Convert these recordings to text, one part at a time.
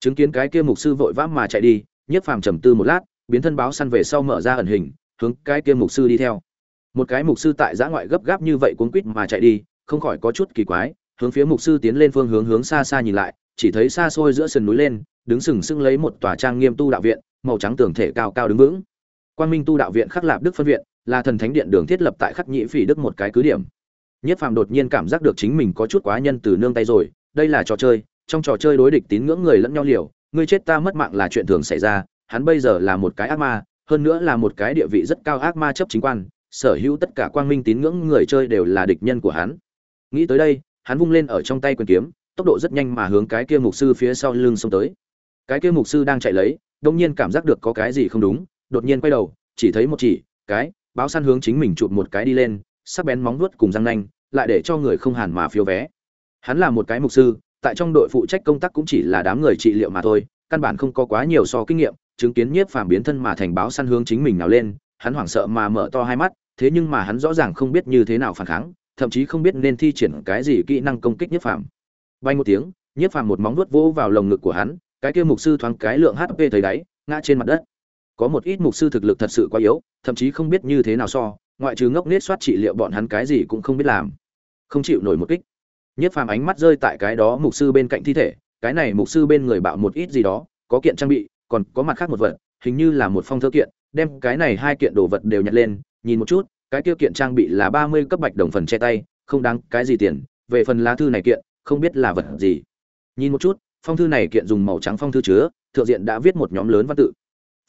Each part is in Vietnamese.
chứng kiến cái kia mục sư vội vã mà chạy đi nhiếp phàm trầm tư một lát, biến thân báo săn về sau mở ra ẩn hình, hướng cái kia mục sư đi theo. Một cái mục sư tại giã ngoại gấp gáp như vậy cuốn quýt mà chạy đi, không khỏi có chút kỳ quái, hướng phía mục sư tiến lên phương hướng hướng xa xa nhìn lại, chỉ thấy xa xôi giữa sườn núi lên, đứng sừng sững lấy một tòa trang nghiêm tu đạo viện, màu trắng tường thể cao cao đứng vững. Quan minh tu đạo viện khắc lạp đức phân viện, là thần thánh điện đường thiết lập tại khắc nhĩ phỉ đức một cái cứ điểm. Nhất phàm đột nhiên cảm giác được chính mình có chút quá nhân từ nương tay rồi, đây là trò chơi trong trò chơi đối địch tín ngưỡng người lẫn nhau liều, ngươi chết ta mất mạng là chuyện thường xảy ra, hắn bây giờ là một cái ác ma, hơn nữa là một cái địa vị rất cao ác ma chấp chính quan, sở hữu tất cả quang minh tín ngưỡng người chơi đều là địch nhân của hắn. Nghĩ tới đây, hắn vung lên ở trong tay quyền kiếm, tốc độ rất nhanh mà hướng cái kia mục sư phía sau lưng xông tới. Cái kia mục sư đang chạy lấy, đông nhiên cảm giác được có cái gì không đúng, đột nhiên quay đầu, chỉ thấy một chỉ, cái, báo săn hướng chính mình chụp một cái đi lên, sắc bén móng vuốt cùng răng nanh, lại để cho người không hàn mà phiếu vé. Hắn là một cái mục sư tại trong đội phụ trách công tác cũng chỉ là đám người trị liệu mà thôi, căn bản không có quá nhiều so kinh nghiệm, chứng kiến nhiếp phàm biến thân mà thành báo săn hướng chính mình nào lên, hắn hoảng sợ mà mở to hai mắt, thế nhưng mà hắn rõ ràng không biết như thế nào phản kháng, thậm chí không biết nên thi triển cái gì kỹ năng công kích nhiếp phàm. Bay một tiếng, nhiếp phàm một móng vuốt vỗ vào lồng ngực của hắn, cái kia mục sư thoáng cái lượng hp thấy đáy, ngã trên mặt đất. Có một ít mục sư thực lực thật sự quá yếu, thậm chí không biết như thế nào so, ngoại trừ ngốc nết soát trị liệu bọn hắn cái gì cũng không biết làm. Không chịu nổi một kích nhất phàm ánh mắt rơi tại cái đó mục sư bên cạnh thi thể, cái này mục sư bên người bạo một ít gì đó, có kiện trang bị, còn có mặt khác một vật, hình như là một phong thơ kiện, đem cái này hai kiện đồ vật đều nhặt lên, nhìn một chút, cái kia kiện trang bị là ba mươi cấp bạch đồng phần che tay, không đáng cái gì tiền, về phần lá thư này kiện, không biết là vật gì. Nhìn một chút, phong thư này kiện dùng màu trắng phong thư chứa, thượng diện đã viết một nhóm lớn văn tự.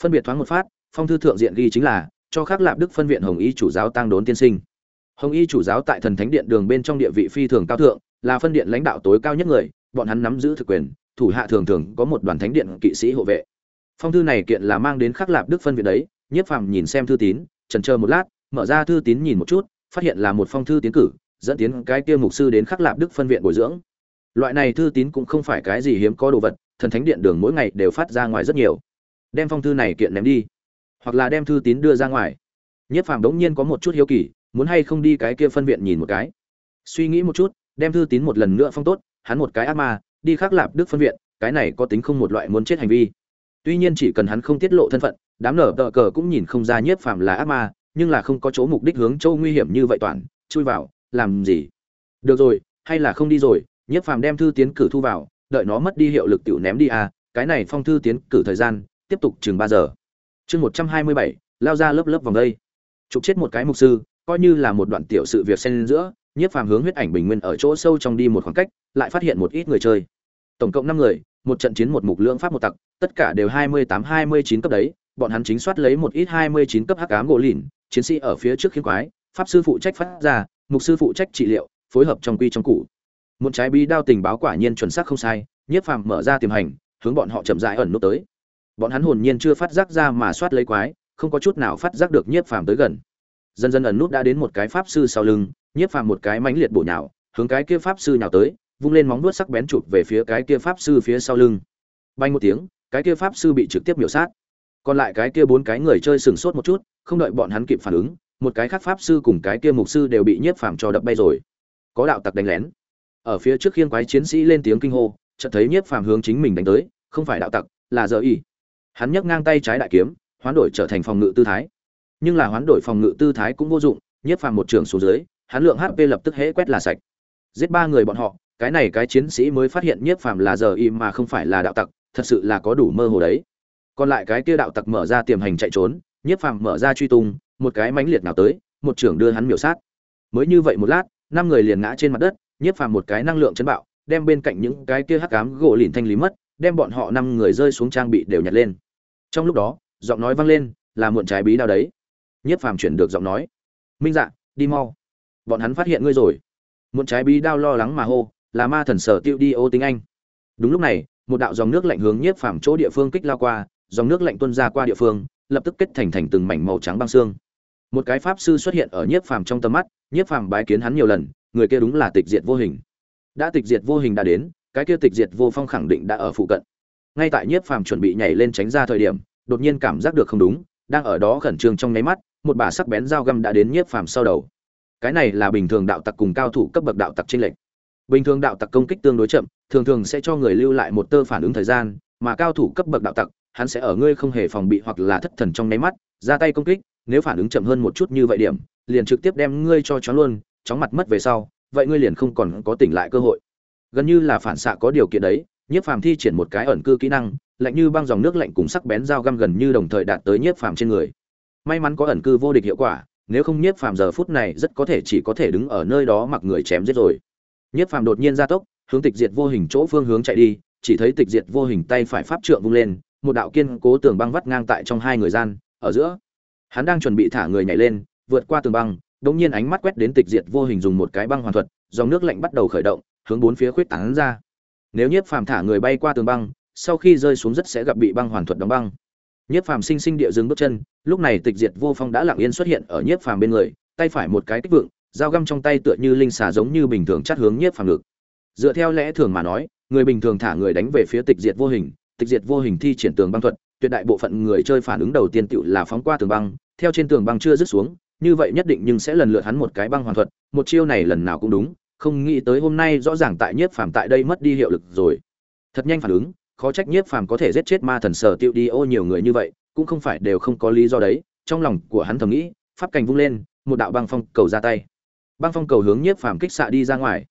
Phân biệt thoáng một phát, phong thư thượng diện ghi chính là, cho khắc lạp đức phân viện hồng y chủ giáo tăng đốn tiên sinh. Hồng y chủ giáo tại thần thánh điện đường bên trong địa vị phi thường cao thượng là phân điện lãnh đạo tối cao nhất người, bọn hắn nắm giữ thực quyền, thủ hạ thường thường có một đoàn thánh điện kỵ sĩ hộ vệ. Phong thư này kiện là mang đến khắc lạp đức phân viện đấy, nhiếp phàm nhìn xem thư tín trần chờ một lát, mở ra thư tín nhìn một chút, phát hiện là một phong thư tiến cử, dẫn tiến cái kia mục sư đến khắc lạp đức phân viện bồi dưỡng. Loại này thư tín cũng không phải cái gì hiếm có đồ vật, thần thánh điện đường mỗi ngày đều phát ra ngoài rất nhiều. Đem phong thư này kiện ném đi, hoặc là đem thư tín đưa ra ngoài. Nhất phàm đống nhiên có một chút hiếu kỳ, muốn hay không đi cái kia phân viện nhìn một cái. Suy nghĩ một chút đem thư tín một lần nữa phong tốt, hắn một cái ác ma, đi khắc lạp đức phân viện, cái này có tính không một loại muốn chết hành vi. Tuy nhiên chỉ cần hắn không tiết lộ thân phận, đám nở tờ cờ cũng nhìn không ra nhiếp phàm là ác ma, nhưng là không có chỗ mục đích hướng châu nguy hiểm như vậy toàn, chui vào, làm gì? Được rồi, hay là không đi rồi, nhiếp phàm đem thư tiến cử thu vào, đợi nó mất đi hiệu lực tiểu ném đi à cái này phong thư tiến cử thời gian, tiếp tục chừng ba giờ. Chương một trăm hai mươi bảy, lao ra lớp lớp vòng đây. Chụp chết một cái mục sư, coi như là một đoạn tiểu sự việc xen giữa nhiếp phàm hướng huyết ảnh bình nguyên ở chỗ sâu trong đi một khoảng cách, lại phát hiện một ít người chơi. Tổng cộng năm người, một trận chiến một mục lưỡng pháp một tặc, tất cả đều hai mươi tám, hai mươi chín cấp đấy, bọn hắn chính soát lấy một ít hai mươi chín cấp hắc ám gỗ lìn, chiến sĩ ở phía trước khiến quái, pháp sư phụ trách phát ra, mục sư phụ trách trị liệu, phối hợp trong quy trong cụ. Một trái bí đao tình báo quả nhiên chuẩn xác không sai, nhiếp phàm mở ra tiềm hành, hướng bọn họ chậm rãi ẩn nút tới. Bọn hắn hồn nhiên chưa phát giác ra mà soát lấy quái, không có chút nào phát giác được nhiếp phàm tới gần. Dần dần ẩn nút đã đến một cái pháp sư sau lưng nhiếp phàm một cái mãnh liệt bổ nhào, hướng cái kia pháp sư nhào tới, vung lên móng vuốt sắc bén chụp về phía cái kia pháp sư phía sau lưng. Bay một tiếng, cái kia pháp sư bị trực tiếp miểu sát. Còn lại cái kia bốn cái người chơi sừng sốt một chút, không đợi bọn hắn kịp phản ứng, một cái khác pháp sư cùng cái kia mục sư đều bị nhiếp phàm cho đập bay rồi. Có đạo tặc đánh lén. Ở phía trước khiên quái chiến sĩ lên tiếng kinh hô, chợt thấy nhiếp phàm hướng chính mình đánh tới, không phải đạo tặc, là giờ y hắn nhấc ngang tay trái đại kiếm, hoán đổi trở thành phòng ngự tư thái. Nhưng là hoán đổi phòng ngự tư thái cũng vô dụng, nhiếp phàm một trường xuống dưới hắn lượng hp lập tức hễ quét là sạch. Giết ba người bọn họ, cái này cái chiến sĩ mới phát hiện nhiếp phàm là giờ im mà không phải là đạo tặc, thật sự là có đủ mơ hồ đấy. Còn lại cái kia đạo tặc mở ra tiềm hành chạy trốn, nhiếp phàm mở ra truy tung, một cái mãnh liệt nào tới, một trưởng đưa hắn miểu sát. Mới như vậy một lát, năm người liền ngã trên mặt đất, nhiếp phàm một cái năng lượng chấn bạo, đem bên cạnh những cái kia hắc ám gỗ lìn thanh lý mất, đem bọn họ năm người rơi xuống trang bị đều nhặt lên. Trong lúc đó, giọng nói vang lên, là muộn trái bí đao đấy. Nhiếp phàm chuyển được giọng nói. Minh dạ đi mau bọn hắn phát hiện ngươi rồi. Muộn trái bí đao lo lắng mà hô, là ma thần sở tiêu đi ô tính anh. Đúng lúc này, một đạo dòng nước lạnh hướng nhiếp phàm chỗ địa phương kích lao qua, dòng nước lạnh tuôn ra qua địa phương, lập tức kết thành thành từng mảnh màu trắng băng xương. Một cái pháp sư xuất hiện ở nhiếp phàm trong tầm mắt, nhiếp phàm bái kiến hắn nhiều lần, người kia đúng là tịch diệt vô hình. Đã tịch diệt vô hình đã đến, cái kia tịch diệt vô phong khẳng định đã ở phụ cận. Ngay tại nhiếp phàm chuẩn bị nhảy lên tránh ra thời điểm, đột nhiên cảm giác được không đúng, đang ở đó khẩn trương trong nháy mắt, một bà sắc bén dao găm đã đến nhiếp phàm sau đầu cái này là bình thường đạo tặc cùng cao thủ cấp bậc đạo tặc trên lệnh bình thường đạo tặc công kích tương đối chậm, thường thường sẽ cho người lưu lại một tơ phản ứng thời gian, mà cao thủ cấp bậc đạo tặc, hắn sẽ ở ngươi không hề phòng bị hoặc là thất thần trong nháy mắt, ra tay công kích, nếu phản ứng chậm hơn một chút như vậy điểm, liền trực tiếp đem ngươi cho chó luôn, chóng mặt mất về sau, vậy ngươi liền không còn có tỉnh lại cơ hội. Gần như là phản xạ có điều kiện đấy, nhiếp phàm thi triển một cái ẩn cư kỹ năng, lạnh như băng dòng nước lạnh cùng sắc bén dao găm gần như đồng thời đạt tới nhiếp phàm trên người. May mắn có ẩn cư vô địch hiệu quả nếu không nhiếp phàm giờ phút này rất có thể chỉ có thể đứng ở nơi đó mặc người chém giết rồi. Nhiếp phàm đột nhiên ra tốc, hướng tịch diệt vô hình chỗ phương hướng chạy đi, chỉ thấy tịch diệt vô hình tay phải pháp trượng vung lên, một đạo kiên cố tường băng vắt ngang tại trong hai người gian, ở giữa. Hắn đang chuẩn bị thả người nhảy lên, vượt qua tường băng, đột nhiên ánh mắt quét đến tịch diệt vô hình dùng một cái băng hoàn thuật, dòng nước lạnh bắt đầu khởi động, hướng bốn phía khuyết tán ra. Nếu nhiếp phàm thả người bay qua tường băng, sau khi rơi xuống rất sẽ gặp bị băng hoàn thuật đóng băng nhiếp phàm sinh sinh địa dừng bước chân, lúc này tịch diệt vô phong đã lặng yên xuất hiện ở nhiếp phàm bên người, tay phải một cái kích vượng, dao găm trong tay tựa như linh xà giống như bình thường chát hướng nhiếp phàm ngực. Dựa theo lẽ thường mà nói, người bình thường thả người đánh về phía tịch diệt vô hình, tịch diệt vô hình thi triển tường băng thuật, tuyệt đại bộ phận người chơi phản ứng đầu tiên tựu là phóng qua tường băng, theo trên tường băng chưa dứt xuống, như vậy nhất định nhưng sẽ lần lượt hắn một cái băng hoàn thuật, một chiêu này lần nào cũng đúng, không nghĩ tới hôm nay rõ ràng tại nhiếp phàm tại đây mất đi hiệu lực rồi. Thật nhanh phản ứng khó trách nhiếp phàm có thể giết chết ma thần sở tiêu đi ô nhiều người như vậy, cũng không phải đều không có lý do đấy, trong lòng của hắn thầm nghĩ, pháp cảnh vung lên, một đạo băng phong cầu ra tay. Băng phong cầu hướng nhiếp phàm kích xạ đi ra ngoài.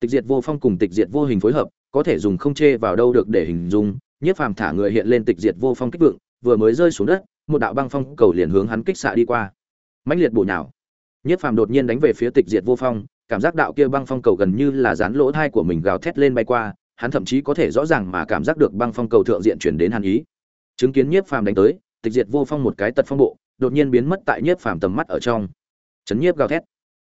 Tịch diệt vô phong cùng tịch diệt vô hình phối hợp, có thể dùng không chê vào đâu được để hình dung, nhiếp phàm thả người hiện lên tịch diệt vô phong kích vượng, vừa mới rơi xuống đất, một đạo băng phong cầu liền hướng hắn kích xạ đi qua. Mãnh liệt bổ nhào. Nhiếp phàm đột nhiên đánh về phía tịch diệt vô phong, cảm giác đạo kia băng phong cầu gần như là dán lỗ thai của mình gào thét lên bay qua hắn thậm chí có thể rõ ràng mà cảm giác được băng phong cầu thượng diện chuyển đến hàn ý. Chứng kiến nhiếp phàm đánh tới, tịch diệt vô phong một cái tật phong bộ, đột nhiên biến mất tại nhiếp phàm tầm mắt ở trong. Chấn nhiếp gào thét.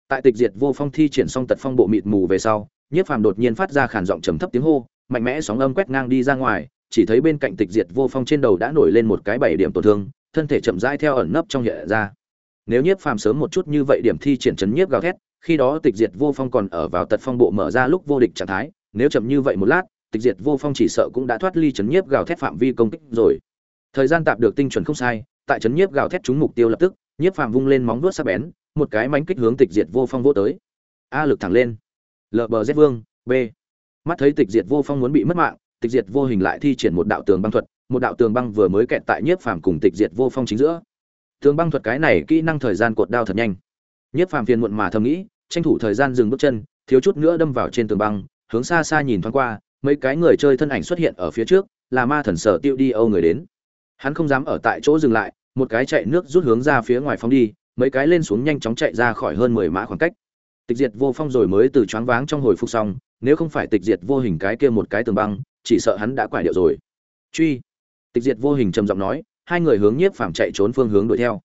Tại tịch diệt vô phong thi triển xong tật phong bộ mịt mù về sau, nhiếp phàm đột nhiên phát ra khàn giọng trầm thấp tiếng hô, mạnh mẽ sóng âm quét ngang đi ra ngoài, chỉ thấy bên cạnh tịch diệt vô phong trên đầu đã nổi lên một cái bảy điểm tổn thương, thân thể chậm rãi theo ẩn nấp trong hiện ra. Nếu nhiếp phàm sớm một chút như vậy điểm thi triển chấn nhiếp gào thét, khi đó tịch diệt vô phong còn ở vào tật phong bộ mở ra lúc vô địch trạng thái nếu chậm như vậy một lát, tịch diệt vô phong chỉ sợ cũng đã thoát ly chấn nhiếp gào thét phạm vi công kích rồi. Thời gian tạm được tinh chuẩn không sai, tại chấn nhiếp gào thét trúng mục tiêu lập tức, nhiếp phàm vung lên móng vuốt sắc bén, một cái mánh kích hướng tịch diệt vô phong vô tới. A lực thẳng lên. Lờ bờ z vương, b. Mắt thấy tịch diệt vô phong muốn bị mất mạng, tịch diệt vô hình lại thi triển một đạo tường băng thuật, một đạo tường băng vừa mới kẹt tại nhiếp phàm cùng tịch diệt vô phong chính giữa. Tường băng thuật cái này kỹ năng thời gian cột đao thật nhanh. Nhiếp phàm phiền muộn mà thầm nghĩ, tranh thủ thời gian dừng bước chân, thiếu chút nữa đâm vào trên tường băng hướng xa xa nhìn thoáng qua, mấy cái người chơi thân ảnh xuất hiện ở phía trước, là ma thần sở tiêu đi âu người đến. Hắn không dám ở tại chỗ dừng lại, một cái chạy nước rút hướng ra phía ngoài phóng đi, mấy cái lên xuống nhanh chóng chạy ra khỏi hơn mười mã khoảng cách. Tịch diệt vô phong rồi mới từ choáng váng trong hồi phục xong, nếu không phải tịch diệt vô hình cái kia một cái tường băng, chỉ sợ hắn đã quải điệu rồi. Truy. Tịch diệt vô hình trầm giọng nói, hai người hướng nhiếp phàm chạy trốn phương hướng đuổi theo.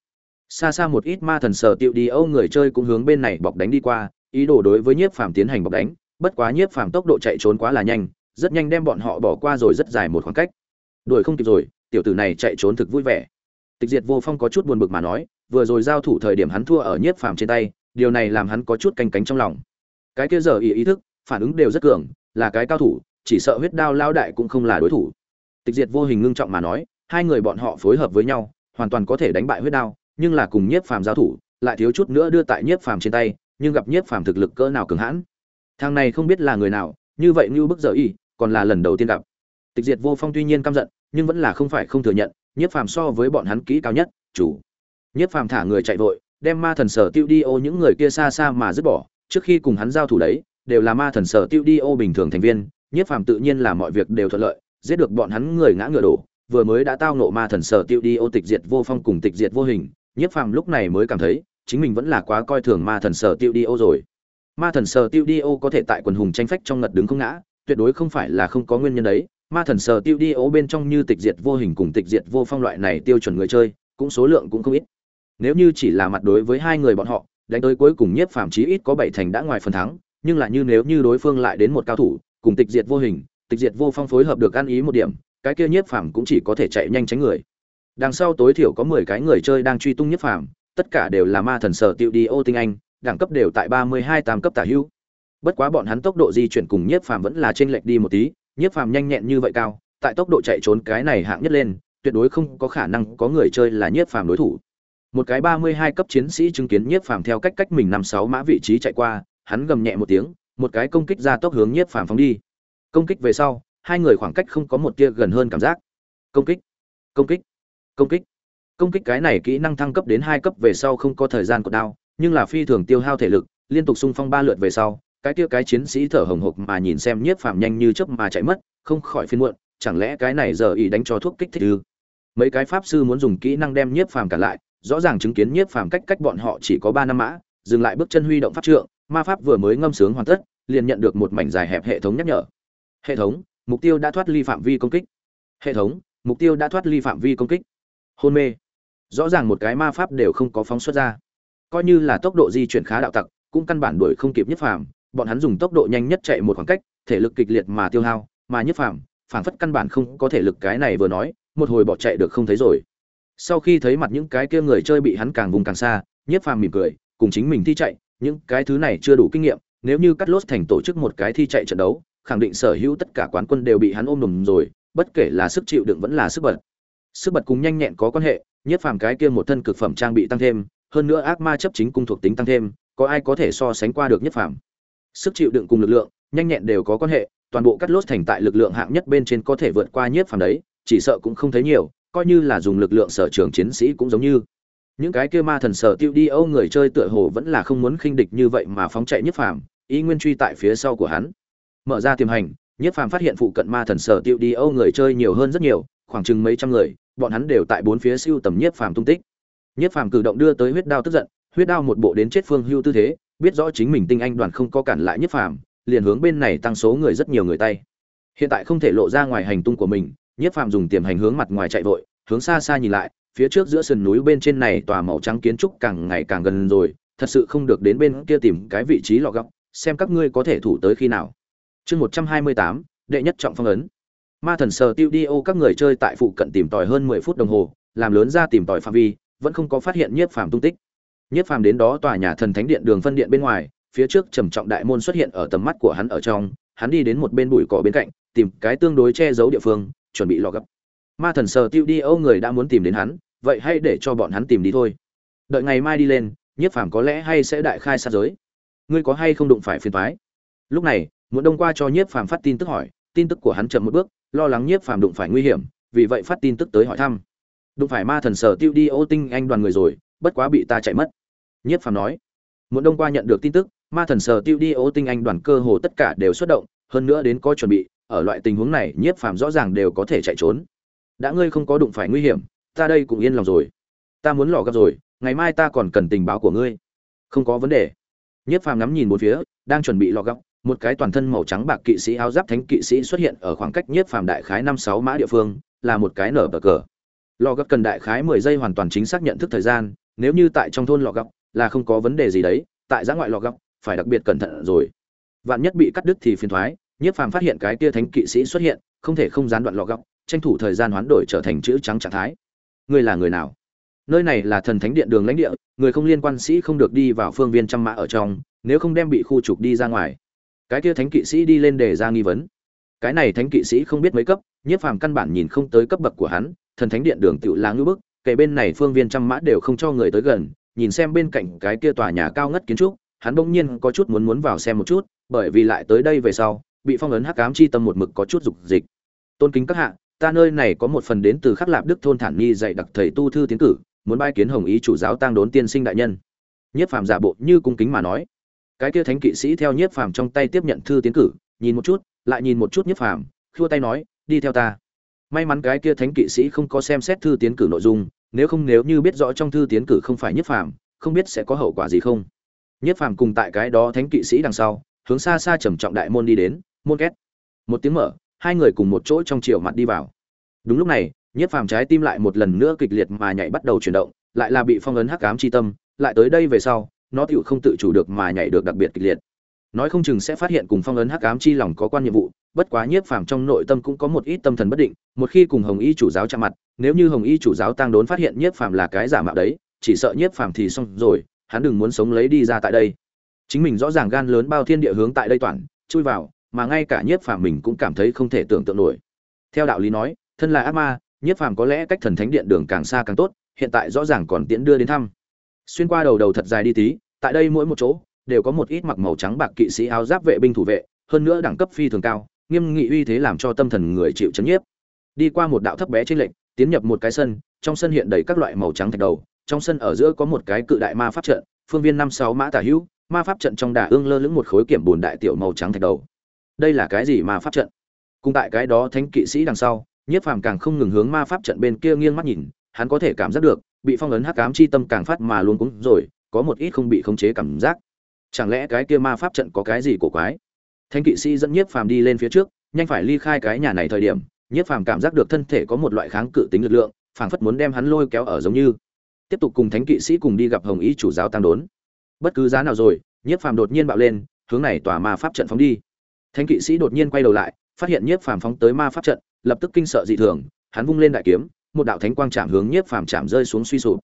Xa xa một ít ma thần sở tiêu đi âu người chơi cũng hướng bên này bọc đánh đi qua, ý đồ đối với nhiếp phàm tiến hành bọc đánh bất quá nhiếp phàm tốc độ chạy trốn quá là nhanh, rất nhanh đem bọn họ bỏ qua rồi rất dài một khoảng cách. Đuổi không kịp rồi, tiểu tử này chạy trốn thực vui vẻ. Tịch diệt vô phong có chút buồn bực mà nói, vừa rồi giao thủ thời điểm hắn thua ở nhiếp phàm trên tay, điều này làm hắn có chút canh cánh trong lòng. Cái kia giờ ý ý thức, phản ứng đều rất cường, là cái cao thủ, chỉ sợ huyết đao lao đại cũng không là đối thủ. Tịch diệt vô hình ngưng trọng mà nói, hai người bọn họ phối hợp với nhau, hoàn toàn có thể đánh bại huyết đao, nhưng là cùng nhiếp phàm giao thủ, lại thiếu chút nữa đưa tại nhiếp phàm trên tay, nhưng gặp nhiếp phàm thực lực cỡ nào cường hãn thằng này không biết là người nào, như vậy như bức giờ y, còn là lần đầu tiên gặp. Tịch diệt vô phong tuy nhiên căm giận, nhưng vẫn là không phải không thừa nhận nhiếp phàm so với bọn hắn kỹ cao nhất, chủ. Nhiếp phàm thả người chạy vội, đem ma thần sở tiêu đi ô những người kia xa xa mà dứt bỏ, trước khi cùng hắn giao thủ đấy, đều là ma thần sở tiêu đi ô bình thường thành viên nhiếp phàm tự nhiên là mọi việc đều thuận lợi, giết được bọn hắn người ngã ngựa đổ, vừa mới đã tao nộ ma thần sở tiêu đi ô tịch diệt vô phong cùng tịch diệt vô hình nhiếp phàm lúc này mới cảm thấy, chính mình vẫn là quá coi thường ma thần sở tiêu đi ô rồi ma thần sở tiêu đi ô có thể tại quần hùng tranh phách trong ngật đứng không ngã, tuyệt đối không phải là không có nguyên nhân đấy. Ma thần sở tiêu đi ô bên trong như tịch diệt vô hình cùng tịch diệt vô phong loại này tiêu chuẩn người chơi, cũng số lượng cũng không ít. Nếu như chỉ là mặt đối với hai người bọn họ, đánh tới cuối cùng nhiếp phàm chí ít có bảy thành đã ngoài phần thắng, nhưng là như nếu như đối phương lại đến một cao thủ, cùng tịch diệt vô hình, tịch diệt vô phong phối hợp được ăn ý một điểm, cái kia nhiếp phàm cũng chỉ có thể chạy nhanh tránh người. Đằng sau tối thiểu có mười cái người chơi đang truy tung nhiếp phàm, tất cả đều là ma thần sở tiêu đi ô tinh anh đẳng cấp đều tại ba mươi hai tam cấp tả hữu. Bất quá bọn hắn tốc độ di chuyển cùng nhiếp phàm vẫn là trên lệch đi một tí, nhiếp phàm nhanh nhẹn như vậy cao, tại tốc độ chạy trốn cái này hạng nhất lên, tuyệt đối không có khả năng có người chơi là nhiếp phàm đối thủ. Một cái ba mươi hai cấp chiến sĩ chứng kiến nhiếp phàm theo cách cách mình năm sáu mã vị trí chạy qua, hắn gầm nhẹ một tiếng, một cái công kích ra tốc hướng nhiếp phàm phóng đi. Công kích về sau, hai người khoảng cách không có một tia gần hơn cảm giác. Công kích công kích công kích. Công kích cái này kỹ năng thăng cấp đến hai cấp về sau không có thời gian của đao nhưng là phi thường tiêu hao thể lực, liên tục xung phong ba lượt về sau, cái kia cái chiến sĩ thở hồng hộc mà nhìn xem nhiếp phàm nhanh như chớp mà chạy mất, không khỏi phiền muộn, chẳng lẽ cái này giờ ý đánh cho thuốc kích thích ư? Mấy cái pháp sư muốn dùng kỹ năng đem nhiếp phàm cả lại, rõ ràng chứng kiến nhiếp phàm cách cách bọn họ chỉ có ba năm mã, dừng lại bước chân huy động pháp trượng, ma pháp vừa mới ngâm sướng hoàn tất, liền nhận được một mảnh dài hẹp hệ thống nhắc nhở. Hệ thống, mục tiêu đã thoát ly phạm vi công kích. Hệ thống, mục tiêu đã thoát ly phạm vi công kích. Hôn mê. Rõ ràng một cái ma pháp đều không có phóng xuất ra coi như là tốc độ di chuyển khá đạo tặc, cũng căn bản đuổi không kịp nhất phàm. Bọn hắn dùng tốc độ nhanh nhất chạy một khoảng cách, thể lực kịch liệt mà tiêu hao, mà nhất phàm phản phất căn bản không có thể lực cái này vừa nói, một hồi bỏ chạy được không thấy rồi. Sau khi thấy mặt những cái kia người chơi bị hắn càng vùng càng xa, nhất phàm mỉm cười, cùng chính mình thi chạy, những cái thứ này chưa đủ kinh nghiệm, nếu như cắt lốt thành tổ chức một cái thi chạy trận đấu, khẳng định sở hữu tất cả quán quân đều bị hắn ôm đùm rồi, bất kể là sức chịu đựng vẫn là sức bật. Sức bật cùng nhanh nhẹn có quan hệ, nhất phàm cái kia một thân cực phẩm trang bị tăng thêm hơn nữa ác ma chấp chính cung thuộc tính tăng thêm, có ai có thể so sánh qua được nhất phàm? Sức chịu đựng cùng lực lượng, nhanh nhẹn đều có quan hệ, toàn bộ cắt lốt thành tại lực lượng hạng nhất bên trên có thể vượt qua nhất phàm đấy, chỉ sợ cũng không thấy nhiều, coi như là dùng lực lượng sở trường chiến sĩ cũng giống như. Những cái kia ma thần sở tiêu đi, âu người chơi tựa hồ vẫn là không muốn khinh địch như vậy mà phóng chạy nhất phàm, ý nguyên truy tại phía sau của hắn. Mở ra tiềm hành nhất phàm phát hiện phụ cận ma thần sở tiêu đi, âu người chơi nhiều hơn rất nhiều, khoảng chừng mấy trăm người, bọn hắn đều tại bốn phía siêu tầm nhất phàm tung tích nhất phàm cử động đưa tới huyết đao tức giận, huyết đao một bộ đến chết phương hưu tư thế, biết rõ chính mình tinh anh đoàn không có cản lại nhất phàm, liền hướng bên này tăng số người rất nhiều người tay. Hiện tại không thể lộ ra ngoài hành tung của mình, nhất phàm dùng tiềm hành hướng mặt ngoài chạy vội, hướng xa xa nhìn lại, phía trước giữa sườn núi bên trên này tòa màu trắng kiến trúc càng ngày càng gần rồi, thật sự không được đến bên kia tìm cái vị trí lọ góc xem các ngươi có thể thủ tới khi nào. Chương một trăm hai mươi tám, đệ nhất trọng phong ấn. Ma thần sờ tiêu đi ô các người chơi tại phụ cận tìm tòi hơn mười phút đồng hồ, làm lớn ra tìm tòi phạm vi vẫn không có phát hiện nhiếp phàm tung tích. Nhiếp phàm đến đó tòa nhà thần thánh điện đường phân điện bên ngoài, phía trước trầm trọng đại môn xuất hiện ở tầm mắt của hắn ở trong, hắn đi đến một bên bụi cỏ bên cạnh, tìm cái tương đối che giấu địa phương, chuẩn bị lò gấp. Ma thần sờ tiêu đi âu người đã muốn tìm đến hắn, vậy hay để cho bọn hắn tìm đi thôi. Đợi ngày mai đi lên, nhiếp phàm có lẽ hay sẽ đại khai sát giới. Ngươi có hay không đụng phải phiền thoái lúc này, muốn đông qua cho nhiếp phàm phát tin tức hỏi, tin tức của hắn chậm một bước, lo lắng nhiếp phàm đụng phải nguy hiểm, vì vậy phát tin tức tới hỏi thăm đụng phải ma thần sở tiêu đi ô tinh anh đoàn người rồi, bất quá bị ta chạy mất. Nhiếp phàm nói muốn đông qua nhận được tin tức, ma thần sở tiêu đi ô tinh anh đoàn cơ hồ tất cả đều xuất động, hơn nữa đến có chuẩn bị, ở loại tình huống này nhiếp phàm rõ ràng đều có thể chạy trốn. Đã ngươi không có đụng phải nguy hiểm, ta đây cũng yên lòng rồi. Ta muốn lò gấp rồi, ngày mai ta còn cần tình báo của ngươi. Không có vấn đề. Nhiếp phàm ngắm nhìn một phía, đang chuẩn bị lò gấp một cái toàn thân màu trắng bạc kỵ sĩ áo giáp thánh kỵ sĩ xuất hiện ở khoảng cách nhiếp phàm đại khái năm sáu mã địa phương, là một cái nở bờ cờ lò gấp cần đại khái mười giây hoàn toàn chính xác nhận thức thời gian, nếu như tại trong thôn lò gấp là không có vấn đề gì đấy, tại giã ngoại lò gấp phải đặc biệt cẩn thận rồi. Vạn nhất bị cắt đứt thì phiền thoái, nhiếp phàm phát hiện cái kia thánh kỵ sĩ xuất hiện, không thể không gián đoạn lò gấp, tranh thủ thời gian hoán đổi trở thành chữ trắng trạng thái. Ngươi là người nào? Nơi này là thần thánh điện đường lãnh địa, người không liên quan sĩ không được đi vào phương viên trăm mã ở trong, nếu không đem bị khu trục đi ra ngoài. Cái kia thánh kỵ sĩ đi lên để ra nghi vấn. Cái này thánh kỵ sĩ không biết mấy cấp, nhiếp phàm căn bản nhìn không tới cấp bậc của hắn thần thánh điện đường tựu là ngưỡng bức, kể bên này phương viên trăm mã đều không cho người tới gần, nhìn xem bên cạnh cái kia tòa nhà cao ngất kiến trúc, hắn bỗng nhiên có chút muốn muốn vào xem một chút, bởi vì lại tới đây về sau, bị phong ấn hắc ám chi tâm một mực có chút dục dịch. Tôn kính các hạ, ta nơi này có một phần đến từ khắc lạp đức thôn thản nhi dạy đặc thầy tu thư tiến cử, muốn bái kiến hồng ý chủ giáo tăng đốn tiên sinh đại nhân. Nhiếp phàm giả bộ như cung kính mà nói. Cái kia thánh kỵ sĩ theo nhiếp phàm trong tay tiếp nhận thư tiến cử, nhìn một chút, lại nhìn một chút nhiếp phàm, khua tay nói, đi theo ta may mắn cái kia thánh kỵ sĩ không có xem xét thư tiến cử nội dung, nếu không nếu như biết rõ trong thư tiến cử không phải nhất phàm, không biết sẽ có hậu quả gì không. Nhất phàm cùng tại cái đó thánh kỵ sĩ đằng sau, hướng xa xa trầm trọng đại môn đi đến, môn két. Một tiếng mở, hai người cùng một chỗ trong chiều mặt đi vào. Đúng lúc này, nhất phàm trái tim lại một lần nữa kịch liệt mà nhảy bắt đầu chuyển động, lại là bị phong ấn hắc ám chi tâm, lại tới đây về sau, nó tựu không tự chủ được mà nhảy được đặc biệt kịch liệt. Nói không chừng sẽ phát hiện cùng phong ấn hắc ám chi lòng có quan nhiệm vụ bất quá nhiếp phàm trong nội tâm cũng có một ít tâm thần bất định, một khi cùng hồng y chủ giáo chạm mặt, nếu như hồng y chủ giáo tăng đốn phát hiện nhiếp phàm là cái giả mạo đấy, chỉ sợ nhiếp phàm thì xong rồi, hắn đừng muốn sống lấy đi ra tại đây. Chính mình rõ ràng gan lớn bao thiên địa hướng tại đây toàn, chui vào, mà ngay cả nhiếp phàm mình cũng cảm thấy không thể tưởng tượng nổi. Theo đạo lý nói, thân là ác ma, nhiếp phàm có lẽ cách thần thánh điện đường càng xa càng tốt, hiện tại rõ ràng còn tiễn đưa đến thăm. Xuyên qua đầu đầu thật dài đi tí, tại đây mỗi một chỗ, đều có một ít mặc màu trắng bạc kỵ sĩ áo giáp vệ binh thủ vệ, hơn nữa đẳng cấp phi thường cao nghiêm nghị uy thế làm cho tâm thần người chịu chấn nhiếp. Đi qua một đạo thấp bé trên lệnh tiến nhập một cái sân, trong sân hiện đầy các loại màu trắng thạch đầu, trong sân ở giữa có một cái cự đại ma pháp trận, phương viên năm sáu mã tả hữu, ma pháp trận trong đà ương lơ lửng một khối kiểm bùn đại tiểu màu trắng thạch đầu. Đây là cái gì ma pháp trận? Cùng tại cái đó thánh kỵ sĩ đằng sau, nhiếp phàm càng không ngừng hướng ma pháp trận bên kia nghiêng mắt nhìn, hắn có thể cảm giác được, bị phong ấn hắc ám chi tâm càng phát mà luôn cũng rồi, có một ít không bị khống chế cảm giác. Chẳng lẽ cái kia ma pháp trận có cái gì cổ quái? Thánh kỵ sĩ dẫn nhiếp phàm đi lên phía trước, nhanh phải ly khai cái nhà này thời điểm, nhiếp phàm cảm giác được thân thể có một loại kháng cự tính lực lượng, phảng phất muốn đem hắn lôi kéo ở giống như. Tiếp tục cùng thánh kỵ sĩ cùng đi gặp hồng ý chủ giáo tăng đốn. Bất cứ giá nào rồi, nhiếp phàm đột nhiên bạo lên, hướng này tòa ma pháp trận phóng đi. Thánh kỵ sĩ đột nhiên quay đầu lại, phát hiện nhiếp phàm phóng tới ma pháp trận, lập tức kinh sợ dị thường, hắn vung lên đại kiếm, một đạo thánh quang chạm hướng nhiếp phàm chạm rơi xuống suy sụp.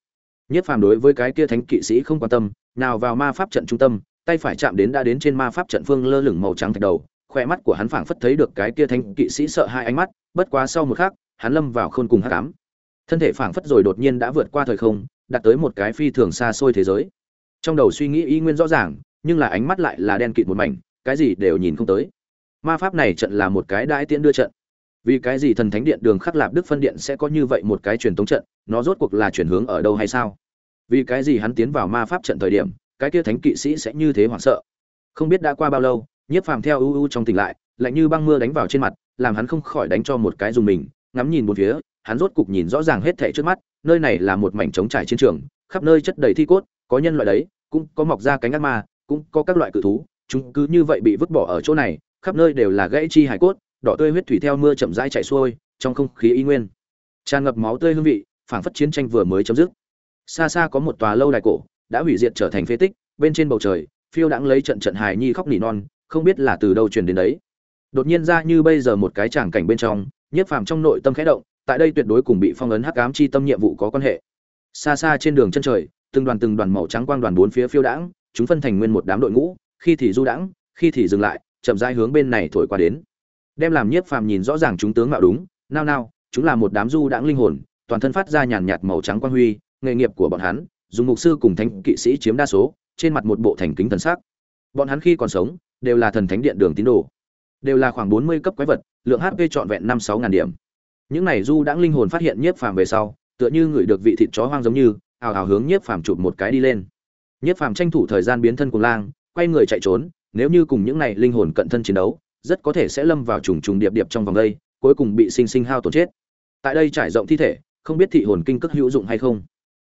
Nhiếp phàm đối với cái kia thánh kỵ sĩ không quan tâm, nào vào ma pháp trận trung tâm tay phải chạm đến đã đến trên ma pháp trận phương lơ lửng màu trắng thạch đầu khoe mắt của hắn phảng phất thấy được cái kia thanh kỵ sĩ sợ hai ánh mắt, bất quá sau một khắc, hắn lâm vào khôn cùng hắc ám. Thân thể phảng phất rồi đột nhiên đã vượt qua thời không, đạt tới một cái phi thường xa xôi thế giới. Trong đầu suy nghĩ y nguyên rõ ràng, nhưng là ánh mắt lại là đen kịt một mảnh, cái gì đều nhìn không tới. Ma pháp này trận là một cái đại tiễn đưa trận. Vì cái gì thần thánh điện đường khắc lạp đức phân điện sẽ có như vậy một cái truyền thống trận, nó rốt cuộc là chuyển hướng ở đâu hay sao? Vì cái gì hắn tiến vào ma pháp trận thời điểm cái kia thánh kỵ sĩ sẽ như thế hoảng sợ. Không biết đã qua bao lâu, nhiếp phàm theo ưu ưu trong tỉnh lại, lạnh như băng mưa đánh vào trên mặt, làm hắn không khỏi đánh cho một cái dùng mình, ngắm nhìn một phía, hắn rốt cục nhìn rõ ràng hết thảy trước mắt, nơi này là một mảnh trống trải chiến trường, khắp nơi chất đầy thi cốt, có nhân loại đấy, cũng có mọc ra cánh ác ma, cũng có các loại cự thú, chúng cứ như vậy bị vứt bỏ ở chỗ này, khắp nơi đều là gãy chi hải cốt, đỏ tươi huyết thủy theo mưa chậm rãi chảy xuôi, trong không khí y nguyên. Tràn ngập máu tươi hương vị, phảng phất chiến tranh vừa mới chấm dứt. Xa xa có một tòa lâu đài cổ đã hủy diệt trở thành phế tích, bên trên bầu trời, phiêu đãng lấy trận trận hài nhi khóc nỉ non, không biết là từ đâu truyền đến đấy. Đột nhiên ra như bây giờ một cái tràng cảnh bên trong nhiếp phàm trong nội tâm khẽ động, tại đây tuyệt đối cùng bị phong ấn hắc ám chi tâm nhiệm vụ có quan hệ. Xa xa trên đường chân trời, từng đoàn từng đoàn màu trắng quang đoàn bốn phía phiêu đãng, chúng phân thành nguyên một đám đội ngũ, khi thì du đãng, khi thì dừng lại, chậm rãi hướng bên này thổi qua đến. Đem làm nhiếp phàm nhìn rõ ràng chúng tướng mạo đúng, nao nao, chúng là một đám du đãng linh hồn, toàn thân phát ra nhàn nhạt màu trắng quang huy, nghề nghiệp của bọn hắn dùng mục sư cùng thánh kỵ sĩ chiếm đa số, trên mặt một bộ thành kính thần sắc. Bọn hắn khi còn sống, đều là thần thánh điện đường tín đồ. Đều là khoảng bốn mươi cấp quái vật, lượng hp trọn vẹn năm sáu ngàn điểm. Những này du đãng linh hồn phát hiện nhiếp phàm về sau, tựa như ngửi được vị thịt chó hoang giống như, ào ào hướng nhiếp phàm chụp một cái đi lên. Nhiếp phàm tranh thủ thời gian biến thân cùng lang, quay người chạy trốn, nếu như cùng những này linh hồn cận thân chiến đấu, rất có thể sẽ lâm vào trùng trùng điệp điệp trong vòng đây, cuối cùng bị sinh sinh hao tổn chết. Tại đây trải rộng thi thể, không biết thị hồn kinh cức hữu dụng hay không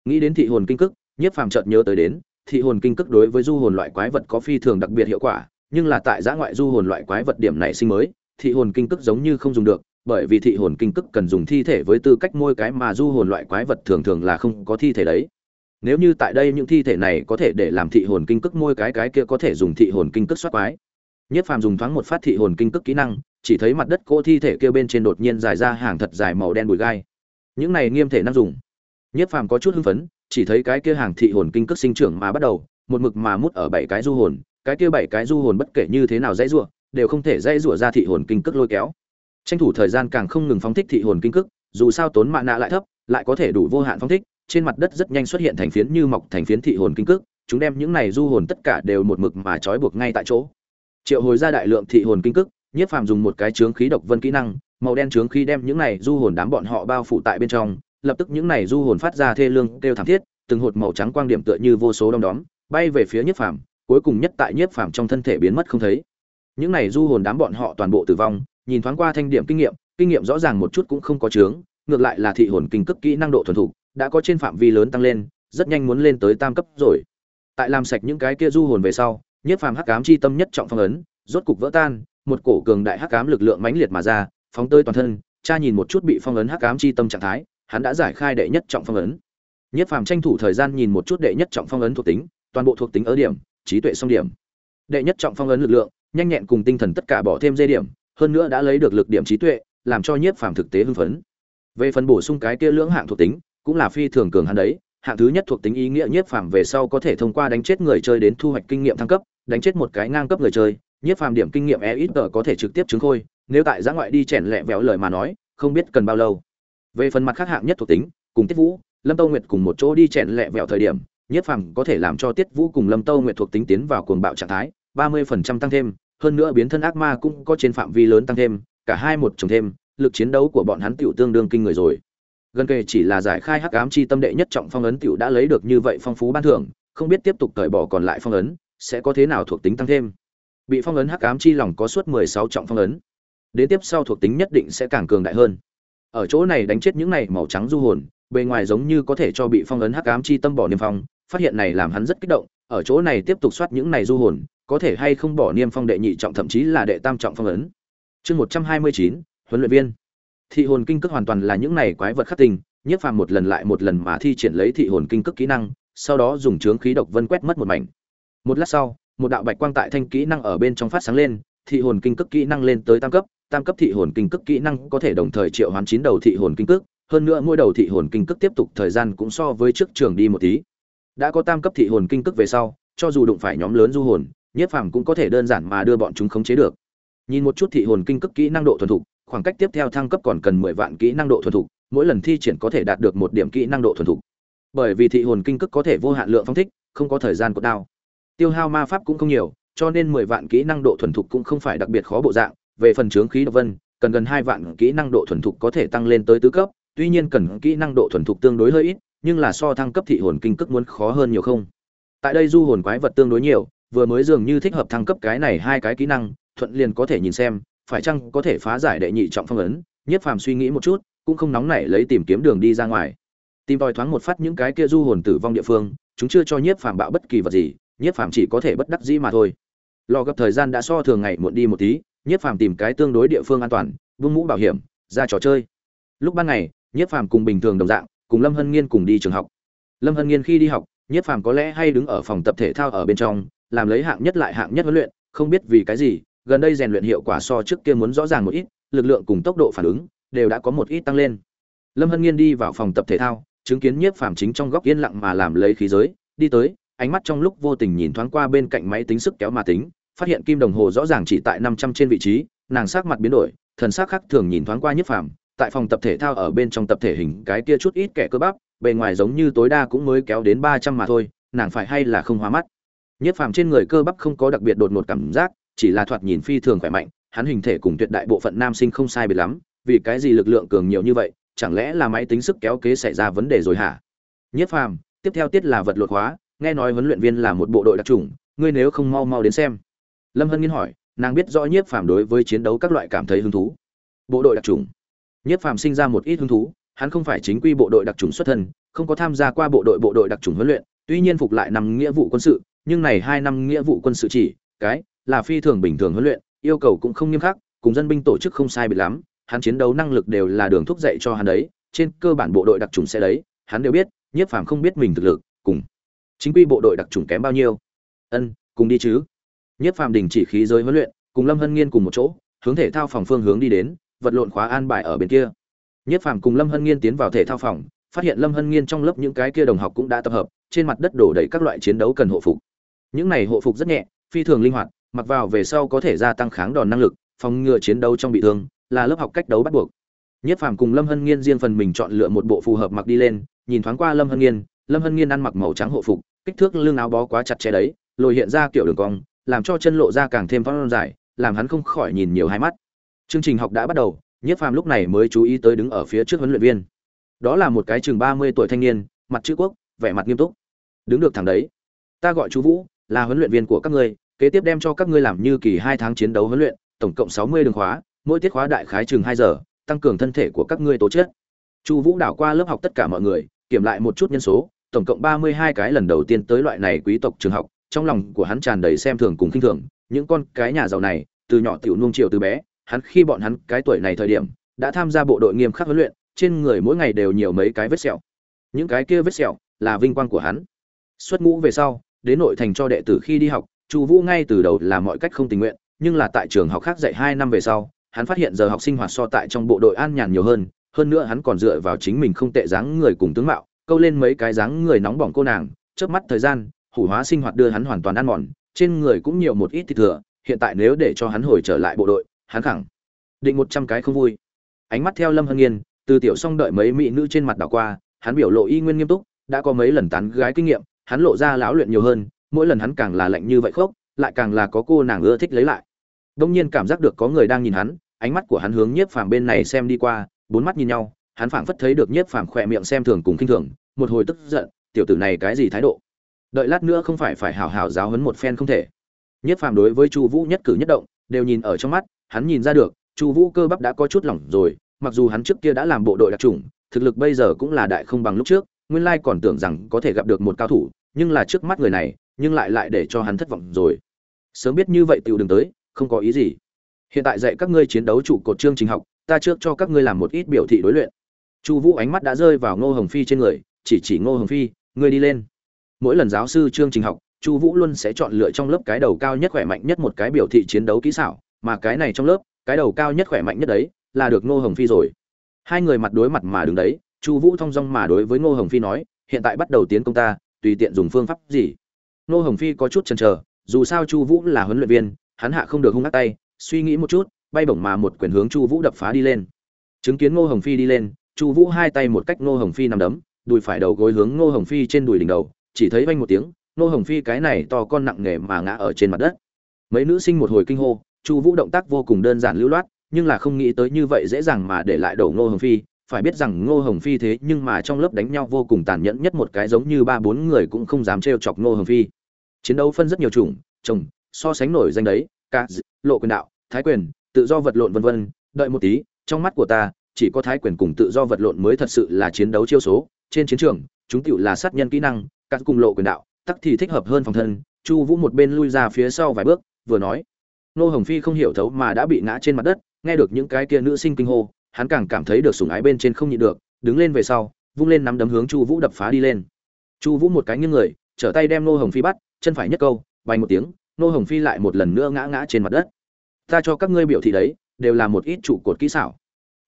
nghĩ đến thị hồn kinh cức, nhiếp phàm chợt nhớ tới đến, thị hồn kinh cức đối với du hồn loại quái vật có phi thường đặc biệt hiệu quả, nhưng là tại giã ngoại du hồn loại quái vật điểm này sinh mới, thị hồn kinh cức giống như không dùng được, bởi vì thị hồn kinh cức cần dùng thi thể với tư cách môi cái mà du hồn loại quái vật thường thường là không có thi thể đấy. Nếu như tại đây những thi thể này có thể để làm thị hồn kinh cức môi cái cái kia có thể dùng thị hồn kinh cức soát quái. Nhất phàm dùng thoáng một phát thị hồn kinh cức kỹ năng, chỉ thấy mặt đất cỗ thi thể kia bên trên đột nhiên dài ra hàng thật dài màu đen bụi gai. Những này nghiêm thể năng dùng nhất phàm có chút hưng phấn chỉ thấy cái kia hàng thị hồn kinh cước sinh trưởng mà bắt đầu một mực mà mút ở bảy cái du hồn cái kia bảy cái du hồn bất kể như thế nào dãy rủa đều không thể dãy rủa ra thị hồn kinh cước lôi kéo. Tranh thủ thời gian càng không ngừng phóng thích thị hồn kinh cước, dù sao tốn mạ nạ lại thấp lại có thể đủ vô hạn phóng thích trên mặt đất rất nhanh xuất hiện thành phiến như mọc thành phiến thị hồn kinh cước, chúng đem những này du hồn tất cả đều một mực mà trói buộc ngay tại chỗ. Triệu hồi ra đại lượng thị hồn kinh cước, nhiếp phàm dùng một cái chướng khí độc vân kỹ năng màu đen chướng khí đem những này du hồn đám bọn họ bao phủ tại bên trong lập tức những này du hồn phát ra thê lương kêu thảm thiết, từng hột màu trắng quang điểm tựa như vô số đom đóm, bay về phía nhiếp phàm, cuối cùng nhất tại nhiếp phàm trong thân thể biến mất không thấy. Những này du hồn đám bọn họ toàn bộ tử vong, nhìn thoáng qua thanh điểm kinh nghiệm kinh nghiệm rõ ràng một chút cũng không có chướng, ngược lại là thị hồn kinh cấp kỹ năng độ thuần thục, đã có trên phạm vi lớn tăng lên, rất nhanh muốn lên tới tam cấp rồi. Tại làm sạch những cái kia du hồn về sau, nhiếp phàm hắc ám chi tâm nhất trọng phong ấn, rốt cục vỡ tan, một cổ cường đại hắc ám lực lượng mãnh liệt mà ra, phóng tới toàn thân, cha nhìn một chút bị phong ấn hắc ám chi tâm trạng thái hắn đã giải khai đệ nhất trọng phong ấn. Nhiếp phàm tranh thủ thời gian nhìn một chút đệ nhất trọng phong ấn thuộc tính, toàn bộ thuộc tính ở điểm, trí tuệ song điểm. Đệ nhất trọng phong ấn lực lượng, nhanh nhẹn cùng tinh thần tất cả bỏ thêm dây điểm, hơn nữa đã lấy được lực điểm trí tuệ, làm cho nhiếp phàm thực tế hưng phấn. Về phần bổ sung cái kia lưỡng hạng thuộc tính, cũng là phi thường cường hắn đấy. Hạng thứ nhất thuộc tính ý nghĩa nhiếp phàm về sau có thể thông qua đánh chết người chơi đến thu hoạch kinh nghiệm thăng cấp, đánh chết một cái ngang cấp người chơi. Nhiếp phàm điểm kinh nghiệm e ít có thể trực tiếp chứng khôi, nếu tại giã ngoại đi chèn lẹ vẹo lời mà nói, không biết cần bao lâu về phần mặt khác hạng nhất thuộc tính, cùng tiết vũ, lâm tâu nguyệt cùng một chỗ đi chẹn lẹ vẹo thời điểm nhiếp phàm có thể làm cho tiết vũ cùng lâm tâu nguyệt thuộc tính tiến vào cuồng bạo trạng thái, ba mươi phần trăm tăng thêm, hơn nữa biến thân ác ma cũng có trên phạm vi lớn tăng thêm, cả hai một chồng thêm, lực chiến đấu của bọn hắn tiểu tương đương kinh người rồi. Gần kề chỉ là giải khai hắc ám chi tâm đệ nhất trọng phong ấn tiểu đã lấy được như vậy phong phú ban thưởng, không biết tiếp tục cởi bỏ còn lại phong ấn, sẽ có thế nào thuộc tính tăng thêm. Bị phong ấn hắc ám chi lòng có suốt mười sáu trọng phong ấn. Đến tiếp sau thuộc tính nhất định sẽ càng cường đại hơn ở chỗ này đánh chết những này màu trắng du hồn, bề ngoài giống như có thể cho bị phong ấn hắc ám chi tâm bỏ niêm phong, phát hiện này làm hắn rất kích động, ở chỗ này tiếp tục soát những này du hồn, có thể hay không bỏ niêm phong đệ nhị trọng thậm chí là đệ tam trọng phong ấn. Chương một trăm hai mươi chín, huấn luyện viên. Thị hồn kinh cước hoàn toàn là những này quái vật khắc tinh nhiếp phàm một lần lại một lần mà thi triển lấy thị hồn kinh cước kỹ năng, sau đó dùng chướng khí độc vân quét mất một mảnh. Một lát sau, một đạo bạch quang tại thanh kỹ năng ở bên trong phát sáng lên, thị hồn kinh cước kỹ năng lên tới tam cấp tam cấp thị hồn kinh cước kỹ năng có thể đồng thời triệu hoán chín đầu thị hồn kinh cước, hơn nữa mỗi đầu thị hồn kinh cước tiếp tục thời gian cũng so với trước trường đi một tí. Đã có tam cấp thị hồn kinh cước về sau, cho dù đụng phải nhóm lớn du hồn nhiếp phàm cũng có thể đơn giản mà đưa bọn chúng khống chế được. Nhìn một chút thị hồn kinh cước kỹ năng độ thuần thục, khoảng cách tiếp theo thăng cấp còn cần mười vạn kỹ năng độ thuần thục, mỗi lần thi triển có thể đạt được một điểm kỹ năng độ thuần thục. Bởi vì thị hồn kinh cước có thể vô hạn lượng phong thích, không có thời gian cột đao. Tiêu hao ma pháp cũng không nhiều, cho nên mười vạn kỹ năng độ thuần thục cũng không phải đặc biệt khó bộ dạng về phần chướng khí độc vân, cần gần hai vạn kỹ năng độ thuần thục có thể tăng lên tới tứ cấp, tuy nhiên cần kỹ năng độ thuần thục tương đối hơi ít, nhưng là so thăng cấp thị hồn kinh cức muốn khó hơn nhiều không. Tại đây du hồn quái vật tương đối nhiều, vừa mới dường như thích hợp thăng cấp cái này hai cái kỹ năng, thuận liền có thể nhìn xem, phải chăng có thể phá giải đệ nhị trọng phong ấn nhiếp phàm suy nghĩ một chút, cũng không nóng nảy lấy tìm kiếm đường đi ra ngoài. Tìm tòi thoáng một phát những cái kia du hồn tử vong địa phương, chúng chưa cho nhiếp phàm bạo bất kỳ vật gì nhiếp phàm chỉ có thể bất đắc dĩ mà thôi. Lo gấp thời gian đã so thường ngày muộn đi một tí nhiếp phàm tìm cái tương đối địa phương an toàn, vương mũ bảo hiểm, ra trò chơi. Lúc ban ngày nhiếp phàm cùng bình thường đồng dạng, cùng lâm hân nghiên cùng đi trường học. Lâm hân nghiên khi đi học nhiếp phàm có lẽ hay đứng ở phòng tập thể thao ở bên trong, làm lấy hạng nhất lại hạng nhất huấn luyện, không biết vì cái gì, gần đây rèn luyện hiệu quả so trước kia muốn rõ ràng một ít, lực lượng cùng tốc độ phản ứng đều đã có một ít tăng lên. Lâm hân nghiên đi vào phòng tập thể thao, chứng kiến nhiếp phàm chính trong góc yên lặng mà làm lấy khí giới, đi tới, ánh mắt trong lúc vô tình nhìn thoáng qua bên cạnh máy tính sức kéo mà tính phát hiện kim đồng hồ rõ ràng chỉ tại năm trăm trên vị trí nàng sắc mặt biến đổi thần sắc khác thường nhìn thoáng qua nhiếp phàm tại phòng tập thể thao ở bên trong tập thể hình cái kia chút ít kẻ cơ bắp bề ngoài giống như tối đa cũng mới kéo đến ba trăm mà thôi nàng phải hay là không hóa mắt. Nhiếp phàm trên người cơ bắp không có đặc biệt đột ngột cảm giác chỉ là thoạt nhìn phi thường khỏe mạnh hắn hình thể cùng tuyệt đại bộ phận nam sinh không sai biệt lắm vì cái gì lực lượng cường nhiều như vậy chẳng lẽ là máy tính sức kéo kế xảy ra vấn đề rồi hả? Nhiếp phàm tiếp theo tiết là vật luật hóa nghe nói huấn luyện viên là một bộ đội đặc chủng, ngươi nếu không mau mau đến xem lâm hân nghiên hỏi, nàng biết rõ nhiếp phàm đối với chiến đấu các loại cảm thấy hứng thú. Bộ đội đặc trùng nhiếp phàm sinh ra một ít hứng thú, hắn không phải chính quy bộ đội đặc trùng xuất thân, không có tham gia qua bộ đội bộ đội đặc trùng huấn luyện, tuy nhiên phục lại năm nghĩa vụ quân sự, nhưng này hai năm nghĩa vụ quân sự chỉ, cái, là phi thường bình thường huấn luyện, yêu cầu cũng không nghiêm khắc, cùng dân binh tổ chức không sai biệt lắm, hắn chiến đấu năng lực đều là đường thúc dạy cho hắn đấy, trên cơ bản bộ đội đặc trùng sẽ đấy, hắn đều biết, nhiếp phàm không biết mình thực lực, cùng chính quy bộ đội đặc trùng kém bao nhiêu. Ân, cùng đi chứ nhiếp phàm đình chỉ khí giới huấn luyện, cùng lâm hân nghiên cùng một chỗ, hướng thể thao phòng phương hướng đi đến, vật lộn khóa an bài ở bên kia. Nhiếp phàm cùng lâm hân nghiên tiến vào thể thao phòng, phát hiện lâm hân nghiên trong lớp những cái kia đồng học cũng đã tập hợp, trên mặt đất đổ đầy các loại chiến đấu cần hộ phục. Những này hộ phục rất nhẹ, phi thường linh hoạt, mặc vào về sau có thể gia tăng kháng đòn năng lực, phòng ngừa chiến đấu trong bị thương, là lớp học cách đấu bắt buộc. Nhất phàm cùng lâm hân nghiên riêng phần mình chọn lựa một bộ phù hợp mặc đi lên, nhìn thoáng qua lâm hân nghiên, lâm hân nghiên ăn mặc màu trắng hộ phục, kích thước lưng áo bó quá chặt chẽ đấy, lồi hiện ra kiểu đường cong làm cho chân lộ ra càng thêm phong dài, làm hắn không khỏi nhìn nhiều hai mắt. Chương trình học đã bắt đầu, nhất phàm lúc này mới chú ý tới đứng ở phía trước huấn luyện viên. Đó là một cái chừng ba mươi tuổi thanh niên, mặt chữ quốc, vẻ mặt nghiêm túc. Đứng được thẳng đấy. Ta gọi chú vũ, là huấn luyện viên của các ngươi, kế tiếp đem cho các ngươi làm như kỳ hai tháng chiến đấu huấn luyện, tổng cộng sáu mươi đường khóa, mỗi tiết khóa đại khái chừng hai giờ, tăng cường thân thể của các ngươi tố chất. Chu vũ đảo qua lớp học tất cả mọi người, kiểm lại một chút nhân số, tổng cộng ba mươi hai cái lần đầu tiên tới loại này quý tộc trường học trong lòng của hắn tràn đầy xem thường cùng khinh thường, những con cái nhà giàu này, từ nhỏ tiểu nuông chiều từ bé, hắn khi bọn hắn cái tuổi này thời điểm, đã tham gia bộ đội nghiêm khắc huấn luyện, trên người mỗi ngày đều nhiều mấy cái vết sẹo. Những cái kia vết sẹo là vinh quang của hắn. Xuất ngũ về sau, đến nội thành cho đệ tử khi đi học, chu vũ ngay từ đầu là mọi cách không tình nguyện, nhưng là tại trường học khác dạy hai năm về sau, hắn phát hiện giờ học sinh hoạt so tại trong bộ đội an nhàn nhiều hơn hơn nữa hắn còn dựa vào chính mình không tệ dáng người cùng tướng mạo, câu lên mấy cái dáng người nóng bỏng cô nàng, chớp mắt thời gian hủ hóa sinh hoạt đưa hắn hoàn toàn ăn mòn, trên người cũng nhiều một ít thịt thừa, hiện tại nếu để cho hắn hồi trở lại bộ đội, hắn khẳng định một trăm cái không vui. Ánh mắt theo lâm hân nghiên, từ tiểu song đợi mấy mỹ nữ trên mặt đảo qua, hắn biểu lộ y nguyên nghiêm túc, đã có mấy lần tán gái kinh nghiệm, hắn lộ ra lão luyện nhiều hơn, mỗi lần hắn càng là lạnh như vậy khốc, lại càng là có cô nàng ưa thích lấy lại. Đông nhiên cảm giác được có người đang nhìn hắn, ánh mắt của hắn hướng nhiếp phàm bên này xem đi qua, bốn mắt nhìn nhau, hắn phảng phất thấy được nhiếp phàm khỏe miệng xem thường cùng khinh thường, một hồi tức giận, tiểu tử này cái gì thái độ? Đợi lát nữa không phải phải hào hào giáo huấn một phen không thể. Nhất phàm đối với chu vũ nhất cử nhất động, đều nhìn ở trong mắt, hắn nhìn ra được, chu vũ cơ bắp đã có chút lỏng rồi, mặc dù hắn trước kia đã làm bộ đội đặc trùng thực lực bây giờ cũng là đại không bằng lúc trước, nguyên lai còn tưởng rằng có thể gặp được một cao thủ, nhưng là trước mắt người này, nhưng lại lại để cho hắn thất vọng rồi. Sớm biết như vậy tiểu đừng tới, không có ý gì. Hiện tại dạy các ngươi chiến đấu trụ cột chương trình học, ta trước cho các ngươi làm một ít biểu thị đối luyện. Chu vũ ánh mắt đã rơi vào ngô hồng phi trên người, chỉ chỉ ngô hồng phi, ngươi đi lên mỗi lần giáo sư chương trình học, chu vũ luôn sẽ chọn lựa trong lớp cái đầu cao nhất khỏe mạnh nhất một cái biểu thị chiến đấu kỹ xảo, mà cái này trong lớp, cái đầu cao nhất khỏe mạnh nhất đấy là được ngô hồng phi rồi. Hai người mặt đối mặt mà đứng đấy, chu vũ thong dong mà đối với ngô hồng phi nói, hiện tại bắt đầu tiến công ta, tùy tiện dùng phương pháp gì? Ngô hồng phi có chút chần chờ, dù sao chu vũ là huấn luyện viên, hắn hạ không được hung hát tay, suy nghĩ một chút, bay bổng mà một quyền hướng chu vũ đập phá đi lên. Chứng kiến ngô hồng phi đi lên, chu vũ hai tay một cách ngô hồng phi nằm đấm, đùi phải đầu gối hướng ngô hồng phi trên đùi đỉnh đầu chỉ thấy vang một tiếng ngô hồng phi cái này to con nặng nề mà ngã ở trên mặt đất. Mấy nữ sinh một hồi kinh hô, chu vũ động tác vô cùng đơn giản lưu loát, nhưng là không nghĩ tới như vậy dễ dàng mà để lại đổ ngô hồng phi. Phải biết rằng ngô hồng phi thế nhưng mà trong lớp đánh nhau vô cùng tàn nhẫn, nhất một cái giống như ba bốn người cũng không dám trêu chọc ngô hồng phi. Chiến đấu phân rất nhiều chủng, chồng, so sánh nổi danh đấy, ca lộ quyền đạo, thái quyền, tự do vật lộn vân vân, đợi một tí, trong mắt của ta, chỉ có thái quyền cùng tự do vật lộn mới thật sự là chiến đấu chiêu số. Trên chiến trường, chúng tiểu là sát nhân kỹ năng các cùng lộ quyền đạo, tắc thì thích hợp hơn phòng thân, chu vũ một bên lui ra phía sau vài bước, vừa nói, nô hồng phi không hiểu thấu mà đã bị ngã trên mặt đất, nghe được những cái kia nữ sinh kinh hô, hắn càng cảm thấy được sủng ái bên trên không nhịn được, đứng lên về sau, vung lên nắm đấm hướng chu vũ đập phá đi lên. Chu vũ một cái nghiêng người, trở tay đem nô hồng phi bắt, chân phải nhất câu bay một tiếng, nô hồng phi lại một lần nữa ngã ngã trên mặt đất. Ta cho các ngươi biểu thị đấy, đều là một ít trụ cột kỹ xảo.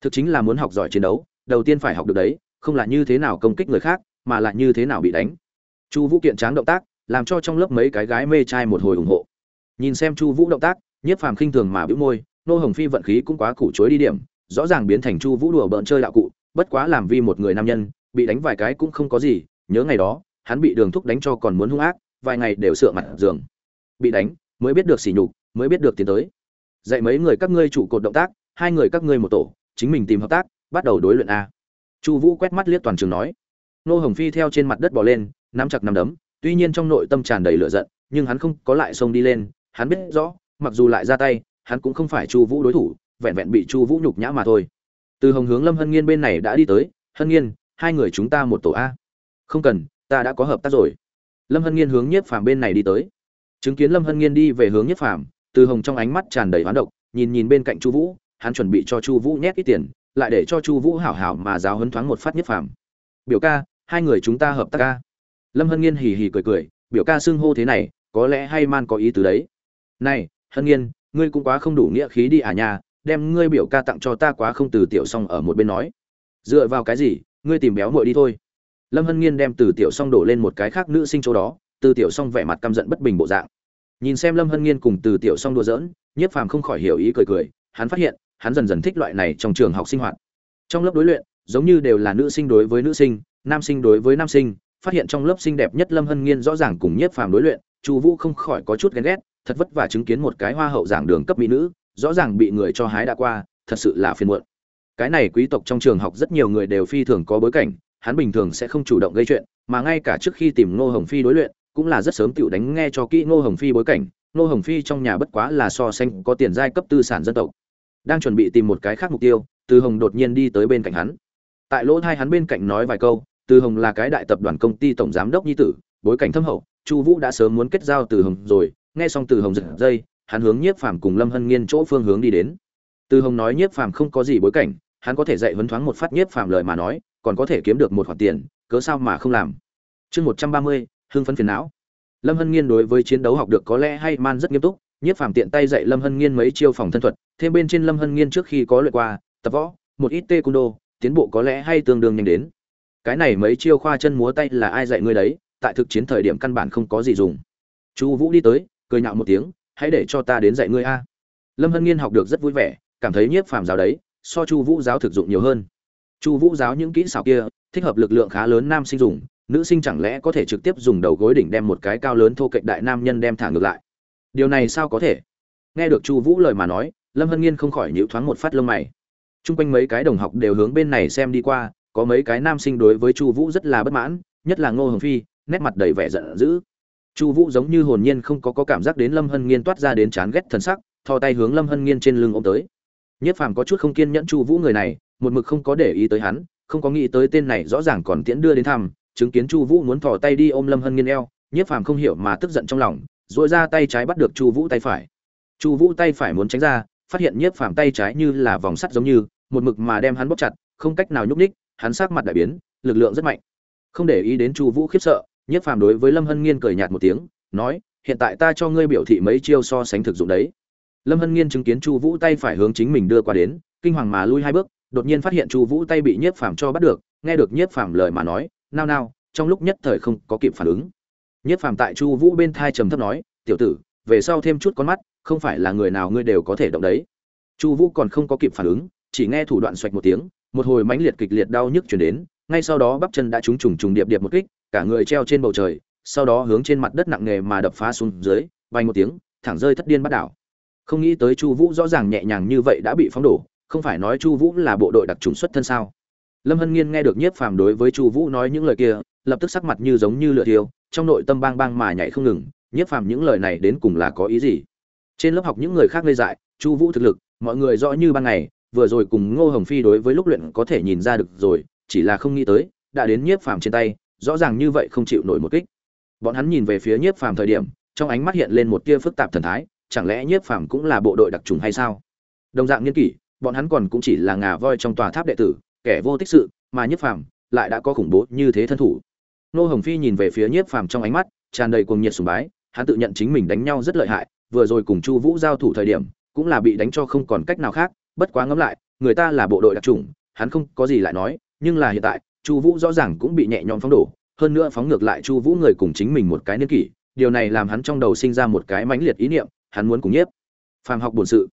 Thực chính là muốn học giỏi chiến đấu, đầu tiên phải học được đấy, không là như thế nào công kích người khác, mà là như thế nào bị đánh chu vũ kiện tráng động tác, làm cho trong lớp mấy cái gái mê trai một hồi ủng hộ. Nhìn xem chu vũ động tác, nhiếp phàm khinh thường mà bĩu môi, nô hồng phi vận khí cũng quá củ chối đi điểm, rõ ràng biến thành chu vũ đùa bỡn chơi đạo cụ, bất quá làm vi một người nam nhân, bị đánh vài cái cũng không có gì, nhớ ngày đó, hắn bị đường thúc đánh cho còn muốn hung ác, vài ngày đều sượng mặt giường. Bị đánh, mới biết được sỉ nhục, mới biết được tiến tới. Dạy mấy người các ngươi trụ cột động tác, hai người các ngươi một tổ, chính mình tìm hợp tác, bắt đầu đối luyện a. Chu vũ quét mắt liếc toàn trường nói. Nô hồng phi theo trên mặt đất bỏ lên nắm chặt nắm đấm, tuy nhiên trong nội tâm tràn đầy lửa giận, nhưng hắn không có lại xông đi lên, hắn biết rõ, mặc dù lại ra tay, hắn cũng không phải chu vũ đối thủ, vẹn vẹn bị chu vũ nhục nhã mà thôi. Từ hồng hướng lâm hân nghiên bên này đã đi tới, hân nghiên, hai người chúng ta một tổ a. Không cần, ta đã có hợp tác rồi. Lâm hân nghiên hướng nhiếp phàm bên này đi tới. Chứng kiến lâm hân nghiên đi về hướng nhiếp phàm, từ hồng trong ánh mắt tràn đầy hoán độc, nhìn nhìn bên cạnh chu vũ, hắn chuẩn bị cho chu vũ nhét ít tiền, lại để cho chu vũ hảo hảo mà giáo huấn thoáng một phát nhiếp phàm. Biểu ca, hai người chúng ta hợp tác a lâm hân nghiên hì hì cười cười, biểu ca xưng hô thế này, có lẽ hay man có ý từ đấy. Này, hân nghiên, ngươi cũng quá không đủ nghĩa khí đi à nhà đem ngươi biểu ca tặng cho ta quá không từ tiểu xong ở một bên nói. Dựa vào cái gì, ngươi tìm béo muội đi thôi. Lâm hân nghiên đem từ tiểu xong đổ lên một cái khác nữ sinh chỗ đó, từ tiểu xong vẻ mặt căm giận bất bình bộ dạng. Nhìn xem lâm hân nghiên cùng từ tiểu xong đùa giỡn, nhiếp phàm không khỏi hiểu ý cười cười, hắn phát hiện, hắn dần dần thích loại này trong trường học sinh hoạt. Trong lớp đối luyện, giống như đều là nữ sinh đối với nữ sinh, nam sinh đối với nam sinh phát hiện trong lớp xinh đẹp nhất lâm hân nghiên rõ ràng cùng nhiếp phàm đối luyện, chu vũ không khỏi có chút ghen ghét, thật vất vả chứng kiến một cái hoa hậu giảng đường cấp mỹ nữ, rõ ràng bị người cho hái đã qua, thật sự là phiền muộn. Cái này quý tộc trong trường học rất nhiều người đều phi thường có bối cảnh, hắn bình thường sẽ không chủ động gây chuyện, mà ngay cả trước khi tìm ngô hồng phi đối luyện, cũng là rất sớm tựu đánh nghe cho kỹ ngô hồng phi bối cảnh, ngô hồng phi trong nhà bất quá là so sánh có tiền giai cấp tư sản dân tộc, đang chuẩn bị tìm một cái khác mục tiêu, từ hồng đột nhiên đi tới bên cạnh hắn. Tại lỗ thai hắn bên cạnh nói vài câu từ hồng là cái đại tập đoàn công ty tổng giám đốc nhi tử, bối cảnh thâm hậu, chu vũ đã sớm muốn kết giao từ hồng rồi, nghe xong từ hồng giật dây, hắn hướng nhiếp phàm cùng lâm hân nghiên chỗ phương hướng đi đến. Từ hồng nói nhiếp phàm không có gì bối cảnh, hắn có thể dạy huấn thoáng một phát nhiếp phàm lời mà nói, còn có thể kiếm được một khoản tiền, cớ sao mà không làm. Chương một trăm ba mươi, hưng phấn phiền não. Lâm hân nghiên đối với chiến đấu học được có lẽ hay man rất nghiêm túc, nhiếp phàm tiện tay dạy lâm hân nghiên mấy chiêu phòng thân thuật, thêm bên trên lâm hân nghiên trước khi có luyện qua, tập võ, một ít tê cung đô tiến bộ có lẽ hay tương đương nhanh đến cái này mấy chiêu khoa chân múa tay là ai dạy ngươi đấy, tại thực chiến thời điểm căn bản không có gì dùng. Chu vũ đi tới, cười nhạo một tiếng, hãy để cho ta đến dạy ngươi a. Lâm hân nghiên học được rất vui vẻ, cảm thấy nhiếp phàm giáo đấy, so chu vũ giáo thực dụng nhiều hơn. Chu vũ giáo những kỹ xảo kia, thích hợp lực lượng khá lớn nam sinh dùng, nữ sinh chẳng lẽ có thể trực tiếp dùng đầu gối đỉnh đem một cái cao lớn thô kệch đại nam nhân đem thả ngược lại? Điều này sao có thể? Nghe được chu vũ lời mà nói, lâm hân nghiên không khỏi nhíu thoáng một phát lông mày. Chung quanh mấy cái đồng học đều hướng bên này xem đi qua có mấy cái nam sinh đối với chu vũ rất là bất mãn nhất là ngô hồng phi nét mặt đầy vẻ giận dữ. Chu vũ giống như hồn nhiên không có, có cảm giác đến lâm hân nghiên toát ra đến chán ghét thần sắc thò tay hướng lâm hân nghiên trên lưng ôm tới. Nhất phàm có chút không kiên nhẫn chu vũ người này một mực không có để ý tới hắn không có nghĩ tới tên này rõ ràng còn tiễn đưa đến thăm chứng kiến chu vũ muốn thò tay đi ôm lâm hân nghiên eo nhất phàm không hiểu mà tức giận trong lòng dội ra tay trái bắt được chu vũ tay phải. Chu vũ tay phải muốn tránh ra phát hiện nhất phàm tay trái như là vòng sắt giống như một mực mà đem hắn bóp chặt không cách nào nhúc ních hắn sắc mặt đại biến, lực lượng rất mạnh. Không để ý đến chu vũ khiếp sợ, nhất phàm đối với lâm hân nghiên cười nhạt một tiếng, nói, hiện tại ta cho ngươi biểu thị mấy chiêu so sánh thực dụng đấy. Lâm hân nghiên chứng kiến chu vũ tay phải hướng chính mình đưa qua đến, kinh hoàng mà lui hai bước, đột nhiên phát hiện chu vũ tay bị nhiếp phàm cho bắt được, nghe được nhiếp phàm lời mà nói, nao nao, trong lúc nhất thời không có kịp phản ứng. Nhiếp phàm tại chu vũ bên tai trầm thấp nói, tiểu tử, về sau thêm chút con mắt, không phải là người nào ngươi đều có thể động đấy. Chu vũ còn không có kịp phản ứng chỉ nghe thủ đoạn xoạch một tiếng, một hồi mãnh liệt kịch liệt đau nhức truyền đến, ngay sau đó bắp chân đã trúng trùng trùng điệp điệp một kích, cả người treo trên bầu trời, sau đó hướng trên mặt đất nặng nề mà đập phá xuống dưới vang một tiếng, thẳng rơi thất điên bắt đảo. Không nghĩ tới chu vũ rõ ràng nhẹ nhàng như vậy đã bị phóng đổ, không phải nói chu vũ là bộ đội đặc trùng xuất thân sao? Lâm hân nghiên nghe được nhiếp phàm đối với chu vũ nói những lời kia, lập tức sắc mặt như giống như lửa thiêu, trong nội tâm bang bang mà nhảy không ngừng, nhiếp phàm những lời này đến cùng là có ý gì? Trên lớp học những người khác ngây dại, chu vũ thực lực, mọi người rõ như ban ngày vừa rồi cùng ngô hồng phi đối với lúc luyện có thể nhìn ra được rồi, chỉ là không nghĩ tới, đã đến nhiếp phàm trên tay, rõ ràng như vậy không chịu nổi một kích. Bọn hắn nhìn về phía nhiếp phàm thời điểm, trong ánh mắt hiện lên một tia phức tạp thần thái, chẳng lẽ nhiếp phàm cũng là bộ đội đặc trùng hay sao? Đồng dạng nghiên kỷ, bọn hắn còn cũng chỉ là ngà voi trong tòa tháp đệ tử, kẻ vô tích sự, mà nhiếp phàm lại đã có khủng bố như thế thân thủ. Nô hồng phi nhìn về phía nhiếp phàm trong ánh mắt, tràn đầy cuồng nhiệt sùng bái, hắn tự nhận chính mình đánh nhau rất lợi hại, vừa rồi cùng chu vũ giao thủ thời điểm, cũng là bị đánh cho không còn cách nào khác bất quá ngẫm lại, người ta là bộ đội đặc trùng hắn không có gì lại nói, nhưng là hiện tại, chu vũ rõ ràng cũng bị nhẹ nhõm phóng đổ, hơn nữa phóng ngược lại chu vũ người cùng chính mình một cái niên kỷ, điều này làm hắn trong đầu sinh ra một cái mãnh liệt ý niệm, hắn muốn cùng nhiếp. Phàm học bổn sự.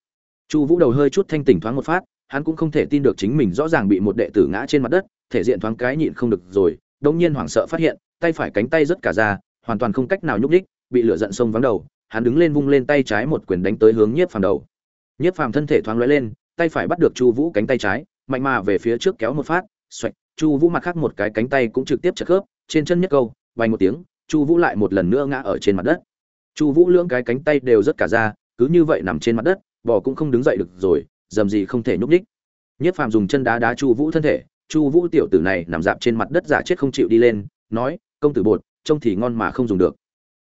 Chu vũ đầu hơi chút thanh tỉnh thoáng một phát, hắn cũng không thể tin được chính mình rõ ràng bị một đệ tử ngã trên mặt đất, thể diện thoáng cái nhịn không được rồi đông nhiên hoảng sợ phát hiện, tay phải cánh tay rất cả ra, hoàn toàn không cách nào nhúc nhích, bị lửa giận sông vắng đầu, hắn đứng lên vung lên tay trái một quyền đánh tới hướng nhiếp phàm đầu. Nhiếp phàm thân thể thoáng lóe lên tay phải bắt được chu vũ cánh tay trái, mạnh mà về phía trước kéo một phát, xoạch, chu vũ mặt khác một cái cánh tay cũng trực tiếp chật khớp, trên chân nhất câu, bay một tiếng, chu vũ lại một lần nữa ngã ở trên mặt đất. Chu vũ lưỡng cái cánh tay đều rất cả ra, cứ như vậy nằm trên mặt đất, bò cũng không đứng dậy được rồi, dầm gì không thể nhúc nhích. nhất phàm dùng chân đá đá chu vũ thân thể, chu vũ tiểu tử này nằm dạp trên mặt đất giả chết không chịu đi lên, nói, công tử bột, trông thì ngon mà không dùng được.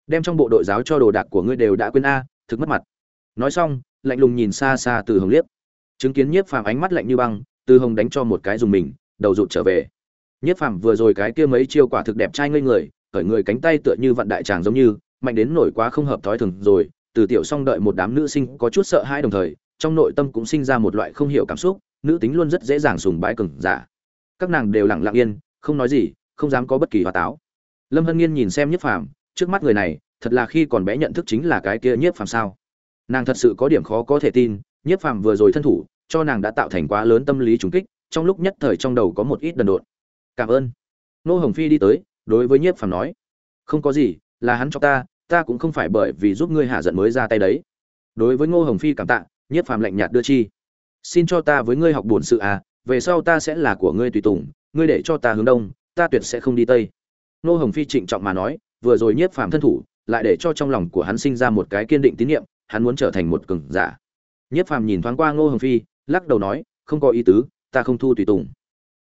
Đem trong bộ đội giáo cho đồ đạc của ngươi đều đã quên a, thực mất mặt. Nói xong, lạnh lùng nhìn xa xa từ hồng liếc chứng kiến nhiếp phàm ánh mắt lạnh như băng, từ hồng đánh cho một cái dùng mình, đầu rụt trở về. Nhiếp phàm vừa rồi cái kia mấy chiêu quả thực đẹp trai ngây người, khởi người cánh tay tựa như vạn đại tràng giống như, mạnh đến nổi quá không hợp thói thường rồi, từ tiểu xong đợi một đám nữ sinh có chút sợ hãi đồng thời, trong nội tâm cũng sinh ra một loại không hiểu cảm xúc, nữ tính luôn rất dễ dàng sùng bái cừng giả. Các nàng đều lặng lặng yên, không nói gì, không dám có bất kỳ hoa táo. Lâm hân nghiên nhìn xem nhiếp phàm, trước mắt người này, thật là khi còn bé nhận thức chính là cái kia nhiếp phàm sao. Nàng thật sự có điểm khó có thể tin, nhiếp phàm vừa rồi thân thủ cho nàng đã tạo thành quá lớn tâm lý trùng kích, trong lúc nhất thời trong đầu có một ít đần độn. Cảm ơn. Nô hồng phi đi tới, đối với nhiếp phàm nói. Không có gì, là hắn cho ta ta cũng không phải bởi vì giúp ngươi hạ giận mới ra tay đấy. Đối với ngô hồng phi cảm tạ, nhiếp phàm lạnh nhạt đưa chi. Xin cho ta với ngươi học bổn sự à về sau ta sẽ là của ngươi tùy tùng, ngươi để cho ta hướng đông, ta tuyệt sẽ không đi tây. Ngô hồng phi trịnh trọng mà nói, vừa rồi nhiếp phàm thân thủ, lại để cho trong lòng của hắn sinh ra một cái kiên định tín nhiệm, hắn muốn trở thành một cường giả. Nhiếp phàm nhìn thoáng qua ngô hồng phi lắc đầu nói, không có ý tứ, ta không thu tùy tùng.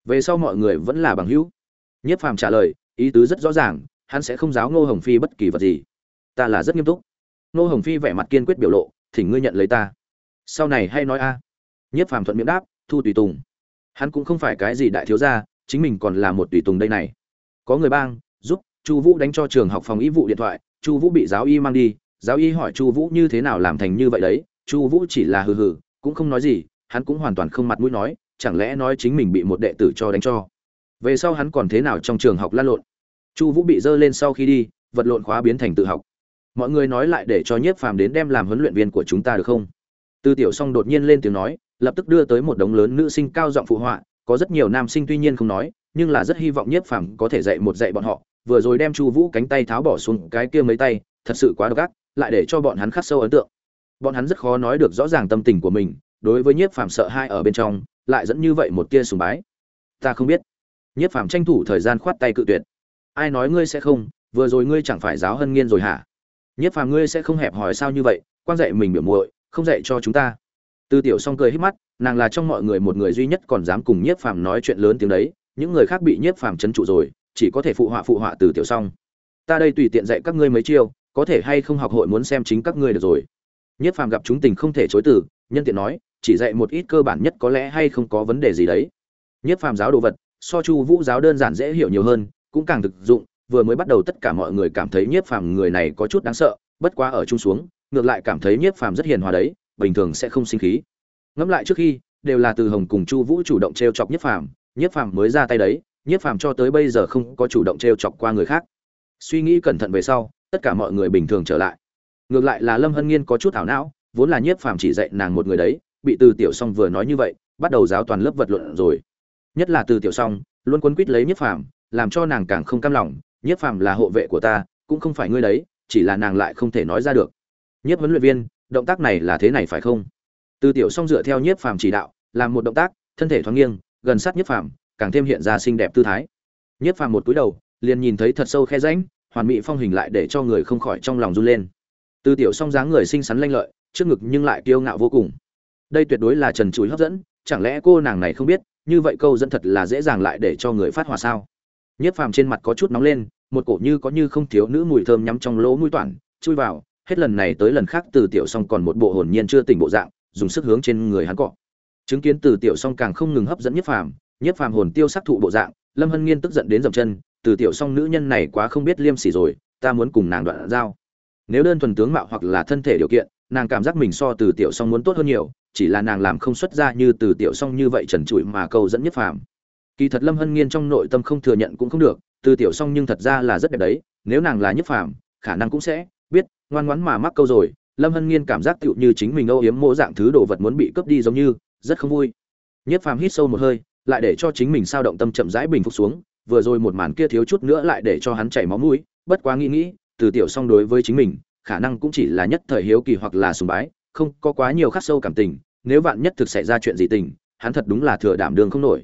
Về sau mọi người vẫn là bằng hữu. Nhiếp phàm trả lời, ý tứ rất rõ ràng, hắn sẽ không giáo ngô hồng phi bất kỳ vật gì. Ta là rất nghiêm túc. Ngô hồng phi vẻ mặt kiên quyết biểu lộ, thỉnh ngươi nhận lấy ta. Sau này hay nói a. Nhiếp phàm thuận miệng đáp, thu tùy tùng. Hắn cũng không phải cái gì đại thiếu gia, chính mình còn là một tùy tùng đây này. Có người bang, giúp chu vũ đánh cho trường học phòng y vụ điện thoại, chu vũ bị giáo y mang đi. Giáo y hỏi chu vũ như thế nào làm thành như vậy đấy. Chu vũ chỉ là hừ hừ, cũng không nói gì hắn cũng hoàn toàn không mặt mũi nói, chẳng lẽ nói chính mình bị một đệ tử cho đánh cho? Về sau hắn còn thế nào trong trường học lăn lộn? Chu vũ bị dơ lên sau khi đi, vật lộn khóa biến thành tự học. Mọi người nói lại để cho nhiếp phàm đến đem làm huấn luyện viên của chúng ta được không? Tư tiểu s đột nhiên lên tiếng nói, lập tức đưa tới một đống lớn nữ sinh cao giọng phụ họa, có rất nhiều nam sinh tuy nhiên không nói, nhưng là rất hy vọng nhiếp phàm có thể dạy một dạy bọn họ, vừa rồi đem chu vũ cánh tay tháo bỏ xuống cái kia mấy tay, thật sự quá độc ác, lại để cho bọn hắn khắc sâu ấn tượng. Bọn hắn rất khó nói được rõ ràng tâm tình của mình đối với nhiếp phàm sợ hai ở bên trong, lại dẫn như vậy một tia sùng bái. Ta không biết. Nhiếp phàm tranh thủ thời gian khoát tay cự tuyệt. Ai nói ngươi sẽ không, vừa rồi ngươi chẳng phải giáo hân nghiên rồi hả? Nhiếp phàm ngươi sẽ không hẹp hỏi sao như vậy quan dạy mình biểu muội, không dạy cho chúng ta. Tư tiểu song cười hít mắt, nàng là trong mọi người một người duy nhất còn dám cùng nhiếp phàm nói chuyện lớn tiếng đấy, những người khác bị nhiếp phàm chấn trụ rồi, chỉ có thể phụ họa phụ họa từ tiểu song. Ta đây tùy tiện dạy các ngươi mấy chiêu, có thể hay không học hội muốn xem chính các ngươi được rồi. Nhiếp phàm gặp chúng tình không thể chối từ, nhân tiện nói chỉ dạy một ít cơ bản nhất có lẽ hay không có vấn đề gì đấy. Nhất phàm giáo đồ vật, so chu vũ giáo đơn giản dễ hiểu nhiều hơn, cũng càng thực dụng, vừa mới bắt đầu tất cả mọi người cảm thấy nhiếp phàm người này có chút đáng sợ, bất quá ở chung xuống, ngược lại cảm thấy nhiếp phàm rất hiền hòa đấy, bình thường sẽ không sinh khí. Ngẫm lại trước khi, đều là từ hồng cùng chu vũ chủ động t r e o chọc nhiếp phàm nhiếp phàm mới ra tay đấy nhiếp phàm cho tới bây giờ không có chủ động t r e o chọc qua người khác. Suy nghĩ cẩn thận về sau, tất cả mọi người bình thường trở lại. Ngược lại là lâm hân nghiên có chút ảo não, vốn là nhiếp phàm chỉ dạy nàng một người đấy bị từ tiểu Song vừa nói như vậy bắt đầu giáo toàn lớp vật luận rồi. Nhất là từ tiểu Song, luôn quấn quýt lấy nhiếp phàm làm cho nàng càng không cam lòng. Nhiếp phàm là hộ vệ của ta cũng không phải ngươi đấy chỉ là nàng lại không thể nói ra được. Nhiếp huấn luyện viên động tác này là thế này phải không? Từ tiểu song dựa theo nhiếp phàm chỉ đạo làm một động tác thân thể thoáng nghiêng gần sát nhiếp phàm càng thêm hiện ra xinh đẹp tư thái. Nhiếp phàm một cúi đầu liền nhìn thấy thật sâu khe rãnh hoàn mỹ phong hình lại để cho người không khỏi trong lòng run lên. Từ tiểu song dáng người xinh xắn lanh lợi trước ngực nhưng lại kiêu ngạo vô cùng đây tuyệt đối là trần trụi hấp dẫn, chẳng lẽ cô nàng này không biết, như vậy câu dẫn thật là dễ dàng lại để cho người phát hỏa sao? Nhất phàm trên mặt có chút nóng lên, một cổ như có như không thiếu nữ mùi thơm nhắm trong lỗ mũi toản chui vào, hết lần này tới lần khác từ tiểu song còn một bộ hồn nhiên chưa tỉnh bộ dạng, dùng sức hướng trên người hắn cọ. Chứng kiến từ tiểu song càng không ngừng hấp dẫn nhất phàm nhất phàm hồn tiêu sắc thụ bộ dạng, lâm hân nghiên tức giận đến dậm chân, từ tiểu song nữ nhân này quá không biết liêm sỉ rồi, ta muốn cùng nàng đoạn giao. Nếu đơn thuần tướng mạo hoặc là thân thể điều kiện nàng cảm giác mình so từ tiểu song muốn tốt hơn nhiều, chỉ là nàng làm không xuất ra như từ tiểu song như vậy trần trụi mà câu dẫn nhất phàm. Kỳ thật lâm hân nghiên trong nội tâm không thừa nhận cũng không được, từ tiểu song nhưng thật ra là rất đẹp đấy, nếu nàng là nhất phàm, khả năng cũng sẽ biết, ngoan ngoãn mà mắc câu rồi, lâm hân nghiên cảm giác tựu như chính mình âu yếm mô dạng thứ đồ vật muốn bị cướp đi giống như, rất không vui. Nhất phàm hít sâu một hơi, lại để cho chính mình sao động tâm chậm rãi bình phục xuống, vừa rồi một màn kia thiếu chút nữa lại để cho hắn chảy máu mũi, bất quá nghĩ nghĩ, từ tiểu song đối với chính mình khả năng cũng chỉ là nhất thời hiếu kỳ hoặc là sùng bái, không có quá nhiều khắc sâu cảm tình, nếu vạn nhất thực xảy ra chuyện gì tình, hắn thật đúng là thừa đảm đường không nổi.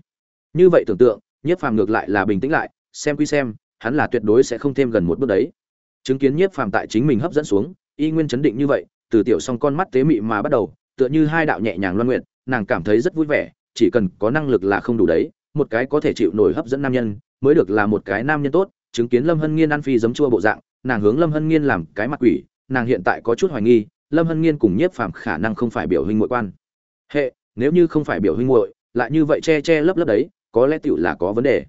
Như vậy tưởng tượng, nhiếp phàm ngược lại là bình tĩnh lại, xem quy xem, hắn là tuyệt đối sẽ không thêm gần một bước đấy. Chứng kiến nhiếp phàm tại chính mình hấp dẫn xuống, y nguyên chấn định như vậy, từ tiểu song con mắt tế mị mà bắt đầu, tựa như hai đạo nhẹ nhàng loan nguyện, nàng cảm thấy rất vui vẻ, chỉ cần có năng lực là không đủ đấy, một cái có thể chịu nổi hấp dẫn nam nhân, mới được là một cái nam nhân tốt, chứng kiến lâm hân nghiên ăn phi giấm chua bộ dạng nàng hướng lâm hân nghiên làm cái mặt quỷ, nàng hiện tại có chút hoài nghi, lâm hân nghiên cùng nhiếp phàm khả năng không phải biểu huynh muội quan. Hệ, nếu như không phải biểu huynh muội, lại như vậy che che lấp lấp đấy, có lẽ tựu là có vấn đề.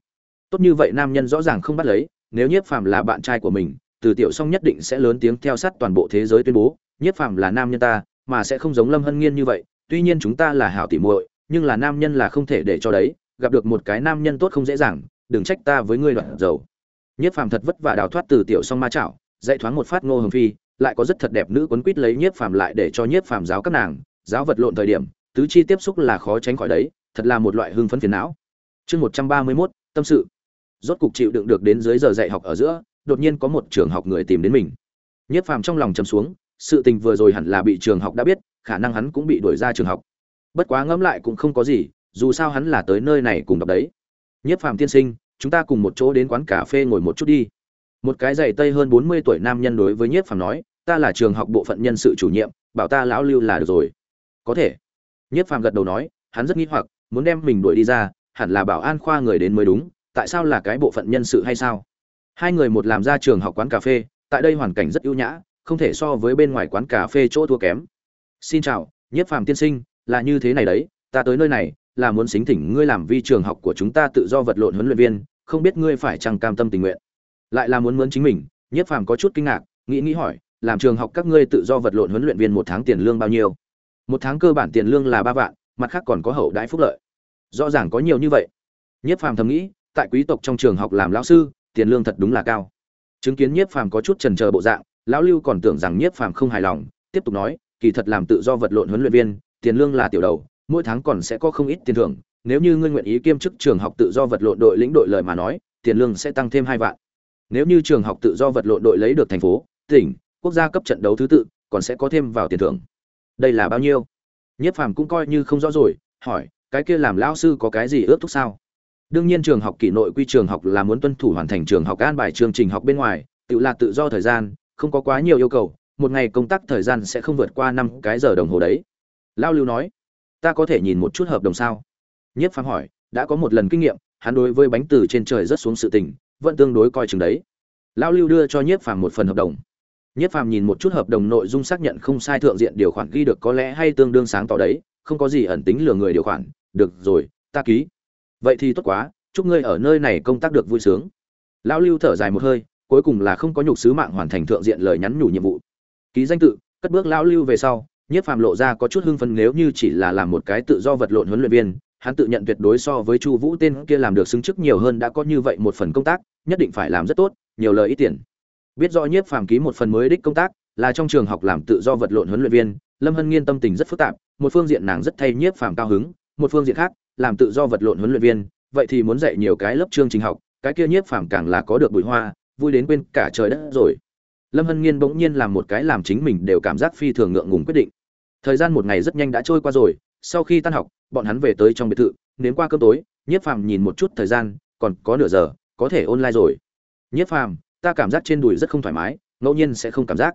Tốt như vậy nam nhân rõ ràng không bắt lấy, nếu nhiếp phàm là bạn trai của mình, từ tiểu song nhất định sẽ lớn tiếng theo sát toàn bộ thế giới tuyên bố, nhiếp phàm là nam nhân ta, mà sẽ không giống lâm hân nghiên như vậy, tuy nhiên chúng ta là hảo tỉ muội, nhưng là nam nhân là không thể để cho đấy, gặp được một cái nam nhân tốt không dễ dàng, đừng trách ta với ngươi đoạn dầu nhiếp phàm thật vất vả đào thoát từ tiểu song ma chảo, dạy thoáng một phát ngô hồng phi, lại có rất thật đẹp nữ quấn quýt lấy nhiếp phàm lại để cho nhiếp phàm giáo các nàng, giáo vật lộn thời điểm, tứ chi tiếp xúc là khó tránh khỏi đấy, thật là một loại hưng phấn phiền não. Chương một trăm ba mươi mốt, tâm sự. Rốt cục chịu đựng được đến dưới giờ dạy học ở giữa, đột nhiên có một trường học người tìm đến mình. Nhiếp phàm trong lòng trầm xuống, sự tình vừa rồi hẳn là bị trường học đã biết, khả năng hắn cũng bị đuổi ra trường học. Bất quá ngẫm lại cũng không có gì, dù sao hắn là tới nơi này cùng đọc đấy. Nhiếp phàm tiên sinh chúng ta cùng một chỗ đến quán cà phê ngồi một chút đi. Một cái giày tây hơn bốn mươi tuổi nam nhân đối với nhiếp phàm nói, ta là trường học bộ phận nhân sự chủ nhiệm, bảo ta lão lưu là được rồi. Có thể. Nhiếp phàm gật đầu nói, hắn rất nghĩ hoặc, muốn đem mình đuổi đi ra, hẳn là bảo an khoa người đến mới đúng, tại sao là cái bộ phận nhân sự hay sao? Hai người một làm ra trường học quán cà phê, tại đây hoàn cảnh rất ưu nhã, không thể so với bên ngoài quán cà phê chỗ thua kém. Xin chào, nhiếp phàm tiên sinh, là như thế này đấy, ta tới nơi này là muốn xính thỉnh ngươi làm vi trường học của chúng ta tự do vật lộn huấn luyện viên, không biết ngươi phải chăng cam tâm tình nguyện. Lại là muốn mướn chính mình, nhiếp phàm có chút kinh ngạc, nghĩ nghĩ hỏi, làm trường học các ngươi tự do vật lộn huấn luyện viên một tháng tiền lương bao nhiêu? Một tháng cơ bản tiền lương là ba vạn, mặt khác còn có hậu đãi phúc lợi. Rõ ràng có nhiều như vậy. Nhiếp phàm thầm nghĩ, tại quý tộc trong trường học làm lão sư, tiền lương thật đúng là cao. Chứng kiến nhiếp phàm có chút trần chờ bộ dạng, lão lưu còn tưởng rằng nhiếp phàm không hài lòng, tiếp tục nói, kỳ thật làm tự do vật lộn huấn luyện viên, tiền lương là tiểu đầu mỗi tháng còn sẽ có không ít tiền thưởng, nếu như ngươi nguyện ý kiêm chức trường học tự do vật lộn đội lĩnh đội lời mà nói, tiền lương sẽ tăng thêm hai vạn. Nếu như trường học tự do vật lộn đội lấy được thành phố, tỉnh, quốc gia cấp trận đấu thứ tự, còn sẽ có thêm vào tiền thưởng. Đây là bao nhiêu? Nhất phàm cũng coi như không rõ rồi, hỏi, cái kia làm lão sư có cái gì ước thúc sao? Đương nhiên trường học kỷ nội quy trường học là muốn tuân thủ hoàn thành trường học an bài chương trình học bên ngoài, tự là tự do thời gian, không có quá nhiều yêu cầu, một ngày công tác thời gian sẽ không vượt qua năm cái giờ đồng hồ đấy. Lao lưu nói ta có thể nhìn một chút hợp đồng sao? Nhất phàm hỏi, đã có một lần kinh nghiệm, hắn đối với bánh từ trên trời rất xuống sự tình, vẫn tương đối coi chừng đấy. Lao lưu đưa cho nhiếp phàm một phần hợp đồng. Nhiếp phàm nhìn một chút hợp đồng nội dung xác nhận không sai thượng diện điều khoản ghi được có lẽ hay tương đương sáng tỏ đấy, không có gì ẩn tính lừa người điều khoản, được rồi, ta ký. Vậy thì tốt quá, chúc ngươi ở nơi này công tác được vui sướng. Lão lưu thở dài một hơi, cuối cùng là không có nhục sứ mạng hoàn thành thượng diện lời nhắn nhủ nhiệm vụ. Ký danh tự, cất bước lão lưu về sau nhiếp phàm lộ ra có chút hưng phấn nếu như chỉ là làm một cái tự do vật lộn huấn luyện viên, hắn tự nhận tuyệt đối so với chu vũ tên kia làm được xứng chức nhiều hơn đã có như vậy một phần công tác, nhất định phải làm rất tốt, nhiều lời ít tiền. Biết rõ nhiếp phàm ký một phần mới đích công tác, là trong trường học làm tự do vật lộn huấn luyện viên, lâm hân nghiên tâm tình rất phức tạp, một phương diện nàng rất thay nhiếp phàm cao hứng, một phương diện khác, làm tự do vật lộn huấn luyện viên, vậy thì muốn dạy nhiều cái lớp chương trình học, cái kia nhiếp phàm càng là có được bụi hoa, vui đến quên cả trời đất rồi. Lâm hân nghiên bỗng nhiên làm một cái làm chính mình đều cảm giác phi thường ngượng ngùng quyết định thời gian một ngày rất nhanh đã trôi qua rồi, sau khi tan học, bọn hắn về tới trong biệt thự, nếm qua cơm tối, nhiếp phàm nhìn một chút thời gian, còn có nửa giờ, có thể online rồi. Nhiếp phàm, ta cảm giác trên đùi rất không thoải mái, ngẫu nhiên sẽ không cảm giác.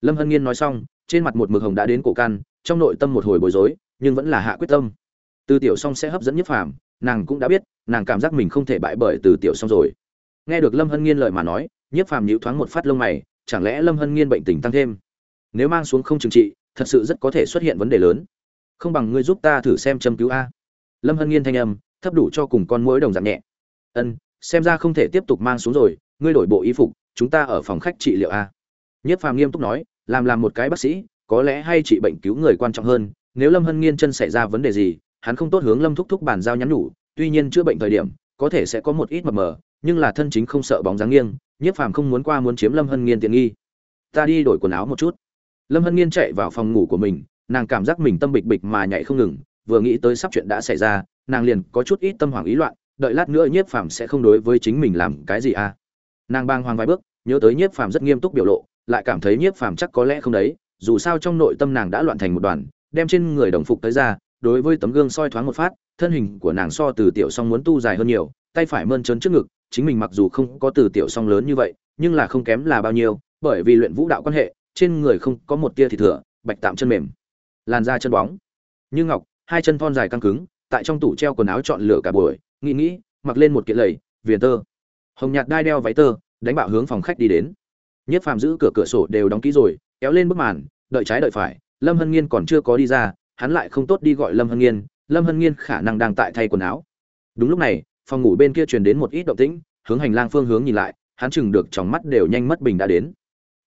Lâm hân nghiên nói xong, trên mặt một mực hồng đã đến cổ căn trong nội tâm một hồi bối rối, nhưng vẫn là hạ quyết tâm. Từ tiểu song sẽ hấp dẫn nhiếp phàm, nàng cũng đã biết, nàng cảm giác mình không thể bại bởi từ tiểu song rồi. Nghe được lâm hân nghiên lời mà nói, nhiếp phàm nhíu thoáng một phát lông mày, chẳng lẽ lâm hân nghiên bệnh tình tăng thêm? Nếu mang xuống không trừng trị thật sự rất có thể xuất hiện vấn đề lớn. Không bằng ngươi giúp ta thử xem châm cứu a. Lâm hân nghiên thanh âm, thấp đủ cho cùng con mũi đồng giảm nhẹ. Ân, xem ra không thể tiếp tục mang xuống rồi, ngươi đổi bộ y phục, chúng ta ở phòng khách trị liệu a. Nhất phàm nghiêm túc nói, làm làm một cái bác sĩ, có lẽ hay trị bệnh cứu người quan trọng hơn, nếu lâm hân nghiên chân xảy ra vấn đề gì, hắn không tốt hướng lâm thúc thúc bàn giao nhắn nhủ, tuy nhiên chữa bệnh thời điểm, có thể sẽ có một ít mập mờ, nhưng là thân chính không sợ bóng dáng nghiêng nhiếp phàm không muốn qua muốn chiếm lâm hân nghiên tiện nghi. Ta đi đổi quần áo một chút lâm hân nghiên chạy vào phòng ngủ của mình, nàng cảm giác mình tâm bịch bịch mà nhảy không ngừng, vừa nghĩ tới sắp chuyện đã xảy ra, nàng liền có chút ít tâm hoảng ý loạn, đợi lát nữa nhiếp phàm sẽ không đối với chính mình làm cái gì à. Nàng bang hoàng vài bước, nhớ tới nhiếp phàm rất nghiêm túc biểu lộ, lại cảm thấy nhiếp phàm chắc có lẽ không đấy, dù sao trong nội tâm nàng đã loạn thành một đoàn, đem trên người đồng phục tới ra, đối với tấm gương soi thoáng một phát, thân hình của nàng so từ tiểu song muốn tu dài hơn nhiều, tay phải mơn trớn trước ngực, chính mình mặc dù không có từ tiểu song lớn như vậy, nhưng là không kém là bao nhiêu, bởi vì luyện vũ đạo quan hệ trên người không có một tia thịt thừa, bạch tạm chân mềm. Làn da chân bóng. Như ngọc, hai chân thon dài căng cứng, tại trong tủ treo quần áo chọn lựa cả buổi, nghĩ nghĩ, mặc lên một kiện lầy, viền tơ. Hồng nhạt đai đeo váy tơ, đánh bạo hướng phòng khách đi đến. Nhất phàm giữ cửa cửa sổ đều đóng kỹ rồi, kéo lên bức màn, đợi trái đợi phải, lâm hân nghiên còn chưa có đi ra, hắn lại không tốt đi gọi lâm hân nghiên, lâm hân nghiên khả năng đang tại thay quần áo. Đúng lúc này, phòng ngủ bên kia truyền đến một ít động tĩnh, hướng hành lang phương hướng nhìn lại, hắn chừng được trong mắt đều nhanh mất bình đã đến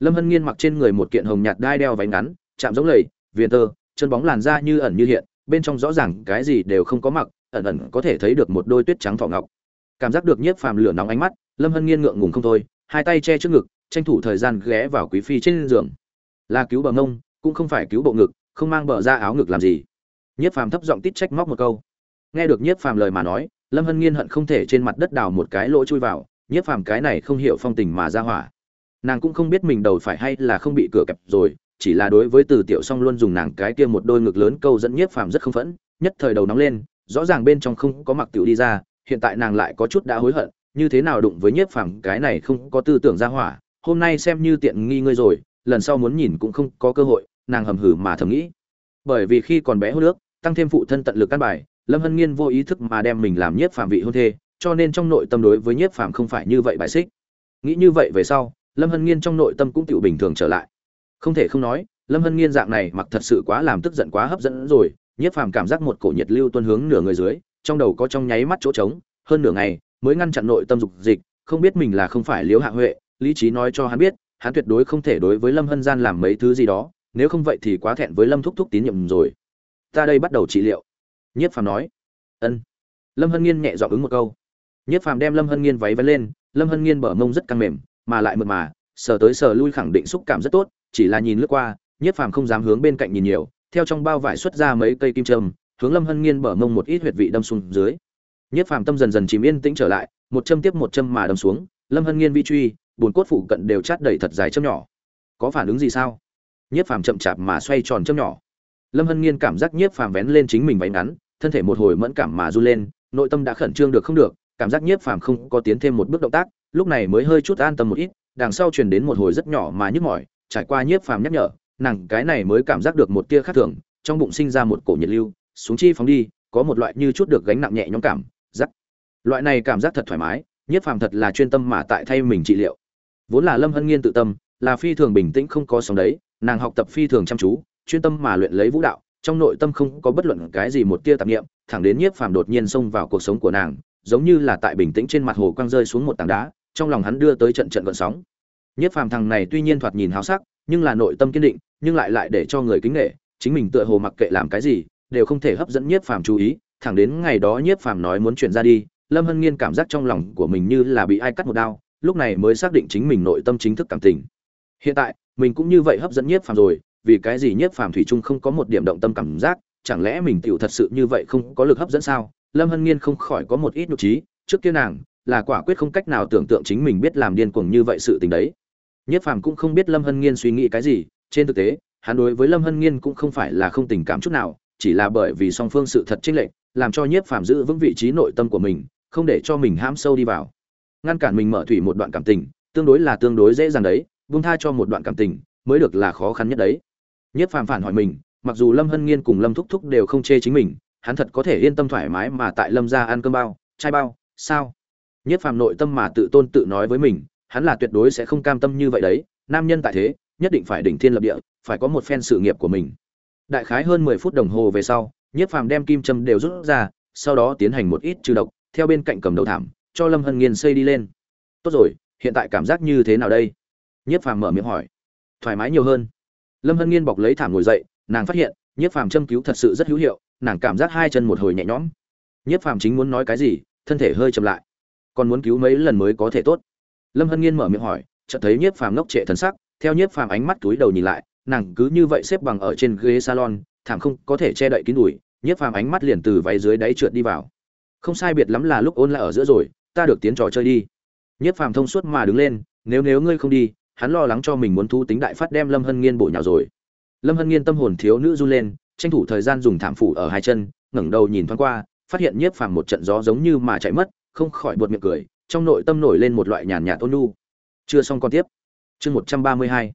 lâm hân nghiên mặc trên người một kiện hồng nhạt đai đeo váy ngắn, chạm giống lầy, viền tơ, chân bóng làn da như ẩn như hiện, bên trong rõ ràng cái gì đều không có mặc, ẩn ẩn có thể thấy được một đôi tuyết trắng thỏ ngọc. Cảm giác được nhiếp phàm lửa nóng ánh mắt, lâm hân nghiên ngượng ngùng không thôi, hai tay che trước ngực, tranh thủ thời gian ghé vào quý phi trên giường. Là cứu bờ ngông cũng không phải cứu bộ ngực, không mang bờ ra áo ngực làm gì. Nhiếp phàm thấp giọng tít trách móc một câu. Nghe được nhiếp phàm lời mà nói, lâm hân nghiên hận không thể trên mặt đất đào một cái lỗ chui vào, nhiếp phàm cái này không hiểu phong tình mà ra hỏa nàng cũng không biết mình đầu phải hay là không bị cửa kẹp rồi, chỉ là đối với từ tiểu song luôn dùng nàng cái kia một đôi ngực lớn câu dẫn nhiếp phàm rất không phẫn, nhất thời đầu nóng lên, rõ ràng bên trong không có mặc tiểu đi ra, hiện tại nàng lại có chút đã hối hận, như thế nào đụng với nhiếp phàm, cái này không có tư tưởng ra hỏa, hôm nay xem như tiện nghi ngươi rồi, lần sau muốn nhìn cũng không có cơ hội, nàng hầm hử mà thầm nghĩ. Bởi vì khi còn bé hô nước tăng thêm phụ thân tận lực căn bài, lâm hân nghiên vô ý thức mà đem mình làm nhiếp phàm vị hôn thê, cho nên trong nội tâm đối với nhiếp phàm không phải như vậy bài xích. Nghĩ như vậy về sau lâm hân nghiên trong nội tâm cũng tựu bình thường trở lại. Không thể không nói, lâm hân nghiên dạng này mặc thật sự quá làm tức giận quá hấp dẫn rồi nhiếp phàm cảm giác một cổ nhiệt lưu tuân hướng nửa người dưới, trong đầu có trong nháy mắt chỗ trống. Hơn nửa ngày, mới ngăn chặn nội tâm dục dịch, không biết mình là không phải liếu hạ huệ, lý trí nói cho hắn biết, hắn tuyệt đối không thể đối với lâm hân gian làm mấy thứ gì đó, nếu không vậy thì quá thẹn với lâm thúc thúc tín nhiệm rồi. Ta đây bắt đầu trị liệu. Nhiếp phàm nói. Ân. Lâm hân nghiên nhẹ dọ ứng một câu. Nhiếp phàm đem lâm hân nghiên váy váy lên, lâm hân nghiên bở mông rất căng mềm mà lại mượt mà sờ tới sờ lui khẳng định xúc cảm rất tốt chỉ là nhìn lướt qua nhiếp phàm không dám hướng bên cạnh nhìn nhiều theo trong bao vải xuất ra mấy cây kim trâm, hướng lâm hân nghiên bở mông một ít huyệt vị đâm xuống dưới. Nhiếp phàm tâm dần dần chìm yên tĩnh trở lại một châm tiếp một châm mà đâm xuống lâm hân nghiên vi truy bùn cốt phụ cận đều chát đầy thật dài châm nhỏ. Có phản ứng gì sao? Nhiếp phàm chậm chạp mà xoay tròn châm nhỏ. Lâm hân nghiên cảm giác nhiếp phàm vén lên chính mình váy ngắn thân thể một hồi mẫn cảm mà run lên nội tâm đã khẩn trương được không được cảm giác nhiếp phàm không có tiến thêm một bước động tác lúc này mới hơi chút an tâm một ít, đằng sau truyền đến một hồi rất nhỏ mà nhức mỏi, trải qua nhiếp phàm nhắc nhở, nàng cái này mới cảm giác được một tia khác thường, trong bụng sinh ra một cổ nhiệt lưu, xuống chi phóng đi, có một loại như chút được gánh nặng nhẹ nhõm cảm, giác. Loại này cảm giác thật thoải mái, nhiếp phàm thật là chuyên tâm mà tại thay mình trị liệu. Vốn là lâm hân nghiên tự tâm, là phi thường bình tĩnh không có sóng đấy, nàng học tập phi thường chăm chú, chuyên tâm mà luyện lấy vũ đạo, trong nội tâm không có bất luận cái gì một tia tạp niệm, thẳng đến nhiếp phàm đột nhiên xông vào cuộc sống của nàng, giống như là tại bình tĩnh trên mặt hồ quăng rơi xuống một tảng đá trong lòng hắn đưa tới trận trận gợn sóng. Nhiếp phàm thằng này tuy nhiên thoạt nhìn háo sắc nhưng là nội tâm kiên định nhưng lại lại để cho người kính nể, chính mình tựa hồ mặc kệ làm cái gì đều không thể hấp dẫn nhiếp phàm chú ý. Thẳng đến ngày đó nhiếp phàm nói muốn chuyển ra đi lâm hân nghiên cảm giác trong lòng của mình như là bị ai cắt một đao lúc này mới xác định chính mình nội tâm chính thức cảm tình. Hiện tại mình cũng như vậy hấp dẫn nhiếp phàm rồi vì cái gì nhiếp phàm thủy chung không có một điểm động tâm cảm giác chẳng lẽ mình tiểu thật sự như vậy không có lực hấp dẫn sao? Lâm hân nghiên không khỏi có một ít nhục trí trước kia nàng là quả quyết không cách nào tưởng tượng chính mình biết làm điên cuồng như vậy sự tình đấy. Nhiếp phàm cũng không biết lâm hân nghiên suy nghĩ cái gì, trên thực tế, hắn đối với lâm hân nghiên cũng không phải là không tình cảm chút nào, chỉ là bởi vì song phương sự thật chênh lệch, làm cho nhiếp phàm giữ vững vị trí nội tâm của mình, không để cho mình hãm sâu đi vào. Ngăn cản mình mở thủy một đoạn cảm tình, tương đối là tương đối dễ dàng đấy, buông tha cho một đoạn cảm tình, mới được là khó khăn nhất đấy. Nhất phàm phản hỏi mình, mặc dù lâm hân nghiên cùng lâm thúc thúc đều không chê chính mình, hắn thật có thể yên tâm thoải mái mà tại lâm gia ăn cơm bao, chai bao, sao? Nhất phàm nội tâm mà tự tôn tự nói với mình, hắn là tuyệt đối sẽ không cam tâm như vậy đấy, nam nhân tại thế, nhất định phải đỉnh thiên lập địa, phải có một phen sự nghiệp của mình. Đại khái hơn mười phút đồng hồ về sau, nhất phàm đem kim châm đều rút ra, sau đó tiến hành một ít trừ độc, theo bên cạnh cầm đầu thảm, cho lâm hân nghiên xây đi lên. Tốt rồi, hiện tại cảm giác như thế nào đây? Nhiếp phàm mở miệng hỏi. Thoải mái nhiều hơn. Lâm hân nghiên bọc lấy thảm ngồi dậy, nàng phát hiện nhiếp phàm châm cứu thật sự rất hữu hiệu, nàng cảm giác hai chân một hồi nhẹ nhõm. Nhiếp phàm chính muốn nói cái gì, thân thể hơi chậm lại còn muốn cứu mấy lần mới có thể tốt. Lâm hân nghiên mở miệng hỏi, chợt thấy nhiếp phàm ngốc trệ thần sắc, theo nhiếp phàm ánh mắt túi đầu nhìn lại, nàng cứ như vậy xếp bằng ở trên ghế salon, thảm không có thể che đậy kín đùi, nhiếp phàm ánh mắt liền từ váy dưới đáy trượt đi vào. Không sai biệt lắm là lúc ôn lại ở giữa rồi, ta được tiến trò chơi đi. Nhiếp phàm thông suốt mà đứng lên, nếu nếu ngươi không đi, hắn lo lắng cho mình muốn thu tính đại phát đem lâm hân nghiên bổ nhào rồi. Lâm hân nghiên tâm hồn thiếu nữ run lên, tranh thủ thời gian dùng thảm phủ ở hai chân, ngẩng đầu nhìn thoáng qua, phát hiện nhiếp phàm một trận gió giống như mà chạy mất không khỏi buột miệng cười, trong nội tâm nổi lên một loại nhàn nhạt ôn nhu. Chưa xong con tiếp. Chương một trăm ba mươi hai.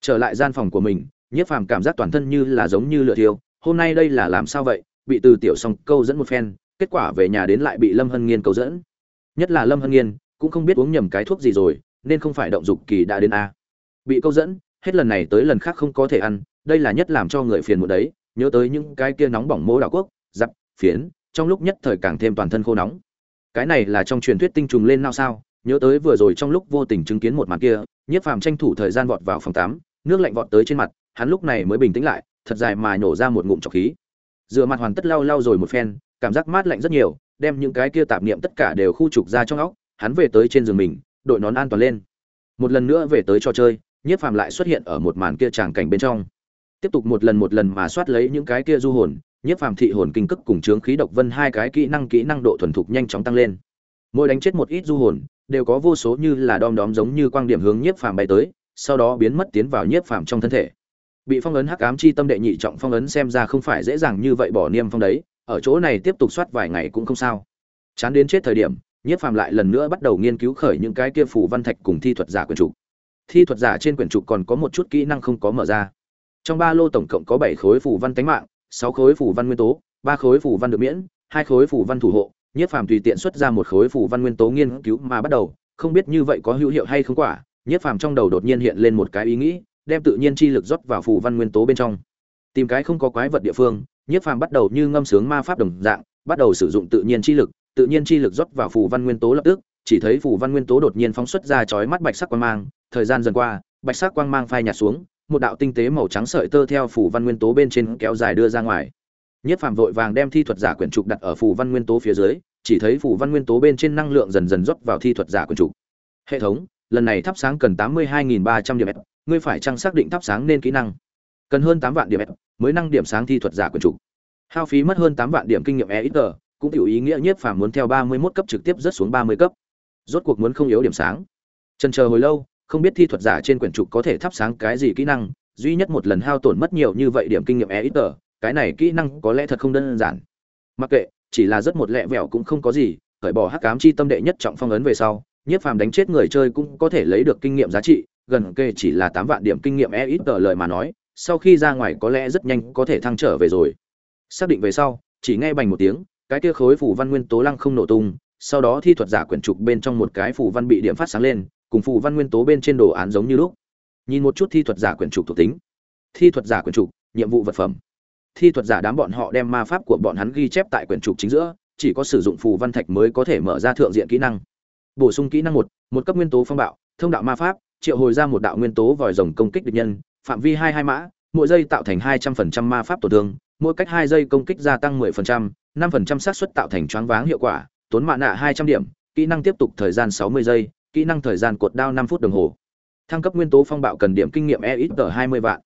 Trở lại gian phòng của mình, nhiếp phàm cảm giác toàn thân như là giống như lửa thiêu. Hôm nay đây là làm sao vậy? Bị từ tiểu song câu dẫn một phen, kết quả về nhà đến lại bị lâm hân nghiên câu dẫn. Nhất là lâm hân nghiên, cũng không biết uống nhầm cái thuốc gì rồi, nên không phải động dục kỳ đã đến a. Bị câu dẫn, hết lần này tới lần khác không có thể ăn, đây là nhất làm cho người phiền một đấy. Nhớ tới những cái kia nóng bỏng mố đảo quốc, giặc, phiến, trong lúc nhất thời càng thêm toàn thân khô nóng cái này là trong truyền thuyết tinh trùng lên nao sao? Nhớ tới vừa rồi trong lúc vô tình chứng kiến một màn kia, nhiếp phàm tranh thủ thời gian vọt vào phòng tắm, nước lạnh vọt tới trên mặt, hắn lúc này mới bình tĩnh lại, thật dài mà nhổ ra một ngụm trọc khí. Dựa mặt hoàn tất lau lau rồi một phen, cảm giác mát lạnh rất nhiều, đem những cái kia tạp niệm tất cả đều khu trục ra trong óc, hắn về tới trên giường mình, đội nón an toàn lên. Một lần nữa về tới trò chơi, nhiếp phàm lại xuất hiện ở một màn kia tràng cảnh bên trong. Tiếp tục một lần một lần mà soát lấy những cái kia du hồn nhiếp phàm thị hồn kinh cức cùng chướng khí độc vân hai cái kỹ năng kỹ năng độ thuần thục nhanh chóng tăng lên. Mỗi đánh chết một ít du hồn, đều có vô số như là đom đóm giống như quang điểm hướng nhiếp phàm bay tới, sau đó biến mất tiến vào nhiếp phàm trong thân thể. Bị phong ấn hắc ám chi tâm đệ nhị trọng phong ấn xem ra không phải dễ dàng như vậy bỏ niêm phong đấy, ở chỗ này tiếp tục soát vài ngày cũng không sao. Chán đến chết thời điểm nhiếp phàm lại lần nữa bắt đầu nghiên cứu khởi những cái kia phủ văn thạch cùng thi thuật giả quyển trục. Thi thuật giả trên quyển trục còn có một chút kỹ năng không có mở ra. Trong ba lô tổng cộng có bảy khối phủ văn tánh mạng sáu khối phủ văn nguyên tố, ba khối phủ văn được miễn, hai khối phủ văn thủ hộ, nhiếp phàm tùy tiện xuất ra một khối phủ văn nguyên tố nghiên cứu mà bắt đầu, không biết như vậy có hữu hiệu hay không quả, nhiếp phàm trong đầu đột nhiên hiện lên một cái ý nghĩ, đem tự nhiên chi lực rót vào phủ văn nguyên tố bên trong. Tìm cái không có quái vật địa phương, nhiếp phàm bắt đầu như ngâm sướng ma pháp đồng dạng, bắt đầu sử dụng tự nhiên chi lực, tự nhiên chi lực rót vào phủ văn nguyên tố lập tức, chỉ thấy phủ văn nguyên tố đột nhiên phóng xuất ra chói mắt bạch sắc quang mang, thời gian dần qua, bạch sắc quang mang phai nhạt xuống một đạo tinh tế màu trắng sợi tơ theo phủ văn nguyên tố bên trên kéo dài đưa ra ngoài. Nhất phàm vội vàng đem thi thuật giả quyển trục đặt ở phủ văn nguyên tố phía dưới, chỉ thấy phủ văn nguyên tố bên trên năng lượng dần dần rót vào thi thuật giả quyển trục. Hệ thống, lần này thắp sáng cần tám mươi hai ba trăm điểm ngươi phải chăng xác định thắp sáng nên kỹ năng. Cần hơn tám vạn điểm mới năng điểm sáng thi thuật giả quyển trục. Hao phí mất hơn tám vạn điểm kinh nghiệm e ít tờ cũng tiểu ý nghĩa nhiếp phàm muốn theo ba mươi 31 cấp trực tiếp rớt xuống ba mươi cấp. Rốt cuộc muốn không yếu điểm sáng. Trần chờ hồi lâu không biết thi thuật giả trên quyển trục có thể thắp sáng cái gì kỹ năng, duy nhất một lần hao tổn mất nhiều như vậy điểm kinh nghiệm e ít tờ, cái này kỹ năng có lẽ thật không đơn giản. Mặc kệ, chỉ là rất một lẹ vẹo cũng không có gì khởi bỏ hắc cám chi tâm đệ nhất trọng phong ấn về sau, nhiếp phàm đánh chết người chơi cũng có thể lấy được kinh nghiệm giá trị, gần kề chỉ là tám vạn điểm kinh nghiệm e ít tờ lời mà nói, sau khi ra ngoài có lẽ rất nhanh có thể thăng trở về rồi. Xác định về sau, chỉ nghe bành một tiếng, cái kia khối phủ văn nguyên tố lăng không nổ tung, sau đó thi thuật giả quyển trục bên trong một cái phủ văn bị điểm phát sáng lên cùng phù văn nguyên tố bên trên đồ án giống như lúc. Nhìn một chút thi thuật giả quyển trục thuộc tính. Thi thuật giả quyển trục, nhiệm vụ vật phẩm. Thi thuật giả đám bọn họ đem ma pháp của bọn hắn ghi chép tại quyển trục chính giữa, chỉ có sử dụng phù văn thạch mới có thể mở ra thượng diện kỹ năng. Bổ sung kỹ năng một một cấp nguyên tố phong bạo, thông đạo ma pháp, triệu hồi ra một đạo nguyên tố vòi rồng công kích địch nhân, phạm vi hai hai mã, mỗi giây tạo thành hai trăm phần trăm ma pháp tổn thương, mỗi cách hai giây công kích gia tăng mười phần trăm, năm phần trăm xác suất tạo thành choáng váng hiệu quả, tốn mạ nạ hai trăm điểm, kỹ năng tiếp tục thời gian sáu mươi giây kỹ năng thời gian cột đao năm phút đồng hồ. Thăng cấp nguyên tố phong bạo cần điểm kinh nghiệm e ít tờ hai mươi vạn.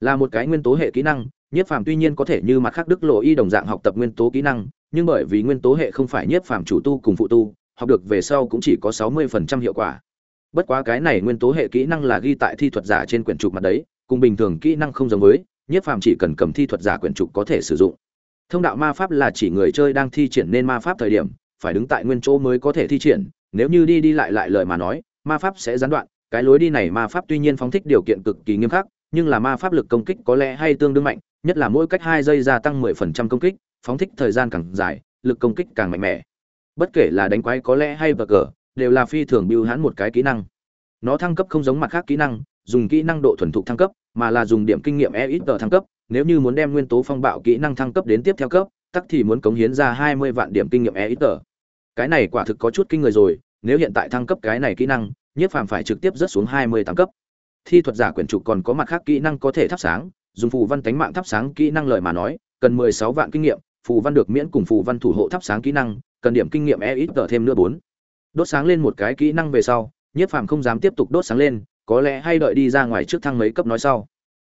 Là một cái nguyên tố hệ kỹ năng, nhiếp phàm tuy nhiên có thể như mặt khác đức lộ y đồng dạng học tập nguyên tố kỹ năng, nhưng bởi vì nguyên tố hệ không phải nhiếp phàm chủ tu cùng phụ tu, học được về sau cũng chỉ có sáu mươi phần trăm hiệu quả. Bất quá cái này nguyên tố hệ kỹ năng là ghi tại thi thuật giả trên quyển trục mặt đấy, cùng bình thường kỹ năng không giống với, nhiếp phàm chỉ cần cầm thi thuật giả quyển trục có thể sử dụng. Thông đạo ma pháp là chỉ người chơi đang thi triển nên ma pháp thời điểm, phải đứng tại nguyên chỗ mới có thể thi triển nếu như đi đi lại lại lời mà nói, ma pháp sẽ gián đoạn, cái lối đi này ma pháp tuy nhiên phóng thích điều kiện cực kỳ nghiêm khắc, nhưng là ma pháp lực công kích có lẽ hay tương đương mạnh, nhất là mỗi cách hai giây gia tăng mười phần trăm công kích, phóng thích thời gian càng dài, lực công kích càng mạnh mẽ. Bất kể là đánh quái có lẽ hay bờ cờ, đều là phi thường biêu hãn một cái kỹ năng. Nó thăng cấp không giống mặt khác kỹ năng, dùng kỹ năng độ thuần thục thăng cấp, mà là dùng điểm kinh nghiệm e ít thăng cấp. Nếu như muốn đem nguyên tố phong bạo kỹ năng thăng cấp đến tiếp theo cấp, tắc thì muốn cống hiến ra hai mươi vạn điểm kinh nghiệm e ít cái này quả thực có chút kinh người rồi nếu hiện tại thăng cấp cái này kỹ năng, nhiếp phàm phải trực tiếp rớt xuống hai mươi tám cấp. Thi thuật giả quyển trục còn có mặt khác kỹ năng có thể thắp sáng, dùng phù văn tánh mạng thắp sáng kỹ năng lời mà nói, cần mười sáu vạn kinh nghiệm, phù văn được miễn cùng phù văn thủ hộ thắp sáng kỹ năng, cần điểm kinh nghiệm e ít tờ thêm nữa bốn. Đốt sáng lên một cái kỹ năng về sau, nhiếp phàm không dám tiếp tục đốt sáng lên, có lẽ hay đợi đi ra ngoài trước thăng mấy cấp nói sau.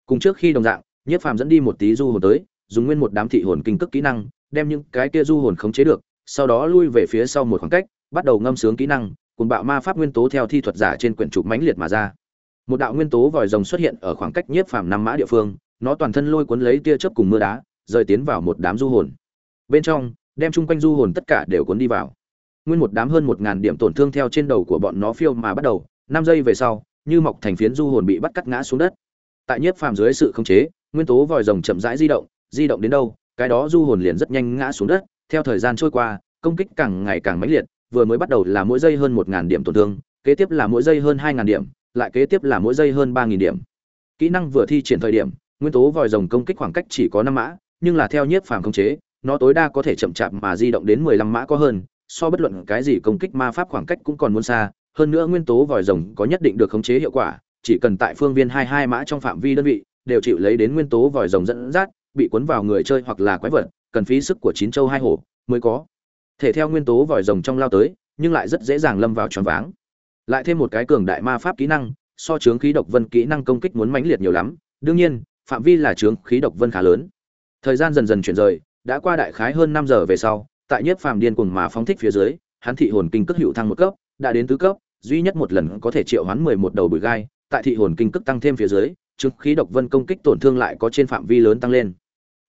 Cùng trước khi đồng dạng, nhiếp phàm dẫn đi một tí du hồn tới, dùng nguyên một đám thị hồn kinh cước kỹ năng, đem những cái kia du hồn khống chế được, sau đó lui về phía sau một khoảng cách bắt đầu ngâm sướng kỹ năng, cùng bạo ma pháp nguyên tố theo thi thuật giả trên quyển trục mãnh liệt mà ra. Một đạo nguyên tố vòi rồng xuất hiện ở khoảng cách nhiếp phàm năm mã địa phương, nó toàn thân lôi cuốn lấy tia chớp cùng mưa đá, rời tiến vào một đám du hồn. Bên trong, đem chung quanh du hồn tất cả đều cuốn đi vào. Nguyên một đám hơn một ngàn điểm tổn thương theo trên đầu của bọn nó phiêu mà bắt đầu, năm giây về sau, như mọc thành phiến du hồn bị bắt cắt ngã xuống đất. Tại nhiếp phàm dưới sự khống chế, nguyên tố vòi rồng chậm rãi di động di động đến đâu, cái đó du hồn liền rất nhanh ngã xuống đất. Theo thời gian trôi qua, công kích càng ngày càng mãnh liệt vừa mới bắt đầu là mỗi giây hơn một ngàn điểm tổn thương, kế tiếp là mỗi giây hơn hai ngàn điểm, lại kế tiếp là mỗi giây hơn ba nghìn điểm. Kỹ năng vừa thi triển thời điểm, nguyên tố vòi rồng công kích khoảng cách chỉ có năm mã, nhưng là theo nhiếp phàm khống chế, nó tối đa có thể chậm chạp mà di động đến mười lăm mã có hơn, so bất luận cái gì công kích ma pháp khoảng cách cũng còn muốn xa, hơn nữa nguyên tố vòi rồng có nhất định được khống chế hiệu quả, chỉ cần tại phương viên hai hai mã trong phạm vi đơn vị, đều chịu lấy đến nguyên tố vòi rồng dẫn dắt, bị cuốn vào người chơi hoặc là quái vật, cần phí sức của chín châu hai hổ mới có thể theo nguyên tố vòi rồng trong lao tới, nhưng lại rất dễ dàng lâm vào tròn váng. Lại thêm một cái cường đại ma pháp kỹ năng, so chướng khí độc vân kỹ năng công kích muốn mãnh liệt nhiều lắm, đương nhiên, phạm vi là chướng khí độc vân khá lớn. Thời gian dần dần chuyển rời, đã qua đại khái hơn năm giờ về sau, tại nhất phàm điên cuồng mà phóng thích phía dưới, hắn thị hồn kinh cước hữu thăng một cấp, đã đến tứ cấp, duy nhất một lần có thể triệu hoán mười một đầu bụi gai, tại thị hồn kinh cước tăng thêm phía dưới chứng khí độc vân công kích tổn thương lại có trên phạm vi lớn tăng lên.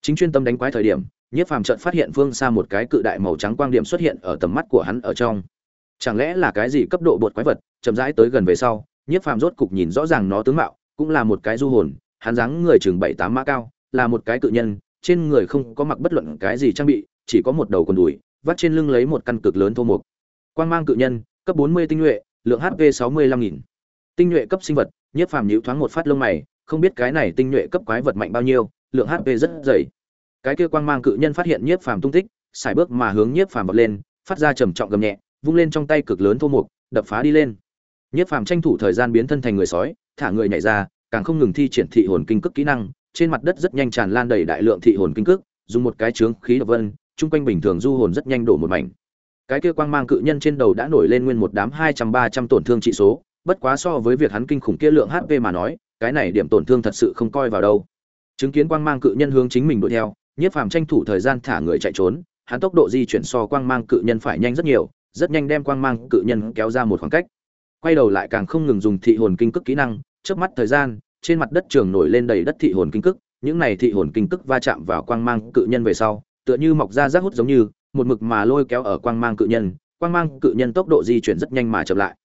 Chính chuyên tâm đánh quái thời điểm nhất phàm chợt phát hiện phương xa một cái cự đại màu trắng quang điểm xuất hiện ở tầm mắt của hắn ở trong. Chẳng lẽ là cái gì cấp độ bột quái vật, chậm rãi tới gần về sau nhất phàm rốt cục nhìn rõ ràng nó tướng mạo, cũng là một cái du hồn, hắn dáng người chừng bảy tám mã cao, là một cái cự nhân, trên người không có mặc bất luận cái gì trang bị, chỉ có một đầu quần đùi, vắt trên lưng lấy một căn cực lớn thô mục quang mang cự nhân, cấp bốn mươi tinh nhuệ, lượng hp sáu mươi lăm nghìn. Tinh nhuệ cấp sinh vật, nhiếp phàm nhíu thoáng một phát lông mày, không biết cái này tinh nhuệ cấp quái vật mạnh bao nhiêu, lượng hp rất dày cái kia quang mang cự nhân phát hiện nhiếp phàm tung tích xài bước mà hướng nhiếp phàm vọt lên, phát ra trầm trọng gầm nhẹ, vung lên trong tay cực lớn thô mục, đập phá đi lên. Nhiếp phàm tranh thủ thời gian biến thân thành người sói, thả người nhảy ra, càng không ngừng thi triển thị hồn kinh cước kỹ năng, trên mặt đất rất nhanh tràn lan đầy đại lượng thị hồn kinh cước, dùng một cái trướng khí đập vân, chung quanh bình thường du hồn rất nhanh đổ một mảnh. Cái kia quang mang cự nhân trên đầu đã nổi lên nguyên một đám hai trăm ba trăm tổn thương trị số, bất quá so với việc hắn kinh khủng kia lượng hp mà nói, cái này điểm tổn thương thật sự không coi vào đâu. Chứng kiến quang mang cự nhân hướng chính mình đuổi theo nhiếp phàm tranh thủ thời gian thả người chạy trốn, hắn tốc độ di chuyển so quang mang cự nhân phải nhanh rất nhiều, rất nhanh đem quang mang cự nhân kéo ra một khoảng cách. Quay đầu lại càng không ngừng dùng thị hồn kinh cức kỹ năng trước mắt thời gian, trên mặt đất trường nổi lên đầy đất thị hồn kinh cức những này thị hồn kinh cức va chạm vào quang mang cự nhân về sau, tựa như mọc ra rác hút giống như, một mực mà lôi kéo ở quang mang cự nhân, quang mang cự nhân tốc độ di chuyển rất nhanh mà chậm lại.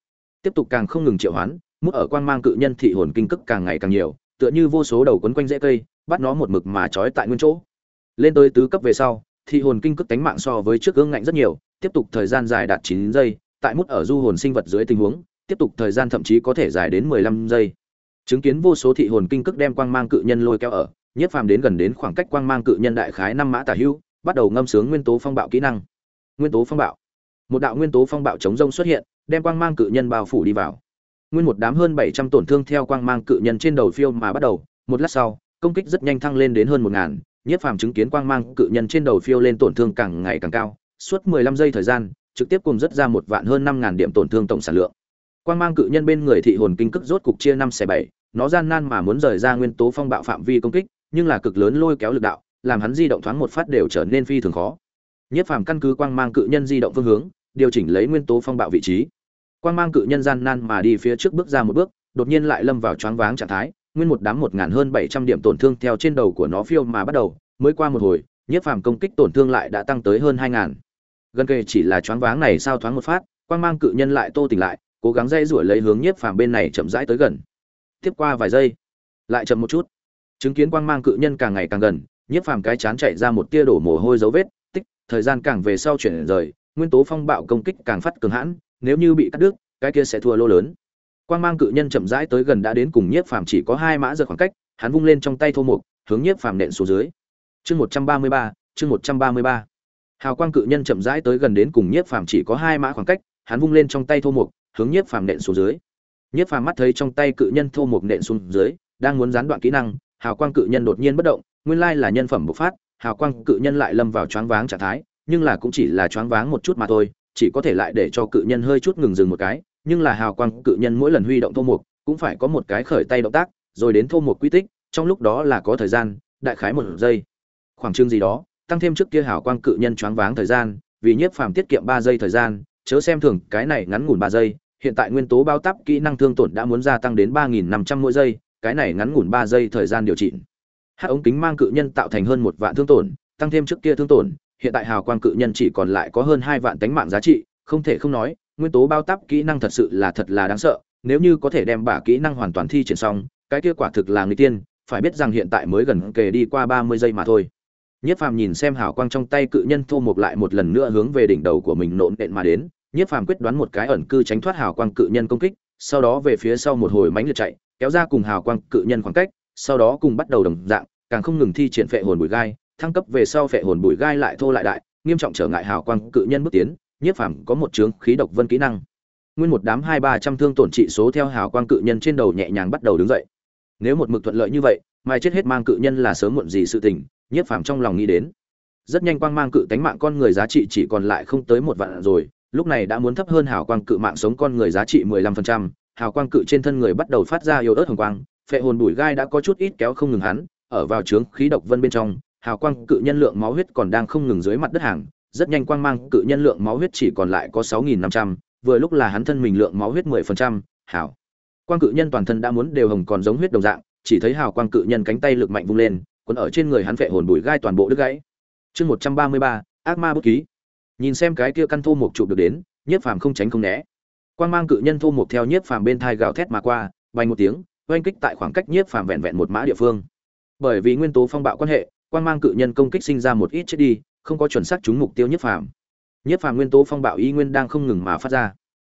Tiếp tục càng không ngừng triệu hoán, mút ở quang mang cự nhân thị hồn kinh cức càng ngày càng nhiều, tựa như vô số đầu quấn quanh rễ cây, bắt nó một mực mà trói tại nguyên chỗ lên tới tứ cấp về sau, thị hồn kinh cức tánh mạng so với trước gương ngạnh rất nhiều, tiếp tục thời gian dài đạt chín giây, tại mút ở du hồn sinh vật dưới tình huống, tiếp tục thời gian thậm chí có thể dài đến mười lăm giây. Chứng kiến vô số thị hồn kinh cức đem quang mang cự nhân lôi kéo ở nhiếp phàm đến gần đến khoảng cách quang mang cự nhân đại khái năm mã tả hưu bắt đầu ngâm sướng nguyên tố phong bạo kỹ năng. Nguyên tố phong bạo. Một đạo nguyên tố phong bạo chống rông xuất hiện, đem quang mang cự nhân bao phủ đi vào. Nguyên một đám hơn bảy trăm tổn thương theo quang mang cự nhân trên đầu phiêu mà bắt đầu, một lát sau, công kích rất nhanh thăng lên đến hơn một ngàn nhiếp phàm chứng kiến quang mang cự nhân trên đầu phiêu lên tổn thương càng ngày càng cao, suốt mười lăm giây thời gian, trực tiếp cùng rất ra một vạn hơn năm ngàn điểm tổn thương tổng sản lượng. Quang mang cự nhân bên người thị hồn kinh cức rốt cục chia năm xẻ bảy, nó gian nan mà muốn rời ra nguyên tố phong bạo phạm vi công kích, nhưng là cực lớn lôi kéo lực đạo, làm hắn di động thoáng một phát đều trở nên phi thường khó. Nhiếp phàm căn cứ quang mang cự nhân di động phương hướng, điều chỉnh lấy nguyên tố phong bạo vị trí. Quang mang cự nhân gian nan mà đi phía trước bước ra một bước, đột nhiên lại lâm vào choáng váng trạng thái nguyên một đám một ngàn hơn bảy trăm điểm tổn thương theo trên đầu của nó phiêu mà bắt đầu, mới qua một hồi, nhất phàm công kích tổn thương lại đã tăng tới hơn hai ngàn. Gần kề chỉ là choáng váng này sao thoáng một phát, quang mang cự nhân lại tô tỉnh lại, cố gắng dây rủi lấy hướng nhiếp phàm bên này chậm rãi tới gần. Tiếp qua vài giây, lại chậm một chút. Chứng kiến quang mang cự nhân càng ngày càng gần nhiếp phàm cái chán chạy ra một tia đổ mồ hôi dấu vết, tích, thời gian càng về sau chuyển rời, nguyên tố phong bạo công kích càng phát cường hãn, nếu như bị cắt đứt, cái kia sẽ thua lô lớn quang mang cự nhân chậm rãi tới gần đã đến cùng nhiếp phàm chỉ có hai mã giờ khoảng cách, hắn vung lên trong tay thô mục hướng nhiếp phàm nện xuống dưới. Chương một trăm ba mươi ba, chương một trăm ba mươi ba. Hào quang cự nhân chậm rãi tới gần đến cùng nhiếp phàm chỉ có hai mã khoảng cách, hắn vung lên trong tay thô mục hướng nhiếp phàm nện xuống dưới. Nhiếp phàm mắt thấy trong tay cự nhân thô mục nện xuống dưới, đang muốn gián đoạn kỹ năng, hào quang cự nhân đột nhiên bất động, nguyên lai là nhân phẩm bộc phát, hào quang cự nhân lại lâm vào choáng váng trạng thái, nhưng là cũng chỉ là choáng váng một chút mà thôi, chỉ có thể lại để cho cự nhân hơi chút ngừng dừng một cái nhưng là hào quang cự nhân mỗi lần huy động thô mục cũng phải có một cái khởi tay động tác rồi đến thô mục quy tích trong lúc đó là có thời gian đại khái một giây. Khoảng chương gì đó tăng thêm trước kia hào quang cự nhân choáng váng thời gian vì nhiếp phàm tiết kiệm ba giây thời gian chớ xem thường cái này ngắn ngủn ba giây hiện tại nguyên tố bao tắp kỹ năng thương tổn đã muốn gia tăng đến ba nghìn năm trăm mỗi giây cái này ngắn ngủn ba giây thời gian điều trị, hát ống kính mang cự nhân tạo thành hơn một vạn thương tổn tăng thêm trước kia thương tổn hiện tại hào quang cự nhân chỉ còn lại có hơn hai vạn tánh mạng giá trị không thể không nói nguyên tố bao tắp kỹ năng thật sự là thật là đáng sợ nếu như có thể đem bả kỹ năng hoàn toàn thi triển xong cái kia quả thực là người tiên phải biết rằng hiện tại mới gần kề đi qua ba mươi giây mà thôi. Nhiếp Phàm nhìn xem hào quang trong tay cự nhân thô mộc lại một lần nữa hướng về đỉnh đầu của mình nộn đện mà đến, Nhiếp Phàm quyết đoán một cái ẩn cư tránh thoát hào quang cự nhân công kích, sau đó về phía sau một hồi mãnh liệt chạy, kéo ra cùng hào quang cự nhân khoảng cách, sau đó cùng bắt đầu đồng dạng, càng không ngừng thi triển phệ hồn bụi gai, thăng cấp về sau phệ hồn bụi gai lại thô lại đại, nghiêm trọng trở ngại hào quang cự nhân bước tiến, Nhiếp Phàm có một chướng khí độc vân kỹ năng. Nguyên một đám hai ba trăm thương tổn trị số theo hào quang cự nhân trên đầu nhẹ nhàng bắt đầu đứng dậy. Nếu một mực thuận lợi như vậy, mai chết hết mang cự nhân là sớm muộn gì sự tình, Nhiếp Phàm trong lòng nghĩ đến rất nhanh quang mang cự tánh mạng con người giá trị chỉ còn lại không tới một vạn rồi lúc này đã muốn thấp hơn hào quang cự mạng sống con người giá trị mười lăm phần trăm hào quang cự trên thân người bắt đầu phát ra yếu ớt hồng quang phệ hồn bụi gai đã có chút ít kéo không ngừng hắn ở vào trướng khí độc vân bên trong hào quang cự nhân lượng máu huyết còn đang không ngừng dưới mặt đất hàng rất nhanh quang mang cự nhân lượng máu huyết chỉ còn lại có sáu nghìn năm trăm, vừa lúc là hắn thân mình lượng máu huyết mười phần trăm quang cự nhân toàn thân đã muốn đều hồng còn giống huyết đồng dạng, chỉ thấy hào quang cự nhân cánh tay lực mạnh vung lên cuốn ở trên người hắn vệ hồn bụi gai toàn bộ đứt gãy. Chương một trăm ba mươi ba, ác ma bút ký. Nhìn xem cái kia căn thô mục chụp được đến, nhiếp phàm không tránh không né. Quang mang cự nhân thô mục theo nhiếp phàm bên thai gào thét mà qua vang một tiếng, oanh kích tại khoảng cách nhiếp phàm vẹn vẹn một mã địa phương. Bởi vì nguyên tố phong bạo quan hệ, quang mang cự nhân công kích sinh ra một ít chết đi không có chuẩn xác trúng mục tiêu nhiếp phàm. Nhiếp phàm nguyên tố phong bạo y nguyên đang không ngừng mà phát ra.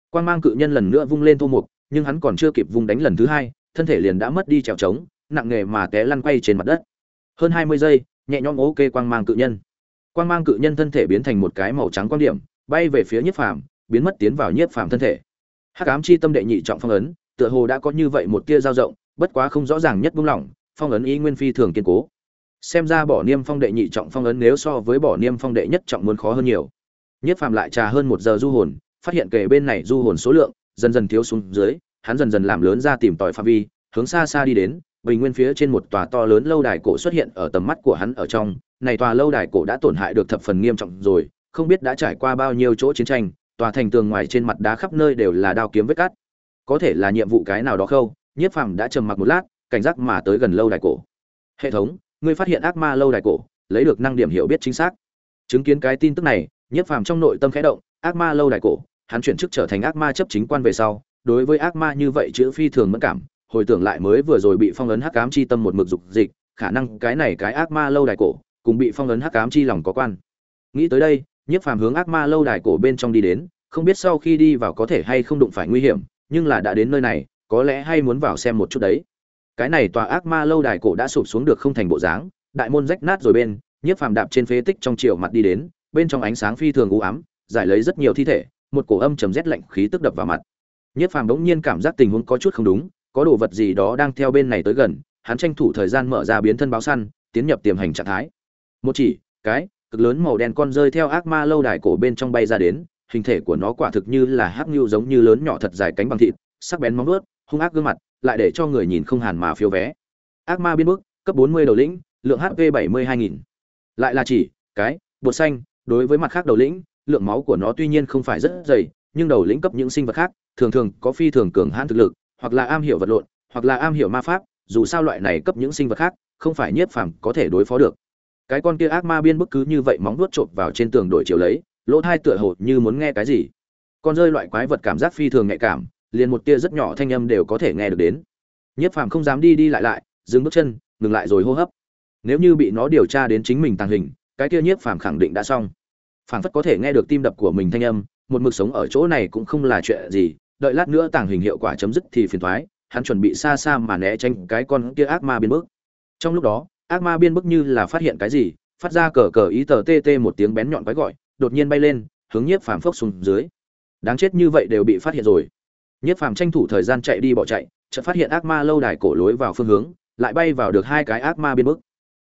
Quan mang cự nhân lần nữa vung lên tô mục, nhưng hắn còn chưa kịp vung đánh lần thứ hai, thân thể liền đã mất đi trèo trống, nặng nghề mà té lăn quay trên mặt đất. Hơn hai mươi giây, nhẹ nhõm ok quang mang cự nhân. Quang mang cự nhân thân thể biến thành một cái màu trắng quan điểm, bay về phía nhiếp phàm, biến mất tiến vào nhiếp phàm thân thể. Hắc ám chi tâm đệ nhị trọng phong ấn, tựa hồ đã có như vậy một tia dao rộng, bất quá không rõ ràng nhất buông lỏng phong ấn ý nguyên phi thường kiên cố xem ra bỏ niêm phong đệ nhị trọng phong ấn nếu so với bỏ niêm phong đệ nhất trọng muốn khó hơn nhiều. Nhất phàm lại trà hơn một giờ du hồn, phát hiện kề bên này du hồn số lượng dần dần thiếu xuống dưới, hắn dần dần làm lớn ra tìm tòi phạm vi, hướng xa xa đi đến, bình nguyên phía trên một tòa to lớn lâu đài cổ xuất hiện ở tầm mắt của hắn ở trong. Này tòa lâu đài cổ đã tổn hại được thập phần nghiêm trọng rồi, không biết đã trải qua bao nhiêu chỗ chiến tranh, tòa thành tường ngoài trên mặt đá khắp nơi đều là đao kiếm vết cắt có thể là nhiệm vụ cái nào đó khâu nhiếp phàm đã trầm mặc một lát, cảnh giác mà tới gần lâu đài cổ. Hệ thống ngươi phát hiện ác ma lâu đài cổ, lấy được năng điểm hiểu biết chính xác. Chứng kiến cái tin tức này nhiếp phàm trong nội tâm khẽ động, ác ma lâu đài cổ, hắn chuyển chức trở thành ác ma chấp chính quan về sau, đối với ác ma như vậy chữ phi thường mẫn cảm, hồi tưởng lại mới vừa rồi bị phong ấn hắc ám chi tâm một mực dục dịch, khả năng cái này cái ác ma lâu đài cổ, cùng bị phong ấn hắc ám chi lòng có quan. Nghĩ tới đây nhiếp phàm hướng ác ma lâu đài cổ bên trong đi đến, không biết sau khi đi vào có thể hay không đụng phải nguy hiểm, nhưng là đã đến nơi này, có lẽ hay muốn vào xem một chút đấy cái này tòa ác ma lâu đài cổ đã sụp xuống được không thành bộ dáng, đại môn rách nát rồi bên, nhiếp phàm đạp trên phế tích trong chiều mặt đi đến, bên trong ánh sáng phi thường u ám, giải lấy rất nhiều thi thể, một cổ âm trầm rét lạnh khí tức đập vào mặt. Nhiếp phàm bỗng nhiên cảm giác tình huống có chút không đúng, có đồ vật gì đó đang theo bên này tới gần, hắn tranh thủ thời gian mở ra biến thân báo săn, tiến nhập tiềm hành trạng thái. Một chỉ, cái, cực lớn màu đen con rơi theo ác ma lâu đài cổ bên trong bay ra đến, hình thể của nó quả thực như là hắc nhu giống như lớn nhỏ thật dài cánh bằng thịt, sắc bén móng vuốt, hung ác gương mặt lại để cho người nhìn không hàn mà phiếu vé. Ác ma biên bức cấp 40 đầu lĩnh, lượng hp 72.000. lại là chỉ, cái, bột xanh, đối với mặt khác đầu lĩnh, lượng máu của nó tuy nhiên không phải rất dày, nhưng đầu lĩnh cấp những sinh vật khác, thường thường có phi thường cường hãn thực lực, hoặc là am hiểu vật lộn, hoặc là am hiểu ma pháp, dù sao loại này cấp những sinh vật khác, không phải nhiếp phàm có thể đối phó được. Cái con kia ác ma biên bức cứ như vậy móng vuốt chộp vào trên tường đổi chiều lấy, lỗ thai tựa hồ như muốn nghe cái gì. Con rơi loại quái vật cảm giác phi thường nhạy cảm liền một tia rất nhỏ thanh âm đều có thể nghe được đến. Nhiếp phàm không dám đi đi lại lại, dừng bước chân, ngừng lại rồi hô hấp. Nếu như bị nó điều tra đến chính mình tàng hình, cái kia nhiếp phàm khẳng định đã xong. Phảng phất có thể nghe được tim đập của mình thanh âm, một mực sống ở chỗ này cũng không là chuyện gì, đợi lát nữa tàng hình hiệu quả chấm dứt thì phiền thoái hắn chuẩn bị xa xa mà né tránh cái con kia ác ma biên bức trong lúc đó, ác ma biên bức như là phát hiện cái gì, phát ra cờ cờ ý tờ tê tê một tiếng bén nhọn quái gọi, đột nhiên bay lên, hướng nhiếp phàm phốc xuống dưới. Đáng chết như vậy đều bị phát hiện rồi. Nhất phàm tranh thủ thời gian chạy đi bỏ chạy, chợt phát hiện ác ma lâu đài cổ lối vào phương hướng, lại bay vào được hai cái ác ma biên bức.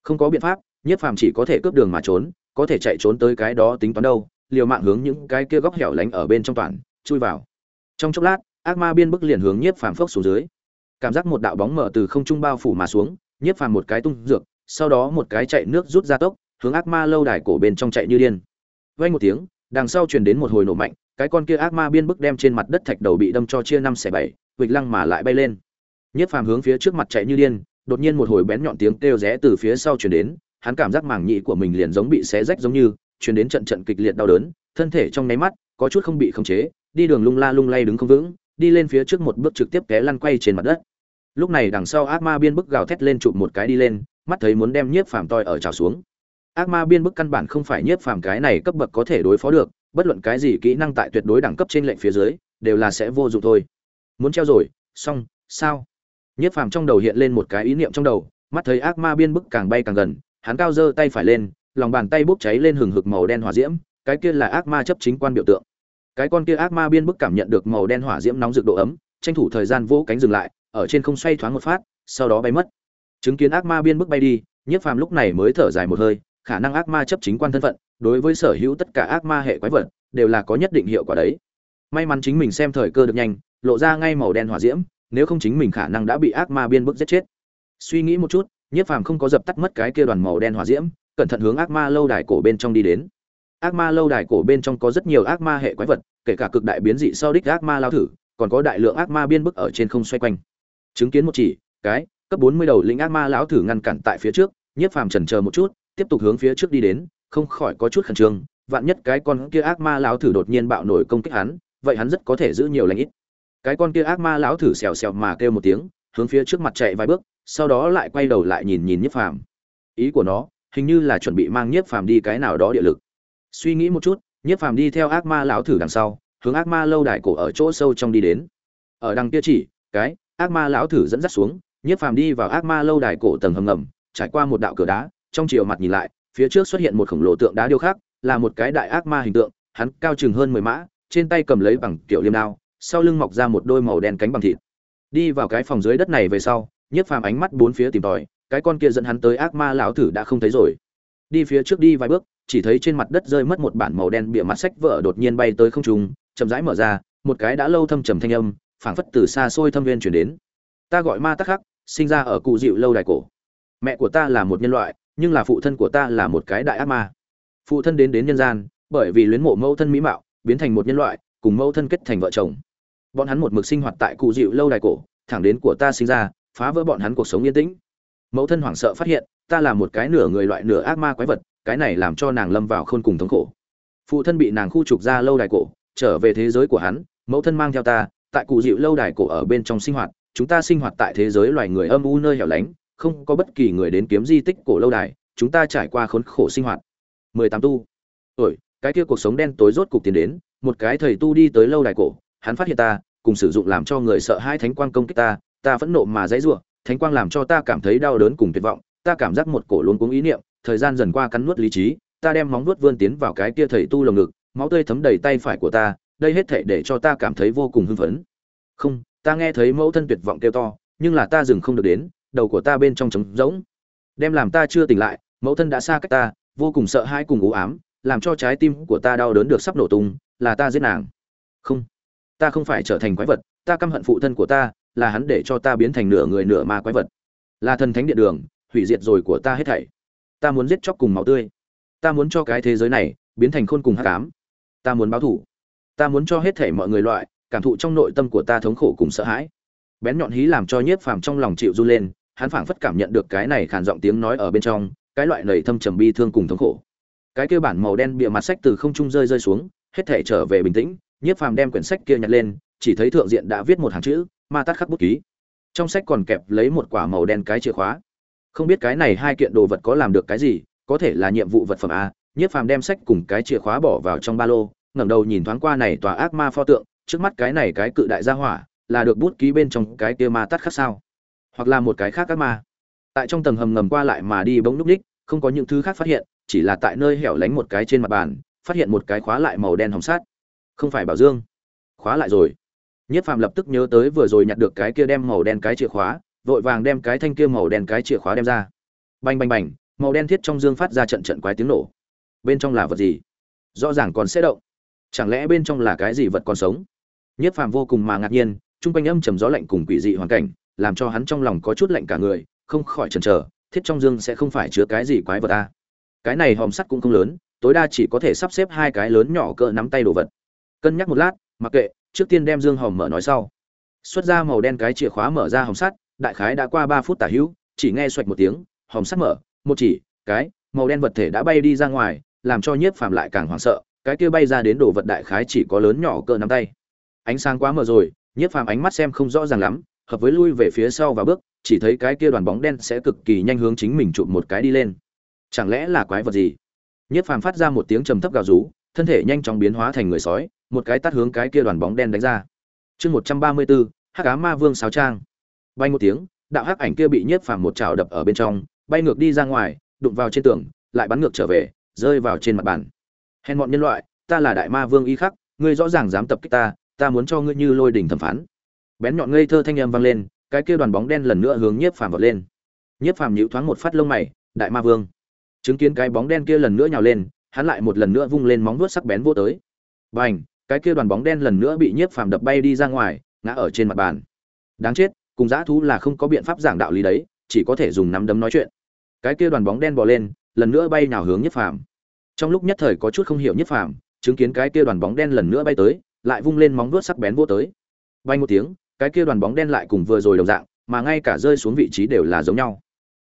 Không có biện pháp, Nhất phàm chỉ có thể cướp đường mà trốn, có thể chạy trốn tới cái đó tính toán đâu, liều mạng hướng những cái kia góc hẻo lánh ở bên trong toàn, chui vào. Trong chốc lát, ác ma biên bức liền hướng nhiếp phàm phốc xuống dưới. Cảm giác một đạo bóng mở từ không trung bao phủ mà xuống nhiếp phàm một cái tung dược, sau đó một cái chạy nước rút ra tốc, hướng ác ma lâu đài cổ bên trong chạy như điên. Vay một tiếng đằng sau truyền đến một hồi nổ mạnh, cái con kia ác ma biên bức đem trên mặt đất thạch đầu bị đâm cho chia năm xẻ bảy vịch lăng mà lại bay lên. Nhất phàm hướng phía trước mặt chạy như điên, đột nhiên một hồi bén nhọn tiếng kêu rẽ từ phía sau truyền đến, hắn cảm giác màng nhĩ của mình liền giống bị xé rách giống như, truyền đến trận trận kịch liệt đau đớn, thân thể trong nháy mắt, có chút không bị khống chế, đi đường lung la lung lay đứng không vững, đi lên phía trước một bước trực tiếp té lăn quay trên mặt đất. Lúc này đằng sau ác ma biên bức gào thét lên chụp một cái đi lên, mắt thấy muốn đem nhiếp phàm toi ở trào xuống ác ma biên bức căn bản không phải nhiếp phàm cái này cấp bậc có thể đối phó được, bất luận cái gì kỹ năng tại tuyệt đối đẳng cấp trên lệnh phía dưới, đều là sẽ vô dụng thôi. Muốn treo rồi, xong, sao? Nhiếp phàm trong đầu hiện lên một cái ý niệm trong đầu, mắt thấy ác ma biên bức càng bay càng gần, hắn cao giơ tay phải lên, lòng bàn tay bốc cháy lên hừng hực màu đen hỏa diễm, cái kia là ác ma chấp chính quan biểu tượng. Cái con kia ác ma biên bức cảm nhận được màu đen hỏa diễm nóng rực độ ấm, tranh thủ thời gian vỗ cánh dừng lại, ở trên không xoay thoáng một phát, sau đó bay mất. Chứng kiến ác ma biên bức bay đi, nhiếp phàm lúc này mới thở dài một hơi khả năng ác ma chấp chính quan thân phận, đối với sở hữu tất cả ác ma hệ quái vật, đều là có nhất định hiệu quả đấy. May mắn chính mình xem thời cơ được nhanh, lộ ra ngay màu đen hỏa diễm, nếu không chính mình khả năng đã bị ác ma biên bức giết chết. Suy nghĩ một chút, nhiếp phàm không có dập tắt mất cái kia đoàn màu đen hỏa diễm, cẩn thận hướng ác ma lâu đài cổ bên trong đi đến. Ác ma lâu đài cổ bên trong có rất nhiều ác ma hệ quái vật, kể cả cực đại biến dị sau đích ác ma lao thử, còn có đại lượng ác ma biên bức ở trên không xoay quanh. Chứng kiến một chỉ, cái, cấp bốn mươi đầu lĩnh ác ma lão thử ngăn cản tại phía trước, nhiếp phàm chần chờ một chút tiếp tục hướng phía trước đi đến, không khỏi có chút khẩn trương, vạn nhất cái con kia ác ma lão thử đột nhiên bạo nổi công kích hắn, vậy hắn rất có thể giữ nhiều lãnh ít. Cái con kia ác ma lão thử xèo xèo mà kêu một tiếng, hướng phía trước mặt chạy vài bước, sau đó lại quay đầu lại nhìn nhìn nhiếp phàm. Ý của nó, hình như là chuẩn bị mang nhiếp phàm đi cái nào đó địa lực. Suy nghĩ một chút, nhiếp phàm đi theo ác ma lão thử đằng sau, hướng ác ma lâu đài cổ ở chỗ sâu trong đi đến. Ở đằng kia chỉ, cái, ác ma lão thử dẫn dắt xuống, nhiếp phàm đi vào ác ma lâu đài cổ tầng hầm ngầm, trải qua một đạo cửa đá trong chiều mặt nhìn lại, phía trước xuất hiện một khổng lồ tượng đá điêu khắc, là một cái đại ác ma hình tượng, hắn cao chừng hơn mười mã, trên tay cầm lấy bằng kiểu liêm đao, sau lưng mọc ra một đôi màu đen cánh bằng thịt. Đi vào cái phòng dưới đất này về sau nhiếp phàm ánh mắt bốn phía tìm tòi, cái con kia dẫn hắn tới ác ma lão thử đã không thấy rồi. Đi phía trước đi vài bước, chỉ thấy trên mặt đất rơi mất một bản màu đen bìa mặt sách vợ đột nhiên bay tới không trung, chậm rãi mở ra, một cái đã lâu thâm trầm thanh âm, phảng phất từ xa xôi thâm viên chuyển đến. Ta gọi ma tắc khắc, sinh ra ở cụ dịu lâu đài cổ. Mẹ của ta là một nhân loại nhưng là phụ thân của ta là một cái đại ác ma. Phụ thân đến đến nhân gian, bởi vì luyến mộ mẫu thân mỹ mạo, biến thành một nhân loại, cùng mẫu thân kết thành vợ chồng. Bọn hắn một mực sinh hoạt tại cụ dịu lâu đài cổ, thẳng đến của ta sinh ra, phá vỡ bọn hắn cuộc sống yên tĩnh. Mẫu thân hoảng sợ phát hiện, ta là một cái nửa người loại nửa ác ma quái vật, cái này làm cho nàng lâm vào khôn cùng thống khổ. Phụ thân bị nàng khu trục ra lâu đài cổ, trở về thế giới của hắn, mẫu thân mang theo ta, tại cụ dịu lâu đài cổ ở bên trong sinh hoạt, chúng ta sinh hoạt tại thế giới loài người âm u nơi hẻo lánh không có bất kỳ người đến kiếm di tích cổ lâu đài, chúng ta trải qua khốn khổ sinh hoạt. Mười tám tu. Ổi cái kia cuộc sống đen tối rốt cục tiến đến, một cái thầy tu đi tới lâu đài cổ, hắn phát hiện ta, cùng sử dụng làm cho người sợ hai thánh quang công kích ta ta phẫn nộ mà dãy giụa thánh quang làm cho ta cảm thấy đau đớn cùng tuyệt vọng, ta cảm giác một cổ luống cuống ý niệm, thời gian dần qua cắn nuốt lý trí, ta đem móng vuốt vươn tiến vào cái kia thầy tu lồng ngực, máu tươi thấm đầy tay phải của ta, đây hết thể để cho ta cảm thấy vô cùng hưng phấn. Không, ta nghe thấy mẫu thân tuyệt vọng kêu to, nhưng là ta dừng không được đến đầu của ta bên trong trống rỗng. Đem làm ta chưa tỉnh lại, mẫu thân đã xa cách ta, vô cùng sợ hãi cùng u ám, làm cho trái tim của ta đau đớn được sắp nổ tung, là ta giết nàng. Không, ta không phải trở thành quái vật, ta căm hận phụ thân của ta, là hắn để cho ta biến thành nửa người nửa ma quái vật. Là thần thánh điện đường, hủy diệt rồi của ta hết thảy. Ta muốn giết chóc cùng máu tươi. Ta muốn cho cái thế giới này biến thành khôn cùng hắc ám. Ta muốn báo thủ ta muốn cho hết thảy mọi người loại, cảm thụ trong nội tâm của ta thống khổ cùng sợ hãi. Bén nhọn hí làm cho nhiếp phàm trong lòng chịu run lên hắn phảng phất cảm nhận được cái này khàn giọng tiếng nói ở bên trong, cái loại nảy thâm trầm bi thương cùng thống khổ. Cái kia bản màu đen bìa mặt sách từ không trung rơi rơi xuống, hết thể trở về bình tĩnh, nhiếp phàm đem quyển sách kia nhặt lên, chỉ thấy thượng diện đã viết một hàng chữ, ma tát khắc bút ký. Trong sách còn kẹp lấy một quả màu đen cái chìa khóa. Không biết cái này hai kiện đồ vật có làm được cái gì, có thể là nhiệm vụ vật phẩm a, nhiếp phàm đem sách cùng cái chìa khóa bỏ vào trong ba lô, ngẩng đầu nhìn thoáng qua này tòa ác ma pho tượng, trước mắt cái này cái cự đại gia hỏa, là được bút ký bên trong cái kia ma tát khắc sao? Hoặc là một cái khác ác ma. Tại trong tầng hầm ngầm qua lại mà đi bỗng núp ních, không có những thứ khác phát hiện, chỉ là tại nơi hẻo lánh một cái trên mặt bàn, phát hiện một cái khóa lại màu đen hồng sát. Không phải bảo dương. Khóa lại rồi. Nhất phàm lập tức nhớ tới vừa rồi nhặt được cái kia đem màu đen cái chìa khóa, vội vàng đem cái thanh kia màu đen cái chìa khóa đem ra. Bành bành bành, màu đen thiết trong dương phát ra trận trận quái tiếng nổ. Bên trong là vật gì? Rõ ràng còn sẽ động. Chẳng lẽ bên trong là cái gì vật còn sống? Nhất phàm vô cùng mà ngạc nhiên, chung quanh âm trầm gió lạnh cùng quỷ dị hoàn cảnh làm cho hắn trong lòng có chút lạnh cả người, không khỏi chần chờ, thiết trong dương sẽ không phải chứa cái gì quái vật ta. Cái này hòm sắt cũng không lớn, tối đa chỉ có thể sắp xếp hai cái lớn nhỏ cỡ nắm tay đồ vật. Cân nhắc một lát, mặc kệ, trước tiên đem dương hòm mở nói sau. Xuất ra màu đen cái chìa khóa mở ra hòm sắt, đại khái đã qua ba phút tả hữu, chỉ nghe xoạch một tiếng, hòm sắt mở, một chỉ, cái, màu đen vật thể đã bay đi ra ngoài, làm cho nhiếp phàm lại càng hoảng sợ, cái kia bay ra đến đồ vật đại khái chỉ có lớn nhỏ cỡ nắm tay. Ánh sáng quá mờ rồi, nhiếp phàm ánh mắt xem không rõ ràng lắm hợp với lui về phía sau và bước, chỉ thấy cái kia đoàn bóng đen sẽ cực kỳ nhanh hướng chính mình chụp một cái đi lên. Chẳng lẽ là quái vật gì? Nhiếp phàm phát ra một tiếng trầm thấp gào rú, thân thể nhanh chóng biến hóa thành người sói, một cái tắt hướng cái kia đoàn bóng đen đánh ra. Chương một trăm ba mươi bốn, hắc cá ma vương sáo trang. Bay một tiếng, đạo hắc ảnh kia bị nhiếp phàm một chảo đập ở bên trong, bay ngược đi ra ngoài, đụng vào trên tường, lại bắn ngược trở về, rơi vào trên mặt bàn. Hèn bọn nhân loại, ta là đại ma vương y khắc, ngươi rõ ràng dám tập kích ta ta muốn cho ngươi như lôi đỉnh thẩm phán bén nhọn ngây thơ thanh âm vang lên, cái kia đoàn bóng đen lần nữa hướng nhiếp phàm vọt lên. Nhiếp phàm nhíu thoáng một phát lông mày, đại ma vương. Chứng kiến cái bóng đen kia lần nữa nhào lên, hắn lại một lần nữa vung lên móng vuốt sắc bén vô tới. Bành! Cái kia đoàn bóng đen lần nữa bị nhiếp phàm đập bay đi ra ngoài, ngã ở trên mặt bàn. Đáng chết, cùng dã thú là không có biện pháp giảng đạo lý đấy, chỉ có thể dùng nắm đấm nói chuyện. Cái kia đoàn bóng đen bò lên, lần nữa bay nào hướng nhiếp phàm. Trong lúc nhất thời có chút không hiểu nhiếp phàm, chứng kiến cái kia đoàn bóng đen lần nữa bay tới, lại vung lên móng vuốt sắc bén vô tới. Bay một tiếng cái kia đoàn bóng đen lại cùng vừa rồi đồng dạng, mà ngay cả rơi xuống vị trí đều là giống nhau.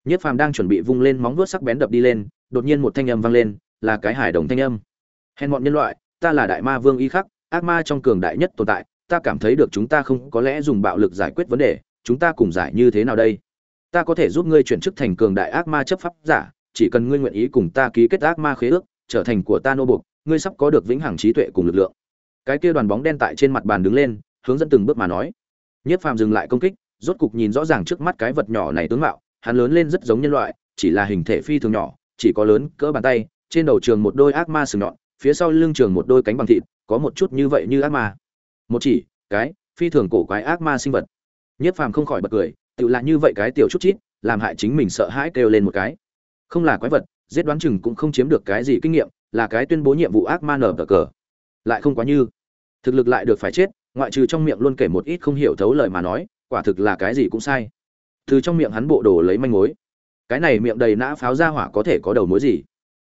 Nhất phàm đang chuẩn bị vung lên móng vuốt sắc bén đập đi lên, đột nhiên một thanh âm vang lên, là cái hải đồng thanh âm. Hèn bọn nhân loại, ta là đại ma vương y khắc, ác ma trong cường đại nhất tồn tại, ta cảm thấy được chúng ta không có lẽ dùng bạo lực giải quyết vấn đề, chúng ta cùng giải như thế nào đây? Ta có thể giúp ngươi chuyển chức thành cường đại ác ma chấp pháp giả, chỉ cần ngươi nguyện ý cùng ta ký kết ác ma khế ước, trở thành của ta nô buộc, ngươi sắp có được vĩnh hằng trí tuệ cùng lực lượng. Cái kia đoàn bóng đen tại trên mặt bàn đứng lên, hướng dẫn từng bước mà nói nhất phàm dừng lại công kích, rốt cục nhìn rõ ràng trước mắt cái vật nhỏ này tướng mạo, hắn lớn lên rất giống nhân loại, chỉ là hình thể phi thường nhỏ, chỉ có lớn cỡ bàn tay, trên đầu trường một đôi ác ma sừng nhọn, phía sau lưng trường một đôi cánh bằng thịt, có một chút như vậy như ác ma. Một chỉ, cái, phi thường cổ quái ác ma sinh vật. Nhất phàm không khỏi bật cười tự là như vậy cái tiểu chút chít, làm hại chính mình sợ hãi kêu lên một cái. Không là quái vật, giết đoán chừng cũng không chiếm được cái gì kinh nghiệm, là cái tuyên bố nhiệm vụ ác ma nở cờ cờ. Lại không quá như. Thực lực lại được phải chết ngoại trừ trong miệng luôn kể một ít không hiểu thấu lời mà nói quả thực là cái gì cũng sai. Từ trong miệng hắn bộ đồ lấy manh mối. Cái này miệng đầy nã pháo ra hỏa có thể có đầu mối gì?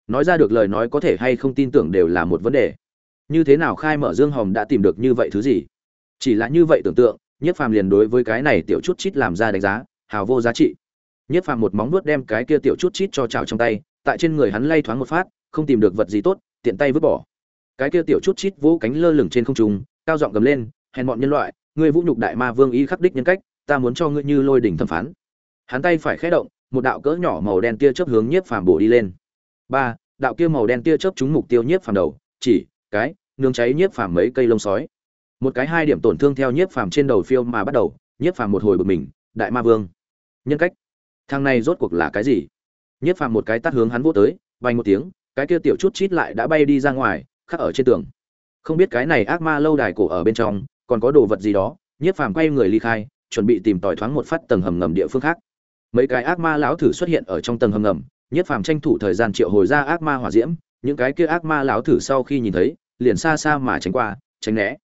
Nói ra được lời nói có thể hay không tin tưởng đều là một vấn đề. Như thế nào khai mở dương hồng đã tìm được như vậy thứ gì? Chỉ là như vậy tưởng tượng nhất phàm liền đối với cái này tiểu chút chít làm ra đánh giá hào vô giá trị. Nhiếp Phàm một móng vuốt đem cái kia tiểu chút chít cho chảo trong tay, tại trên người hắn lay thoáng một phát, không tìm được vật gì tốt, tiện tay vứt bỏ. Cái kia tiểu chút chít vỗ cánh lơ lửng trên không trung, cao giọng gầm lên, hèn bọn nhân loại, ngươi vũ nhục đại ma vương y khắc đích nhân cách, ta muốn cho ngươi như lôi đỉnh thẩm phán. Hắn tay phải khẽ động, một đạo cỡ nhỏ màu đen tia chớp hướng Nhiếp Phàm bổ đi lên. Ba, đạo kia màu đen tia chớp trúng mục tiêu Nhiếp Phàm đầu, chỉ, cái, nương cháy Nhiếp Phàm mấy cây lông sói. Một cái hai điểm tổn thương theo Nhiếp Phàm trên đầu phiêu mà bắt đầu, Nhiếp Phàm một hồi bực mình, đại ma vương. Nhân cách thằng này rốt cuộc là cái gì nhiếp phàm một cái tát hướng hắn vô tới bay một tiếng cái kia tiểu chút chít lại đã bay đi ra ngoài khắc ở trên tường không biết cái này ác ma lâu đài cổ ở bên trong còn có đồ vật gì đó nhất phàm quay người ly khai chuẩn bị tìm tòi thoáng một phát tầng hầm ngầm địa phương khác. Mấy cái ác ma lão thử xuất hiện ở trong tầng hầm ngầm nhất phàm tranh thủ thời gian triệu hồi ra ác ma hỏa diễm những cái kia ác ma lão thử sau khi nhìn thấy liền xa xa mà tránh qua tránh né.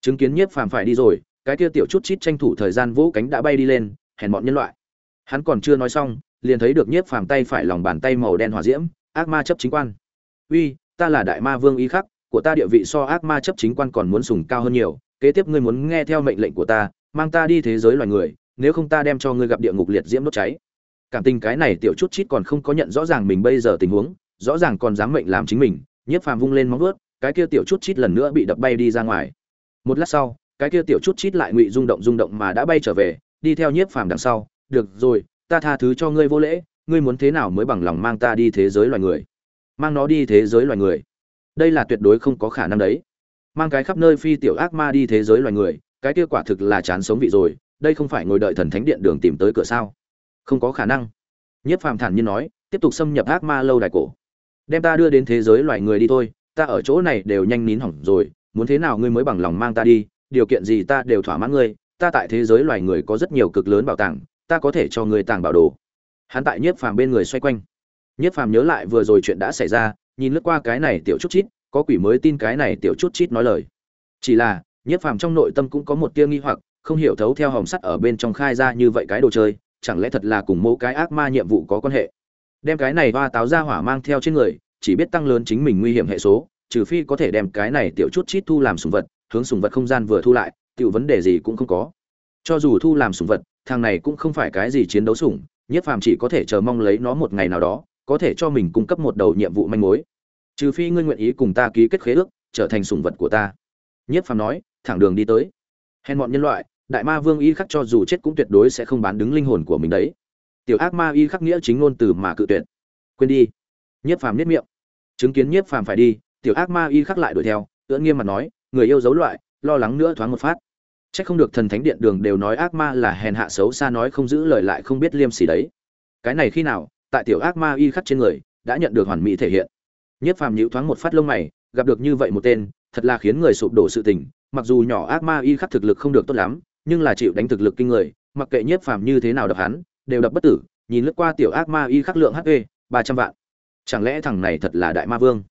Chứng kiến nhất phàm phải đi rồi cái kia tiểu chút chít tranh thủ thời gian vỗ cánh đã bay đi lên hèn bọn nhân loại. Hắn còn chưa nói xong, liền thấy được Nhiếp Phàm tay phải lòng bàn tay màu đen hỏa diễm, ác ma chấp chính quan. "Uy, ta là đại ma vương y khắc, của ta địa vị so ác ma chấp chính quan còn muốn sùng cao hơn nhiều, kế tiếp ngươi muốn nghe theo mệnh lệnh của ta, mang ta đi thế giới loài người, nếu không ta đem cho ngươi gặp địa ngục liệt diễm đốt cháy." Cảm tình cái này tiểu chút chít còn không có nhận rõ ràng mình bây giờ tình huống, rõ ràng còn dám mệnh làm chính mình, Nhiếp Phàm vung lên móng vuốt, cái kia tiểu chút chít lần nữa bị đập bay đi ra ngoài. Một lát sau, cái kia tiểu chút chít lại ngụy rung động rung động mà đã bay trở về, đi theo Nhiếp Phàm đằng sau, được rồi ta tha thứ cho ngươi vô lễ ngươi muốn thế nào mới bằng lòng mang ta đi thế giới loài người mang nó đi thế giới loài người đây là tuyệt đối không có khả năng đấy mang cái khắp nơi phi tiểu ác ma đi thế giới loài người, cái kia quả thực là chán sống vị rồi, đây không phải ngồi đợi thần thánh điện đường tìm tới cửa sao? Không có khả năng. Nhất phàm thản nhiên nói, tiếp tục xâm nhập ác ma lâu đài cổ. Đem ta đưa đến thế giới loài người đi thôi, ta ở chỗ này đều nhanh nín hỏng rồi, muốn thế nào ngươi mới bằng lòng mang ta đi, điều kiện gì ta đều thỏa mãn ngươi, ta tại thế giới loài người có rất nhiều cực lớn bảo tàng, ta có thể cho người tàng bảo đồ. Hắn tại nhiếp phàm bên người xoay quanh. Nhiếp phàm nhớ lại vừa rồi chuyện đã xảy ra, nhìn lướt qua cái này tiểu chút chít có quỷ mới tin cái này tiểu chút chít nói lời. Chỉ là, nhiếp phàm trong nội tâm cũng có một tia nghi hoặc, không hiểu thấu theo hồng sắt ở bên trong khai ra như vậy cái đồ chơi, chẳng lẽ thật là cùng mẫu cái ác ma nhiệm vụ có quan hệ? Đem cái này hoa táo ra hỏa mang theo trên người, chỉ biết tăng lớn chính mình nguy hiểm hệ số, trừ phi có thể đem cái này tiểu chút chít thu làm sùng vật, hướng sùng vật không gian vừa thu lại, tiểu vấn đề gì cũng không có. Cho dù thu làm sùng vật, thằng này cũng không phải cái gì chiến đấu sủng, nhiếp phàm chỉ có thể chờ mong lấy nó một ngày nào đó, có thể cho mình cung cấp một đầu nhiệm vụ manh mối trừ phi ngươi nguyện ý cùng ta ký kết khế ước trở thành sủng vật của ta. Nhiếp phàm nói thẳng đường đi tới. Hèn mọn nhân loại đại ma vương y khắc cho dù chết cũng tuyệt đối sẽ không bán đứng linh hồn của mình đấy. Tiểu ác ma y khắc nghĩa chính ngôn từ mà cự tuyệt. Quên đi. Nhiếp phàm nhất miệng. Chứng kiến nhiếp phàm phải đi tiểu ác ma y khắc lại đuổi theo ưỡn nghiêm mặt nói người yêu dấu loại lo lắng nữa thoáng một phát. Chắc không được thần thánh điện đường đều nói ác ma là hèn hạ xấu xa nói không giữ lời lại không biết liêm sỉ đấy. Cái này khi nào, tại tiểu ác ma y khắc trên người, đã nhận được hoàn mỹ thể hiện. Nhất phàm nhíu thoáng một phát lông mày, gặp được như vậy một tên, thật là khiến người sụp đổ sự tình, mặc dù nhỏ ác ma y khắc thực lực không được tốt lắm, nhưng là chịu đánh thực lực kinh người, mặc kệ Nhất phàm như thế nào đập hắn, đều đập bất tử, nhìn lướt qua tiểu ác ma y khắc lượng HP, ba trăm vạn. Chẳng lẽ thằng này thật là đại ma vương?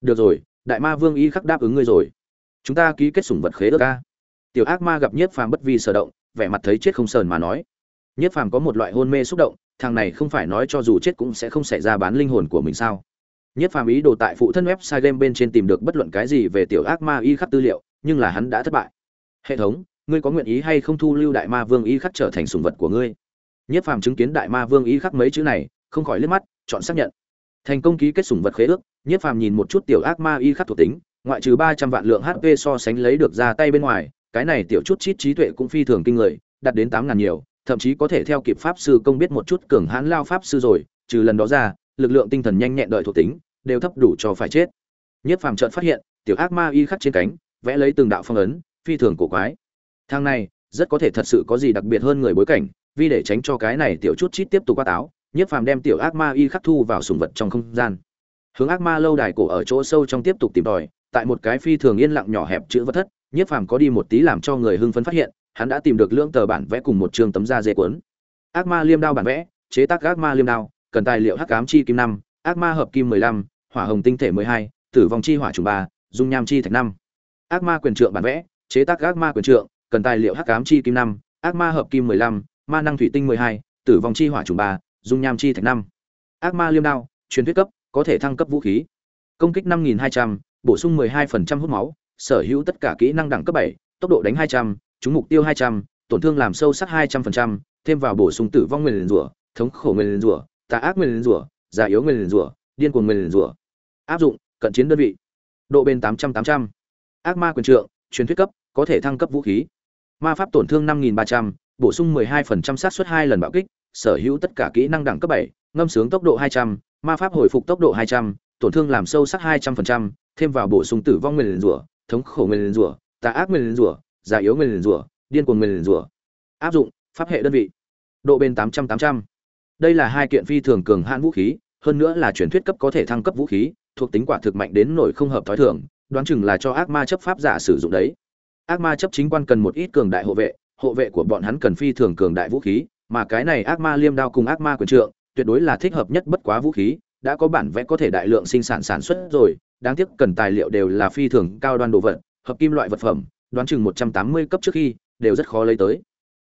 Được rồi, đại ma vương y khắc đáp ứng ngươi rồi. Chúng ta ký kết sủng vật khế ước a tiểu ác ma gặp nhiếp phàm bất vi sở động vẻ mặt thấy chết không sờn mà nói nhiếp phàm có một loại hôn mê xúc động thằng này không phải nói cho dù chết cũng sẽ không xảy ra bán linh hồn của mình sao Nhất phàm ý đồ tại phụ thân website game bên trên tìm được bất luận cái gì về tiểu ác ma y khắc tư liệu nhưng là hắn đã thất bại. Hệ thống ngươi có nguyện ý hay không thu lưu đại ma vương y khắc trở thành sùng vật của ngươi? Nhất phàm chứng kiến đại ma vương y khắc mấy chữ này không khỏi liếc mắt chọn xác nhận. Thành công ký kết sùng vật khế ước Nhất phàm nhìn một chút tiểu ác ma y khắc thuộc tính ngoại trừ ba trăm vạn lượng hp so sánh lấy được ra tay bên ngoài cái này tiểu chút chít trí tuệ cũng phi thường kinh người, đạt đến tám ngàn nhiều, thậm chí có thể theo kịp pháp sư công biết một chút cường hãn lao pháp sư rồi, trừ lần đó ra, lực lượng tinh thần nhanh nhẹn đợi thuộc tính, đều thấp đủ cho phải chết. Nhất phàm chợt phát hiện, tiểu ác ma y khắc trên cánh, vẽ lấy từng đạo phong ấn, phi thường cổ quái. Thang này, rất có thể thật sự có gì đặc biệt hơn người bối cảnh, vì để tránh cho cái này tiểu chút chít tiếp tục qua táo, Nhất phàm đem tiểu ác ma y khắc thu vào sùng vật trong không gian. Hướng ác ma lâu đài cổ ở chỗ sâu trong tiếp tục tìm tòi, tại một cái phi thường yên lặng nhỏ hẹp chữ vật thất, Nhiếp Phàm có đi một tí làm cho người hưng phấn phát hiện, hắn đã tìm được lưỡng tờ bản vẽ cùng một chương tấm da dê cuốn. Ác ma liêm đao bản vẽ, chế tác ác ma liêm đao, cần tài liệu hắc ám chi kim năm, ác ma hợp kim 15, hỏa hồng tinh thể 12, tử vong chi hỏa trùng 3, dung nham chi thạch 5. Ác ma quyền trượng bản vẽ, chế tác ác ma quyền trượng, cần tài liệu hắc ám chi kim 5, ác ma hợp kim 15, ma năng thủy tinh 12, tử vong chi hỏa trùng 3, dung nham chi thạch 5. Ác ma liêm đao, truyền thuyết cấp, có thể thăng cấp vũ khí. Công kích 5200, bổ sung 12% hút máu, sở hữu tất cả kỹ năng đẳng cấp 7, tốc độ đánh 200, trúng mục tiêu 200, tổn thương làm sâu sắc 200%, thêm vào bổ sung tử vong nguyên rủa, thống khổ nguyên rủa tà ác nguyên rủa già yếu nguyên rủa điên cuồng nguyên rủa. Áp dụng cận chiến đơn vị. Độ bền 800 800 ác ma quyền trượng truyền thuyết cấp có thể thăng cấp vũ khí. Ma pháp tổn thương 5.300, bổ sung 12% sát suất hai lần bạo kích sở hữu tất cả kỹ năng đẳng cấp bảy, ngâm sướng tốc độ 200, ma pháp hồi phục tốc độ 200, tổn thương làm sâu sắc 200%, thêm vào bổ sung tử vong nguyên rủa thống khổ nguyên rủa tà ác nguyên rủa già yếu nguyên rủa điên cuồng nguyên rủa. Áp dụng pháp hệ đơn vị. Độ bền 800 800 đây là hai kiện phi thường cường hãn vũ khí, hơn nữa là truyền thuyết cấp có thể thăng cấp vũ khí, thuộc tính quả thực mạnh đến nổi không hợp thói thường, đoán chừng là cho ác ma chấp pháp giả sử dụng đấy. Ác ma chấp chính quan cần một ít cường đại hộ vệ hộ vệ của bọn hắn cần phi thường cường đại vũ khí, mà cái này ác ma liêm đao cùng ác ma quyền trượng, tuyệt đối là thích hợp nhất bất quá vũ khí, đã có bản vẽ có thể đại lượng sinh sản sản xuất rồi, đáng tiếc cần tài liệu đều là phi thường cao đoan đồ vật, hợp kim loại vật phẩm, đoán chừng một trăm tám mươi cấp trước khi, đều rất khó lấy tới.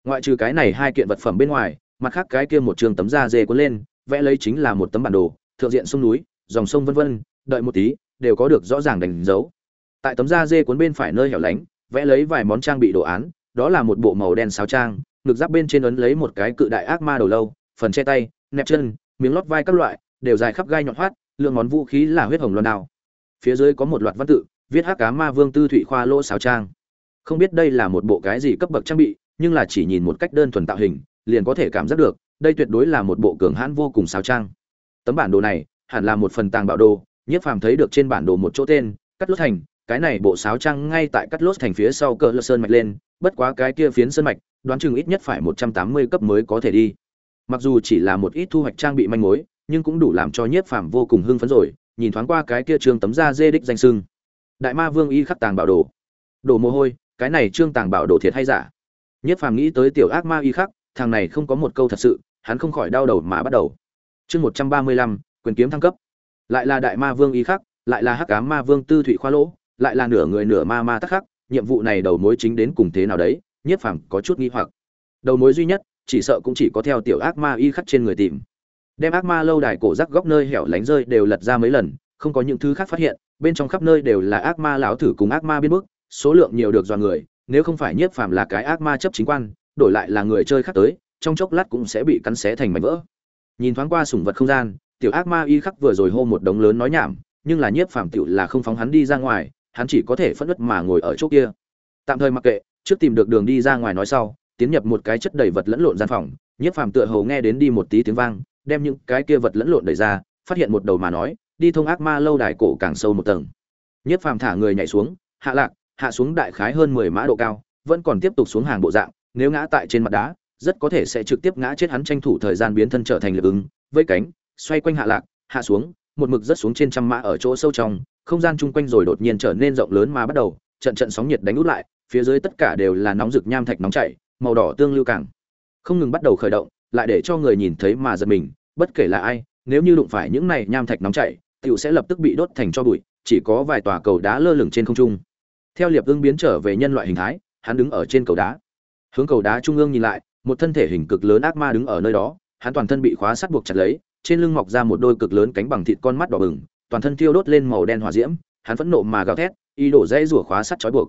Ngoại trừ cái này hai kiện vật phẩm bên ngoài mặt khác cái kia một trường tấm da dê cuốn lên, vẽ lấy chính là một tấm bản đồ, thượng diện sông núi, dòng sông vân vân, đợi một tí, đều có được rõ ràng đánh dấu. Tại tấm da dê cuốn bên phải nơi hẻo lánh, vẽ lấy vài món trang bị đồ án, đó là một bộ màu đen sáo trang, ngực giáp bên trên ấn lấy một cái cự đại ác ma đầu lâu, phần che tay, nẹp chân, miếng lót vai các loại, đều dài khắp gai nhọn hoắt, lượng món vũ khí là huyết hồng loan đao. Phía dưới có một loạt văn tự, viết hắc cá ma vương tư thụy khoa lỗ sáo trang. Không biết đây là một bộ cái gì cấp bậc trang bị, nhưng là chỉ nhìn một cách đơn thuần tạo hình liền có thể cảm giác được, đây tuyệt đối là một bộ cường hãn vô cùng sáo trang. Tấm bản đồ này, hẳn là một phần tàng bảo đồ nhiếp phàm thấy được trên bản đồ một chỗ tên, cắt lốt thành, cái này bộ sáo trang ngay tại cắt lốt thành phía sau cỡ lơ sơn mạch lên, bất quá cái kia phiến sơn mạch, đoán chừng ít nhất phải một trăm tám mươi cấp mới có thể đi. Mặc dù chỉ là một ít thu hoạch trang bị manh mối, nhưng cũng đủ làm cho nhiếp phàm vô cùng hưng phấn rồi, nhìn thoáng qua cái kia trương tấm da dê đích danh sưng. Đại ma vương y khắc tàng bảo đồ. Đồ mồ hôi, cái này trương tàng bảo đồ thiệt hay giả? Nhiếp phàm nghĩ tới tiểu ác ma y khắc thằng này không có một câu thật sự, hắn không khỏi đau đầu mà bắt đầu. Chương một trăm ba mươi lăm, quyền kiếm thăng cấp. Lại là đại ma vương y khắc, lại là hắc ám ma vương tư thủy khoa lỗ, lại là nửa người nửa ma ma tắc khắc, nhiệm vụ này đầu mối chính đến cùng thế nào đấy, nhiếp phàm có chút nghi hoặc. Đầu mối duy nhất, chỉ sợ cũng chỉ có theo tiểu ác ma y khắc trên người tìm. Đem ác ma lâu đài cổ rắc góc nơi hẻo lánh rơi đều lật ra mấy lần, không có những thứ khác phát hiện, bên trong khắp nơi đều là ác ma lão thử cùng ác ma biến bức, số lượng nhiều được do người, nếu không phải nhiếp phàm là cái ác ma chấp chính quan đổi lại là người chơi khác tới, trong chốc lát cũng sẽ bị cắn xé thành mảnh vỡ. Nhìn thoáng qua sủng vật không gian, tiểu ác ma y khắc vừa rồi hô một đống lớn nói nhảm, nhưng là nhiếp phàm tiểu là không phóng hắn đi ra ngoài, hắn chỉ có thể phẫn nứt mà ngồi ở chỗ kia. Tạm thời mặc kệ, trước tìm được đường đi ra ngoài nói sau, tiến nhập một cái chất đầy vật lẫn lộn gian phòng, nhiếp phàm tựa hầu nghe đến đi một tí tiếng vang, đem những cái kia vật lẫn lộn đẩy ra, phát hiện một đầu mà nói, đi thông ác ma lâu đài cổ càng sâu một tầng. Nhiếp phàm thả người nhảy xuống, hạ lạc, hạ xuống đại khái hơn mười mã độ cao, vẫn còn tiếp tục xuống hàng bộ dạng nếu ngã tại trên mặt đá, rất có thể sẽ trực tiếp ngã chết hắn tranh thủ thời gian biến thân trở thành lực ứng với cánh, xoay quanh hạ lạc, hạ xuống, một mực rất xuống trên trăm mã ở chỗ sâu trong, không gian chung quanh rồi đột nhiên trở nên rộng lớn mà bắt đầu, trận trận sóng nhiệt đánh út lại, phía dưới tất cả đều là nóng rực nham thạch nóng chảy, màu đỏ tương lưu càng. Không ngừng bắt đầu khởi động, lại để cho người nhìn thấy mà giật mình, bất kể là ai, nếu như đụng phải những này nham thạch nóng chảy, tiểu sẽ lập tức bị đốt thành cho bụi, chỉ có vài tòa cầu đá lơ lửng trên không trung. Theo liệp ưng biến trở về nhân loại hình thái, hắn đứng ở trên cầu đá hướng cầu đá trung ương nhìn lại, một thân thể hình cực lớn ác ma đứng ở nơi đó, hắn toàn thân bị khóa sắt buộc chặt lấy, trên lưng mọc ra một đôi cực lớn cánh bằng thịt con mắt đỏ bừng, toàn thân thiêu đốt lên màu đen hỏa diễm, hắn phẫn nộ mà gào thét, ý đổ dây rủa khóa sắt trói buộc.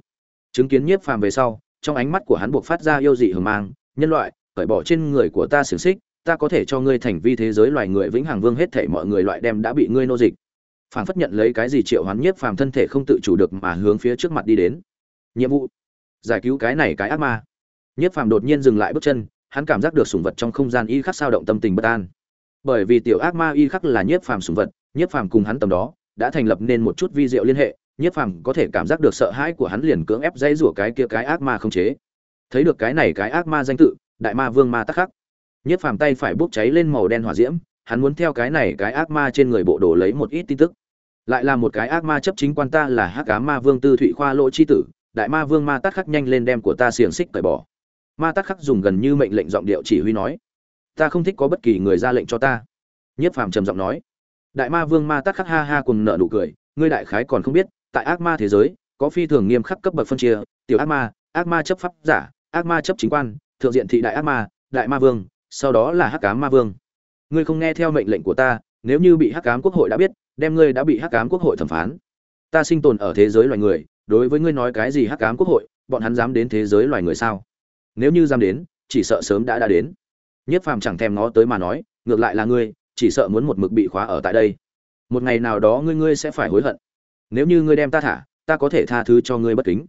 Chứng kiến nhiếp phàm về sau, trong ánh mắt của hắn buộc phát ra yêu dị hờ mang, nhân loại, cởi bỏ trên người của ta xiềng xích, ta có thể cho ngươi thành vi thế giới loài người vĩnh hằng vương hết thể mọi người loại đem đã bị ngươi nô dịch. Phản phất nhận lấy cái gì triệu hoán nhiếp phàm thân thể không tự chủ được mà hướng phía trước mặt đi đến. Nhiệm vụ, giải cứu cái này cái ác ma nhiếp phàm đột nhiên dừng lại bước chân, hắn cảm giác được sủng vật trong không gian y khắc sao động tâm tình bất an. Bởi vì tiểu ác ma y khắc là nhiếp phàm sủng vật nhiếp phàm cùng hắn tầm đó, đã thành lập nên một chút vi diệu liên hệ nhiếp phàm có thể cảm giác được sợ hãi của hắn liền cưỡng ép dây rủa cái kia cái ác ma không chế. Thấy được cái này cái ác ma danh tự, đại ma vương ma tắc khắc. Nhiếp phàm tay phải bốc cháy lên màu đen hỏa diễm, hắn muốn theo cái này cái ác ma trên người bộ đồ lấy một ít tin tức. Lại là một cái ác ma chấp chính quan ta là hắc cá ma vương tư thụy khoa lỗ chi tử, đại ma vương ma tắc khắc nhanh lên đem của ta xiềng xích cởi bỏ ma tắc khắc dùng gần như mệnh lệnh giọng điệu chỉ huy nói, ta không thích có bất kỳ người ra lệnh cho ta. Nhiếp phàm trầm giọng nói. Đại ma vương ma tắc khắc ha ha cùng nợ nụ cười, ngươi đại khái còn không biết, tại ác ma thế giới, có phi thường nghiêm khắc cấp bậc phân chia, tiểu ác ma ác ma chấp pháp giả, ác ma chấp chính quan, thượng diện thị đại ác ma, đại ma vương, sau đó là hắc cám ma vương. Ngươi không nghe theo mệnh lệnh của ta, nếu như bị hắc cám quốc hội đã biết, đem ngươi đã bị hắc cám quốc hội thẩm phán. Ta sinh tồn ở thế giới loài người, đối với ngươi nói cái gì hắc cám quốc hội, bọn hắn dám đến thế giới loài người sao? Nếu như dám đến, chỉ sợ sớm đã đã đến. Nhiếp phàm chẳng thèm ngó tới mà nói, ngược lại là ngươi, chỉ sợ muốn một mực bị khóa ở tại đây. Một ngày nào đó ngươi ngươi sẽ phải hối hận. Nếu như ngươi đem ta thả, ta có thể tha thứ cho ngươi bất kính.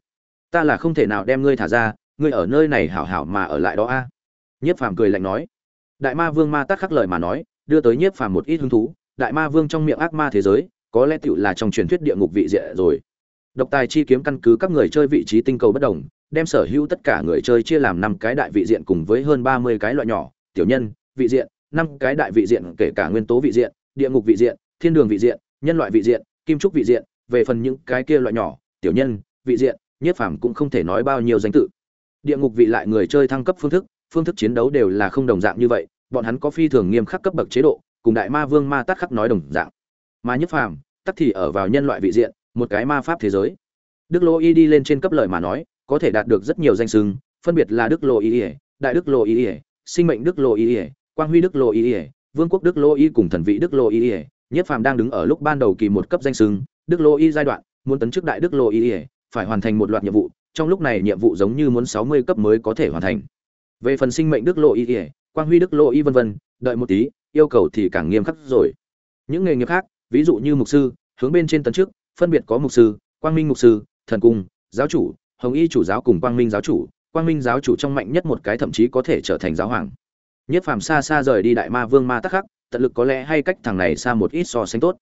Ta là không thể nào đem ngươi thả ra, ngươi ở nơi này hảo hảo mà ở lại đó a. Nhiếp phàm cười lạnh nói. Đại ma vương ma tắc khắc lời mà nói, đưa tới nhiếp phàm một ít hứng thú. Đại ma vương trong miệng ác ma thế giới, có lẽ tựu là trong truyền thuyết địa ngục vị diện rồi. Độc tài chi kiếm căn cứ các người chơi vị trí tinh cầu bất đồng đem sở hữu tất cả người chơi chia làm năm cái đại vị diện cùng với hơn ba mươi cái loại nhỏ. Tiểu nhân, vị diện, năm cái đại vị diện, kể cả nguyên tố vị diện, địa ngục vị diện, thiên đường vị diện, nhân loại vị diện, kim trúc vị diện, về phần những cái kia loại nhỏ, tiểu nhân, vị diện, nhiếp phàm cũng không thể nói bao nhiêu danh tự. Địa ngục vị lại người chơi thăng cấp phương thức phương thức chiến đấu đều là không đồng dạng như vậy, bọn hắn có phi thường nghiêm khắc cấp bậc chế độ, cùng đại ma vương ma tát khắc nói đồng dạng. Mà nhiếp phàm, tắc thì ở vào nhân loại vị diện, một cái ma pháp thế giới. Đức lô y đi lên trên cấp lợi mà nói có thể đạt được rất nhiều danh sưng phân biệt là đức lô y đại đức lô y sinh mệnh đức lô y quang huy đức lô y vương quốc đức lô y cùng thần vị đức lô y nhất phàm đang đứng ở lúc ban đầu kỳ một cấp danh sưng đức lô y giai đoạn muốn tấn chức đại đức lô y phải hoàn thành một loạt nhiệm vụ trong lúc này nhiệm vụ giống như muốn sáu mươi cấp mới có thể hoàn thành về phần sinh mệnh đức lô y quang huy đức lô y vân vân đợi một tí yêu cầu thì càng nghiêm khắc rồi những nghề nghiệp khác ví dụ như mục sư hướng bên trên tấn chức phân biệt có mục sư quang minh mục sư thần cung giáo chủ hồng y chủ giáo cùng quang minh giáo chủ, quang minh giáo chủ trong mạnh nhất một cái thậm chí có thể trở thành giáo hoàng. Nhất phàm xa xa rời đi đại ma vương ma tắc khắc, tận lực có lẽ hay cách thằng này xa một ít so sánh tốt.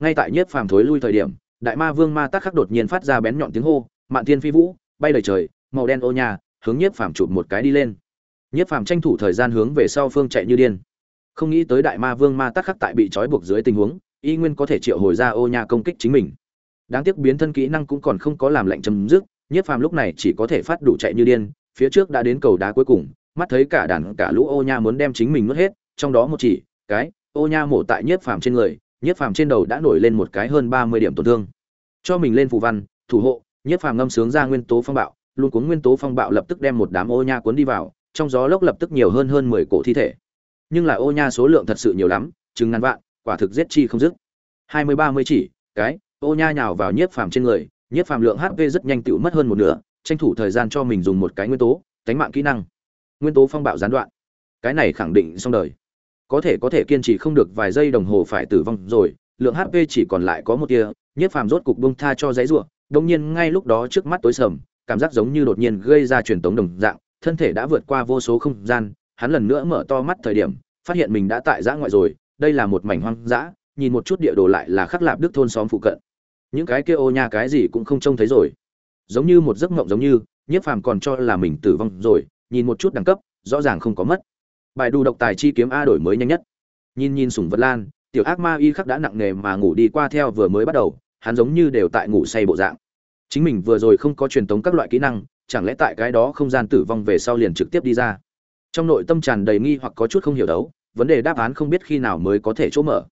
Ngay tại nhất phàm thối lui thời điểm, đại ma vương ma tắc khắc đột nhiên phát ra bén nhọn tiếng hô, mạn thiên phi vũ, bay đầy trời, màu đen ô nhà, hướng nhất phàm chụp một cái đi lên. Nhất phàm tranh thủ thời gian hướng về sau phương chạy như điên. Không nghĩ tới đại ma vương ma tắc khắc tại bị trói buộc dưới tình huống, y nguyên có thể triệu hồi ra ô nhà công kích chính mình. Đáng tiếc biến thân kỹ năng cũng còn không có làm lệnh chấm dứt nhiếp phàm lúc này chỉ có thể phát đủ chạy như điên, phía trước đã đến cầu đá cuối cùng, mắt thấy cả đàn cả lũ ô nha muốn đem chính mình nuốt hết, trong đó một chỉ, cái, ô nha mổ tại nhiếp phàm trên người, nhiếp phàm trên đầu đã nổi lên một cái hơn ba mươi điểm tổn thương. Cho mình lên phù văn, thủ hộ, nhiếp phàm ngâm sướng ra nguyên tố phong bạo, luôn cuốn nguyên tố phong bạo lập tức đem một đám ô nha cuốn đi vào, trong gió lốc lập tức nhiều hơn hơn mười cổ thi thể. Nhưng là ô nha số lượng thật sự nhiều lắm, chừng ngàn vạn, quả thực giết chi không dứt. Hai mươi ba mươi chỉ, cái, ô nha nhào vào nhiếp phàm trên người Nhất phàm lượng hp rất nhanh tựu mất hơn một nửa, tranh thủ thời gian cho mình dùng một cái nguyên tố, tánh mạng kỹ năng. Nguyên tố phong bạo gián đoạn. Cái này khẳng định xong đời. Có thể có thể kiên trì không được vài giây đồng hồ phải tử vong rồi, lượng hp chỉ còn lại có một tia, Nhất phàm rốt cục bông tha cho giấy ruộng đông nhiên ngay lúc đó trước mắt tối sầm, cảm giác giống như đột nhiên gây ra truyền tống đồng dạng, thân thể đã vượt qua vô số không gian, hắn lần nữa mở to mắt thời điểm, phát hiện mình đã tại giã ngoại rồi, đây là một mảnh hoang dã, nhìn một chút địa đồ lại là khắc lạp đức thôn xóm phụ cận những cái kia ô nha cái gì cũng không trông thấy rồi. Giống như một giấc mộng giống như, nhiếp phàm còn cho là mình tử vong rồi, nhìn một chút đẳng cấp, rõ ràng không có mất. Bài đủ độc tài chi kiếm a đổi mới nhanh nhất. Nhìn nhìn sủng vật lan, tiểu ác ma y khắc đã nặng nề mà ngủ đi qua theo vừa mới bắt đầu, hắn giống như đều tại ngủ say bộ dạng. Chính mình vừa rồi không có truyền tống các loại kỹ năng, chẳng lẽ tại cái đó không gian tử vong về sau liền trực tiếp đi ra? Trong nội tâm tràn đầy nghi hoặc có chút không hiểu đấu, vấn đề đáp án không biết khi nào mới có thể chỗ mở.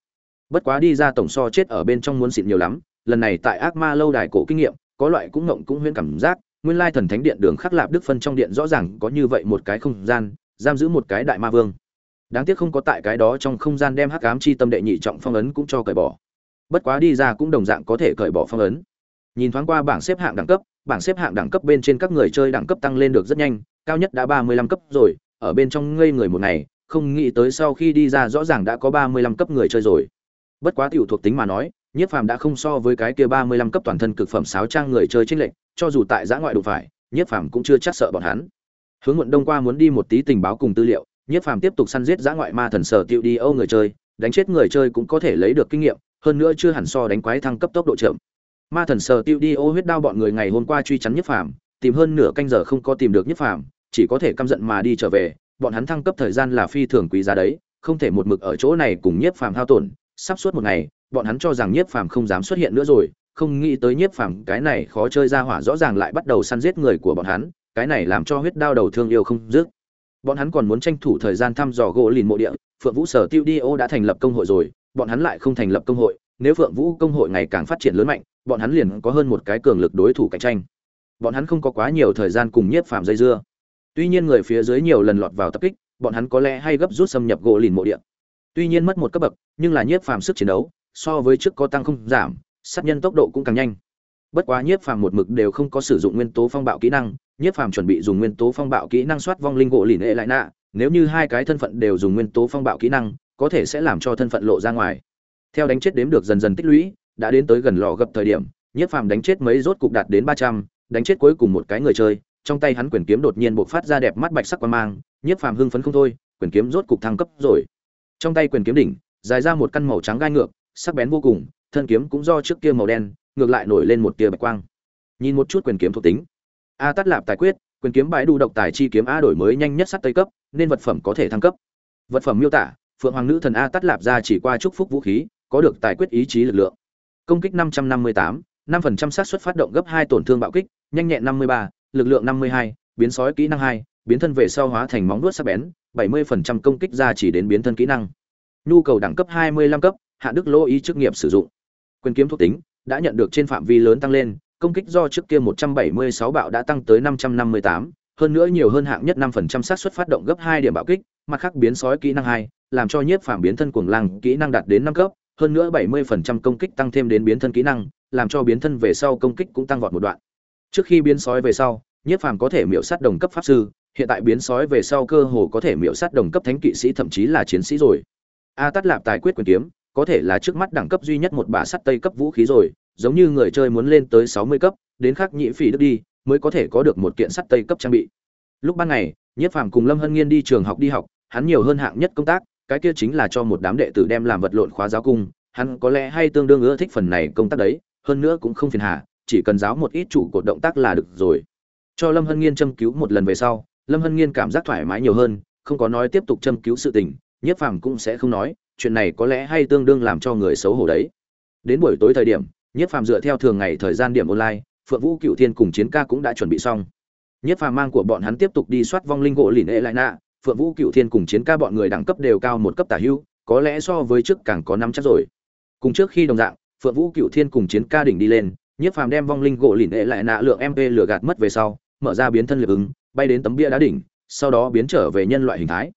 Bất quá đi ra tổng so chết ở bên trong muốn xịn nhiều lắm lần này tại ác ma lâu đài cổ kinh nghiệm, có loại cũng ngộng cũng huyễn cảm giác, nguyên lai thần thánh điện đường khắc lạp đức phân trong điện rõ ràng có như vậy một cái không gian, giam giữ một cái đại ma vương. Đáng tiếc không có tại cái đó trong không gian đem hắc ám chi tâm đệ nhị trọng phong ấn cũng cho cởi bỏ. Bất quá đi ra cũng đồng dạng có thể cởi bỏ phong ấn. Nhìn thoáng qua bảng xếp hạng đẳng cấp, bảng xếp hạng đẳng cấp bên trên các người chơi đẳng cấp tăng lên được rất nhanh, cao nhất đã ba mươi lăm cấp rồi, ở bên trong ngây người một ngày, không nghĩ tới sau khi đi ra rõ ràng đã có ba mươi lăm cấp người chơi rồi. Bất quá tiểu thuộc tính mà nói Nhiếp Phàm đã không so với cái kia 35 cấp toàn thân cực phẩm sáo trang người chơi trích lệnh, cho dù tại giã ngoại đủ phải, Nhiếp Phàm cũng chưa chắc sợ bọn hắn. Hướng Muộn Đông qua muốn đi một tí tình báo cùng tư liệu, Nhiếp Phàm tiếp tục săn giết giã ngoại ma thần sở tiêu đi Âu người chơi, đánh chết người chơi cũng có thể lấy được kinh nghiệm, hơn nữa chưa hẳn so đánh quái thăng cấp tốc độ chậm. Ma thần sở tiêu đi Âu huyết đao bọn người ngày hôm qua truy chắn Nhiếp Phàm, tìm hơn nửa canh giờ không có tìm được Nhiếp Phàm, chỉ có thể căm giận mà đi trở về, bọn hắn thăng cấp thời gian là phi thường quý giá đấy, không thể một mực ở chỗ này cùng Nhiếp Phàm hao tổn, sắp suốt một ngày, bọn hắn cho rằng nhiếp phàm không dám xuất hiện nữa rồi, không nghĩ tới nhiếp phàm cái này khó chơi ra hỏa rõ ràng lại bắt đầu săn giết người của bọn hắn, cái này làm cho huyết đao đầu thương yêu không dứt. Bọn hắn còn muốn tranh thủ thời gian thăm dò gỗ lìn mộ địa, phượng vũ sở tiêu đi ô đã thành lập công hội rồi, bọn hắn lại không thành lập công hội, nếu phượng vũ công hội ngày càng phát triển lớn mạnh, bọn hắn liền có hơn một cái cường lực đối thủ cạnh tranh. Bọn hắn không có quá nhiều thời gian cùng nhiếp phàm dây dưa. Tuy nhiên người phía dưới nhiều lần lọt vào tập kích, bọn hắn có lẽ hay gấp rút xâm nhập gỗ lìn mộ địa. Tuy nhiên mất một cấp bậc, nhưng là nhiếp phàm sức chiến đấu so với trước có tăng không giảm, sát nhân tốc độ cũng càng nhanh. Bất quá Nhiếp Phàm một mực đều không có sử dụng nguyên tố phong bạo kỹ năng, Nhiếp Phàm chuẩn bị dùng nguyên tố phong bạo kỹ năng soát vong linh gỗ lìn hệ lại nạ, nếu như hai cái thân phận đều dùng nguyên tố phong bạo kỹ năng có thể sẽ làm cho thân phận lộ ra ngoài theo đánh chết đếm được dần dần tích lũy đã đến tới gần lò gập thời điểm nhiếp phàm đánh chết mấy rốt cục đạt đến ba trăm đánh chết cuối cùng một cái người chơi trong tay hắn quyền kiếm đột nhiên bộc phát ra đẹp mắt bạch sắc quan mang nhiếp phàm hưng phấn không thôi quyền kiếm rốt cục thăng cấp rồi trong tay quyền kiếm đỉnh dài ra một căn màu trắng gai ngược sắc bén vô cùng thân kiếm cũng do trước kia màu đen ngược lại nổi lên một tia bạch quang. Nhìn một chút quyền kiếm thuộc tính. A tát lạp tài quyết quyền kiếm bãi đủ độc tài chi kiếm a đổi mới nhanh nhất sắt tây cấp nên vật phẩm có thể thăng cấp. Vật phẩm miêu tả phượng hoàng nữ thần a tát lạp ra chỉ qua chúc phúc vũ khí có được tài quyết ý chí lực lượng. Công kích 558, 5% xác suất phát động gấp 2 tổn thương bạo kích nhanh nhẹn 53, lực lượng 52, biến sói kỹ năng 2, biến thân về sau hóa thành móng vuốt sắc bén 70% công kích ra chỉ đến biến thân kỹ năng. Nhu cầu đẳng cấp 25 cấp hạ đức lô ý chức nghiệp sử dụng quyền kiếm thuộc tính đã nhận được trên phạm vi lớn tăng lên công kích do trước kia 176 bạo đã tăng tới 558, hơn nữa nhiều hơn hạng nhất 5% xác suất phát động gấp 2 điểm bạo kích, mặt khác biến sói kỹ năng 2, làm cho nhiếp phàm biến thân cuồng lăng kỹ năng đạt đến 5 cấp, hơn nữa 70% công kích tăng thêm đến biến thân kỹ năng, làm cho biến thân về sau công kích cũng tăng vọt một đoạn. Trước khi biến sói về sau, nhiếp phàm có thể miểu sát đồng cấp pháp sư, hiện tại biến sói về sau cơ hồ có thể miểu sát đồng cấp thánh kỵ sĩ thậm chí là chiến sĩ rồi. A Tát Lạp tài quyết quyền kiếm, có thể là trước mắt đẳng cấp duy nhất một bả sắt tây cấp vũ khí rồi, giống như người chơi muốn lên tới 60 cấp, đến khắc nhị phỉ đức đi, mới có thể có được một kiện sắt tây cấp trang bị. Lúc ban ngày, Nhiếp Phàm cùng Lâm Hân Nghiên đi trường học đi học, hắn nhiều hơn hạng nhất công tác, cái kia chính là cho một đám đệ tử đem làm vật lộn khóa giáo cung, hắn có lẽ hay tương đương ưa thích phần này công tác đấy, hơn nữa cũng không phiền hà, chỉ cần giáo một ít chủ cột động tác là được rồi. Cho Lâm Hân Nghiên châm cứu một lần về sau, Lâm Hân Nghiên cảm giác thoải mái nhiều hơn, không có nói tiếp tục châm cứu sự tình, Nhiếp Phàm cũng sẽ không nói, chuyện này có lẽ hay tương đương làm cho người xấu hổ đấy. Đến buổi tối thời điểm, Nhiếp Phàm dựa theo thường ngày thời gian điểm online, Phượng Vũ Cựu Thiên cùng Chiến Ca cũng đã chuẩn bị xong. Nhiếp Phàm mang của bọn hắn tiếp tục đi soát vong linh gỗ lìn ệ lại nạ, Phượng Vũ Cựu Thiên cùng Chiến Ca bọn người đẳng cấp đều cao một cấp tả hữu, có lẽ so với trước càng có năm chắc rồi. Cùng trước khi đồng dạng, Phượng Vũ Cựu Thiên cùng Chiến Ca đỉnh đi lên, Nhiếp Phàm đem vong linh gỗ lìn ệ lại nạ lượng MP lửa gạt mất về sau, mở ra biến thân lực ứng, bay đến tấm bia đá đỉnh, sau đó biến trở về nhân loại hình thái.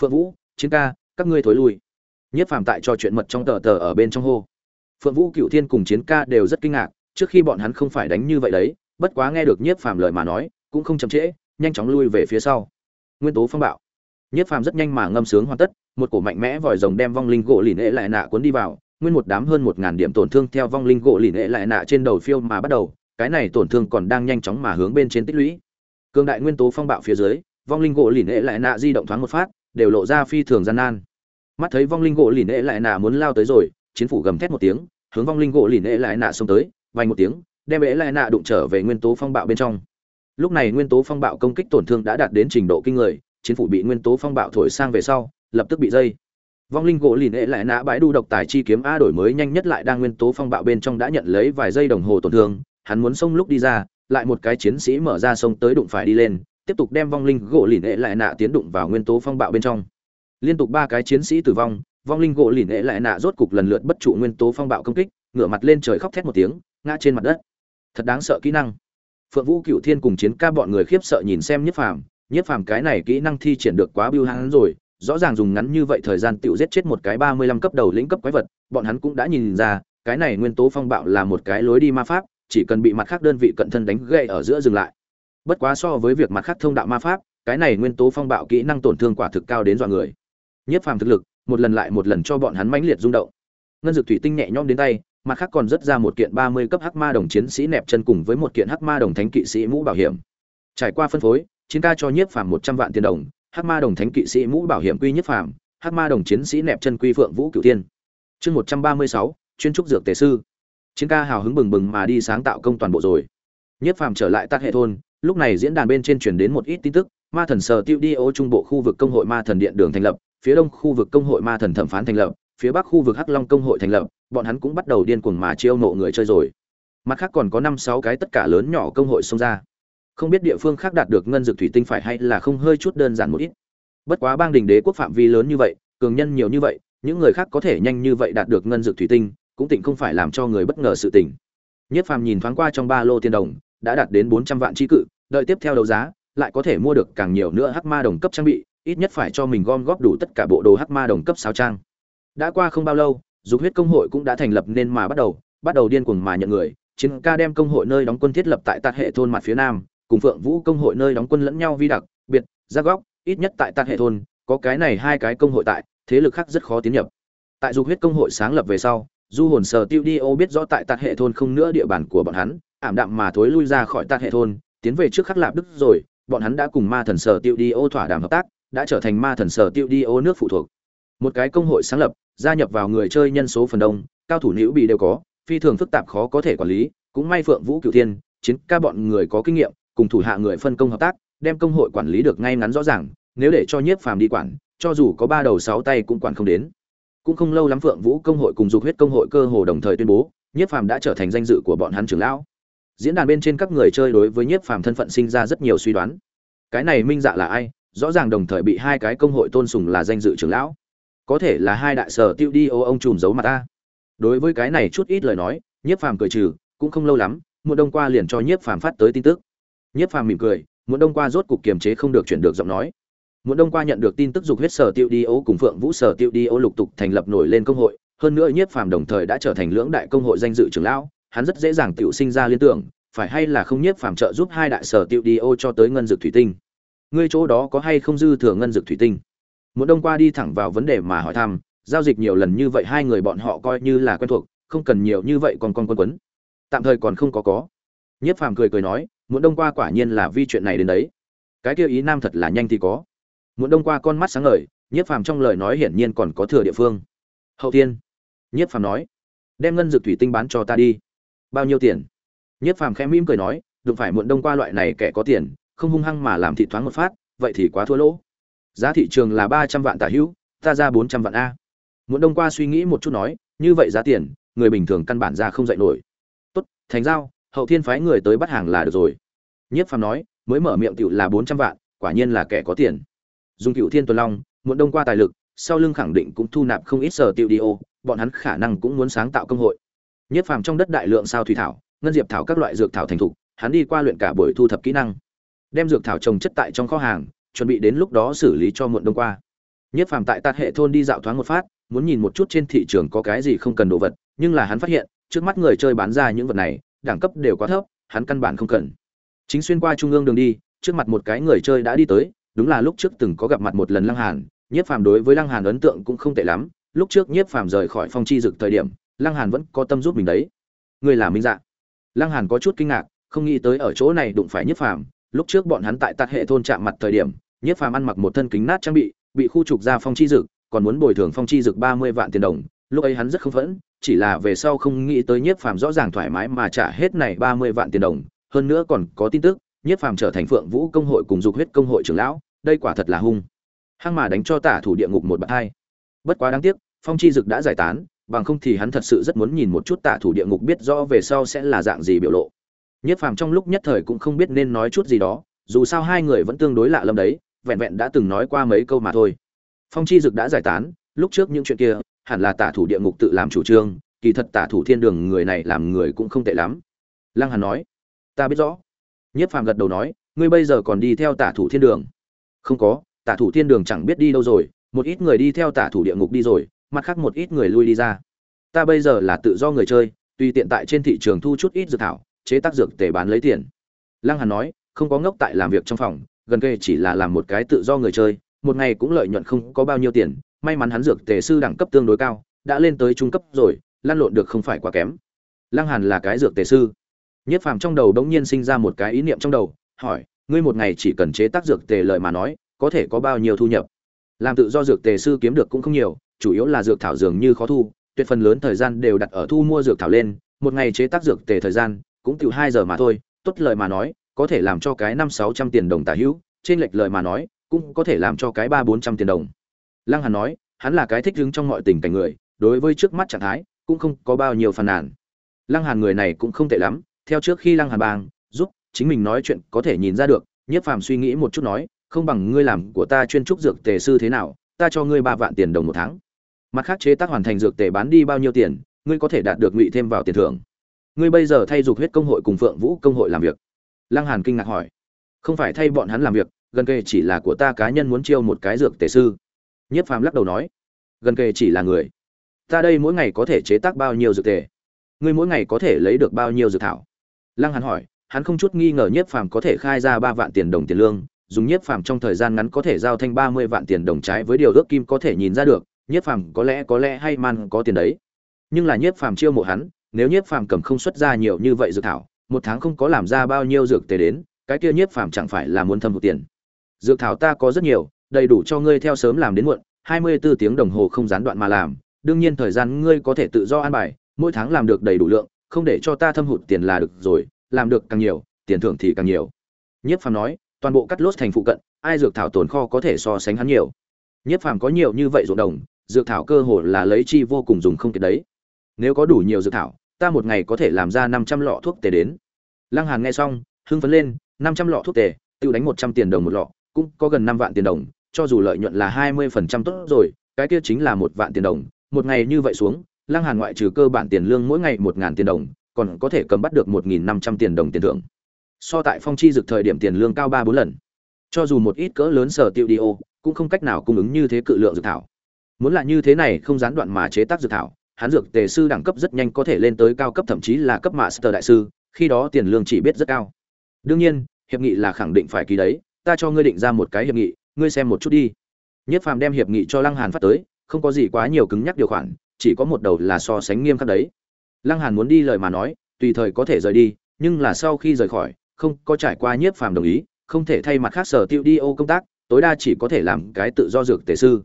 Phượng Vũ, Chiến Ca, các ngươi thối lui. Nhiếp Phàm tại cho chuyện mật trong tờ tờ ở bên trong hô. Phượng Vũ Cựu Thiên cùng Chiến Ca đều rất kinh ngạc, trước khi bọn hắn không phải đánh như vậy đấy, bất quá nghe được Nhiếp Phàm lời mà nói, cũng không chậm trễ, nhanh chóng lui về phía sau. Nguyên tố phong bạo. Nhiếp Phàm rất nhanh mà ngâm sướng hoàn tất, một cổ mạnh mẽ vòi rồng đem vong linh gỗ lìn lệ lại nạ cuốn đi vào, nguyên một đám hơn một ngàn điểm tổn thương theo vong linh gỗ lìn lệ lại nạ trên đầu phiêu mà bắt đầu, cái này tổn thương còn đang nhanh chóng mà hướng bên trên tích lũy. Cương đại nguyên tố phong bạo phía dưới, vong linh gỗ lìn lệ lại nạ di động thoáng một phát, đều lộ ra phi thường gian nan. Mắt thấy vong linh gỗ lìn ệ lại nạ muốn lao tới rồi, chiến phủ gầm thét một tiếng, hướng vong linh gỗ lìn ệ lại nạ xông tới, vang một tiếng, đem ệ lại nạ đụng trở về nguyên tố phong bạo bên trong. Lúc này nguyên tố phong bạo công kích tổn thương đã đạt đến trình độ kinh người chiến phủ bị nguyên tố phong bạo thổi sang về sau lập tức bị dây. Vong linh gỗ lìn ệ lại nã bãi đu độc tài chi kiếm a đổi mới nhanh nhất lại đang nguyên tố phong bạo bên trong đã nhận lấy vài giây đồng hồ tổn thương hắn muốn xông lúc đi ra lại một cái chiến sĩ mở ra sông tới đụng phải đi lên tiếp tục đem vong linh gỗ lìn ệ lại nạ tiến đụng vào nguyên tố phong bạo bên trong liên tục ba cái chiến sĩ tử vong vong linh gỗ lìn hệ lại nạ rốt cục lần lượt bất trụ nguyên tố phong bạo công kích, ngửa mặt lên trời khóc thét một tiếng, ngã trên mặt đất. Thật đáng sợ kỹ năng. Phượng vũ cựu thiên cùng chiến ca bọn người khiếp sợ nhìn xem nhiếp phàm nhiếp phàm cái này kỹ năng thi triển được quá biêu hắn rồi, rõ ràng dùng ngắn như vậy thời gian tựu giết chết một cái ba mươi lăm cấp đầu lĩnh cấp quái vật, bọn hắn cũng đã nhìn ra, cái này nguyên tố phong bạo là một cái lối đi ma pháp, chỉ cần bị mặt khác đơn vị cận thân đánh gậy ở giữa dừng lại. Bất quá so với việc mặt khác thông đạo ma pháp, cái này nguyên tố phong bạo kỹ năng tổn thương quả thực cao đến dọa người nhất phàm thực lực một lần lại một lần cho bọn hắn mãnh liệt rung động ngân dược thủy tinh nhẹ nhõm đến tay mặt khác còn rất ra một kiện ba mươi cấp hắc ma đồng chiến sĩ nẹp chân cùng với một kiện hắc ma đồng thánh kỵ sĩ mũ bảo hiểm. Trải qua phân phối, chiến ca cho nhiếp phàm một trăm vạn tiền đồng, hắc ma đồng thánh kỵ sĩ mũ bảo hiểm quy nhiếp phàm, hắc ma đồng chiến sĩ nẹp chân quy phượng vũ cửu tiên. Chương một trăm ba mươi sáu chuyên trúc dược tề sư. Chiến ca hào hứng bừng bừng mà đi sáng tạo công toàn bộ rồi. Nhiếp phàm trở lại tác hệ thôn, lúc này diễn đàn bên trên truyền đến một ít tin tức, ma thần sở tiêu đi ô trung bộ khu vực công hội ma thần điện đường thành lập, phía đông khu vực công hội ma thần thẩm phán thành lập, phía bắc khu vực hắc long công hội thành lập bọn hắn cũng bắt đầu điên cuồng mà chiêu nộ người chơi rồi. Mặt khác còn có năm sáu cái tất cả lớn nhỏ công hội xông ra. Không biết địa phương khác đạt được ngân dược thủy tinh phải hay là không hơi chút đơn giản một ít. Bất quá bang đình đế quốc phạm vi lớn như vậy cường nhân nhiều như vậy những người khác có thể nhanh như vậy đạt được ngân dược thủy tinh cũng tịnh không phải làm cho người bất ngờ sự tình. Nhất phàm nhìn thoáng qua trong ba lô tiền đồng đã đạt đến bốn trăm vạn trí cự đợi tiếp theo đấu giá lại có thể mua được càng nhiều nữa hắc ma đồng cấp trang bị ít nhất phải cho mình gom góp đủ tất cả bộ đồ hắc ma đồng cấp sao trang. Đã qua không bao lâu, dục huyết công hội cũng đã thành lập nên mà bắt đầu bắt đầu điên cuồng mà nhận người. Chiến ca đem công hội nơi đóng quân thiết lập tại tạt hệ thôn mặt phía nam, cùng phượng vũ công hội nơi đóng quân lẫn nhau vi đặc, biệt ra góc, ít nhất tại tạt hệ thôn, có cái này hai cái công hội tại, thế lực khác rất khó tiến nhập. Tại dục huyết công hội sáng lập về sau, du hồn sở tiêu đi ô biết rõ tại tạt hệ thôn không nữa địa bàn của bọn hắn, ảm đạm mà thối lui ra khỏi tạt hệ thôn, tiến về trước khắc lạp đức rồi, bọn hắn đã cùng ma thần sở tiêu đi ô thỏa đàm hợp tác đã trở thành ma thần sở tiêu đi ô nước phụ thuộc. Một cái công hội sáng lập, gia nhập vào người chơi nhân số phần đông, cao thủ nữ bị đều có, phi thường phức tạp khó có thể quản lý, cũng may phượng vũ cửu thiên, chiến ca bọn người có kinh nghiệm, cùng thủ hạ người phân công hợp tác, đem công hội quản lý được ngay ngắn rõ ràng, nếu để cho nhiếp phàm đi quản, cho dù có ba đầu sáu tay cũng quản không đến. Cũng không lâu lắm phượng vũ công hội cùng dục huyết công hội cơ hồ đồng thời tuyên bố, nhiếp phàm đã trở thành danh dự của bọn hắn trưởng lão. Diễn đàn bên trên các người chơi đối với nhiếp phàm thân phận sinh ra rất nhiều suy đoán. Cái này minh dạ là ai? Rõ ràng đồng thời bị hai cái công hội tôn sùng là danh dự trưởng lão. Có thể là hai đại sở tiêu đi ô ông trùm giấu mặt ta. Đối với cái này chút ít lời nói, nhiếp phàm cười trừ, cũng không lâu lắm, muộn đông qua liền cho nhiếp phàm phát tới tin tức. Nhiếp phàm mỉm cười, muộn đông qua rốt cục kiềm chế không được chuyển được giọng nói. Muộn đông qua nhận được tin tức dục huyết sở tiêu đi ô cùng phượng vũ sở tiêu đi ô lục tục thành lập nổi lên công hội, hơn nữa nhiếp phàm đồng thời đã trở thành lưỡng đại công hội danh dự trưởng lão, hắn rất dễ dàng tự sinh ra liên tưởng, phải hay là không nhiếp phàm trợ giúp hai đại sở tiêu đi ô cho tới ngân dược thủy tinh ngươi chỗ đó có hay không dư thừa ngân dược thủy tinh? Muốn đông qua đi thẳng vào vấn đề mà hỏi thăm, giao dịch nhiều lần như vậy hai người bọn họ coi như là quen thuộc, không cần nhiều như vậy còn con quân quấn. Tạm thời còn không có có. Nhất phàm cười cười nói, muốn đông qua quả nhiên là vi chuyện này đến đấy. Cái kia ý nam thật là nhanh thì có. Muốn đông qua con mắt sáng ngời Nhất phàm trong lời nói hiển nhiên còn có thừa địa phương. Hậu tiên Nhất phàm nói, đem ngân dược thủy tinh bán cho ta đi. Bao nhiêu tiền? Nhất phàm khẽ mỉm cười nói đừng phải muộn đông qua loại này kẻ có tiền không hung hăng mà làm thị thoáng một phát vậy thì quá thua lỗ. Giá thị trường là ba trăm vạn tả hữu ta ra bốn trăm vạn a. Muốn đông qua suy nghĩ một chút nói như vậy giá tiền người bình thường căn bản ra không dạy nổi. Tốt thành giao hậu thiên phái người tới bắt hàng là được rồi. Nhất phàm nói mới mở miệng tiểu là bốn trăm vạn quả nhiên là kẻ có tiền. Dùng cựu thiên tuần long muốn đông qua tài lực sau lưng khẳng định cũng thu nạp không ít sở tiêu điêu, bọn hắn khả năng cũng muốn sáng tạo công hội. Nhất phàm trong đất đại lượng sao thủy thảo ngân diệp thảo các loại dược thảo thành thục hắn đi qua luyện cả buổi thu thập kỹ năng đem dược thảo trồng chất tại trong kho hàng, chuẩn bị đến lúc đó xử lý cho muộn đông qua. Nhất phàm tại tạt hệ thôn đi dạo thoáng một phát, muốn nhìn một chút trên thị trường có cái gì không cần đồ vật, nhưng là hắn phát hiện, trước mắt người chơi bán ra những vật này, đẳng cấp đều quá thấp, hắn căn bản không cần. Chính xuyên qua trung ương đường đi, trước mặt một cái người chơi đã đi tới, đúng là lúc trước từng có gặp mặt một lần lăng hàn nhiếp phàm đối với lăng hàn ấn tượng cũng không tệ lắm, lúc trước nhiếp phàm rời khỏi phong chi dực thời điểm, lăng hàn vẫn có tâm giúp mình đấy. Người là minh dạ. Lăng hàn có chút kinh ngạc, không nghĩ tới ở chỗ này đụng phải nhiếp phàm lúc trước bọn hắn tại tạt hệ thôn chạm mặt thời điểm, nhiếp phàm ăn mặc một thân kính nát trang bị bị khu trục ra phong chi dực, còn muốn bồi thường phong chi dực ba mươi vạn tiền đồng. Lúc ấy hắn rất không phẫn, chỉ là về sau không nghĩ tới nhiếp phàm rõ ràng thoải mái mà trả hết này ba mươi vạn tiền đồng. Hơn nữa còn có tin tức, nhiếp phàm trở thành phượng vũ công hội cùng dục huyết công hội trưởng lão, đây quả thật là hung. Hăng mà đánh cho tả thủ địa ngục một bậc hai. Bất quá đáng tiếc, phong chi dực đã giải tán, bằng không thì hắn thật sự rất muốn nhìn một chút tả thủ địa ngục biết rõ về sau sẽ là dạng gì biểu lộ. Nhất Phàm trong lúc nhất thời cũng không biết nên nói chút gì đó, dù sao hai người vẫn tương đối lạ lâm đấy, vẹn vẹn đã từng nói qua mấy câu mà thôi. Phong chi dực đã giải tán, lúc trước những chuyện kia, hẳn là Tả thủ địa ngục tự làm chủ trương, kỳ thật Tả thủ thiên đường người này làm người cũng không tệ lắm. Lăng Hàn nói, ta biết rõ. Nhất Phàm gật đầu nói, ngươi bây giờ còn đi theo Tả thủ thiên đường? Không có, Tả thủ thiên đường chẳng biết đi đâu rồi, một ít người đi theo Tả thủ địa ngục đi rồi, mặt khác một ít người lui đi ra. Ta bây giờ là tự do người chơi, tùy tiện tại trên thị trường thu chút ít dược thảo, chế tác dược tề bán lấy tiền. Lăng hàn nói, không có ngốc tại làm việc trong phòng, gần kề chỉ là làm một cái tự do người chơi, một ngày cũng lợi nhuận không có bao nhiêu tiền, may mắn hắn dược tề sư đẳng cấp tương đối cao, đã lên tới trung cấp rồi lan lộn được không phải quá kém. Lăng hàn là cái dược tề sư. Nhất phàm trong đầu đống nhiên sinh ra một cái ý niệm trong đầu, hỏi, ngươi một ngày chỉ cần chế tác dược tề lợi mà nói, có thể có bao nhiêu thu nhập? Làm tự do dược tề sư kiếm được cũng không nhiều, chủ yếu là dược thảo dường như khó thu, tuyệt phần lớn thời gian đều đặt ở thu mua dược thảo lên, một ngày chế tác dược tề thời gian cũng tiểu hai giờ mà thôi, tốt lời mà nói, có thể làm cho cái năm sáu trăm tiền đồng tả hữu, trên lệch lời mà nói, cũng có thể làm cho cái ba bốn trăm tiền đồng. Lăng Hàn nói, hắn là cái thích hứng trong mọi tình cảnh người, đối với trước mắt trạng thái, cũng không có bao nhiêu phàn nàn. Lăng Hàn người này cũng không tệ lắm, theo trước khi Lăng Hàn bang, giúp chính mình nói chuyện có thể nhìn ra được, Nhiếp Phàm suy nghĩ một chút nói, không bằng ngươi làm của ta chuyên trúc dược tề sư thế nào, ta cho ngươi ba vạn tiền đồng một tháng. Mặt khác chế tác hoàn thành dược tề bán đi bao nhiêu tiền, ngươi có thể đạt được ngụy thêm vào tiền thưởng ngươi bây giờ thay dục huyết công hội cùng phượng vũ công hội làm việc lăng hàn kinh ngạc hỏi không phải thay bọn hắn làm việc gần kề chỉ là của ta cá nhân muốn chiêu một cái dược tề sư nhất phàm lắc đầu nói gần kề chỉ là người ta đây mỗi ngày có thể chế tác bao nhiêu dược tề ngươi mỗi ngày có thể lấy được bao nhiêu dược thảo lăng hàn hỏi hắn không chút nghi ngờ nhất phàm có thể khai ra ba vạn tiền đồng tiền lương dùng nhiếp phàm trong thời gian ngắn có thể giao thanh ba mươi vạn tiền đồng trái với điều ước kim có thể nhìn ra được nhiếp phàm có lẽ có lẽ hay man có tiền đấy nhưng là nhiếp phàm chiêu mộ hắn nếu nhiếp phàm cầm không xuất ra nhiều như vậy dược thảo, một tháng không có làm ra bao nhiêu dược tề đến, cái kia nhiếp phàm chẳng phải là muốn thâm hụt tiền. Dược thảo ta có rất nhiều, đầy đủ cho ngươi theo sớm làm đến muộn, hai mươi bốn tiếng đồng hồ không gián đoạn mà làm, đương nhiên thời gian ngươi có thể tự do an bài, mỗi tháng làm được đầy đủ lượng, không để cho ta thâm hụt tiền là được rồi, làm được càng nhiều, tiền thưởng thì càng nhiều. Nhiếp phàm nói, toàn bộ cắt lốt thành phụ cận, ai dược thảo tồn kho có thể so sánh hắn nhiều. Nhiếp phàm có nhiều như vậy ruộng đồng, dược thảo cơ hồ là lấy chi vô cùng dùng không kiệt đấy. Nếu có đủ nhiều dược thảo ta một ngày có thể làm ra năm trăm lọ thuốc tề đến. Lăng hàn nghe xong, hưng phấn lên, năm trăm lọ thuốc tề, tiêu đánh một trăm tiền đồng một lọ, cũng có gần năm vạn tiền đồng, cho dù lợi nhuận là hai mươi phần trăm tốt rồi, cái kia chính là một vạn tiền đồng. Một ngày như vậy xuống, lăng hàn ngoại trừ cơ bản tiền lương mỗi ngày một ngàn tiền đồng, còn có thể cầm bắt được một nghìn năm trăm tiền đồng tiền thưởng. So tại phong chi dược thời điểm tiền lương cao ba bốn lần. Cho dù một ít cỡ lớn sở tiêu đi ô, cũng không cách nào cung ứng như thế cự lượng dược thảo. Muốn là như thế này không gián đoạn mà chế tác dược thảo hắn dược tề sư đẳng cấp rất nhanh có thể lên tới cao cấp, thậm chí là cấp master đại sư, khi đó tiền lương chỉ biết rất cao. Đương nhiên, hiệp nghị là khẳng định phải ký đấy, ta cho ngươi định ra một cái hiệp nghị, ngươi xem một chút đi. Nhất phàm đem hiệp nghị cho lăng hàn phát tới, không có gì quá nhiều cứng nhắc điều khoản, chỉ có một đầu là so sánh nghiêm khắc đấy. Lăng hàn muốn đi lời mà nói, tùy thời có thể rời đi, nhưng là sau khi rời khỏi, không có trải qua nhiếp phàm đồng ý, không thể thay mặt khác sở tiêu đi ô công tác, tối đa chỉ có thể làm cái tự do dược tề sư.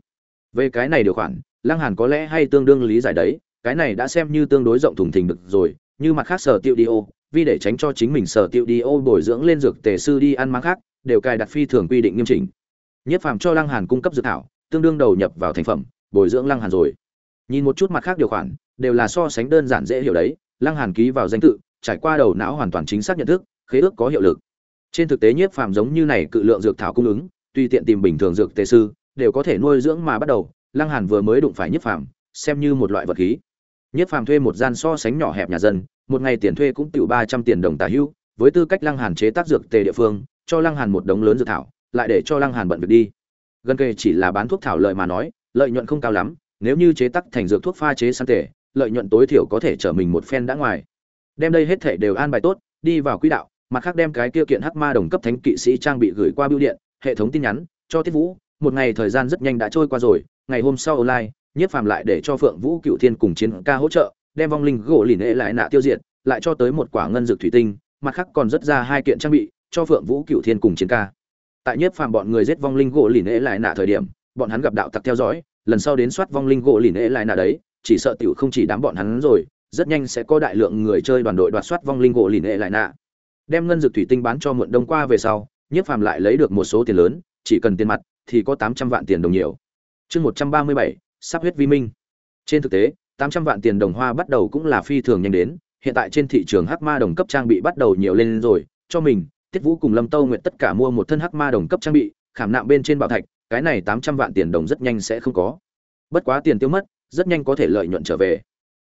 Về cái này điều khoản lăng hàn có lẽ hay tương đương lý giải đấy, cái này đã xem như tương đối rộng thùng thình được rồi, như mặt khác sở tiêu đi ô, vì để tránh cho chính mình sở tiêu đi ô bồi dưỡng lên dược tề sư đi ăn máng khác, đều cài đặt phi thường quy định nghiêm chỉnh. Nhiếp phàm cho lăng hàn cung cấp dược thảo, tương đương đầu nhập vào thành phẩm, bồi dưỡng lăng hàn rồi. Nhìn một chút mặt khác điều khoản, đều là so sánh đơn giản dễ hiểu đấy, lăng hàn ký vào danh tự, trải qua đầu não hoàn toàn chính xác nhận thức, khế ước có hiệu lực. Trên thực tế nhiếp phàm giống như này cự lượng dược thảo cung ứng, tùy tiện tìm bình thường dược tề sư, đều có thể nuôi dưỡng mà bắt đầu lăng hàn vừa mới đụng phải nhiếp phàm, xem như một loại vật khí. Nhiếp phàm thuê một gian so sánh nhỏ hẹp nhà dân, một ngày tiền thuê cũng tiểu ba trăm tiền đồng tả hữu với tư cách lăng hàn chế tác dược tề địa phương, cho lăng hàn một đống lớn dược thảo, lại để cho lăng hàn bận việc đi. Gần kề chỉ là bán thuốc thảo lợi mà nói, lợi nhuận không cao lắm, nếu như chế tác thành dược thuốc pha chế sẵn tề, lợi nhuận tối thiểu có thể trở mình một phen đã ngoài. Đem đây hết thể đều an bài tốt, đi vào quỹ đạo, mặt khác đem cái kia kiện hắc ma đồng cấp thánh kỵ sĩ trang bị gửi qua bưu điện, hệ thống tin nhắn, cho tiết vũ, một ngày thời gian rất nhanh đã trôi qua rồi ngày hôm sau online nhiếp phàm lại để cho phượng vũ cựu thiên cùng chiến ca hỗ trợ, đem vong linh gỗ lìn ệ lại nạ tiêu diệt, lại cho tới một quả ngân dược thủy tinh, mặt khác còn rất ra hai kiện trang bị, cho phượng vũ cựu thiên cùng chiến ca. Tại nhiếp phàm bọn người giết vong linh gỗ lìn ệ lại nạ thời điểm, bọn hắn gặp đạo tặc theo dõi, lần sau đến soát vong linh gỗ lìn ệ lại nạ đấy, chỉ sợ tiểu không chỉ đám bọn hắn rồi, rất nhanh sẽ có đại lượng người chơi đoàn đội đoạt soát vong linh gỗ lìn ệ lại nạ. Đem ngân dược thủy tinh bán cho muộn đông qua về sau nhiếp phàm lại lấy được một số tiền lớn, chỉ cần tiền mặt thì có tám trăm vạn tiền đồng nhiều chương một trăm ba mươi bảy, sắp huyết vi minh. Trên thực tế, tám trăm vạn tiền đồng hoa bắt đầu cũng là phi thường nhanh đến, hiện tại trên thị trường hắc ma đồng cấp trang bị bắt đầu nhiều lên rồi. Cho mình, tiết vũ cùng lâm tâu nguyện tất cả mua một thân hắc ma đồng cấp trang bị, khảm nạm bên trên bảo thạch, cái này tám trăm vạn tiền đồng rất nhanh sẽ không có. Bất quá tiền tiêu mất, rất nhanh có thể lợi nhuận trở về.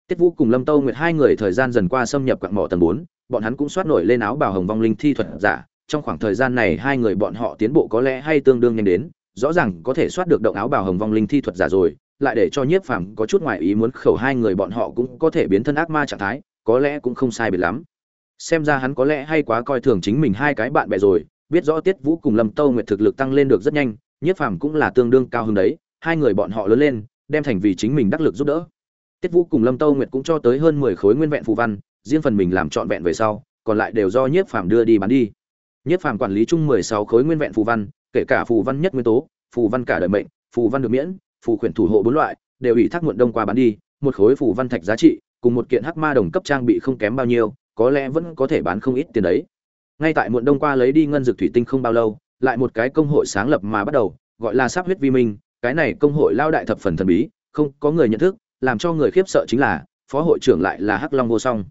Tiết vũ cùng lâm tâu nguyệt hai người thời gian dần qua xâm nhập quặng mỏ tầng bốn, bọn hắn cũng soát nổi lên áo bào hồng vong linh thi thuật giả. Trong khoảng thời gian này hai người bọn họ tiến bộ có lẽ hay tương đương nhanh đến rõ ràng có thể soát được động áo bào hồng vong linh thi thuật giả rồi, lại để cho nhiếp phàm có chút ngoại ý muốn khẩu hai người bọn họ cũng có thể biến thân ác ma trạng thái, có lẽ cũng không sai biệt lắm. Xem ra hắn có lẽ hay quá coi thường chính mình hai cái bạn bè rồi, biết rõ tiết vũ cùng lâm tâu nguyệt thực lực tăng lên được rất nhanh, nhiếp phàm cũng là tương đương cao hơn đấy, hai người bọn họ lớn lên, đem thành vì chính mình đắc lực giúp đỡ. Tiết vũ cùng lâm tâu nguyệt cũng cho tới hơn mười khối nguyên vẹn phù văn, riêng phần mình làm trọn vẹn về sau, còn lại đều do nhiếp phàm đưa đi bán đi. Nhiếp phàm quản lý chung mười sáu khối nguyên vẹn phù văn kể cả phù văn nhất nguyên tố, phù văn cả đời mệnh, phù văn được miễn, phù khuyển thủ hộ bốn loại, đều ủy thác muộn đông qua bán đi, một khối phù văn thạch giá trị, cùng một kiện hắc ma đồng cấp trang bị không kém bao nhiêu, có lẽ vẫn có thể bán không ít tiền đấy. Ngay tại muộn đông qua lấy đi ngân dược thủy tinh không bao lâu, lại một cái công hội sáng lập mà bắt đầu, gọi là sắp huyết vi minh, cái này công hội lao đại thập phần thần bí, không có người nhận thức, làm cho người khiếp sợ chính là, phó hội trưởng lại là hắc long vô song.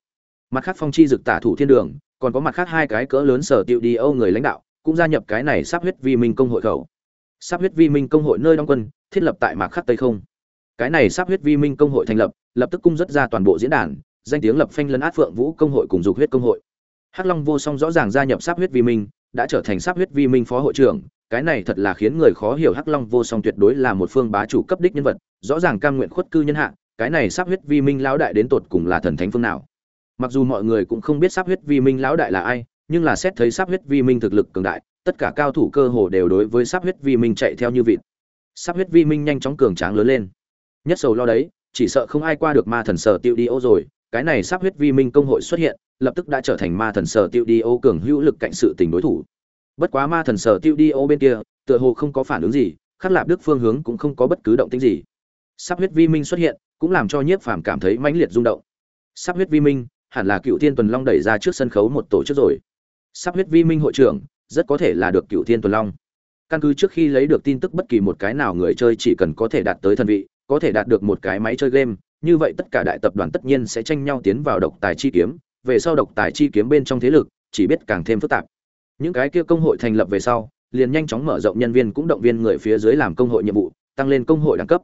Mặt khác phong chi dực tả thủ thiên đường, còn có mặt khác hai cái cỡ lớn sở tiệu đi âu người lãnh đạo cũng gia nhập cái này sắp huyết vi minh công hội khẩu. Sắp huyết vi minh công hội nơi đóng quân, thiết lập tại mạc khắc tây không. Cái này sắp huyết vi minh công hội thành lập lập tức cung rất ra toàn bộ diễn đàn, danh tiếng lập phanh lấn át phượng vũ công hội cùng dục huyết công hội. Hắc long vô song rõ ràng gia nhập sắp huyết vi minh, đã trở thành sắp huyết vi minh phó hội trưởng, cái này thật là khiến người khó hiểu hắc long vô song tuyệt đối là một phương bá chủ cấp đích nhân vật, rõ ràng cam nguyện khuất cư nhân hạ, cái này sắp huyết vi minh lão đại đến tột cùng là thần thánh phương nào. Mặc dù mọi người cũng không biết sắp huyết vi minh lão đại là ai nhưng là xét thấy sắp huyết vi minh thực lực cường đại, tất cả cao thủ cơ hồ đều đối với sắp huyết vi minh chạy theo như vịt. Sắp huyết vi minh nhanh chóng cường tráng lớn lên. Nhất sầu lo đấy, chỉ sợ không ai qua được ma thần sở tiêu đi ô rồi, cái này sắp huyết vi minh công hội xuất hiện, lập tức đã trở thành ma thần sở tiêu đi ô cường hữu lực cạnh sự tình đối thủ. Bất quá ma thần sở tiêu đi ô bên kia, tựa hồ không có phản ứng gì, khắc lạp đức phương hướng cũng không có bất cứ động tĩnh gì. Sắp huyết vi minh xuất hiện, cũng làm cho nhiếp phàm cảm thấy mãnh liệt rung động. Sắp huyết vi minh, hẳn là cựu thiên tuần long đẩy ra trước sân khấu một tổ chức rồi sắp huyết vi minh hội trưởng, rất có thể là được cựu thiên tuần long. Căn cứ trước khi lấy được tin tức bất kỳ một cái nào người chơi chỉ cần có thể đạt tới thần vị, có thể đạt được một cái máy chơi game, như vậy tất cả đại tập đoàn tất nhiên sẽ tranh nhau tiến vào độc tài chi kiếm. Về sau độc tài chi kiếm bên trong thế lực, chỉ biết càng thêm phức tạp. Những cái kia công hội thành lập về sau, liền nhanh chóng mở rộng nhân viên cũng động viên người phía dưới làm công hội nhiệm vụ, tăng lên công hội đẳng cấp.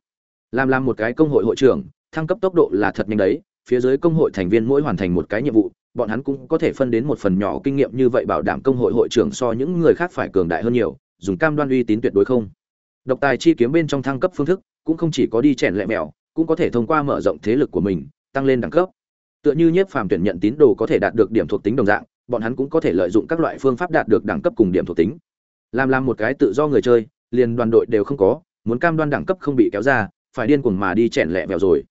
Làm làm một cái công hội hội trưởng, thăng cấp tốc độ là thật nhanh đấy, phía dưới công hội thành viên mỗi hoàn thành một cái nhiệm vụ bọn hắn cũng có thể phân đến một phần nhỏ kinh nghiệm như vậy bảo đảm công hội hội trưởng so những người khác phải cường đại hơn nhiều, dùng cam đoan uy tín tuyệt đối không. Độc tài chi kiếm bên trong thăng cấp phương thức, cũng không chỉ có đi chèn lẹ mèo, cũng có thể thông qua mở rộng thế lực của mình, tăng lên đẳng cấp. Tựa như nhiếp phàm tuyển nhận tín đồ có thể đạt được điểm thuộc tính đồng dạng, bọn hắn cũng có thể lợi dụng các loại phương pháp đạt được đẳng cấp cùng điểm thuộc tính. Làm làm một cái tự do người chơi, liền đoàn đội đều không có, muốn cam đoan đẳng cấp không bị kéo ra, phải điên cuồng mà đi chèn lẹ mèo rồi.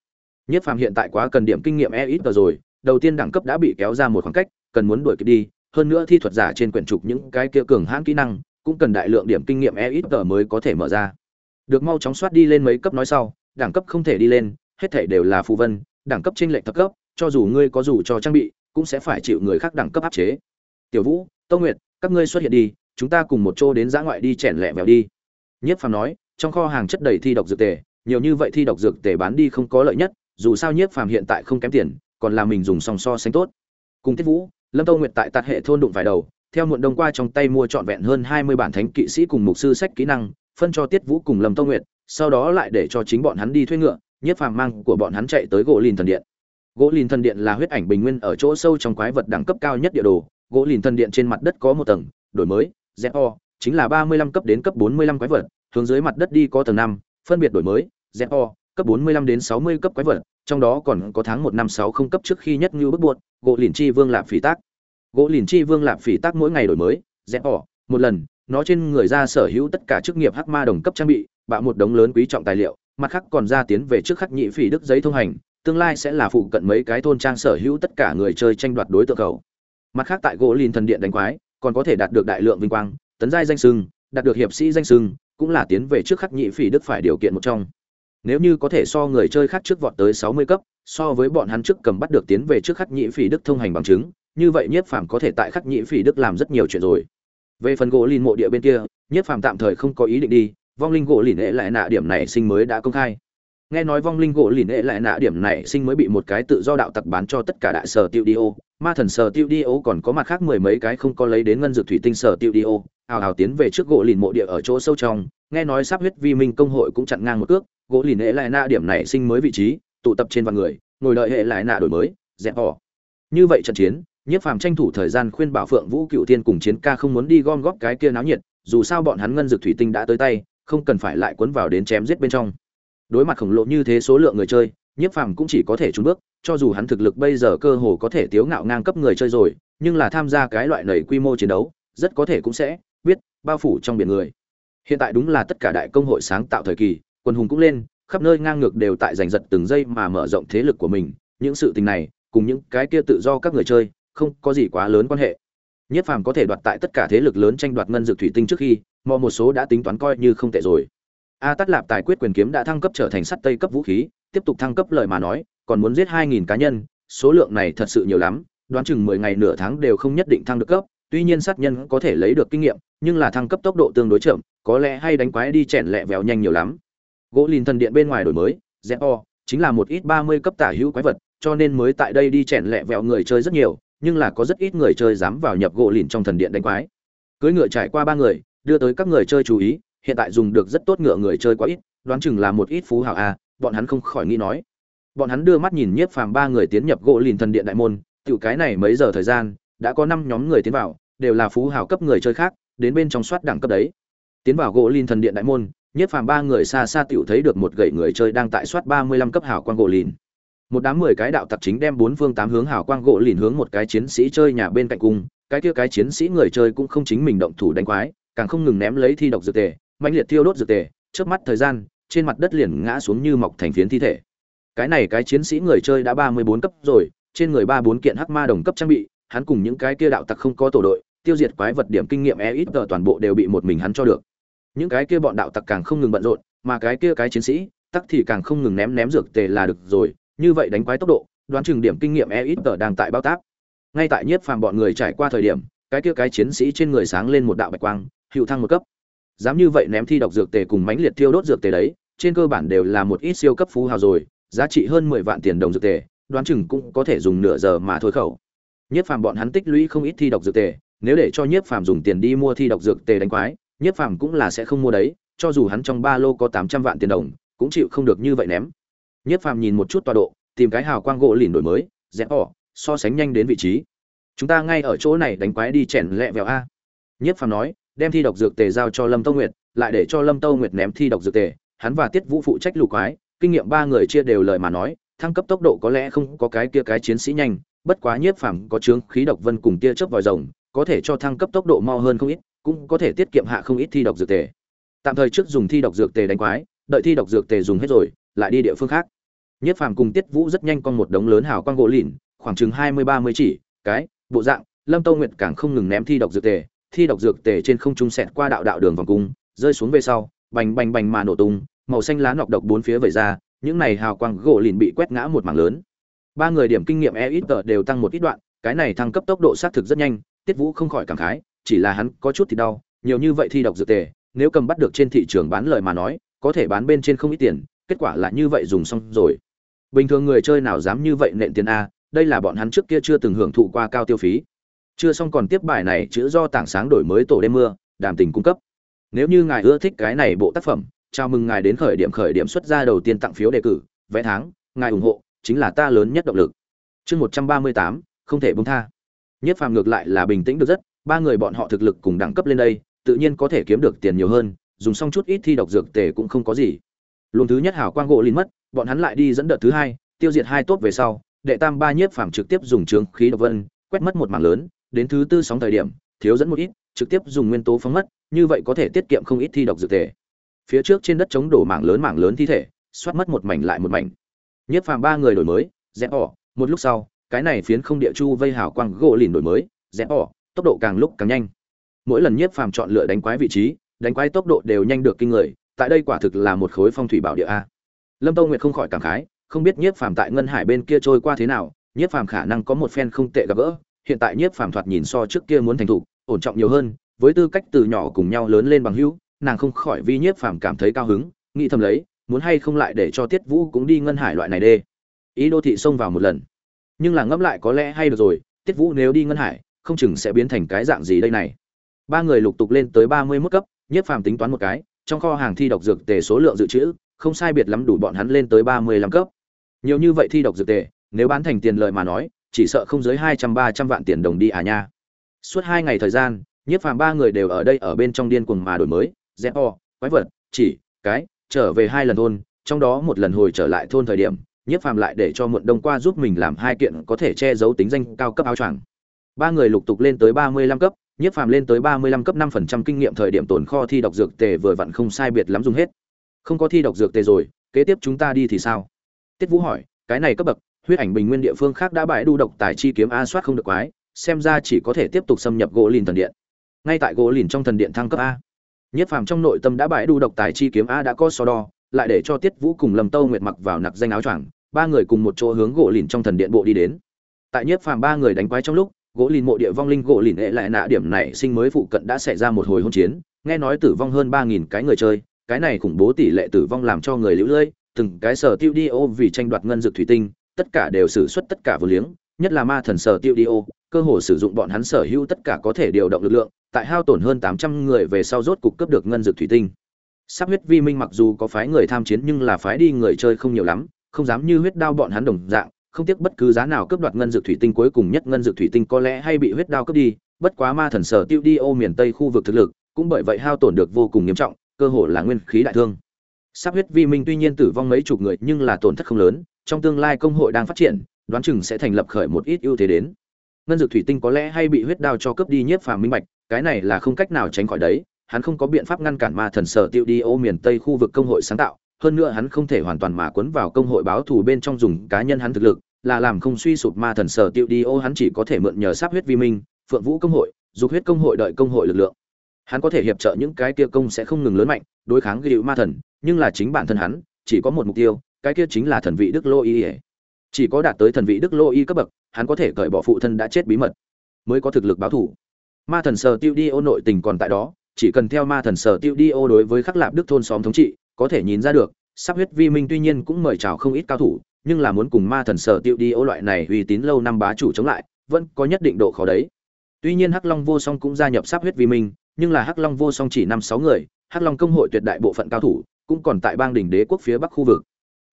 Nhiếp phàm hiện tại quá cần điểm kinh nghiệm e ít rồi đầu tiên đẳng cấp đã bị kéo ra một khoảng cách, cần muốn đuổi kịp đi, hơn nữa thi thuật giả trên quyển trục những cái kia cường hãn kỹ năng, cũng cần đại lượng điểm kinh nghiệm e ít mới có thể mở ra. Được mau chóng soát đi lên mấy cấp nói sau, đẳng cấp không thể đi lên, hết thể đều là phù vân, đẳng cấp trên lệch thấp cấp, cho dù ngươi có dù cho trang bị, cũng sẽ phải chịu người khác đẳng cấp áp chế. Tiểu vũ Tô nguyệt, các ngươi xuất hiện đi, chúng ta cùng một chỗ đến giã ngoại đi chèn lẹ mèo đi. Nhất phàm nói, trong kho hàng chất đầy thi độc dược tề, nhiều như vậy thi độc dược tề bán đi không có lợi nhất, dù sao nhiếp phàm hiện tại không kém tiền còn là mình dùng song so sánh tốt. Cùng tiết vũ lâm tông nguyệt tại tạt hệ thôn đụng vài đầu theo muộn đông qua trong tay mua trọn vẹn hơn hai mươi bản thánh kỵ sĩ cùng mục sư sách kỹ năng phân cho tiết vũ cùng lâm tông nguyệt sau đó lại để cho chính bọn hắn đi thuê ngựa nhiếp phàm mang của bọn hắn chạy tới gỗ lìn thần điện. Gỗ lìn thần điện là huyết ảnh bình nguyên ở chỗ sâu trong quái vật đẳng cấp cao nhất địa đồ gỗ lìn thần điện trên mặt đất có một tầng đổi mới zo chính là ba mươi lăm cấp đến cấp bốn mươi lăm quái vật hướng dưới mặt đất đi có tầng năm phân biệt đổi mới zo cấp 45 đến 60 cấp quái vật, trong đó còn có tháng 1 năm 60 cấp trước khi nhất như bức buộc, gỗ liền chi vương lạp phỉ tác. Gỗ liền chi vương lạp phỉ tác mỗi ngày đổi mới, rẽ bỏ, một lần, nó trên người ra sở hữu tất cả chức nghiệp hắc ma đồng cấp trang bị, bạo một đống lớn quý trọng tài liệu, mặt khác còn ra tiến về trước khắc nhị phỉ đức giấy thông hành, tương lai sẽ là phụ cận mấy cái thôn trang sở hữu tất cả người chơi tranh đoạt đối tượng cầu. Mặt khác tại gỗ lìn thần điện đánh quái, còn có thể đạt được đại lượng vinh quang, tấn giai danh sưng, đạt được hiệp sĩ danh sưng, cũng là tiến về trước khắc nhị phỉ đức phải điều kiện một trong nếu như có thể so người chơi khác trước vọt tới 60 cấp, so với bọn hắn trước cầm bắt được tiến về trước khắc nhị phỉ đức thông hành bằng chứng, như vậy Nhiếp Phàm có thể tại khắc nhị phỉ đức làm rất nhiều chuyện rồi. Về phần gỗ lìn mộ địa bên kia, Nhiếp Phàm tạm thời không có ý định đi, vong linh gỗ lìn ệ lại nạ điểm này sinh mới đã công khai. Nghe nói vong linh gỗ lìn ệ lại nạ điểm này sinh mới bị một cái tự do đạo tặc bán cho tất cả đại sở tiêu Dio, ma thần sở tiêu Dio còn có mặt khác mười mấy cái không có lấy đến ngân dược thủy tinh sở tiêu Dio, ào hào tiến về trước gỗ lìn mộ địa ở chỗ sâu trong, nghe nói sắp huyết vi minh công hội cũng chặn ngang một cước, gỗ lìn hệ lại nạ điểm này sinh mới vị trí, tụ tập trên vạn người, ngồi đợi hệ lại nạ đổi mới, dẹp bỏ. Như vậy trận chiến nhiếp phàm tranh thủ thời gian khuyên bảo phượng vũ cựu tiên cùng chiến ca không muốn đi gom góp cái kia náo nhiệt, dù sao bọn hắn ngân dược thủy tinh đã tới tay, không cần phải lại cuốn vào đến chém giết bên trong. Đối mặt khổng lồ như thế số lượng người chơi nhiếp phàm cũng chỉ có thể trốn bước, cho dù hắn thực lực bây giờ cơ hồ có thể tiếu ngạo ngang cấp người chơi rồi, nhưng là tham gia cái loại nầy quy mô chiến đấu, rất có thể cũng sẽ biết bao phủ trong biển người. Hiện tại đúng là tất cả đại công hội sáng tạo thời kỳ quân hùng cũng lên, khắp nơi ngang ngược đều tại giành giật từng giây mà mở rộng thế lực của mình. Những sự tình này, cùng những cái kia tự do các người chơi, không có gì quá lớn quan hệ. Nhất phàm có thể đoạt tại tất cả thế lực lớn tranh đoạt ngân dược thủy tinh trước khi mò một số đã tính toán coi như không tệ rồi. A tắt lạp tài quyết quyền kiếm đã thăng cấp trở thành sắt tây cấp vũ khí, tiếp tục thăng cấp lời mà nói, còn muốn giết hai nghìn cá nhân, số lượng này thật sự nhiều lắm, đoán chừng mười ngày nửa tháng đều không nhất định thăng được cấp, tuy nhiên sát nhân có thể lấy được kinh nghiệm, nhưng là thăng cấp tốc độ tương đối chậm, có lẽ hay đánh quái đi chèn lẹ vèo nhanh nhiều lắm gỗ lìn thần điện bên ngoài đổi mới zeo chính là một ít ba mươi cấp tả hữu quái vật, cho nên mới tại đây đi chèn lẹ vẹo người chơi rất nhiều, nhưng là có rất ít người chơi dám vào nhập gỗ lìn trong thần điện đánh quái. Cưới ngựa trải qua ba người, đưa tới các người chơi chú ý, hiện tại dùng được rất tốt ngựa người chơi quá ít, đoán chừng là một ít phú hào a bọn hắn không khỏi nghĩ nói. Bọn hắn đưa mắt nhìn nhiếp phàm ba người tiến nhập gỗ lìn thần điện đại môn, tiểu cái này mấy giờ thời gian, đã có năm nhóm người tiến vào, đều là phú hào cấp người chơi khác, đến bên trong soát đẳng cấp đấy. Tiến vào gỗ lìn thần điện đại môn Nhất phàm ba người xa xa tiểu thấy được một gậy người chơi đang tại soát 35 cấp hảo quang gỗ lìn. Một đám 10 cái đạo tặc chính đem bốn phương tám hướng hảo quang gỗ lìn hướng một cái chiến sĩ chơi nhà bên cạnh cùng. cái kia cái chiến sĩ người chơi cũng không chính mình động thủ đánh quái, càng không ngừng ném lấy thi độc dược tề mạnh liệt tiêu đốt dược tề trước mắt thời gian, trên mặt đất liền ngã xuống như mọc thành phiến thi thể cái này cái chiến sĩ người chơi đã ba mươi bốn cấp rồi, trên người ba bốn kiện hắc ma đồng cấp trang bị, hắn cùng những cái kia đạo tặc không có tổ đội, tiêu diệt quái vật điểm kinh nghiệm e ít toàn bộ đều bị một mình hắn cho được những cái kia bọn đạo tặc càng không ngừng bận rộn, mà cái kia cái chiến sĩ, tắc thì càng không ngừng ném ném dược tề là được rồi, như vậy đánh quái tốc độ, đoán chừng điểm kinh nghiệm e ít đang tại bao tác. Ngay tại nhiếp phàm bọn người trải qua thời điểm, cái kia cái chiến sĩ trên người sáng lên một đạo bạch quang hiệu thăng một cấp. Dám như vậy ném thi độc dược tề cùng mãnh liệt thiêu đốt dược tề đấy, trên cơ bản đều là một ít siêu cấp phú hào rồi, giá trị hơn mười vạn tiền đồng dược tề, đoán chừng cũng có thể dùng nửa giờ mà thôi khẩu. Nhiếp phàm bọn hắn tích lũy không ít thi độc dược tề, nếu để cho nhiếp phàm dùng tiền đi mua thi độc dược tề đánh quái nhiếp phàm cũng là sẽ không mua đấy, cho dù hắn trong ba lô có tám trăm vạn tiền đồng, cũng chịu không được như vậy ném. Nhiếp phàm nhìn một chút tọa độ, tìm cái hào quang gỗ lìn đổi mới rẽ ỏ so sánh nhanh đến vị trí. Chúng ta ngay ở chỗ này đánh quái đi chèn lẹ vẹo a. Nhiếp phàm nói, đem thi độc dược tề giao cho lâm tâu nguyệt, lại để cho lâm tâu nguyệt ném thi độc dược tề. Hắn và tiết vũ phụ trách lục quái, kinh nghiệm ba người chia đều lời mà nói, thăng cấp tốc độ có lẽ không có cái kia cái chiến sĩ nhanh, bất quá nhiếp phàm có chướng khí độc vân cùng tia chớp vòi rồng, có thể cho thăng cấp tốc độ mau hơn không ít cũng có thể tiết kiệm hạ không ít thi độc dược tề. Tạm thời trước dùng thi độc dược tề đánh quái, đợi thi độc dược tề dùng hết rồi, lại đi địa phương khác. Nhiếp phàm cùng tiết vũ rất nhanh con một đống lớn hào quang gỗ lìn, khoảng chừng hai mươi, ba mươi chỉ, cái, bộ dạng, lâm tâu nguyệt càng không ngừng ném thi độc dược tề, thi độc dược tề trên không trung xẹt qua đạo đạo đường vòng cung, rơi xuống về sau, bành bành bành mà nổ tung, màu xanh lá nọc độc bốn phía vẩy ra, những này hào quang gỗ lìn bị quét ngã một mảng lớn. Ba người điểm kinh nghiệm e ít tờ đều tăng một ít đoạn, cái này thăng cấp tốc độ xác thực rất nhanh, tiết vũ không khỏi cảm khái chỉ là hắn có chút thì đau, nhiều như vậy thi độc dược tề, nếu cầm bắt được trên thị trường bán lời mà nói, có thể bán bên trên không ít tiền, kết quả là như vậy dùng xong rồi. Bình thường người chơi nào dám như vậy nện tiền a, đây là bọn hắn trước kia chưa từng hưởng thụ qua cao tiêu phí. Chưa xong còn tiếp bài này, chữ do tảng sáng đổi mới tổ đêm mưa, đàm tình cung cấp. Nếu như ngài ưa thích cái này bộ tác phẩm, chào mừng ngài đến khởi điểm khởi điểm xuất ra đầu tiên tặng phiếu đề cử, vé tháng, ngài ủng hộ, chính là ta lớn nhất động lực. Chương một trăm ba mươi tám, không thể buông tha. Nhất phàm ngược lại là bình tĩnh được rất ba người bọn họ thực lực cùng đẳng cấp lên đây, tự nhiên có thể kiếm được tiền nhiều hơn, dùng xong chút ít thi độc dược tề cũng không có gì. Luồng thứ nhất hảo quang gỗ lìn mất, bọn hắn lại đi dẫn đợt thứ hai, tiêu diệt hai tốt về sau, đệ tam ba nhiếp phàm trực tiếp dùng trướng khí độc vân, quét mất một mảng lớn, đến thứ tư sóng thời điểm, thiếu dẫn một ít, trực tiếp dùng nguyên tố phóng mất, như vậy có thể tiết kiệm không ít thi độc dược tề. Phía trước trên đất chống đổ mảng lớn mảng lớn thi thể, xoát mất một mảnh lại một mảnh. Nhiếp phàm ba người đổi mới, rẽ ỏ, một lúc sau, cái này phiến không địa chu vây hào quang gỗ lìn đổi mới, rẽ ỏ tốc độ càng lúc càng nhanh. Mỗi lần nhiếp phàm chọn lựa đánh quái vị trí, đánh quái tốc độ đều nhanh được kinh người, tại đây quả thực là một khối phong thủy bảo địa a. Lâm tông nguyệt không khỏi cảm khái, không biết nhiếp phàm tại ngân hải bên kia trôi qua thế nào, nhiếp phàm khả năng có một phen không tệ gặp gỡ, hiện tại nhiếp phàm thoạt nhìn so trước kia muốn thành thục, ổn trọng nhiều hơn, với tư cách từ nhỏ cùng nhau lớn lên bằng hữu, nàng không khỏi vi nhiếp phàm cảm thấy cao hứng, nghĩ thầm lấy, muốn hay không lại để cho tiết vũ cũng đi ngân hải loại này đê. Ý đô thị xông vào một lần. Nhưng là ngẫm lại có lẽ hay được rồi, tiết vũ nếu đi ngân hải không chừng sẽ biến thành cái dạng gì đây này. Ba người lục tục lên tới ba mươi mức cấp nhiếp phàm tính toán một cái, trong kho hàng thi độc dược tề số lượng dự trữ, không sai biệt lắm đủ bọn hắn lên tới ba mươi lăm cấp. Nhiều như vậy thi độc dược tề, nếu bán thành tiền lợi mà nói, chỉ sợ không dưới hai trăm, ba trăm vạn tiền đồng đi à nha. Suốt hai ngày thời gian nhiếp phàm ba người đều ở đây ở bên trong điên cuồng mà đổi mới, dẹp o, quái vật, chỉ, cái, trở về hai lần thôn, trong đó một lần hồi trở lại thôn thời điểm nhiếp phàm lại để cho muộn đông qua giúp mình làm hai kiện có thể che giấu tính danh cao cấp áo choàng ba người lục tục lên tới ba mươi lăm cấp nhiếp phàm lên tới ba mươi lăm cấp năm phần trăm kinh nghiệm thời điểm tồn kho thi độc dược tề vừa vặn không sai biệt lắm dùng hết. Không có thi độc dược tề rồi, kế tiếp chúng ta đi thì sao? Tiết vũ hỏi, cái này cấp bậc, huyết ảnh bình nguyên địa phương khác đã bại đu độc tài chi kiếm a soát không được quái, xem ra chỉ có thể tiếp tục xâm nhập gỗ lìn thần điện. Ngay tại gỗ lìn trong thần điện thăng cấp a. Nhất phàm trong nội tâm đã bại đu độc tài chi kiếm a đã có so đo, lại để cho tiết vũ cùng lâm tâu nguyệt mặc vào nặc danh áo choàng, ba người cùng một chỗ hướng gỗ lìn trong thần điện bộ đi đến. Tại nhất phàm ba người đánh quái trong lúc gỗ lìn mộ địa vong linh gỗ lìn hệ lại nạ điểm này sinh mới phụ cận đã xảy ra một hồi hôn chiến, nghe nói tử vong hơn ba nghìn cái người chơi, cái này khủng bố tỷ lệ tử vong làm cho người lũ lưỡi từng cái sở tiêu đi ô vì tranh đoạt ngân dược thủy tinh, tất cả đều sử xuất tất cả vừa liếng, nhất là ma thần sở tiêu đi ô, cơ hồ sử dụng bọn hắn sở hữu tất cả có thể điều động lực lượng, tại hao tổn hơn tám trăm người về sau rốt cục cấp được ngân dược thủy tinh. Sắp huyết vi minh mặc dù có phái người tham chiến nhưng là phái đi người chơi không nhiều lắm, không dám như huyết đao bọn hắn đồng dạng không tiếc bất cứ giá nào cướp đoạt ngân dược thủy tinh cuối cùng nhất ngân dược thủy tinh có lẽ hay bị huyết đao cướp đi, bất quá ma thần sở tiêu đi ô miền tây khu vực thực lực, cũng bởi vậy hao tổn được vô cùng nghiêm trọng, cơ hồ là nguyên khí đại thương. Sắp huyết vi minh tuy nhiên tử vong mấy chục người nhưng là tổn thất không lớn, trong tương lai công hội đang phát triển, đoán chừng sẽ thành lập khởi một ít ưu thế đến. Ngân dược thủy tinh có lẽ hay bị huyết đao cho cướp đi nhiếp phàm minh bạch, cái này là không cách nào tránh khỏi đấy, hắn không có biện pháp ngăn cản ma thần sở tiêu đi ô miền tây khu vực công hội sáng tạo, hơn nữa hắn không thể hoàn toàn mà cuốn vào công hội báo thù bên trong dùng cá nhân hắn thực lực là làm không suy sụp ma thần sở tiêu đi, ô, hắn chỉ có thể mượn nhờ sắp huyết vi minh, phượng vũ công hội, dục huyết công hội đợi công hội lực lượng. Hắn có thể hiệp trợ những cái kia công sẽ không ngừng lớn mạnh, đối kháng ghi ma thần, nhưng là chính bản thân hắn, chỉ có một mục tiêu, cái kia chính là thần vị đức lô y chỉ có đạt tới thần vị đức lô y cấp bậc, hắn có thể cởi bỏ phụ thân đã chết bí mật, mới có thực lực báo thủ ma thần sở tiêu đi, ô, nội tình còn tại đó, chỉ cần theo ma thần sở tiêu đi, ô, đối với khắc lạp đức thôn xóm thống trị, có thể nhìn ra được sắp huyết vi minh tuy nhiên cũng mời chào không ít cao thủ nhưng là muốn cùng ma thần sở tiêu đi ô loại này uy tín lâu năm bá chủ chống lại, vẫn có nhất định độ khó đấy. Tuy nhiên hắc long vô song cũng gia nhập sắp huyết vi minh, nhưng là hắc long vô song chỉ năm sáu người, hắc long công hội tuyệt đại bộ phận cao thủ cũng còn tại bang đỉnh đế quốc phía bắc khu vực.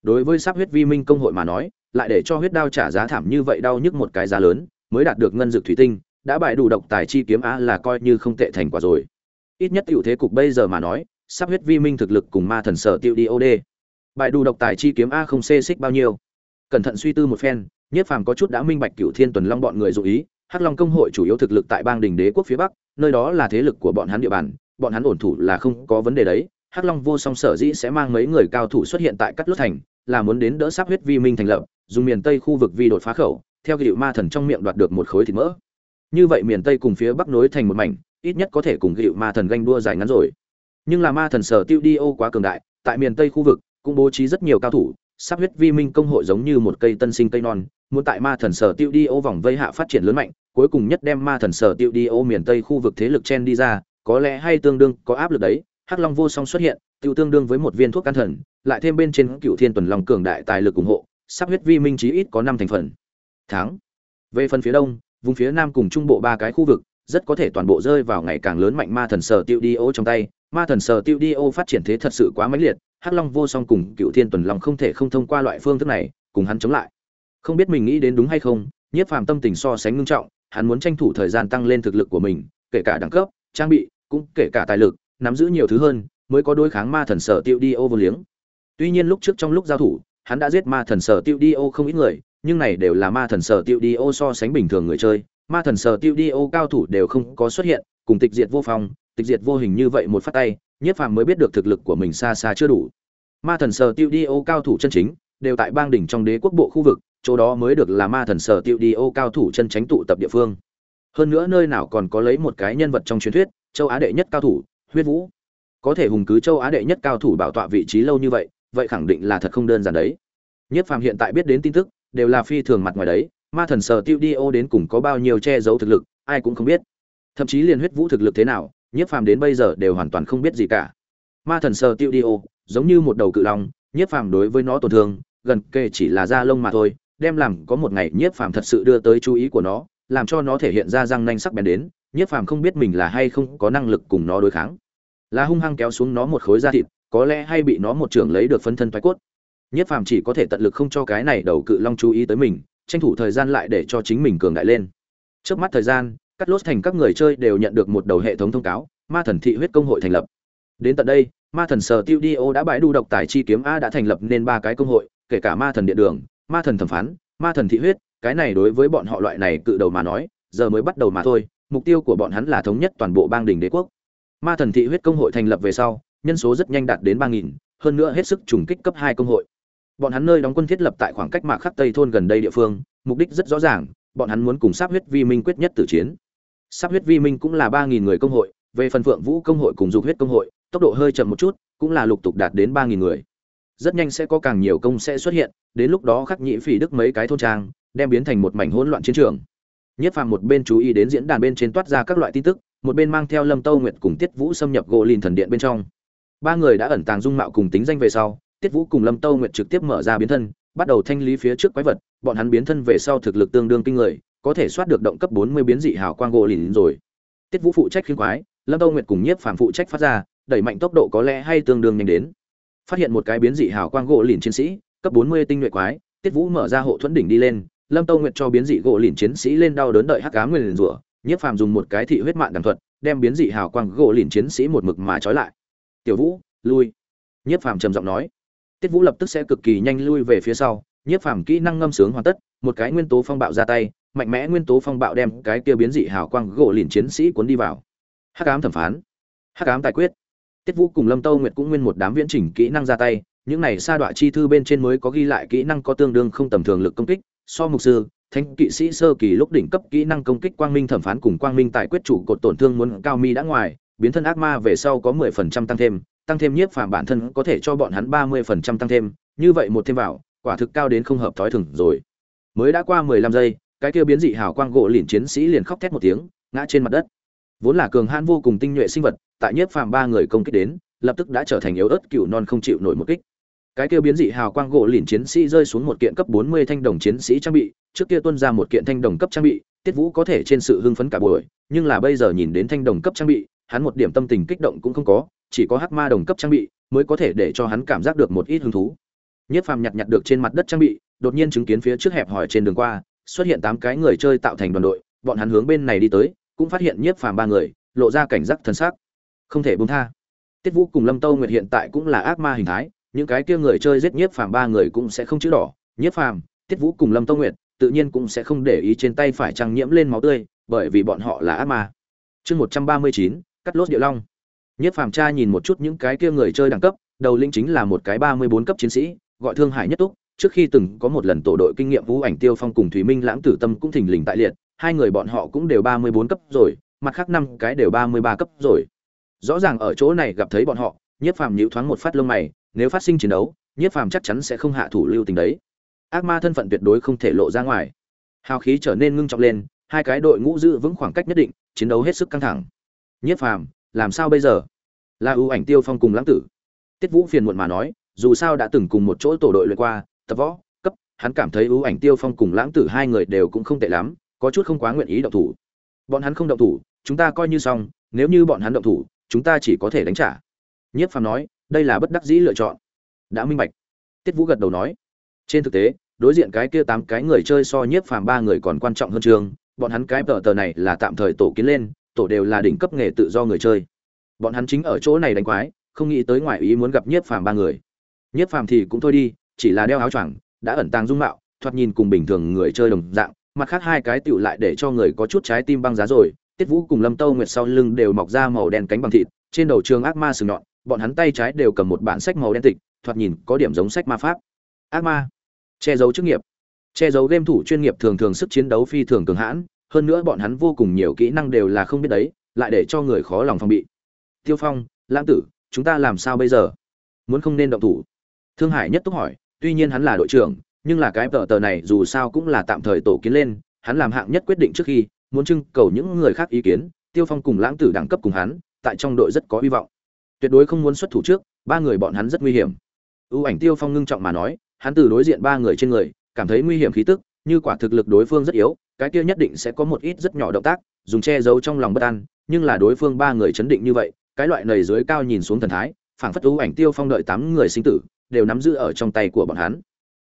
Đối với sắp huyết vi minh công hội mà nói, lại để cho huyết đao trả giá thảm như vậy đau nhức một cái giá lớn, mới đạt được ngân dược thủy tinh, đã bại đủ độc tài chi kiếm a là coi như không tệ thành quả rồi. Ít nhất tiểu thế cục bây giờ mà nói, sắp huyết vi minh thực lực cùng ma thần sở tiêu đi ô đê. Bài đủ độc tài chi kiếm a không xê xích bao nhiêu. Cẩn thận suy tư một phen nhất phàm có chút đã minh bạch cựu thiên tuần long bọn người dụ ý, hắc long công hội chủ yếu thực lực tại bang đình đế quốc phía bắc, nơi đó là thế lực của bọn hắn địa bàn, bọn hắn ổn thủ là không có vấn đề đấy. Hắc long vô song sở dĩ sẽ mang mấy người cao thủ xuất hiện tại cắt lốt thành, là muốn đến đỡ sắp huyết vi minh thành lập, dùng miền tây khu vực vi đột phá khẩu, theo hiệu ma thần trong miệng đoạt được một khối thịt mỡ. Như vậy miền tây cùng phía bắc nối thành một mảnh, ít nhất có thể cùng hiệu ma thần ganh đua dài ngắn rồi. Nhưng là ma thần sở tiêu đi ô quá cường đại, tại miền tây khu vực cũng bố trí rất nhiều cao thủ, sắp huyết vi minh công hội giống như một cây tân sinh cây non, muốn tại ma thần sở tiêu đi ô vòng vây hạ phát triển lớn mạnh, cuối cùng nhất đem ma thần sở tiêu đi ô miền tây khu vực thế lực chen đi ra, có lẽ hay tương đương, có áp lực đấy, hắc long vô song xuất hiện, tiêu tương đương với một viên thuốc can thần, lại thêm bên trên cựu thiên tuần long cường đại tài lực ủng hộ, sắp huyết vi minh chí ít có năm thành phần. Tháng về phần phía đông, vùng phía nam cùng trung bộ ba cái khu vực, rất có thể toàn bộ rơi vào ngày càng lớn mạnh ma thần sở tiêu đi ô trong tay, ma thần sở tiêu đi ô phát triển thế thật sự quá mãnh liệt hắc long vô song cùng cựu thiên tuần long không thể không thông qua loại phương thức này, cùng hắn chống lại. Không biết mình nghĩ đến đúng hay không, nhiếp phàm tâm tình so sánh ngưng trọng, hắn muốn tranh thủ thời gian tăng lên thực lực của mình, kể cả đẳng cấp, trang bị, cũng kể cả tài lực, nắm giữ nhiều thứ hơn, mới có đối kháng ma thần sở tiêu đi ô vô liếng. Tuy nhiên lúc trước trong lúc giao thủ, hắn đã giết ma thần sở tiêu đi ô không ít người, nhưng này đều là ma thần sở tiêu đi ô so sánh bình thường người chơi. Ma thần sở tiêu đi ô cao thủ đều không có xuất hiện, cùng tịch diệt vô phong tịch diệt vô hình như vậy một phát tay, nhiếp phàm mới biết được thực lực của mình xa xa chưa đủ. Ma thần sở tiêu đi ô cao thủ chân chính, đều tại bang đỉnh trong đế quốc bộ khu vực, chỗ đó mới được là ma thần sở tiêu đi ô cao thủ chân tránh tụ tập địa phương. Hơn nữa nơi nào còn có lấy một cái nhân vật trong truyền thuyết, châu á đệ nhất cao thủ, huyết vũ. Có thể hùng cứ châu á đệ nhất cao thủ bảo tọa vị trí lâu như vậy vậy khẳng định là thật không đơn giản đấy. Nhất phàm hiện tại biết đến tin tức, đều là phi thường mặt ngoài đấy, ma thần sở tiêu đi ô đến cùng có bao nhiêu che giấu thực lực, ai cũng không biết. Thậm chí liền huyết vũ thực lực thế nào nhất phàm đến bây giờ đều hoàn toàn không biết gì cả. Ma thần Sơ tiêu đi ô, giống như một đầu cự long nhất phàm đối với nó tổn thương, gần kề chỉ là da lông mà thôi, đem làm có một ngày nhiếp phàm thật sự đưa tới chú ý của nó, làm cho nó thể hiện ra răng nanh sắc bén đến, nhiếp phàm không biết mình là hay không có năng lực cùng nó đối kháng. Là hung hăng kéo xuống nó một khối da thịt, có lẽ hay bị nó một trưởng lấy được phân thân thoái cốt. Nhiếp phàm chỉ có thể tận lực không cho cái này đầu cự long chú ý tới mình, tranh thủ thời gian lại để cho chính mình cường đại lên. Trước mắt thời gian cắt lốt thành các người chơi đều nhận được một đầu hệ thống thông cáo, ma thần thị huyết công hội thành lập. Đến tận đây, ma thần sở tiêu đi ô đã bãi đu độc tài chi kiếm a đã thành lập nên ba cái công hội, kể cả ma thần điện đường, ma thần thẩm phán, ma thần thị huyết, cái này đối với bọn họ loại này cự đầu mà nói, giờ mới bắt đầu mà thôi, mục tiêu của bọn hắn là thống nhất toàn bộ bang đình đế quốc. Ma thần thị huyết công hội thành lập về sau, nhân số rất nhanh đạt đến ba nghìn, hơn nữa hết sức trùng kích cấp hai công hội. Bọn hắn nơi đóng quân thiết lập tại khoảng cách mạc khắc tây thôn gần đây địa phương, mục đích rất rõ ràng, bọn hắn muốn cùng sát huyết vi minh quyết nhất tử chiến sắp huyết vi minh cũng là ba nghìn người công hội, về phần phượng vũ công hội cùng dục huyết công hội, tốc độ hơi chậm một chút, cũng là lục tục đạt đến ba nghìn người. Rất nhanh sẽ có càng nhiều công sẽ xuất hiện, đến lúc đó khắc nhĩ phỉ đức mấy cái thôn trang, đem biến thành một mảnh hỗn loạn chiến trường. Nhất phàm một bên chú ý đến diễn đàn bên trên toát ra các loại tin tức, một bên mang theo lâm tâu nguyệt cùng tiết vũ xâm nhập gỗ lìn thần điện bên trong. Ba người đã ẩn tàng dung mạo cùng tính danh về sau, tiết vũ cùng lâm tâu nguyệt trực tiếp mở ra biến thân, bắt đầu thanh lý phía trước quái vật, bọn hắn biến thân về sau thực lực tương đương kinh người có thể soát được động cấp bốn mươi biến dị hào quang gỗ lìn rồi. Tiết vũ phụ trách khiến quái lâm tâu nguyệt cùng nhiếp phàm phụ trách phát ra, đẩy mạnh tốc độ có lẽ hay tương đương nhanh đến. Phát hiện một cái biến dị hào quang gỗ lìn chiến sĩ, cấp bốn mươi tinh nhuệ quái, tiết vũ mở ra hộ thuẫn đỉnh đi lên, lâm tâu nguyệt cho biến dị gỗ lìn chiến sĩ lên đau đớn đợi hắc ám nguyên rủa, nhiếp phàm dùng một cái thị huyết mạng đẳng thuật, đem biến dị hào quang gỗ lìn chiến sĩ một mực mà trói lại. Tiểu vũ, lui. Nhiếp phàm trầm giọng nói. Tiết vũ lập tức sẽ cực kỳ nhanh lui về phía sau, nhiếp phàm kỹ năng ngâm sướng hoàn tất, một cái nguyên tố phong bạo ra tay mạnh mẽ nguyên tố phong bạo đem cái kia biến dị hào quang gỗ lìn chiến sĩ cuốn đi vào. Hắc ám thẩm phán, hắc ám tài quyết. Tiết vũ cùng lâm tâu nguyệt cũng nguyên một đám viễn chỉnh kỹ năng ra tay, những này sa đọa chi thư bên trên mới có ghi lại kỹ năng có tương đương không tầm thường lực công kích, so mục sư thanh kỵ sĩ sơ kỳ lúc đỉnh cấp kỹ năng công kích quang minh thẩm phán cùng quang minh tài quyết chủ cột tổn thương muốn cao mi đã ngoài, biến thân ác ma về sau có 10% tăng thêm tăng thêm nhiếp phàm bản thân có thể cho bọn hắn 30% tăng thêm, như vậy một thêm vào, quả thực cao đến không hợp thói thường rồi. Mới đã qua 15 giây cái kia biến dị hào quang gỗ lìn chiến sĩ liền khóc thét một tiếng, ngã trên mặt đất. Vốn là cường hãn vô cùng tinh nhuệ sinh vật, tại nhiếp phàm ba người công kích đến, lập tức đã trở thành yếu ớt cựu non không chịu nổi một kích. Cái kia biến dị hào quang gỗ lìn chiến sĩ rơi xuống một kiện cấp 40 thanh đồng chiến sĩ trang bị, trước kia tuân ra một kiện thanh đồng cấp trang bị, tiết vũ có thể trên sự hưng phấn cả buổi, nhưng là bây giờ nhìn đến thanh đồng cấp trang bị, hắn một điểm tâm tình kích động cũng không có, chỉ có hắc ma đồng cấp trang bị mới có thể để cho hắn cảm giác được một ít hứng thú. Nhất phàm nhặt nhặt được trên mặt đất trang bị, đột nhiên chứng kiến phía trước hẹp hỏi trên đường qua xuất hiện tám cái người chơi tạo thành đoàn đội, bọn hắn hướng bên này đi tới, cũng phát hiện nhiếp phàm ba người, lộ ra cảnh giác thân xác. Không thể buông tha. Tiết vũ cùng lâm tâu nguyệt hiện tại cũng là ác ma hình thái, những cái kia người chơi giết nhiếp phàm ba người cũng sẽ không chữ đỏ. Nhiếp phàm, tiết vũ cùng lâm tâu nguyệt, tự nhiên cũng sẽ không để ý trên tay phải trăng nhiễm lên máu tươi, bởi vì bọn họ là ác ma. Chương một trăm ba mươi chín, cắt lốt địa long. Nhiếp phàm cha nhìn một chút những cái kia người chơi đẳng cấp, đầu linh chính là một cái ba mươi bốn cấp chiến sĩ, gọi thương hải nhất túc trước khi từng có một lần tổ đội kinh nghiệm vũ ảnh tiêu phong cùng thủy minh lãng tử tâm cũng thình lình tại liệt, hai người bọn họ cũng đều ba mươi bốn cấp rồi, mặt khác năm cái đều ba mươi ba cấp rồi. Rõ ràng ở chỗ này gặp thấy bọn họ, nhiếp phàm nhịu thoáng một phát lông mày, nếu phát sinh chiến đấu, nhiếp phàm chắc chắn sẽ không hạ thủ lưu tình đấy. Ác ma thân phận tuyệt đối không thể lộ ra ngoài. Hào khí trở nên ngưng trọng lên, hai cái đội ngũ giữ vững khoảng cách nhất định, chiến đấu hết sức căng thẳng. Nhiếp phàm, làm sao bây giờ? Là ưu ảnh tiêu phong cùng lãng tử. Tiết vũ phiền muộn mà nói, dù sao đã từng cùng một chỗ tổ đội luyện qua tập võ, cấp, hắn cảm thấy ưu ảnh tiêu phong cùng lãng tử hai người đều cũng không tệ lắm, có chút không quá nguyện ý động thủ. Bọn hắn không động thủ, chúng ta coi như xong, nếu như bọn hắn động thủ, chúng ta chỉ có thể đánh trả. Nhiếp phàm nói, đây là bất đắc dĩ lựa chọn. Đã minh bạch. Tiết vũ gật đầu nói. Trên thực tế, đối diện cái kia tám cái người chơi so nhiếp phàm ba người còn quan trọng hơn trường, bọn hắn cái tờ tờ này là tạm thời tổ kiến lên, tổ đều là đỉnh cấp nghề tự do người chơi. Bọn hắn chính ở chỗ này đánh quái, không nghĩ tới ngoại ý muốn gặp nhiếp phàm ba người. Nhiếp phàm thì cũng thôi đi chỉ là đeo áo choàng, đã ẩn tàng dung mạo, thoạt nhìn cùng bình thường người chơi đồng dạng, mặt khác hai cái tựu lại để cho người có chút trái tim băng giá rồi. Tiết vũ cùng lâm tâu nguyệt sau lưng đều mọc ra màu đen cánh bằng thịt, trên đầu trường ác ma sừng nhọn, bọn hắn tay trái đều cầm một bản sách màu đen tịch, thoạt nhìn có điểm giống sách ma pháp. Ác ma. Che giấu chức nghiệp. Che giấu game thủ chuyên nghiệp thường thường sức chiến đấu phi thường cường hãn, hơn nữa bọn hắn vô cùng nhiều kỹ năng đều là không biết đấy, lại để cho người khó lòng phòng bị. Tiêu phong, lãng tử, chúng ta làm sao bây giờ? Muốn không nên động thủ? Thương hải nhất túc hỏi tuy nhiên hắn là đội trưởng, nhưng là cái tờ tờ này dù sao cũng là tạm thời tổ kiến lên, hắn làm hạng nhất quyết định trước khi, muốn trưng cầu những người khác ý kiến, tiêu phong cùng lãng tử đẳng cấp cùng hắn, tại trong đội rất có hy vọng. Tuyệt đối không muốn xuất thủ trước, ba người bọn hắn rất nguy hiểm. Ưu ảnh tiêu phong ngưng trọng mà nói, hắn từ đối diện ba người trên người, cảm thấy nguy hiểm khí tức, như quả thực lực đối phương rất yếu, cái kia nhất định sẽ có một ít rất nhỏ động tác, dùng che giấu trong lòng bất an, nhưng là đối phương ba người chấn định như vậy, cái loại nầy dưới cao nhìn xuống thần thái, phảng phất ưu ảnh tiêu phong đợi tám người sinh tử đều nắm giữ ở trong tay của bọn hắn.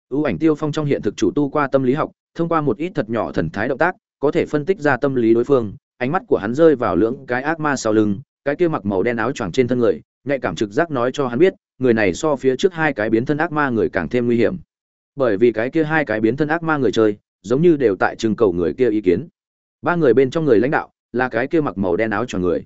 Ưu ảnh tiêu phong trong hiện thực chủ tu qua tâm lý học, thông qua một ít thật nhỏ thần thái động tác, có thể phân tích ra tâm lý đối phương. Ánh mắt của hắn rơi vào lưỡng cái ác ma sau lưng, cái kia mặc màu đen áo choàng trên thân người, nhạy cảm trực giác nói cho hắn biết, người này so phía trước hai cái biến thân ác ma người càng thêm nguy hiểm. Bởi vì cái kia hai cái biến thân ác ma người chơi, giống như đều tại trưng cầu người kia ý kiến. Ba người bên trong người lãnh đạo, là cái kia mặc màu đen áo choàng người.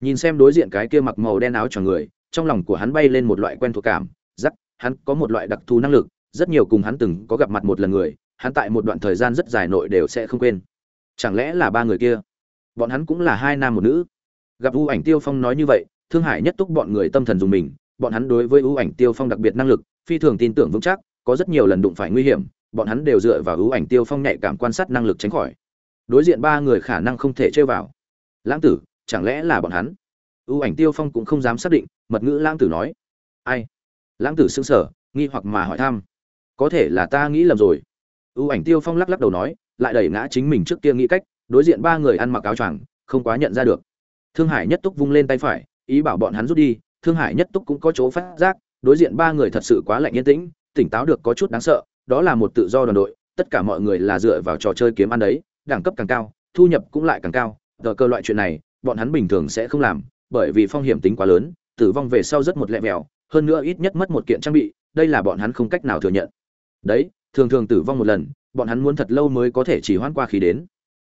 Nhìn xem đối diện cái kia mặc màu đen áo choàng người, trong lòng của hắn bay lên một loại quen thuộc cảm, giác hắn có một loại đặc thù năng lực, rất nhiều cùng hắn từng có gặp mặt một lần người, hắn tại một đoạn thời gian rất dài nội đều sẽ không quên. Chẳng lẽ là ba người kia? Bọn hắn cũng là hai nam một nữ. Gặp ưu ảnh tiêu phong nói như vậy, thương hải nhất túc bọn người tâm thần dùng mình, bọn hắn đối với ưu ảnh tiêu phong đặc biệt năng lực, phi thường tin tưởng vững chắc, có rất nhiều lần đụng phải nguy hiểm, bọn hắn đều dựa vào ưu ảnh tiêu phong nhạy cảm quan sát năng lực tránh khỏi. Đối diện ba người khả năng không thể chơi vào. Lãng tử, chẳng lẽ là bọn hắn? Ưu ảnh tiêu phong cũng không dám xác định, mật ngữ lãng tử nói. Ai? Lãng tử sững sờ, nghi hoặc mà hỏi thăm. Có thể là ta nghĩ lầm rồi. Ưu ảnh tiêu phong lắc lắc đầu nói, lại đẩy ngã chính mình trước kia nghĩ cách, đối diện ba người ăn mặc áo choàng, không quá nhận ra được. Thương hải nhất túc vung lên tay phải, ý bảo bọn hắn rút đi, thương hải nhất túc cũng có chỗ phát giác, đối diện ba người thật sự quá lạnh yên tĩnh, tỉnh táo được có chút đáng sợ, đó là một tự do đoàn đội, tất cả mọi người là dựa vào trò chơi kiếm ăn đấy, đẳng cấp càng cao, thu nhập cũng lại càng cao, tờ cơ loại chuyện này, bọn hắn bình thường sẽ không làm, bởi vì phong hiểm tính quá lớn, tử vong về sau rất một lẹ mèo hơn nữa ít nhất mất một kiện trang bị, đây là bọn hắn không cách nào thừa nhận. Đấy, thường thường tử vong một lần, bọn hắn muốn thật lâu mới có thể chỉ hoãn qua khí đến.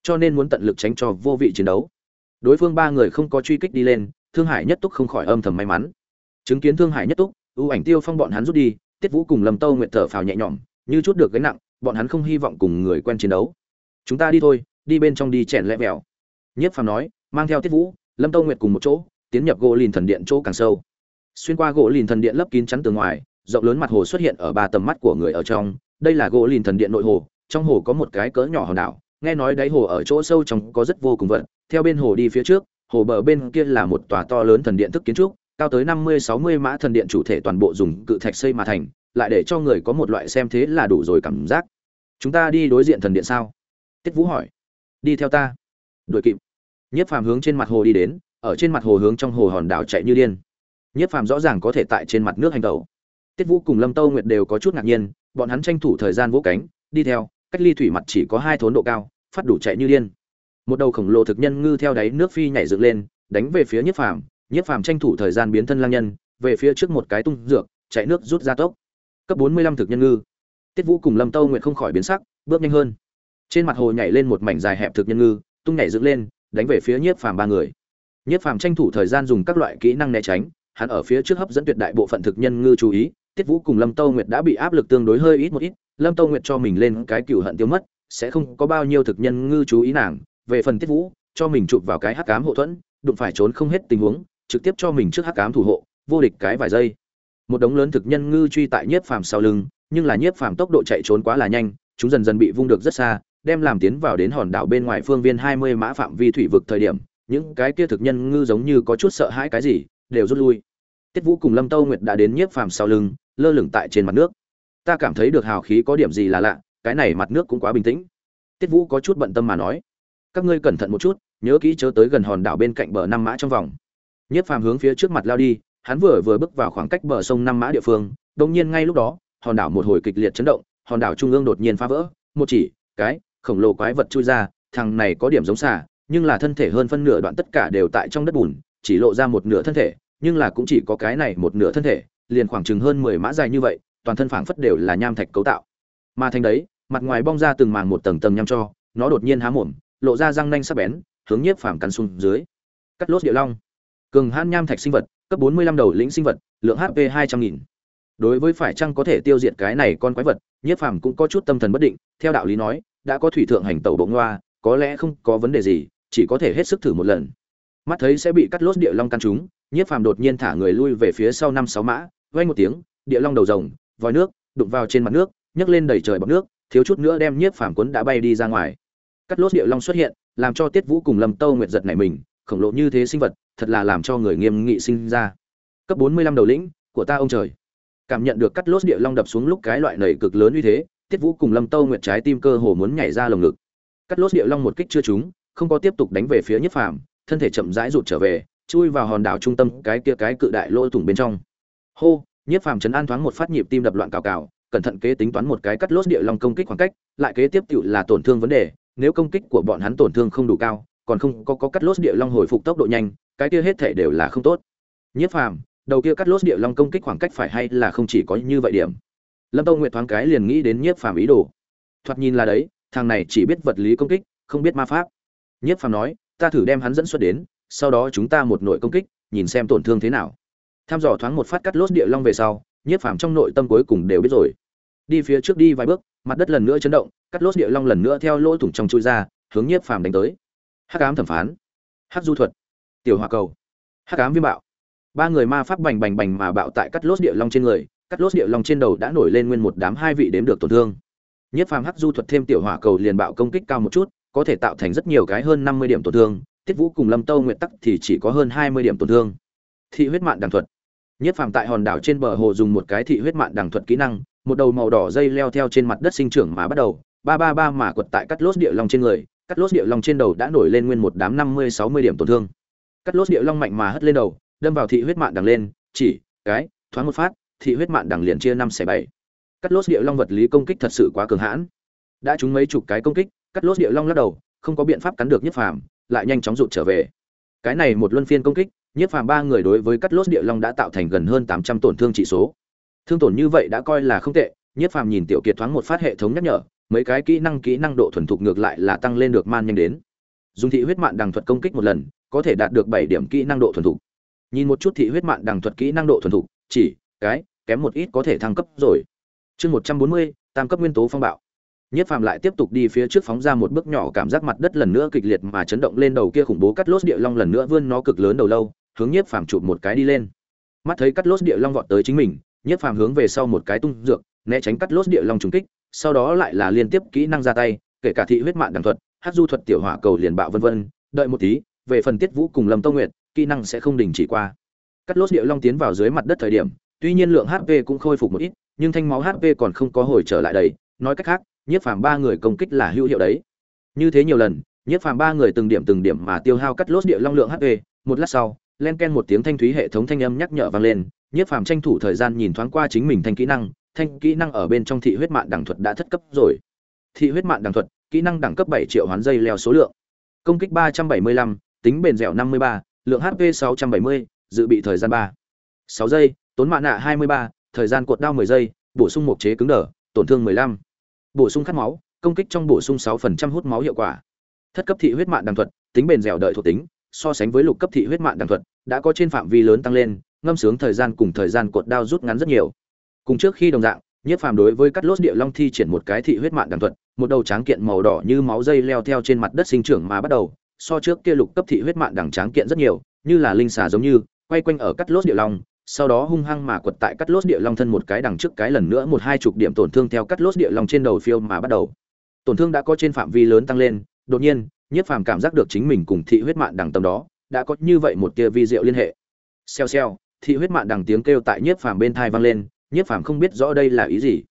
Cho nên muốn tận lực tránh cho vô vị chiến đấu. Đối phương ba người không có truy kích đi lên, thương hải nhất túc không khỏi âm thầm may mắn. Chứng kiến thương hải nhất túc, ưu ảnh tiêu phong bọn hắn rút đi, tiết vũ cùng lâm tâu nguyện thở phào nhẹ nhõm, như chút được gánh nặng, bọn hắn không hy vọng cùng người quen chiến đấu. Chúng ta đi thôi, đi bên trong đi chèn lẹ vẹo. Nhất phàm nói, mang theo tiết vũ, lâm tâu nguyệt cùng một chỗ, tiến nhập gỗ lìn thần điện chỗ càng sâu xuyên qua gỗ lìn thần điện lấp kín chắn từ ngoài, rộng lớn mặt hồ xuất hiện ở ba tầm mắt của người ở trong. Đây là gỗ lìn thần điện nội hồ, trong hồ có một cái cỡ nhỏ hòn đảo. Nghe nói đáy hồ ở chỗ sâu trong có rất vô cùng vận theo bên hồ đi phía trước, hồ bờ bên kia là một tòa to lớn thần điện thức kiến trúc, cao tới năm mươi, sáu mươi mã thần điện chủ thể toàn bộ dùng cự thạch xây mà thành, lại để cho người có một loại xem thế là đủ rồi cảm giác. Chúng ta đi đối diện thần điện sao? Tiết vũ hỏi. Đi theo ta. Đuổi kịp. Nhất phàm hướng trên mặt hồ đi đến, ở trên mặt hồ hướng trong hồ hòn đảo chạy như điên nhất phàm rõ ràng có thể tại trên mặt nước hành tẩu. Tiết vũ cùng lâm tâu nguyệt đều có chút ngạc nhiên, bọn hắn tranh thủ thời gian vỗ cánh, đi theo, cách ly thủy mặt chỉ có hai thốn độ cao, phát đủ chạy như điên. Một đầu khổng lồ thực nhân ngư theo đáy nước phi nhảy dựng lên, đánh về phía nhất phàm. Nhất phàm tranh thủ thời gian biến thân lang nhân, về phía trước một cái tung dược, chạy nước rút ra tốc. Cấp bốn mươi lăm thực nhân ngư. Tiết vũ cùng lâm tâu nguyệt không khỏi biến sắc, bước nhanh hơn. Trên mặt hồ nhảy lên một mảnh dài hẹp thực nhân ngư, tung nhảy dựng lên, đánh về phía nhiếp phàm ba người. Nhiếp phàm tranh thủ thời gian dùng các loại kỹ năng né tránh hắn ở phía trước hấp dẫn tuyệt đại bộ phận thực nhân ngư chú ý, tiết vũ cùng lâm tâu nguyệt đã bị áp lực tương đối hơi ít một ít, lâm tâu nguyệt cho mình lên cái cựu hận tiêu mất, sẽ không có bao nhiêu thực nhân ngư chú ý nàng. Về phần tiết vũ, cho mình chụp vào cái hắc cám hộ thuẫn, đụng phải trốn không hết tình huống, trực tiếp cho mình trước hắc cám thủ hộ, vô địch cái vài giây. Một đống lớn thực nhân ngư truy tại nhiếp phàm sau lưng, nhưng là nhiếp phàm tốc độ chạy trốn quá là nhanh, chúng dần dần bị vung được rất xa, đem làm tiến vào đến hòn đảo bên ngoài phương viên hai mươi mã phạm vi thủy vực thời điểm, những cái kia thực nhân ngư giống như có chút sợ hãi cái gì đều rút lui. Tiết vũ cùng lâm tâu nguyệt đã đến nhiếp phàm sau lưng, lơ lửng tại trên mặt nước. Ta cảm thấy được hào khí có điểm gì là lạ, cái này mặt nước cũng quá bình tĩnh. Tiết vũ có chút bận tâm mà nói. Các ngươi cẩn thận một chút, nhớ kỹ chớ tới gần hòn đảo bên cạnh bờ năm mã trong vòng. Nhiếp phàm hướng phía trước mặt lao đi, hắn vừa vừa bước vào khoảng cách bờ sông năm mã địa phương đông nhiên ngay lúc đó, hòn đảo một hồi kịch liệt chấn động, hòn đảo trung ương đột nhiên phá vỡ. Một chỉ, cái, khổng lồ quái vật chui ra, thằng này có điểm giống xà, nhưng là thân thể hơn phân nửa đoạn tất cả đều tại trong đất bùn chỉ lộ ra một nửa thân thể, nhưng là cũng chỉ có cái này một nửa thân thể, liền khoảng chừng hơn mười mã dài như vậy, toàn thân phảng phất đều là nham thạch cấu tạo. Mà thành đấy, mặt ngoài bong ra từng màng một tầng tầng nham cho, nó đột nhiên há mồm, lộ ra răng nanh sắc bén, hướng nhiếp phàm cắn xuống dưới. Cắt lốt địa long. Cường hãn nham thạch sinh vật, cấp bốn mươi lăm đầu lĩnh sinh vật, lượng hp hai trăm nghìn. Đối với phải chăng có thể tiêu diệt cái này con quái vật, nhiếp phàm cũng có chút tâm thần bất định, theo đạo lý nói, đã có thủy thượng hành tẩu bộ ngoa, có lẽ không có vấn đề gì, chỉ có thể hết sức thử một lần mắt thấy sẽ bị cắt lốt địa long căn trúng nhiếp phàm đột nhiên thả người lui về phía sau năm sáu mã vay một tiếng, địa long đầu rồng, vòi nước, đụng vào trên mặt nước, nhấc lên đầy trời bọc nước, thiếu chút nữa đem nhiếp phàm quấn đã bay đi ra ngoài. Cắt lốt địa long xuất hiện, làm cho tiết vũ cùng lâm tâu nguyệt giật này mình, khổng lồ như thế sinh vật, thật là làm cho người nghiêm nghị sinh ra. Cấp bốn mươi lăm đầu lĩnh của ta ông trời. Cảm nhận được cắt lốt địa long đập xuống lúc cái loại nầy cực lớn như thế, tiết vũ cùng lâm tâu nguyệt trái tim cơ hồ muốn nhảy ra lồng ngực. Cắt lốt địa long một kích chưa trúng, không có tiếp tục đánh về phía nhất phàm thân thể chậm rãi rụt trở về chui vào hòn đảo trung tâm cái kia cái cự đại lỗ thủng bên trong. Hô nhiếp phàm chấn an thoáng một phát nhịp tim đập loạn cào cào cẩn thận kế tính toán một cái cắt lốt địa long công kích khoảng cách lại kế tiếp tự là tổn thương vấn đề nếu công kích của bọn hắn tổn thương không đủ cao còn không có, có cắt lốt địa long hồi phục tốc độ nhanh cái kia hết thể đều là không tốt. Nhiếp phàm đầu kia cắt lốt địa long công kích khoảng cách phải hay là không chỉ có như vậy điểm? Lâm tông nguyện thoáng cái liền nghĩ đến nhiếp phàm ý đồ. Thoạt nhìn là đấy thằng này chỉ biết vật lý công kích không biết ma pháp. Nhiếp phàm nói ta thử đem hắn dẫn xuất đến, sau đó chúng ta một nội công kích, nhìn xem tổn thương thế nào. Tham dò thoáng một phát cắt lốt địa long về sau, nhiếp phàm trong nội tâm cuối cùng đều biết rồi. Đi phía trước đi vài bước, mặt đất lần nữa chấn động, cắt lốt địa long lần nữa theo lỗ thủng trong chui ra, hướng nhiếp phàm đánh tới. Hắc ám thẩm phán. Hắc du thuật. Tiểu hòa cầu. Hắc ám viêm bạo. Ba người ma pháp bành bành bành mà bạo tại cắt lốt địa long trên người, cắt lốt địa long trên đầu đã nổi lên nguyên một đám hai vị đếm được tổn thương. Nhất phàm hắc du thuật thêm tiểu hỏa cầu liền bạo công kích cao một chút có thể tạo thành rất nhiều cái hơn năm mươi điểm tổn thương tiết vũ cùng lâm tâu nguyện tắc thì chỉ có hơn hai mươi điểm tổn thương. Thị huyết mạn đằng thuật. Nhất phàm tại hòn đảo trên bờ hồ dùng một cái thị huyết mạn đằng thuật kỹ năng, một đầu màu đỏ dây leo theo trên mặt đất sinh trưởng mà bắt đầu, ba ba ba mà quật tại cắt lốt địa long trên người, cắt lốt địa long trên đầu đã nổi lên nguyên một đám năm mươi sáu mươi điểm tổn thương. Cắt lốt địa long mạnh mà hất lên đầu, đâm vào thị huyết mạn đằng lên, chỉ, cái, thoáng một phát, thị huyết mạn đằng liền chia năm xẻ bảy. Cắt lốt địa long vật lý công kích thật sự quá cường hãn. Đã trúng mấy chục cái công kích cắt lốt địa long lắc đầu, không có biện pháp cắn được nhiếp phàm, lại nhanh chóng rụt trở về. Cái này một luân phiên công kích, nhiếp phàm ba người đối với cắt lốt địa long đã tạo thành gần hơn tám trăm tổn thương trị số. Thương tổn như vậy đã coi là không tệ, nhiếp phàm nhìn tiểu kiệt thoáng một phát hệ thống nhắc nhở, mấy cái kỹ năng kỹ năng độ thuần thục ngược lại là tăng lên được man nhanh đến. Dùng thị huyết mạng đằng thuật công kích một lần, có thể đạt được bảy điểm kỹ năng độ thuần thục. Nhìn một chút thị huyết mạng đằng thuật kỹ năng độ thuần thục, chỉ, cái, kém một ít có thể thăng cấp rồi. Chương một trăm bốn mươi, tam cấp nguyên tố phong bạo. Nhất Phàm lại tiếp tục đi phía trước phóng ra một bước nhỏ, cảm giác mặt đất lần nữa kịch liệt mà chấn động lên đầu kia khủng bố cắt lốt địa long lần nữa vươn nó cực lớn đầu lâu, hướng Nhất Phàm chụp một cái đi lên. Mắt thấy cắt lốt địa long vọt tới chính mình, Nhất Phàm hướng về sau một cái tung dược, né tránh cắt lốt địa long trùng kích, sau đó lại là liên tiếp kỹ năng ra tay, kể cả thị huyết mạng đẳng thuật, hắc du thuật tiểu hỏa cầu liền bạo vân vân, đợi một tí, về phần Tiết Vũ cùng Lâm Tông Nguyệt, kỹ năng sẽ không đình chỉ qua. Cắt lốt địa long tiến vào dưới mặt đất thời điểm, tuy nhiên lượng HP cũng khôi phục một ít, nhưng thanh máu HP còn không có hồi trở lại đầy, nói cách khác, nhiếp phàm ba người công kích là hữu hiệu đấy. Như thế nhiều lần, nhiếp phàm ba người từng điểm từng điểm mà tiêu hao cắt lốt địa long lượng hp một lát sau, len ken một tiếng thanh thúy hệ thống thanh âm nhắc nhở vang lên, nhiếp phàm tranh thủ thời gian nhìn thoáng qua chính mình thanh kỹ năng, thanh kỹ năng ở bên trong thị huyết mạng đẳng thuật đã thất cấp rồi. Thị huyết mạng đẳng thuật, kỹ năng đẳng cấp bảy triệu hoán dây leo số lượng. Công kích ba trăm bảy mươi lăm, tính bền dẻo năm mươi ba, lượng hp sáu trăm bảy mươi, dự bị thời gian ba. Sáu giây, tốn mạ nạ hai mươi ba, thời gian cột đao mười giây, bổ sung mục chế cứng đờ, tổn thương mười lăm bổ sung khát máu, công kích trong bổ sung sáu phần trăm hút máu hiệu quả. Thất cấp thị huyết mạng đàng thuật, tính bền dẻo đợi thuộc tính, so sánh với lục cấp thị huyết mạng đàng thuật, đã có trên phạm vi lớn tăng lên, ngâm sướng thời gian cùng thời gian cột đao rút ngắn rất nhiều. Cùng trước khi đồng dạng, nhiếp phàm đối với cắt lốt địa long thi triển một cái thị huyết mạng đàng thuật, một đầu tráng kiện màu đỏ như máu dây leo theo trên mặt đất sinh trưởng mà bắt đầu, so trước kia lục cấp thị huyết mạng đằng tráng kiện rất nhiều, như là linh xà giống như, quay quanh ở cắt lốt địa long sau đó hung hăng mà quật tại cắt lốt địa long thân một cái đằng trước cái lần nữa một hai chục điểm tổn thương theo cắt lốt địa long trên đầu phiêu mà bắt đầu. Tổn thương đã có trên phạm vi lớn tăng lên, đột nhiên nhiếp phàm cảm giác được chính mình cùng thị huyết mạng đằng tầm đó, đã có như vậy một tia vi diệu liên hệ. Xèo xèo, thị huyết mạng đằng tiếng kêu tại nhiếp phàm bên thai vang lên nhiếp phàm không biết rõ đây là ý gì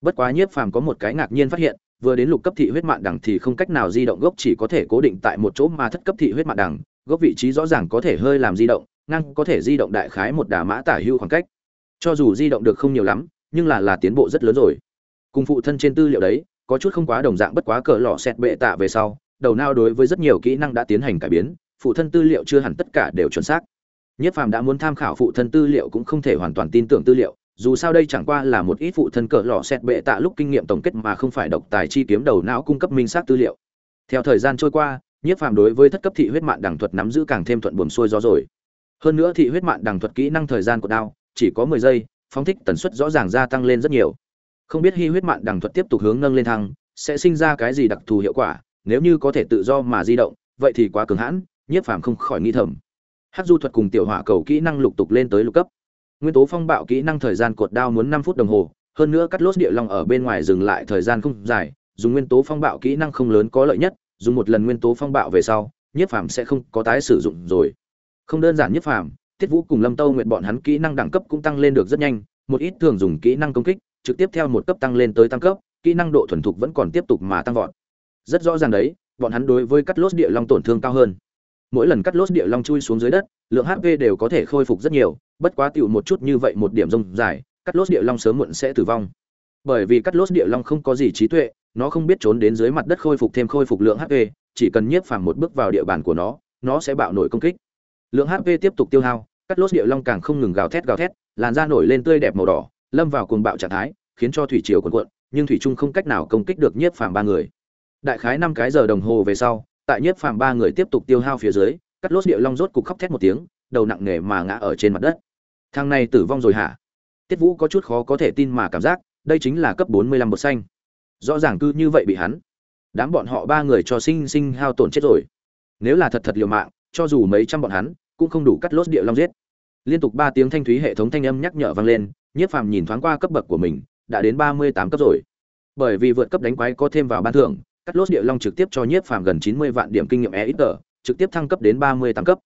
bất quá nhiếp phàm có một cái ngạc nhiên phát hiện, vừa đến lục cấp thị huyết mạn đằng thì không cách nào di động gốc chỉ có thể cố định tại một chỗ mà thất cấp thị huyết mạn đằng gốc vị trí rõ ràng có thể hơi làm di động, ngang có thể di động đại khái một đà mã tả hưu khoảng cách. Cho dù di động được không nhiều lắm, nhưng là là tiến bộ rất lớn rồi. Cùng phụ thân trên tư liệu đấy, có chút không quá đồng dạng bất quá cỡ lọ xẹt bệ tạ về sau, đầu não đối với rất nhiều kỹ năng đã tiến hành cải biến, phụ thân tư liệu chưa hẳn tất cả đều chuẩn xác. Nhất phàm đã muốn tham khảo phụ thân tư liệu cũng không thể hoàn toàn tin tưởng tư liệu dù sao đây chẳng qua là một ít phụ thân cỡ lọ xét bệ tạ lúc kinh nghiệm tổng kết mà không phải độc tài chi kiếm đầu não cung cấp minh xác tư liệu. Theo thời gian trôi qua nhất phàm đối với thất cấp thị huyết mạng đẳng thuật nắm giữ càng thêm thuận buồm xuôi gió rồi. Hơn nữa thị huyết mạng đằng thuật kỹ năng thời gian của đao, chỉ có mười giây, phóng thích tần suất rõ ràng gia tăng lên rất nhiều. Không biết hy huyết mạng đằng thuật tiếp tục hướng nâng lên thăng, sẽ sinh ra cái gì đặc thù hiệu quả, nếu như có thể tự do mà di động, vậy thì quá cường hãn, nhiếp phàm không khỏi nghi thầm. Hát du thuật cùng tiểu hỏa cầu kỹ năng lục tục lên tới lục cấp nguyên tố phong bạo kỹ năng thời gian cột đao muốn năm phút đồng hồ, hơn nữa cắt lốt địa long ở bên ngoài dừng lại thời gian không dài, dùng nguyên tố phong bạo kỹ năng không lớn có lợi nhất, dùng một lần nguyên tố phong bạo về sau nhiếp phàm sẽ không có tái sử dụng rồi. Không đơn giản nhất phàm tiết vũ cùng lâm tâu nguyện bọn hắn kỹ năng đẳng cấp cũng tăng lên được rất nhanh, một ít thường dùng kỹ năng công kích, trực tiếp theo một cấp tăng lên tới tăng cấp, kỹ năng độ thuần thục vẫn còn tiếp tục mà tăng vọt. Rất rõ ràng đấy, bọn hắn đối với cắt lốt địa long tổn thương cao hơn mỗi lần cắt lốt địa long chui xuống dưới đất, lượng hp đều có thể khôi phục rất nhiều, bất quá tựu một chút như vậy một điểm rông dài, cắt lốt địa long sớm muộn sẽ tử vong. Bởi vì cắt lốt địa long không có gì trí tuệ, nó không biết trốn đến dưới mặt đất khôi phục thêm khôi phục lượng hp chỉ cần nhiếp phàm một bước vào địa bàn của nó nó sẽ bạo nổi công kích. Lượng hp tiếp tục tiêu hao, cắt lốt địa long càng không ngừng gào thét gào thét, làn da nổi lên tươi đẹp màu đỏ, lâm vào cuồng bạo trạng thái, khiến cho thủy triều cuồn cuộn, nhưng thủy trung không cách nào công kích được nhiếp phàm ba người. Đại khái năm cái giờ đồng hồ về sau tại nhiếp phàm ba người tiếp tục tiêu hao phía dưới cắt lốt địa long rốt cục khóc thét một tiếng, đầu nặng nề mà ngã ở trên mặt đất. Thằng này tử vong rồi hả? Tiết vũ có chút khó có thể tin mà cảm giác, đây chính là cấp bốn mươi lăm bột xanh. Rõ ràng cứ như vậy bị hắn. Đám bọn họ ba người cho sinh sinh hao tổn chết rồi. Nếu là thật thật liều mạng, cho dù mấy trăm bọn hắn, cũng không đủ cắt lốt địa long giết. Liên tục ba tiếng thanh thúy hệ thống thanh âm nhắc nhở vang lên nhiếp phàm nhìn thoáng qua cấp bậc của mình, đã đến ba mươi tám cấp rồi. Bởi vì vượt cấp đánh quái có thêm vào ban thưởng cắt lốt địa long trực tiếp cho nhiếp phàm gần chín mươi vạn điểm kinh nghiệm e ít tờ trực tiếp thăng cấp đến ba mươi tám cấp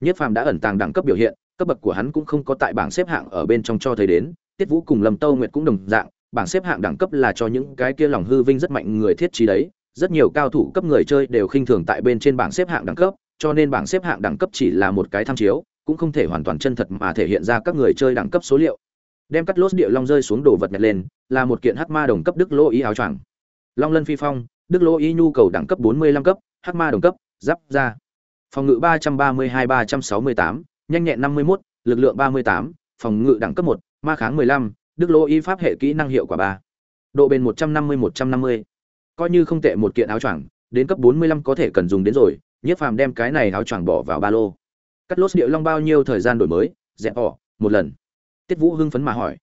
nhiếp phàm đã ẩn tàng đẳng cấp biểu hiện cấp bậc của hắn cũng không có tại bảng xếp hạng ở bên trong cho thấy đến tiết vũ cùng lâm tâu nguyệt cũng đồng dạng bảng xếp hạng đẳng cấp là cho những cái kia lòng hư vinh rất mạnh người thiết trí đấy rất nhiều cao thủ cấp người chơi đều khinh thường tại bên trên bảng xếp hạng đẳng cấp cho nên bảng xếp hạng đẳng cấp chỉ là một cái tham chiếu, cũng không thể hoàn toàn chân thật mà thể hiện ra các người chơi đẳng cấp số liệu. Đem cắt lốt địa long rơi xuống đồ vật nhặt lên, là một kiện hắc ma đồng cấp đức lô ý áo choàng. Long lân phi phong, đức lỗ y nhu cầu đẳng cấp 45 cấp, hắc ma đồng cấp, giáp ra. Phòng ngự 332-368, nhanh nhẹn 51, lực lượng 38, phòng ngự đẳng cấp 1, ma kháng 15, đức lỗ y pháp hệ kỹ năng hiệu quả 3. Độ bền 150-150. coi như không tệ một kiện áo choàng đến cấp 45 có thể cần dùng đến rồi nhiếp phàm đem cái này áo choàng bỏ vào ba lô cắt lốt điệu long bao nhiêu thời gian đổi mới dẹp bỏ một lần tiết vũ hưng phấn mà hỏi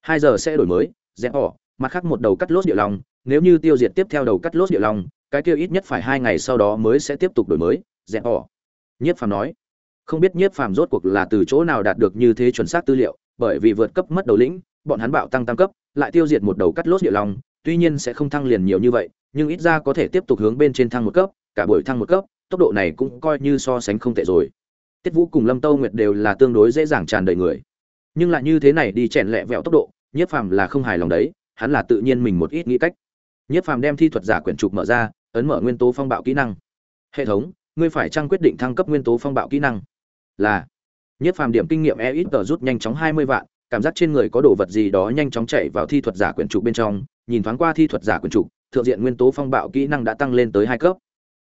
hai giờ sẽ đổi mới dẹp bỏ mặt khác một đầu cắt lốt địa long, nếu như tiêu diệt tiếp theo đầu cắt lốt địa long, cái kia ít nhất phải hai ngày sau đó mới sẽ tiếp tục đổi mới dẹp ỏ nhiếp phàm nói, không biết nhiếp phàm rốt cuộc là từ chỗ nào đạt được như thế chuẩn xác tư liệu, bởi vì vượt cấp mất đầu lĩnh, bọn hắn bạo tăng tăng cấp, lại tiêu diệt một đầu cắt lốt địa long, tuy nhiên sẽ không thăng liền nhiều như vậy, nhưng ít ra có thể tiếp tục hướng bên trên thăng một cấp, cả buổi thăng một cấp, tốc độ này cũng coi như so sánh không tệ rồi. Tiết vũ cùng lâm tâu nguyệt đều là tương đối dễ dàng tràn đầy người. Nhưng lại như thế này đi chèn lẹ vẹo tốc độ, nhiếp phàm là không hài lòng đấy hắn là tự nhiên mình một ít nghĩ cách. Nhiếp phàm đem thi thuật giả quyển trục mở ra, ấn mở nguyên tố phong bạo kỹ năng. Hệ thống, ngươi phải trang quyết định thăng cấp nguyên tố phong bạo kỹ năng. Là. Nhiếp phàm điểm kinh nghiệm e ít tờ rút nhanh chóng hai mươi vạn, cảm giác trên người có đồ vật gì đó nhanh chóng chạy vào thi thuật giả quyển trục bên trong, nhìn thoáng qua thi thuật giả quyển trục, thượng diện nguyên tố phong bạo kỹ năng đã tăng lên tới hai cấp.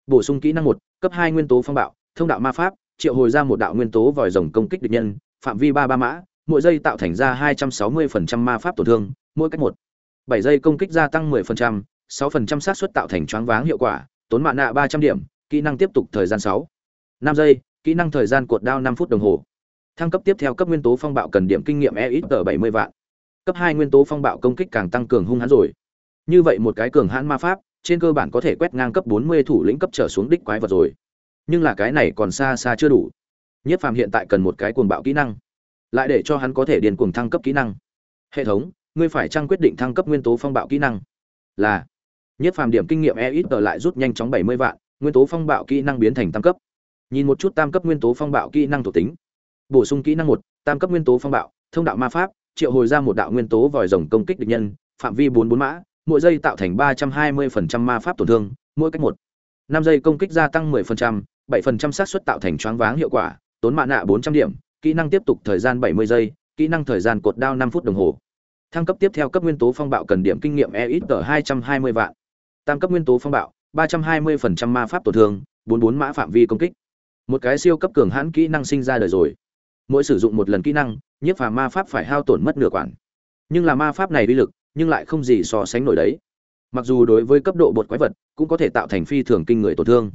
Bổ sung kỹ năng một, cấp hai nguyên tố phong bạo, thông đạo ma pháp, triệu hồi ra một đạo nguyên tố vòi rồng công kích địch nhân, phạm vi ba ba mã, mỗi giây tạo thành ra hai trăm sáu mươi phần trăm ma pháp tổn thương, mỗi cách một. 7 giây công kích gia tăng mười phần trăm, sáu phần trăm xác suất tạo thành choáng váng hiệu quả, tốn mạng nạ ba trăm điểm, kỹ năng tiếp tục thời gian sáu, năm giây, kỹ năng thời gian cuột đao 5 phút đồng hồ. Thăng cấp tiếp theo cấp nguyên tố phong bạo cần điểm kinh nghiệm EXP 70 vạn. Cấp 2 nguyên tố phong bạo công kích càng tăng cường hung hãn rồi. Như vậy một cái cường hãn ma pháp, trên cơ bản có thể quét ngang cấp bốn mươi thủ lĩnh cấp trở xuống đích quái vật rồi. Nhưng là cái này còn xa xa chưa đủ. Nhất phàm hiện tại cần một cái cuồng bạo kỹ năng, lại để cho hắn có thể điền cuồng thăng cấp kỹ năng. Hệ thống ngươi phải trang quyết định thăng cấp nguyên tố phong bạo kỹ năng. Là. Nhất phàm điểm kinh nghiệm e ít ở lại rút nhanh chóng bảy mươi vạn, nguyên tố phong bạo kỹ năng biến thành tam cấp. Nhìn một chút tam cấp nguyên tố phong bạo kỹ năng thuộc tính. Bổ sung kỹ năng một, tam cấp nguyên tố phong bạo, thông đạo ma pháp, triệu hồi ra một đạo nguyên tố vòi rồng công kích địch nhân, phạm vi bốn bốn mã, mỗi giây tạo thành ba trăm hai mươi phần trăm ma pháp tổn thương, mỗi cách một. Năm giây công kích gia tăng mười phần trăm, bảy phần trăm xác suất tạo thành choáng váng hiệu quả, tốn mạ nạ bốn trăm điểm, kỹ năng tiếp tục thời gian bảy mươi giây, kỹ năng thời gian cột đao năm phút đồng hồ thăng cấp tiếp theo cấp nguyên tố phong bạo cần điểm kinh nghiệm e ít tờ hai trăm hai mươi vạn. Tam cấp nguyên tố phong bạo, ba trăm hai mươi phần trăm ma pháp tổn thương, bốn bốn mã phạm vi công kích. Một cái siêu cấp cường hãn kỹ năng sinh ra đời rồi. Mỗi sử dụng một lần kỹ năng, nhiếp phàm ma pháp phải hao tổn mất nửa quản. Nhưng là ma pháp này uy lực, nhưng lại không gì so sánh nổi đấy. Mặc dù đối với cấp độ bột quái vật, cũng có thể tạo thành phi thường kinh người tổn thương.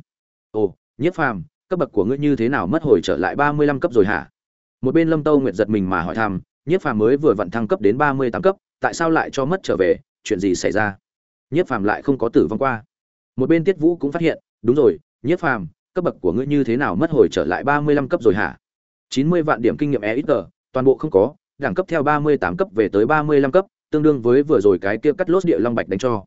Ồ, nhiếp phàm, cấp bậc của ngươi như thế nào mất hồi trở lại ba mươi lăm cấp rồi hả? Một bên lâm tâu nguyệt giật mình mà hỏi thăm nhiếp phàm mới vừa vặn thăng cấp đến ba mươi tám cấp, tại sao lại cho mất trở về? Chuyện gì xảy ra? Nhiếp phàm lại không có tử vong qua. Một bên tiết vũ cũng phát hiện, đúng rồi nhiếp phàm, cấp bậc của ngươi như thế nào mất hồi trở lại ba mươi lăm cấp rồi hả? chín mươi vạn điểm kinh nghiệm e ít tờ, toàn bộ không có, đẳng cấp theo ba mươi tám cấp về tới ba mươi lăm cấp, tương đương với vừa rồi cái kia cắt lốt địa long bạch đánh cho.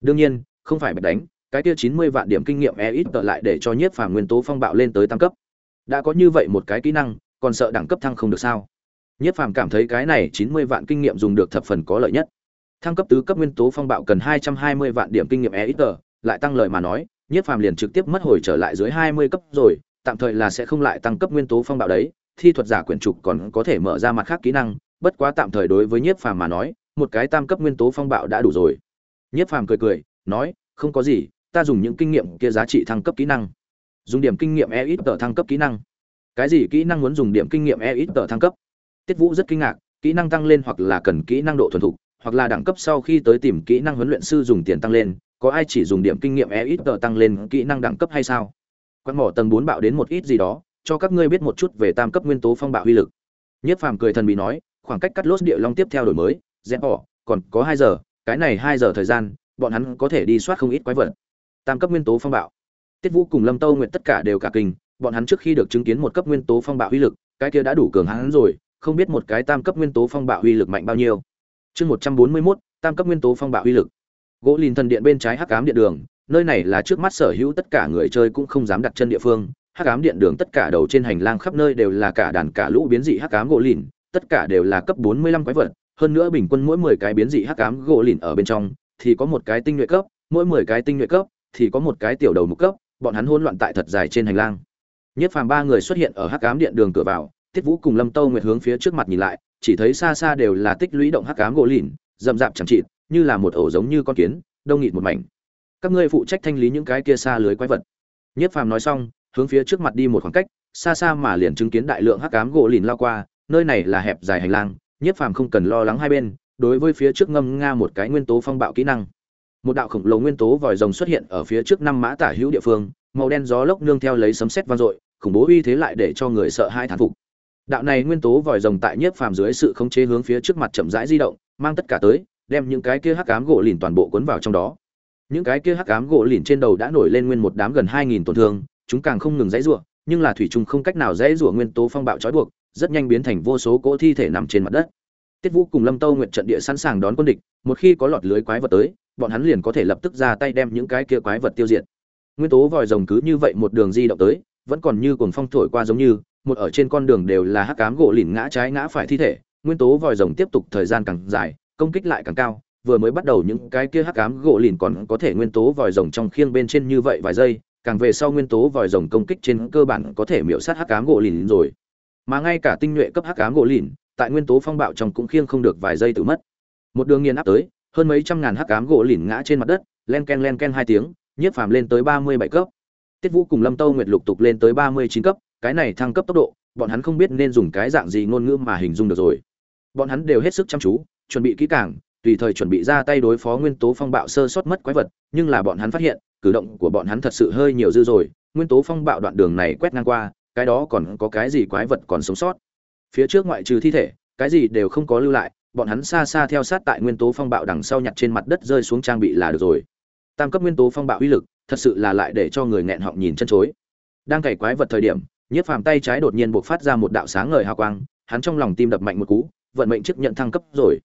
Đương nhiên, không phải bạch đánh, cái kia chín mươi vạn điểm kinh nghiệm e ít tờ lại để cho nhiếp phàm nguyên tố phong bạo lên tới tam cấp. Đã có như vậy một cái kỹ năng, còn sợ đẳng cấp thăng không được sao? Nhiếp phàm cảm thấy cái này chín mươi vạn kinh nghiệm dùng được thập phần có lợi nhất. Thăng cấp tứ cấp nguyên tố phong bạo cần hai trăm hai mươi vạn điểm kinh nghiệm e lại tăng lợi mà nói nhiếp phàm liền trực tiếp mất hồi trở lại dưới hai mươi cấp rồi, tạm thời là sẽ không lại tăng cấp nguyên tố phong bạo đấy, thi thuật giả quyển trục còn có thể mở ra mặt khác kỹ năng, bất quá tạm thời đối với nhiếp phàm mà nói, một cái tam cấp nguyên tố phong bạo đã đủ rồi. Nhiếp phàm cười cười, nói, không có gì, ta dùng những kinh nghiệm kia giá trị thăng cấp kỹ năng. Dùng điểm kinh nghiệm e thăng cấp kỹ năng. Cái gì kỹ năng muốn dùng điểm kinh nghiệm e thăng cấp? Tiết vũ rất kinh ngạc, kỹ năng tăng lên hoặc là cần kỹ năng độ thuần thục, hoặc là đẳng cấp sau khi tới tìm kỹ năng huấn luyện sư dùng tiền tăng lên, có ai chỉ dùng điểm kinh nghiệm e ít tờ tăng lên kỹ năng đẳng cấp hay sao? Quán mỏ tầng bốn bạo đến một ít gì đó, cho các ngươi biết một chút về tam cấp nguyên tố phong bạo uy lực. Nhất phàm cười thần bị nói, khoảng cách cắt lốt địa long tiếp theo đổi mới rẽ bỏ, còn có hai giờ, cái này hai giờ thời gian, bọn hắn có thể đi soát không ít quái vật. Tam cấp nguyên tố phong bạo. Tiết vũ cùng lâm tâu nguyện tất cả đều cả kinh, bọn hắn trước khi được chứng kiến một cấp nguyên tố phong bạo uy lực, cái kia đã đủ cường hắn rồi không biết một cái tam cấp nguyên tố phong bạo uy lực mạnh bao nhiêu. Chương một trăm bốn mươi mốt, tam cấp nguyên tố phong bạo uy lực. Gỗ lìn thần điện bên trái hắc ám điện đường, nơi này là trước mắt sở hữu tất cả người chơi cũng không dám đặt chân địa phương. Hắc ám điện đường tất cả đầu trên hành lang khắp nơi đều là cả đàn cả lũ biến dị hắc ám gỗ lìn, tất cả đều là cấp bốn mươi lăm quái vật. Hơn nữa bình quân mỗi mười cái biến dị hắc ám gỗ lìn ở bên trong, thì có một cái tinh nhuệ cấp, mỗi mười cái tinh nhuệ cấp, thì có một cái tiểu đầu mục cấp, bọn hắn hỗn loạn tại thật dài trên hành lang. Nhất phàm ba người xuất hiện ở hắc ám điện đường cửa vào tiết vũ cùng lâm tâu nguyệt hướng phía trước mặt nhìn lại, chỉ thấy xa xa đều là tích lũy động hắc ám gỗ lìn, rậm rạp chẳng chịt, như là một ổ giống như con kiến, đông nghịt một mảnh. Các ngươi phụ trách thanh lý những cái kia xa lưới quái vật. Nhất phàm nói xong, hướng phía trước mặt đi một khoảng cách, xa xa mà liền chứng kiến đại lượng hắc ám gỗ lìn lao qua, nơi này là hẹp dài hành lang, nhất phàm không cần lo lắng hai bên, đối với phía trước ngâm nga một cái nguyên tố phong bạo kỹ năng. Một đạo khổng lồ nguyên tố vòi rồng xuất hiện ở phía trước năm mã tả hữu địa phương, màu đen gió lốc nương theo lấy sấm sét vang dội, khủng bố uy thế lại để cho người sợ hai thán phục đạo này nguyên tố vòi rồng tại nhiếp phàm dưới sự khống chế hướng phía trước mặt chậm rãi di động, mang tất cả tới, đem những cái kia hắc ám gỗ lìn toàn bộ cuốn vào trong đó. Những cái kia hắc ám gỗ lìn trên đầu đã nổi lên nguyên một đám gần hai nghìn tổn thương, chúng càng không ngừng dãy rủa, nhưng là thủy trùng không cách nào dãy rủa nguyên tố phong bạo trói buộc, rất nhanh biến thành vô số cỗ thi thể nằm trên mặt đất. Tiết vũ cùng lâm tâu nguyện trận địa sẵn sàng đón quân địch, một khi có lọt lưới quái vật tới, bọn hắn liền có thể lập tức ra tay đem những cái kia quái vật tiêu diệt. Nguyên tố vòi rồng cứ như vậy một đường di động tới, vẫn còn như cuồng phong thổi qua giống như một ở trên con đường đều là hắc ám gỗ lìn ngã trái ngã phải thi thể, nguyên tố vòi rồng tiếp tục thời gian càng dài, công kích lại càng cao, vừa mới bắt đầu những cái kia hắc ám gỗ lìn còn có thể nguyên tố vòi rồng trong khiêng bên trên như vậy vài giây, càng về sau nguyên tố vòi rồng công kích trên cơ bản có thể miễu sát hắc ám gỗ lìn rồi. Mà ngay cả tinh nhuệ cấp hắc ám gỗ lìn, tại nguyên tố phong bạo trong cũng khiêng không được vài giây tự mất. Một đường nghiền áp tới, hơn mấy trăm ngàn hắc ám gỗ lìn ngã trên mặt đất, len ken len ken hai tiếng, nhiếp phàm lên tới ba mươi bảy cấp. Tiết vũ cùng lâm tâu nguyệt lục tục lên tới ba mươi chín cấp cái này thăng cấp tốc độ, bọn hắn không biết nên dùng cái dạng gì ngôn ngữ mà hình dung được rồi. Bọn hắn đều hết sức chăm chú, chuẩn bị kỹ càng, tùy thời chuẩn bị ra tay đối phó nguyên tố phong bạo sơ sót mất quái vật, nhưng là bọn hắn phát hiện, cử động của bọn hắn thật sự hơi nhiều dư rồi, nguyên tố phong bạo đoạn đường này quét ngang qua, cái đó còn có cái gì quái vật còn sống sót? Phía trước ngoại trừ thi thể, cái gì đều không có lưu lại, bọn hắn xa xa theo sát tại nguyên tố phong bạo đằng sau nhặt trên mặt đất rơi xuống trang bị là được rồi. Tam cấp nguyên tố phong bạo uy lực, thật sự là lại để cho người nghẹn họng nhìn chân chối. Đang cày quái vật thời điểm nhiếp phàm tay trái đột nhiên buộc phát ra một đạo sáng ngời hào quang, hắn trong lòng tim đập mạnh một cú, vận mệnh chức nhận thăng cấp rồi.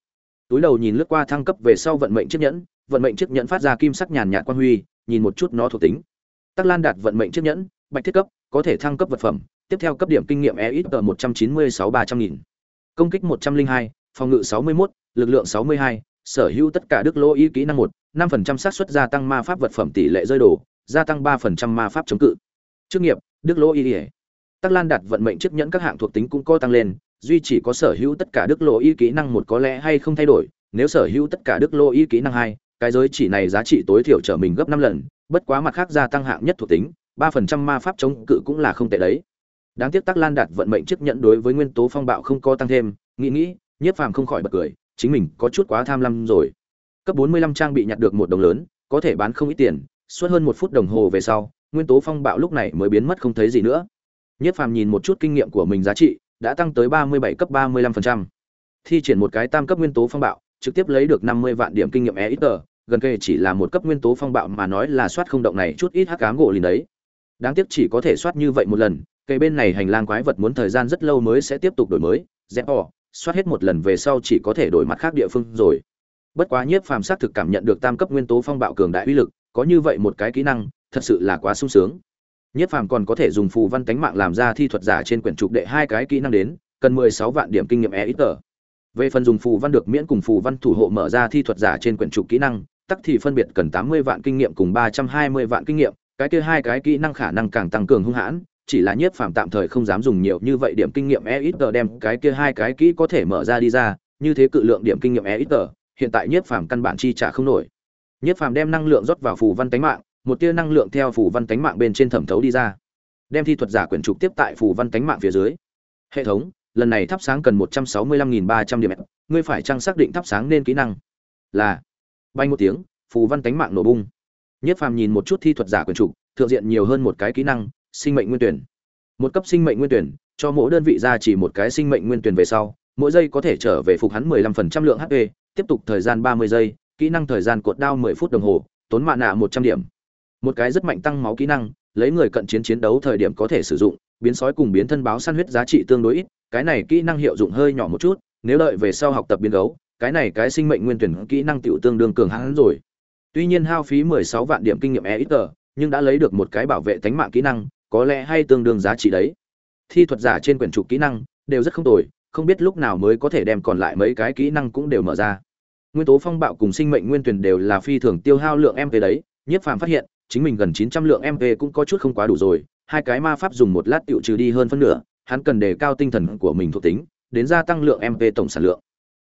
Túi đầu nhìn lướt qua thăng cấp về sau vận mệnh chiếc nhẫn, vận mệnh chiếc nhẫn phát ra kim sắc nhàn nhạt quan huy, nhìn một chút nó thuộc tính. Tắc lan đạt vận mệnh chiếc nhẫn, bạch thiết cấp, có thể thăng cấp vật phẩm, tiếp theo cấp điểm kinh nghiệm e ít tờ một trăm chín mươi sáu ba trăm nghìn. Công kích một trăm linh hai, phòng ngự sáu mươi mốt, lực lượng sáu mươi hai, sở hữu tất cả đức lỗ y kỹ năng một, năm phần trăm xác suất gia tăng ma pháp vật phẩm tỷ lệ rơi đổ, gia tăng ba phần trăm ma pháp chống cự. Chức nghiệp, đức lỗ y ỉa tắc lan đạt vận mệnh chiếc nhẫn các hạng thuộc tính cũng có tăng lên, duy chỉ có sở hữu tất cả đức lô y kỹ năng một có lẽ hay không thay đổi, nếu sở hữu tất cả đức lô y kỹ năng hai, cái giới chỉ này giá trị tối thiểu trở mình gấp năm lần, bất quá mặt khác gia tăng hạng nhất thuộc tính, ba phần trăm ma pháp chống cự cũng là không tệ đấy. Đáng tiếc tắc lan đạt vận mệnh chiếc nhẫn đối với nguyên tố phong bạo không có tăng thêm, nghĩ nghĩ, nhiếp phàm không khỏi bật cười, chính mình có chút quá tham lam rồi. Cấp bốn mươi lăm trang bị nhặt được một đồng lớn, có thể bán không ít tiền, suốt hơn một phút đồng hồ về sau, nguyên tố phong bạo lúc này mới biến mất không thấy gì nữa nhiếp phàm nhìn một chút kinh nghiệm của mình giá trị đã tăng tới ba mươi bảy cấp ba mươi lăm phần trăm. Thi triển một cái tam cấp nguyên tố phong bạo trực tiếp lấy được năm mươi vạn điểm kinh nghiệm EXP, gần kề chỉ là một cấp nguyên tố phong bạo mà nói là soát không động này chút ít hắc ám gỗ liền đấy. Đáng tiếc chỉ có thể soát như vậy một lần cây bên này hành lang quái vật muốn thời gian rất lâu mới sẽ tiếp tục đổi mới dẹp bỏ soát hết một lần về sau chỉ có thể đổi mặt khác địa phương rồi. Bất quá nhiếp phàm xác thực cảm nhận được tam cấp nguyên tố phong bạo cường đại uy lực có như vậy một cái kỹ năng thật sự là quá sung sướng nhiếp phàm còn có thể dùng phù văn tánh mạng làm ra thi thuật giả trên quyển trục đệ hai cái kỹ năng đến, cần mười sáu vạn điểm kinh nghiệm e ít tờ. Về phần dùng phù văn được miễn cùng phù văn thủ hộ mở ra thi thuật giả trên quyển trục kỹ năng, tắc thì phân biệt cần tám mươi vạn kinh nghiệm cùng ba trăm hai mươi vạn kinh nghiệm, cái kia hai cái kỹ năng khả năng càng tăng cường hung hãn, chỉ là nhiếp phàm tạm thời không dám dùng nhiều như vậy điểm kinh nghiệm e ít tờ đem cái kia hai cái kỹ có thể mở ra đi ra, như thế cự lượng điểm kinh nghiệm e ít tờ, hiện tại nhiếp phàm căn bản chi trả không nổi. Nhiếp phàm đem năng lượng rót vào phù văn tánh mạng một tia năng lượng theo phù văn tánh mạng bên trên thẩm thấu đi ra, đem thi thuật giả quyển trục tiếp tại phù văn tánh mạng phía dưới. Hệ thống, lần này thắp sáng cần một trăm sáu mươi lăm nghìn ba trăm điểm. Ngươi phải trang xác định thắp sáng nên kỹ năng. Là, bay một tiếng, phù văn tánh mạng nổ bung. Nhất phàm nhìn một chút thi thuật giả quyển trục, thượng diện nhiều hơn một cái kỹ năng, sinh mệnh nguyên tuyển. Một cấp sinh mệnh nguyên tuyển, cho mỗi đơn vị ra chỉ một cái sinh mệnh nguyên tuyển về sau, mỗi giây có thể trở về phục hắn mười lăm phần trăm lượng hp tiếp tục thời gian ba mươi giây, kỹ năng thời gian cột đao mười phút đồng hồ, tốn mạ nạ một trăm điểm một cái rất mạnh tăng máu kỹ năng, lấy người cận chiến chiến đấu thời điểm có thể sử dụng, biến sói cùng biến thân báo săn huyết giá trị tương đối ít, cái này kỹ năng hiệu dụng hơi nhỏ một chút, nếu đợi về sau học tập biến gấu, cái này cái sinh mệnh nguyên tuyển kỹ năng tiểu tương đương cường hãn rồi. Tuy nhiên hao phí 16 vạn điểm kinh nghiệm e ít tờ, nhưng đã lấy được một cái bảo vệ tánh mạng kỹ năng, có lẽ hay tương đương giá trị đấy. Thi thuật giả trên quyển trục kỹ năng, đều rất không tồi, không biết lúc nào mới có thể đem còn lại mấy cái kỹ năng cũng đều mở ra. Nguyên tố phong bạo cùng sinh mệnh nguyên tuyển đều là phi thường tiêu hao lượng em về đấy, nhiếp phàm phát hiện chính mình gần 900 lượng mp cũng có chút không quá đủ rồi hai cái ma pháp dùng một lát tiểu trừ đi hơn phân nửa hắn cần đề cao tinh thần của mình thuộc tính đến gia tăng lượng mp tổng sản lượng.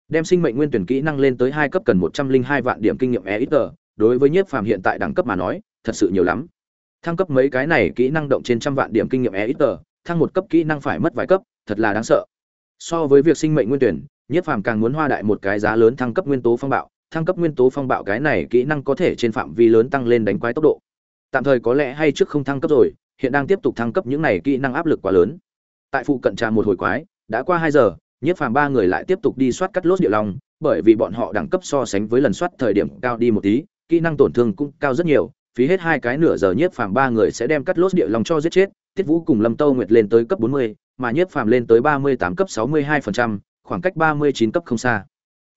Đem sinh mệnh nguyên tuyển kỹ năng lên tới hai cấp cần 102 vạn điểm kinh nghiệm EXP, đối với nhiếp phàm hiện tại đẳng cấp mà nói thật sự nhiều lắm. Thăng cấp mấy cái này kỹ năng động trên trăm vạn điểm kinh nghiệm EXP, thăng một cấp kỹ năng phải mất vài cấp thật là đáng sợ. So với việc sinh mệnh nguyên tuyển nhiếp phàm càng muốn hoa đại một cái giá lớn thăng cấp nguyên tố phong bạo thăng cấp nguyên tố phong bạo cái này kỹ năng có thể trên phạm vi lớn tăng lên đánh quái tốc độ tạm thời có lẽ hay trước không thăng cấp rồi, hiện đang tiếp tục thăng cấp những này kỹ năng áp lực quá lớn. Tại phụ cận trà một hồi quái, đã qua hai giờ, nhiếp phàm ba người lại tiếp tục đi soát cắt lốt địa long, bởi vì bọn họ đẳng cấp so sánh với lần soát thời điểm cao đi một tí, kỹ năng tổn thương cũng cao rất nhiều, phí hết hai cái nửa giờ nhiếp phàm ba người sẽ đem cắt lốt địa long cho giết chết tiết vũ cùng lâm tâu nguyệt lên tới cấp bốn mươi, mà nhiếp phàm lên tới ba mươi tám cấp sáu mươi hai phần trăm, khoảng cách ba mươi chín cấp không xa.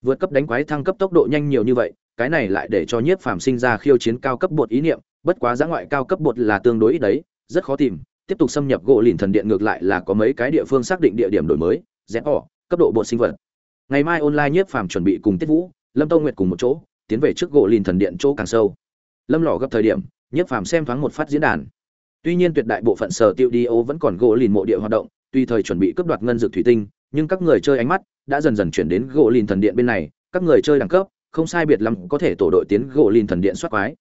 Vượt cấp đánh quái thăng cấp tốc độ nhanh nhiều như vậy, cái này lại để cho nhiếp phàm sinh ra khiêu chiến cao cấp bột ý niệm bất quá giã ngoại cao cấp bột là tương đối ít đấy, rất khó tìm. Tiếp tục xâm nhập gỗ lìn thần điện ngược lại là có mấy cái địa phương xác định địa điểm đổi mới, rẽ ỏ cấp độ bột sinh vật. Ngày mai online nhiếp phàm chuẩn bị cùng tiết vũ, lâm tông nguyệt cùng một chỗ, tiến về trước gỗ lìn thần điện chỗ càng sâu. Lâm lò gấp thời điểm, nhiếp phàm xem thoáng một phát diễn đàn. Tuy nhiên tuyệt đại bộ phận sở tiêu đi ô vẫn còn gỗ lìn mộ địa hoạt động tùy thời chuẩn bị cướp đoạt ngân dược thủy tinh, nhưng các người chơi ánh mắt đã dần dần chuyển đến gỗ lìn thần điện bên này. Các người chơi đẳng cấp, không sai biệt lắm có thể tổ đội tiến gỗ lìn thần điện soát quái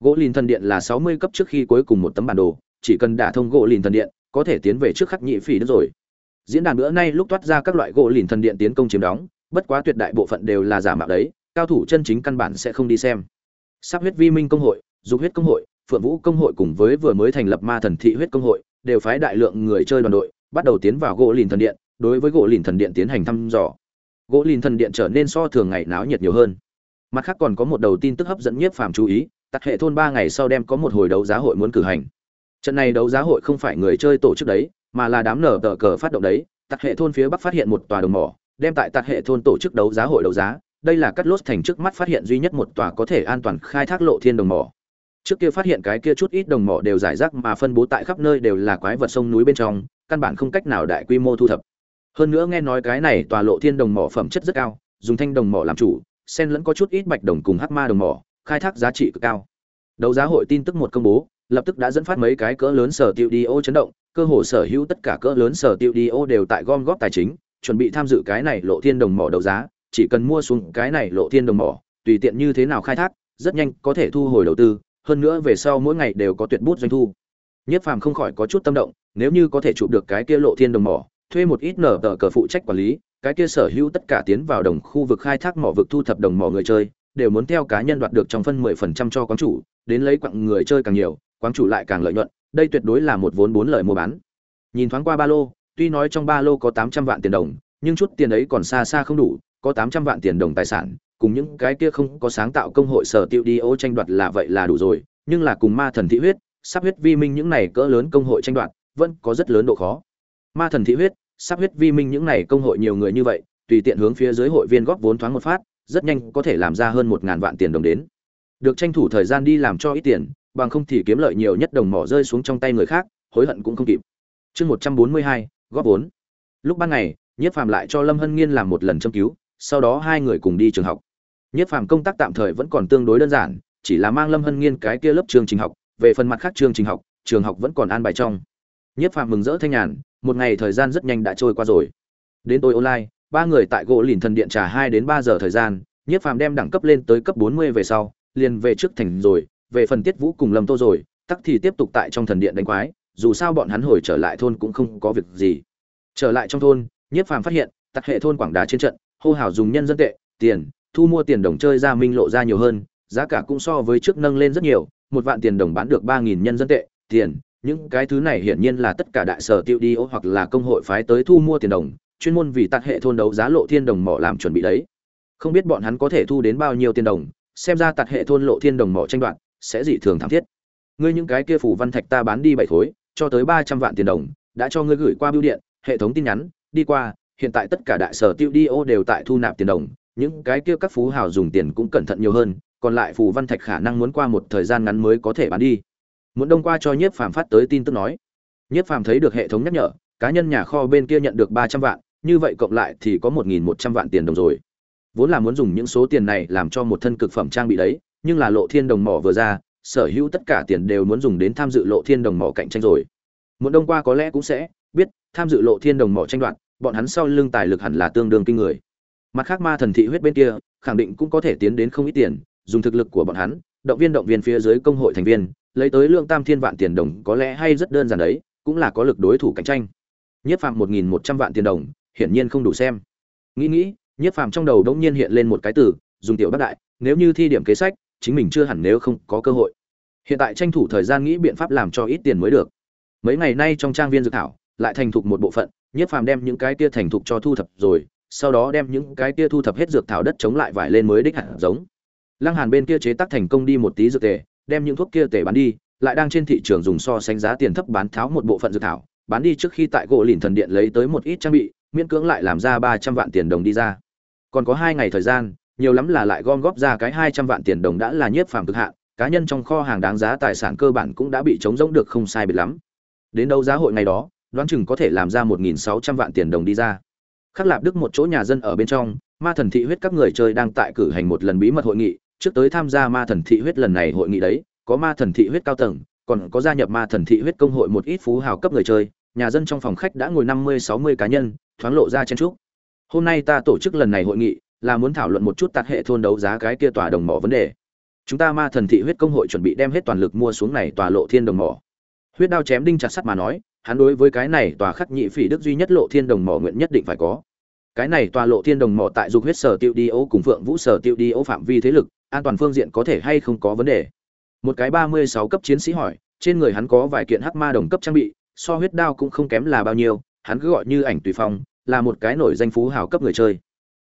gỗ lìn thần điện là sáu mươi cấp trước khi cuối cùng một tấm bản đồ, chỉ cần đả thông gỗ lìn thần điện, có thể tiến về trước khắc nhị phỉ đất rồi. Diễn đàn bữa nay lúc toát ra các loại gỗ lìn thần điện tiến công chiếm đóng, bất quá tuyệt đại bộ phận đều là giả mạo đấy, cao thủ chân chính căn bản sẽ không đi xem. Sắp huyết vi minh công hội, dục huyết công hội, phượng vũ công hội cùng với vừa mới thành lập ma thần thị huyết công hội, đều phái đại lượng người chơi đoàn đội, bắt đầu tiến vào gỗ lìn thần điện, đối với gỗ lìn thần điện tiến hành thăm dò. Gỗ lìn thần điện trở nên so thường ngày náo nhiệt nhiều hơn. Mặt khác còn có một đầu tin tức hấp dẫn nhất phàm chú ý tặc hệ thôn ba ngày sau đem có một hồi đấu giá hội muốn cử hành. Trận này đấu giá hội không phải người chơi tổ chức đấy, mà là đám nở tờ cờ phát động đấy. Tặc hệ thôn phía bắc phát hiện một tòa đồng mỏ, đem tại tặc hệ thôn tổ chức đấu giá hội đấu giá. Đây là cắt lốt thành trước mắt phát hiện duy nhất một tòa có thể an toàn khai thác lộ thiên đồng mỏ. Trước kia phát hiện cái kia chút ít đồng mỏ đều giải rác mà phân bố tại khắp nơi đều là quái vật sông núi bên trong, căn bản không cách nào đại quy mô thu thập. Hơn nữa nghe nói cái này tòa lộ thiên đồng mỏ phẩm chất rất cao, dùng thanh đồng mỏ làm chủ sen lẫn có chút ít bạch đồng cùng hắc ma đồng mỏ khai thác giá trị cực cao. Đấu giá hội tin tức một công bố, lập tức đã dẫn phát mấy cái cỡ lớn sở tiêu đi ô chấn động, cơ hồ sở hữu tất cả cỡ lớn sở tiêu đi ô đều tại gom góp tài chính, chuẩn bị tham dự cái này lộ thiên đồng mỏ đấu giá, chỉ cần mua xuống cái này lộ thiên đồng mỏ, tùy tiện như thế nào khai thác, rất nhanh có thể thu hồi đầu tư, hơn nữa về sau mỗi ngày đều có tuyệt bút doanh thu. Nhất phàm không khỏi có chút tâm động, nếu như có thể chụp được cái kia lộ thiên đồng mỏ, thuê một ít nở tờ cờ phụ trách quản lý, cái kia sở hữu tất cả tiến vào đồng khu vực khai thác mỏ vực thu thập đồng mỏ người chơi đều muốn theo cá nhân đoạt được trong phân 10% cho quán chủ, đến lấy quặng người chơi càng nhiều, quán chủ lại càng lợi nhuận, đây tuyệt đối là một vốn bốn lời mua bán. Nhìn thoáng qua ba lô, tuy nói trong ba lô có 800 vạn tiền đồng, nhưng chút tiền ấy còn xa xa không đủ, có 800 vạn tiền đồng tài sản, cùng những cái kia không có sáng tạo công hội sở tiêu đi ô tranh đoạt là vậy là đủ rồi, nhưng là cùng ma thần thị huyết, sắp huyết vi minh những này cỡ lớn công hội tranh đoạt, vẫn có rất lớn độ khó. Ma thần thị huyết, sắp huyết vi minh những này công hội nhiều người như vậy, tùy tiện hướng phía dưới hội viên góp vốn thoáng một phát rất nhanh có thể làm ra hơn một ngàn vạn tiền đồng đến. Được tranh thủ thời gian đi làm cho ít tiền, bằng không thì kiếm lợi nhiều nhất đồng mỏ rơi xuống trong tay người khác, hối hận cũng không kịp. Chương một trăm bốn mươi hai, góp vốn. Lúc ban ngày, nhiếp phàm lại cho lâm hân nghiên làm một lần châm cứu, sau đó hai người cùng đi trường học. Nhiếp phàm công tác tạm thời vẫn còn tương đối đơn giản, chỉ là mang lâm hân nghiên cái kia lớp trường trình học, về phần mặt khác trường trình học, trường học vẫn còn an bài trong. Nhiếp phàm mừng rỡ thanh nhàn, một ngày thời gian rất nhanh đã trôi qua rồi. Đến tôi online ba người tại gỗ lìn thần điện trả hai đến ba giờ thời gian, nhiếp phàm đem đẳng cấp lên tới cấp bốn mươi về sau, liền về trước thành rồi, về phần tiết vũ cùng lâm tô rồi, tắc thì tiếp tục tại trong thần điện đánh quái, dù sao bọn hắn hồi trở lại thôn cũng không có việc gì. Trở lại trong thôn, nhiếp phàm phát hiện, tặc hệ thôn quảng đá trên trận, hô hào dùng nhân dân tệ, tiền, thu mua tiền đồng chơi ra minh lộ ra nhiều hơn, giá cả cũng so với trước nâng lên rất nhiều, một vạn tiền đồng bán được ba nghìn nhân dân tệ, tiền, những cái thứ này hiển nhiên là tất cả đại sở tiêu đi ô hoặc là công hội phái tới thu mua tiền đồng chuyên môn vì tạc hệ thôn đấu giá lộ thiên đồng mỏ làm chuẩn bị đấy. Không biết bọn hắn có thể thu đến bao nhiêu tiền đồng, xem ra tạc hệ thôn lộ thiên đồng mỏ tranh đoạt sẽ dị thường thảm thiết. Ngươi những cái kia phủ văn thạch ta bán đi bảy khối, cho tới ba trăm vạn tiền đồng, đã cho ngươi gửi qua bưu điện, hệ thống tin nhắn, đi qua, hiện tại tất cả đại sở tiêu đi ô đều tại thu nạp tiền đồng, những cái kia các phú hào dùng tiền cũng cẩn thận nhiều hơn, còn lại phù văn thạch khả năng muốn qua một thời gian ngắn mới có thể bán đi. Muốn đông qua cho nhiếp phàm phát tới tin tức nói. Nhiếp phàm thấy được hệ thống nhắc nhở, cá nhân nhà kho bên kia nhận được ba trăm vạn như vậy cộng lại thì có một nghìn một trăm vạn tiền đồng rồi. Vốn là muốn dùng những số tiền này làm cho một thân cực phẩm trang bị đấy, nhưng là lộ thiên đồng mỏ vừa ra, sở hữu tất cả tiền đều muốn dùng đến tham dự lộ thiên đồng mỏ cạnh tranh rồi. Muốn đông qua có lẽ cũng sẽ biết, tham dự lộ thiên đồng mỏ tranh đoạt, bọn hắn sau lưng tài lực hẳn là tương đương kinh người. Mặt khác ma thần thị huyết bên kia, khẳng định cũng có thể tiến đến không ít tiền, dùng thực lực của bọn hắn, động viên động viên phía dưới công hội thành viên, lấy tới lượng tam thiên vạn tiền đồng có lẽ hay rất đơn giản đấy, cũng là có lực đối thủ cạnh tranh. Nhất phạm một nghìn một trăm vạn tiền đồng hiển nhiên không đủ xem. Nghĩ nghĩ, nhiếp phàm trong đầu đống nhiên hiện lên một cái từ, dùng tiểu bác đại, nếu như thi điểm kế sách, chính mình chưa hẳn nếu không có cơ hội. Hiện tại tranh thủ thời gian nghĩ biện pháp làm cho ít tiền mới được. Mấy ngày nay trong trang viên dược thảo, lại thành thục một bộ phận, nhiếp phàm đem những cái kia thành thục cho thu thập rồi, sau đó đem những cái kia thu thập hết dược thảo đất chống lại vải lên mới đích hạt giống. Lăng hàn bên kia chế tác thành công đi một tí dược tề, đem những thuốc kia tề bán đi, lại đang trên thị trường dùng so sánh giá tiền thấp bán tháo một bộ phận dược thảo, bán đi trước khi tại gỗ lìn thần điện lấy tới một ít trang bị miễn cưỡng lại làm ra ba trăm vạn tiền đồng đi ra. Còn có hai ngày thời gian, nhiều lắm là lại gom góp ra cái hai trăm vạn tiền đồng đã là nhiếp phàm cực hạn, cá nhân trong kho hàng đáng giá tài sản cơ bản cũng đã bị chống rỗng được không sai biệt lắm. Đến đâu giá hội ngày đó, đoán chừng có thể làm ra một nghìn sáu trăm vạn tiền đồng đi ra. Khắc lạp đức một chỗ nhà dân ở bên trong, ma thần thị huyết các người chơi đang tại cử hành một lần bí mật hội nghị, trước tới tham gia ma thần thị huyết lần này hội nghị đấy, có ma thần thị huyết cao tầng, còn có gia nhập ma thần thị huyết công hội một ít phú hào cấp người chơi nhà dân trong phòng khách đã ngồi năm mươi, sáu mươi cá nhân, thoáng lộ ra chen trúc hôm nay ta tổ chức lần này hội nghị, là muốn thảo luận một chút tạt hệ thôn đấu giá cái kia tòa đồng mỏ vấn đề. Chúng ta ma thần thị huyết công hội chuẩn bị đem hết toàn lực mua xuống này tòa lộ thiên đồng mỏ. Huyết đao chém đinh chặt sắt mà nói, hắn đối với cái này tòa khắc nhị phỉ đức duy nhất lộ thiên đồng mỏ nguyện nhất định phải có. Cái này tòa lộ thiên đồng mỏ tại dục huyết sở tiêu đi ô cùng phượng vũ sở tiêu đi ô phạm vi thế lực, an toàn phương diện có thể hay không có vấn đề. Một cái ba mươi sáu cấp chiến sĩ hỏi, trên người hắn có vài kiện hắc ma đồng cấp trang bị so huyết đao cũng không kém là bao nhiêu, hắn cứ gọi như ảnh tùy phong, là một cái nổi danh phú hào cấp người chơi.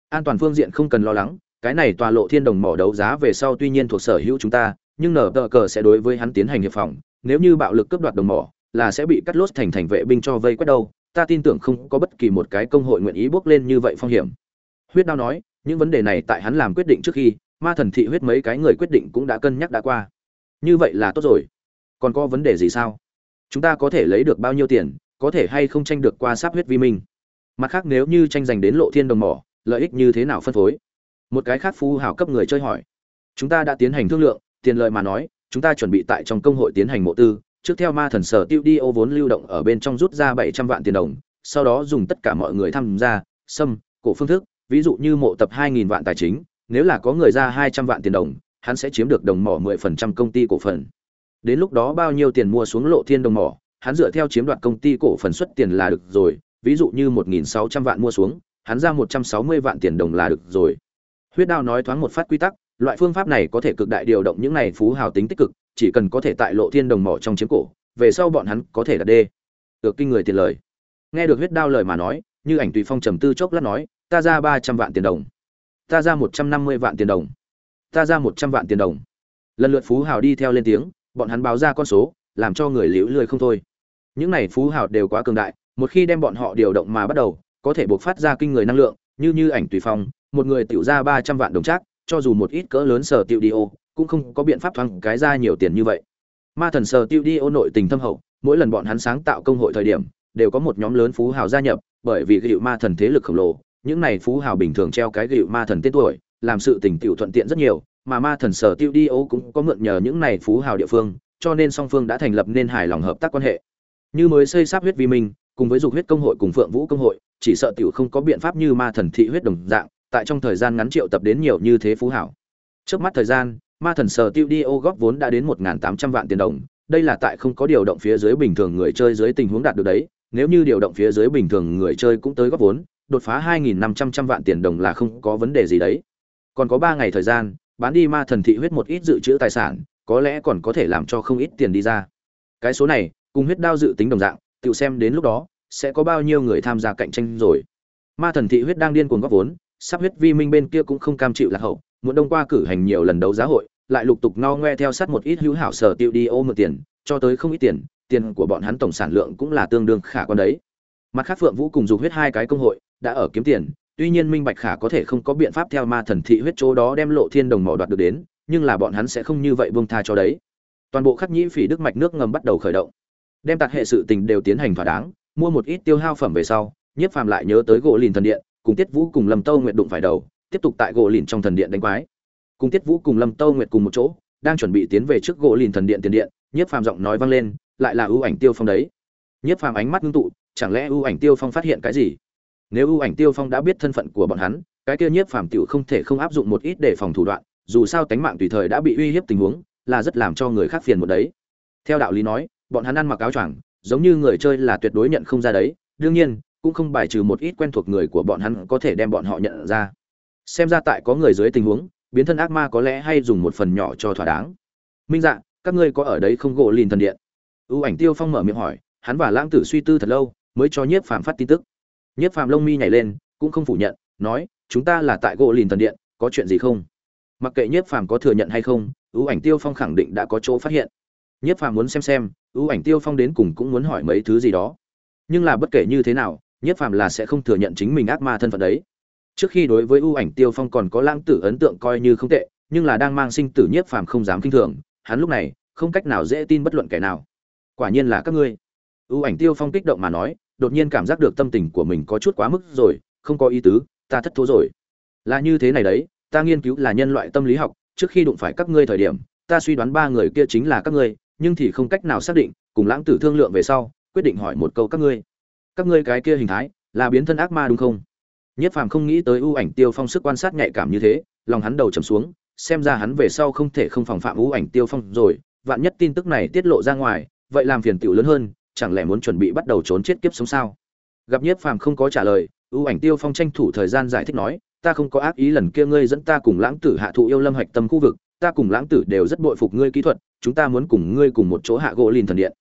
An toàn phương diện không cần lo lắng, cái này tòa lộ thiên đồng mỏ đấu giá về sau tuy nhiên thuộc sở hữu chúng ta, nhưng nở tờ cờ sẽ đối với hắn tiến hành hiệp phòng, nếu như bạo lực cướp đoạt đồng mỏ, là sẽ bị cắt lốt thành thành vệ binh cho vây quét đâu, ta tin tưởng không có bất kỳ một cái công hội nguyện ý bước lên như vậy phong hiểm. Huyết đao nói, những vấn đề này tại hắn làm quyết định trước khi, ma thần thị huyết mấy cái người quyết định cũng đã cân nhắc đã qua. Như vậy là tốt rồi. Còn có vấn đề gì sao? Chúng ta có thể lấy được bao nhiêu tiền, có thể hay không tranh được qua sáp huyết vi minh. Mặt khác, nếu như tranh giành đến lộ thiên đồng mỏ, lợi ích như thế nào phân phối? Một cái khác phú hào cấp người chơi hỏi. Chúng ta đã tiến hành thương lượng, tiền lợi mà nói, chúng ta chuẩn bị tại trong công hội tiến hành mộ tư, trước theo ma thần sở tiêu đi ô vốn lưu động ở bên trong rút ra bảy trăm vạn tiền đồng, sau đó dùng tất cả mọi người tham gia xâm cổ phương thức, ví dụ như mộ tập hai nghìn vạn tài chính, nếu là có người ra hai trăm vạn tiền đồng, hắn sẽ chiếm được đồng mỏ mười phần trăm công ty cổ phần đến lúc đó bao nhiêu tiền mua xuống lộ thiên đồng mỏ, hắn dựa theo chiếm đoạt công ty cổ phần xuất tiền là được rồi, ví dụ như một nghìn sáu trăm vạn mua xuống, hắn ra một trăm sáu mươi vạn tiền đồng là được rồi. Huyết đao nói thoáng một phát quy tắc, loại phương pháp này có thể cực đại điều động những này phú hào tính tích cực, chỉ cần có thể tại lộ thiên đồng mỏ trong chiếm cổ, về sau bọn hắn có thể đặt đê. Được kinh người tiền lời. Nghe được huyết đao lời mà nói, như ảnh tùy phong trầm tư chốc lát nói, ta ra ba trăm vạn tiền đồng. Ta ra một trăm năm mươi vạn tiền đồng. Ta ra một trăm vạn tiền đồng. Lần lượt phú hào đi theo lên tiếng bọn hắn báo ra con số, làm cho người liễu lười không thôi. Những này phú hào đều quá cường đại, một khi đem bọn họ điều động mà bắt đầu, có thể buộc phát ra kinh người năng lượng, như như ảnh tùy phong, một người tiểu ra ba trăm vạn đồng chắc cho dù một ít cỡ lớn sở tiêu đi ô, cũng không có biện pháp thoáng cái ra nhiều tiền như vậy. Ma thần sở tiêu đi ô nội tình thâm hậu, mỗi lần bọn hắn sáng tạo công hội thời điểm, đều có một nhóm lớn phú hào gia nhập, bởi vì cái ma thần thế lực khổng lồ, những này phú hào bình thường treo cái hiệu ma thần tên tuổi, làm sự tình tiểu thuận tiện rất nhiều mà ma thần sở tiêu đi ô cũng có mượn nhờ những này phú hào địa phương, cho nên song phương đã thành lập nên hài lòng hợp tác quan hệ. Như mới xây sáp huyết vi minh, cùng với dục huyết công hội cùng phượng vũ công hội, chỉ sợ tiểu không có biện pháp như ma thần thị huyết đồng dạng, tại trong thời gian ngắn triệu tập đến nhiều như thế phú hảo trước mắt thời gian, ma thần sở tiêu đi ô góp vốn đã đến một tám trăm vạn tiền đồng, đây là tại không có điều động phía dưới bình thường người chơi dưới tình huống đạt được đấy, nếu như điều động phía dưới bình thường người chơi cũng tới góp vốn, đột phá hai nghìn năm trăm trăm vạn tiền đồng là không có vấn đề gì đấy. Còn có ba ngày thời gian bán đi ma thần thị huyết một ít dự trữ tài sản, có lẽ còn có thể làm cho không ít tiền đi ra. Cái số này, cùng huyết đao dự tính đồng dạng, tự xem đến lúc đó, sẽ có bao nhiêu người tham gia cạnh tranh rồi. Ma thần thị huyết đang điên cuồng góp vốn, sắp huyết vi minh bên kia cũng không cam chịu lạc hậu, muốn đông qua cử hành nhiều lần đấu giá hội, lại lục tục no ngoe theo sát một ít hữu hảo sở tiêu đi ô mượn tiền, cho tới không ít tiền tiền của bọn hắn tổng sản lượng cũng là tương đương khả quan đấy. Mặt khác phượng vũ cùng dục huyết hai cái công hội, đã ở kiếm tiền tuy nhiên minh bạch khả có thể không có biện pháp theo ma thần thị huyết chỗ đó đem lộ thiên đồng mỏ đoạt được đến, nhưng là bọn hắn sẽ không như vậy buông tha cho đấy. Toàn bộ khắc nhĩ phỉ đức mạch nước ngầm bắt đầu khởi động. Đem tạc hệ sự tình đều tiến hành thỏa đáng, mua một ít tiêu hao phẩm về sau, nhiếp phàm lại nhớ tới gỗ lìn thần điện, cùng tiết vũ cùng lâm tâu nguyệt đụng phải đầu, tiếp tục tại gỗ lìn trong thần điện đánh quái. Cùng tiết vũ cùng lâm tâu nguyệt cùng một chỗ, đang chuẩn bị tiến về trước gỗ lìn thần điện tiền điện, nhiếp phàm giọng nói vang lên, lại là ưu ảnh tiêu phong đấy. Nhiếp phàm ánh mắt ngưng tụ, chẳng lẽ ưu ảnh tiêu phong phát hiện cái gì? Nếu ưu ảnh tiêu phong đã biết thân phận của bọn hắn, cái kia nhiếp phàm tiểu không thể không áp dụng một ít để phòng thủ đoạn, dù sao tánh mạng tùy thời đã bị uy hiếp tình huống, là rất làm cho người khác phiền một đấy. Theo đạo lý nói, bọn hắn ăn mặc áo choàng, giống như người chơi là tuyệt đối nhận không ra đấy, đương nhiên, cũng không bài trừ một ít quen thuộc người của bọn hắn có thể đem bọn họ nhận ra. Xem ra tại có người dưới tình huống, biến thân ác ma có lẽ hay dùng một phần nhỏ cho thỏa đáng. Minh dạ các ngươi có ở đấy không gỗ lìn thần điện? Ưu ảnh tiêu phong mở miệng hỏi, hắn và lãng tử suy tư thật lâu, mới cho nhiếp phàm phát tin tức nhiếp phàm lông mi nhảy lên, cũng không phủ nhận, nói, chúng ta là tại gỗ lìn thần điện, có chuyện gì không? Mặc kệ nhiếp phàm có thừa nhận hay không ưu ảnh tiêu phong khẳng định đã có chỗ phát hiện. Nhiếp phàm muốn xem xem ưu ảnh tiêu phong đến cùng cũng muốn hỏi mấy thứ gì đó. Nhưng là bất kể như thế nào nhiếp phàm là sẽ không thừa nhận chính mình ác ma thân phận đấy. Trước khi đối với ưu ảnh tiêu phong còn có lãng tử ấn tượng coi như không tệ, nhưng là đang mang sinh tử nhiếp phàm không dám kinh thường, hắn lúc này không cách nào dễ tin bất luận kẻ nào. Quả nhiên là các ngươi. Ưu ảnh tiêu phong kích động mà nói đột nhiên cảm giác được tâm tình của mình có chút quá mức rồi, không có ý tứ, ta thất thố rồi. Là như thế này đấy, ta nghiên cứu là nhân loại tâm lý học, trước khi đụng phải các ngươi thời điểm, ta suy đoán ba người kia chính là các ngươi, nhưng thì không cách nào xác định, cùng lãng tử thương lượng về sau, quyết định hỏi một câu các ngươi. Các ngươi cái kia hình thái, là biến thân ác ma đúng không? Nhất phàm không nghĩ tới ưu ảnh tiêu phong sức quan sát nhạy cảm như thế, lòng hắn đầu trầm xuống, xem ra hắn về sau không thể không phòng phạm ưu ảnh tiêu phong rồi. Vạn nhất tin tức này tiết lộ ra ngoài, vậy làm phiền tiểu lớn hơn chẳng lẽ muốn chuẩn bị bắt đầu trốn chết kiếp sống sao? Gặp nhiếp phàm không có trả lời, ưu ảnh tiêu phong tranh thủ thời gian giải thích nói, ta không có ác ý lần kia ngươi dẫn ta cùng lãng tử hạ thụ yêu lâm hạch tâm khu vực, ta cùng lãng tử đều rất bội phục ngươi kỹ thuật, chúng ta muốn cùng ngươi cùng một chỗ hạ gỗ lìn thần điện.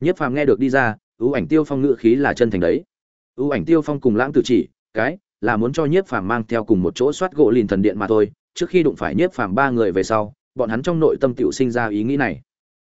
Nhiếp phàm nghe được đi ra, ưu ảnh tiêu phong ngữ khí là chân thành đấy. Ưu ảnh tiêu phong cùng lãng tử chỉ, cái, là muốn cho nhiếp phàm mang theo cùng một chỗ soát gỗ lìn thần điện mà thôi, trước khi đụng phải nhiếp phàm ba người về sau, bọn hắn trong nội tâm tiểu sinh ra ý nghĩ này.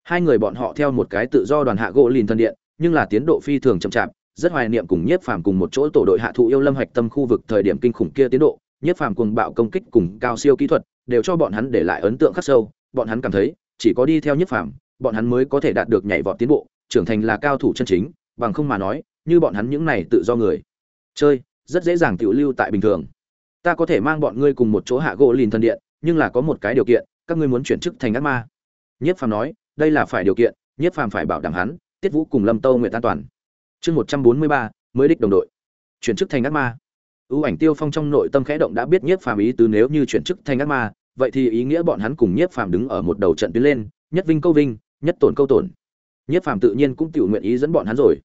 Hai người bọn họ theo một cái tự do đoàn hạ gỗ lìn thần điện nhưng là tiến độ phi thường chậm chạp, rất hoài niệm cùng nhiếp phàm cùng một chỗ tổ đội hạ thụ yêu lâm hạch tâm khu vực thời điểm kinh khủng kia tiến độ, nhiếp phàm cùng bạo công kích cùng cao siêu kỹ thuật, đều cho bọn hắn để lại ấn tượng khắc sâu, bọn hắn cảm thấy, chỉ có đi theo nhiếp phàm, bọn hắn mới có thể đạt được nhảy vọt tiến bộ, trưởng thành là cao thủ chân chính, bằng không mà nói, như bọn hắn những này tự do người, chơi, rất dễ dàng tiểu lưu tại bình thường. Ta có thể mang bọn ngươi cùng một chỗ hạ gỗ lìn thần điện, nhưng là có một cái điều kiện, các ngươi muốn chuyển chức thành ác ma. Nhiếp phàm nói, đây là phải điều kiện, nhiếp phàm phải bảo đảm hắn tiết vũ cùng lâm tâu nguyện an toàn. Chương một trăm bốn mươi ba, mới đích đồng đội. Chuyển chức thành ác ma. Ưu ảnh tiêu phong trong nội tâm khẽ động đã biết nhiếp phàm ý tứ nếu như chuyển chức thành ác ma, vậy thì ý nghĩa bọn hắn cùng nhiếp phàm đứng ở một đầu trận tuyến lên, nhất vinh câu vinh, nhất tổn câu tổn. Nhiếp phàm tự nhiên cũng tự nguyện ý dẫn bọn hắn rồi.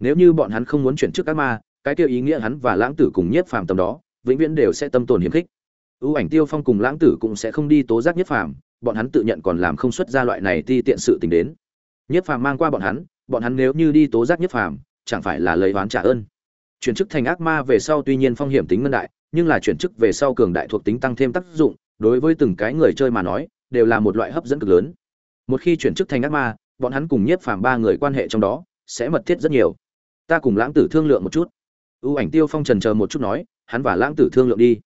Nếu như bọn hắn không muốn chuyển chức ác ma, cái kia ý nghĩa hắn và lãng tử cùng nhiếp phàm tầm đó, vĩnh viễn đều sẽ tâm tồn hiếm khích. Ưu ảnh tiêu phong cùng lãng tử cũng sẽ không đi tố giác nhiếp phàm, bọn hắn tự nhận còn làm không xuất ra loại này ti tiện sự tình đến. Nhiếp phàm mang qua bọn hắn bọn hắn nếu như đi tố giác nhất phàm, chẳng phải là lấy oán trả ơn. Chuyển chức thành ác ma về sau tuy nhiên phong hiểm tính ngân đại, nhưng là chuyển chức về sau cường đại thuộc tính tăng thêm tác dụng, đối với từng cái người chơi mà nói, đều là một loại hấp dẫn cực lớn. Một khi chuyển chức thành ác ma, bọn hắn cùng nhiếp phàm ba người quan hệ trong đó, sẽ mật thiết rất nhiều. Ta cùng lãng tử thương lượng một chút. Ưu ảnh tiêu phong trần chờ một chút nói, hắn và lãng tử thương lượng đi.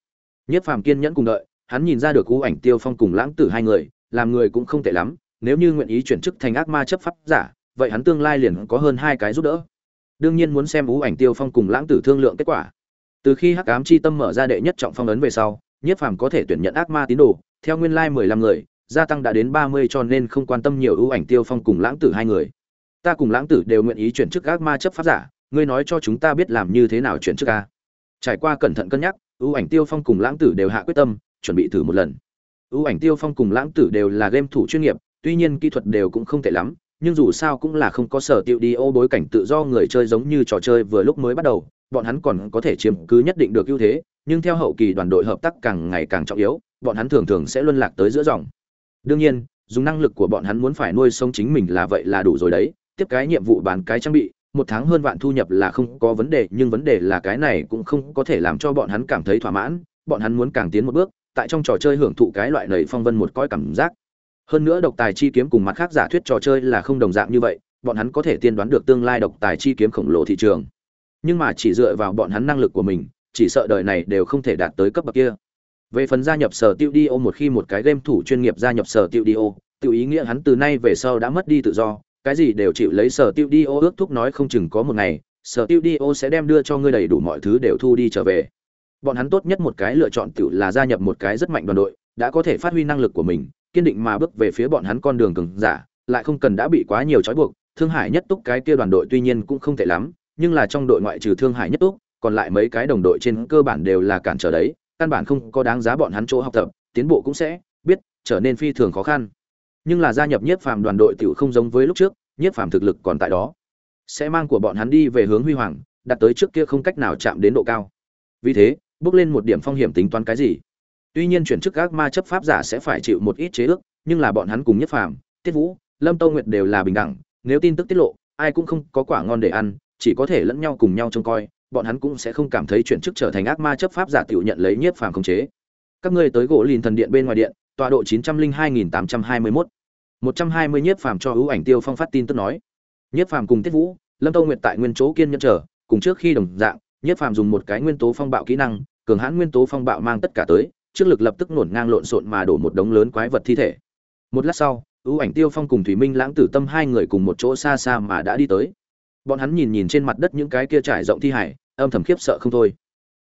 Nhiếp phàm kiên nhẫn cùng đợi, hắn nhìn ra được ưu ảnh tiêu phong cùng lãng tử hai người, làm người cũng không tệ lắm, nếu như nguyện ý chuyển chức thành ác ma chấp pháp giả vậy hắn tương lai liền có hơn hai cái giúp đỡ. Đương nhiên muốn xem ưu ảnh tiêu phong cùng lãng tử thương lượng kết quả. Từ khi hắc ám chi tâm mở ra đệ nhất trọng phong ấn về sau, nhiếp phàm có thể tuyển nhận ác ma tín đồ, theo nguyên lai mười lăm người, gia tăng đã đến ba mươi cho nên không quan tâm nhiều ưu ảnh tiêu phong cùng lãng tử hai người. Ta cùng lãng tử đều nguyện ý chuyển chức ác ma chấp pháp giả, ngươi nói cho chúng ta biết làm như thế nào chuyển chức a. Trải qua cẩn thận cân nhắc ưu ảnh tiêu phong cùng lãng tử đều hạ quyết tâm, chuẩn bị thử một lần. Ưu ảnh tiêu phong cùng lãng tử đều là game thủ chuyên nghiệp, tuy nhiên kỹ thuật đều cũng không tệ lắm nhưng dù sao cũng là không có sở tiệu đi ô bối cảnh tự do người chơi giống như trò chơi vừa lúc mới bắt đầu, bọn hắn còn có thể chiếm cứ nhất định được ưu thế, nhưng theo hậu kỳ đoàn đội hợp tác càng ngày càng trọng yếu, bọn hắn thường thường sẽ luân lạc tới giữa dòng. Đương nhiên, dùng năng lực của bọn hắn muốn phải nuôi sống chính mình là vậy là đủ rồi đấy, tiếp cái nhiệm vụ bán cái trang bị, một tháng hơn vạn thu nhập là không có vấn đề, nhưng vấn đề là cái này cũng không có thể làm cho bọn hắn cảm thấy thỏa mãn, bọn hắn muốn càng tiến một bước, tại trong trò chơi hưởng thụ cái loại nầy phong vân một cõi cảm giác hơn nữa độc tài chi kiếm cùng mặt khác giả thuyết trò chơi là không đồng dạng như vậy, bọn hắn có thể tiên đoán được tương lai độc tài chi kiếm khổng lồ thị trường. Nhưng mà chỉ dựa vào bọn hắn năng lực của mình, chỉ sợ đời này đều không thể đạt tới cấp bậc kia. Về phần gia nhập sở tiêu đi ô một khi một cái game thủ chuyên nghiệp gia nhập sở tiêu đi ô tự ý nghĩa hắn từ nay về sau đã mất đi tự do, cái gì đều chịu lấy sở tiêu đi ô ước thúc nói không chừng có một ngày, sở tiêu đi ô sẽ đem đưa cho ngươi đầy đủ mọi thứ đều thu đi trở về. Bọn hắn tốt nhất một cái lựa chọn tự là gia nhập một cái rất mạnh đoàn đội, đã có thể phát huy năng lực của mình kiên định mà bước về phía bọn hắn con đường cường giả, lại không cần đã bị quá nhiều trói buộc, thương hải nhất túc cái kia đoàn đội tuy nhiên cũng không tệ lắm, nhưng là trong đội ngoại trừ thương hải nhất túc, còn lại mấy cái đồng đội trên cơ bản đều là cản trở đấy, căn bản không có đáng giá bọn hắn chỗ học tập, tiến bộ cũng sẽ biết, trở nên phi thường khó khăn. Nhưng là gia nhập nhiếp phàm đoàn đội tiểu không giống với lúc trước, nhiếp phàm thực lực còn tại đó. Sẽ mang của bọn hắn đi về hướng huy hoàng, đặt tới trước kia không cách nào chạm đến độ cao. Vì thế, bước lên một điểm phong hiểm tính toán cái gì? Tuy nhiên chuyển chức ác ma chấp pháp giả sẽ phải chịu một ít chế ước, nhưng là bọn hắn cùng nhất phàm, tiết vũ, lâm tâu nguyệt đều là bình đẳng, nếu tin tức tiết lộ, ai cũng không có quả ngon để ăn, chỉ có thể lẫn nhau cùng nhau trông coi, bọn hắn cũng sẽ không cảm thấy chuyển chức trở thành ác ma chấp pháp giả tiểu nhận lấy nhiếp phàm khống chế. Các ngươi tới gỗ lìn thần điện bên ngoài điện, tọa độ chín trăm linh hai nghìn tám trăm hai mươi mốt. Một trăm hai mươi nhiếp phàm cho ưu ảnh tiêu phong phát tin tức nói. Nhiếp phàm cùng tiết vũ, lâm tâu nguyệt tại nguyên chỗ kiên nhẫn chờ, cùng trước khi đồng dạng nhiếp phàm dùng một cái nguyên tố phong bạo kỹ năng, cường hãn nguyên tố phong bạo mang tất cả tới trước lực lập tức nổn ngang lộn xộn mà đổ một đống lớn quái vật thi thể. Một lát sau, ưu ảnh tiêu phong cùng thủy minh lãng tử tâm hai người cùng một chỗ xa xa mà đã đi tới. Bọn hắn nhìn nhìn trên mặt đất những cái kia trải rộng thi hải, âm thầm khiếp sợ không thôi.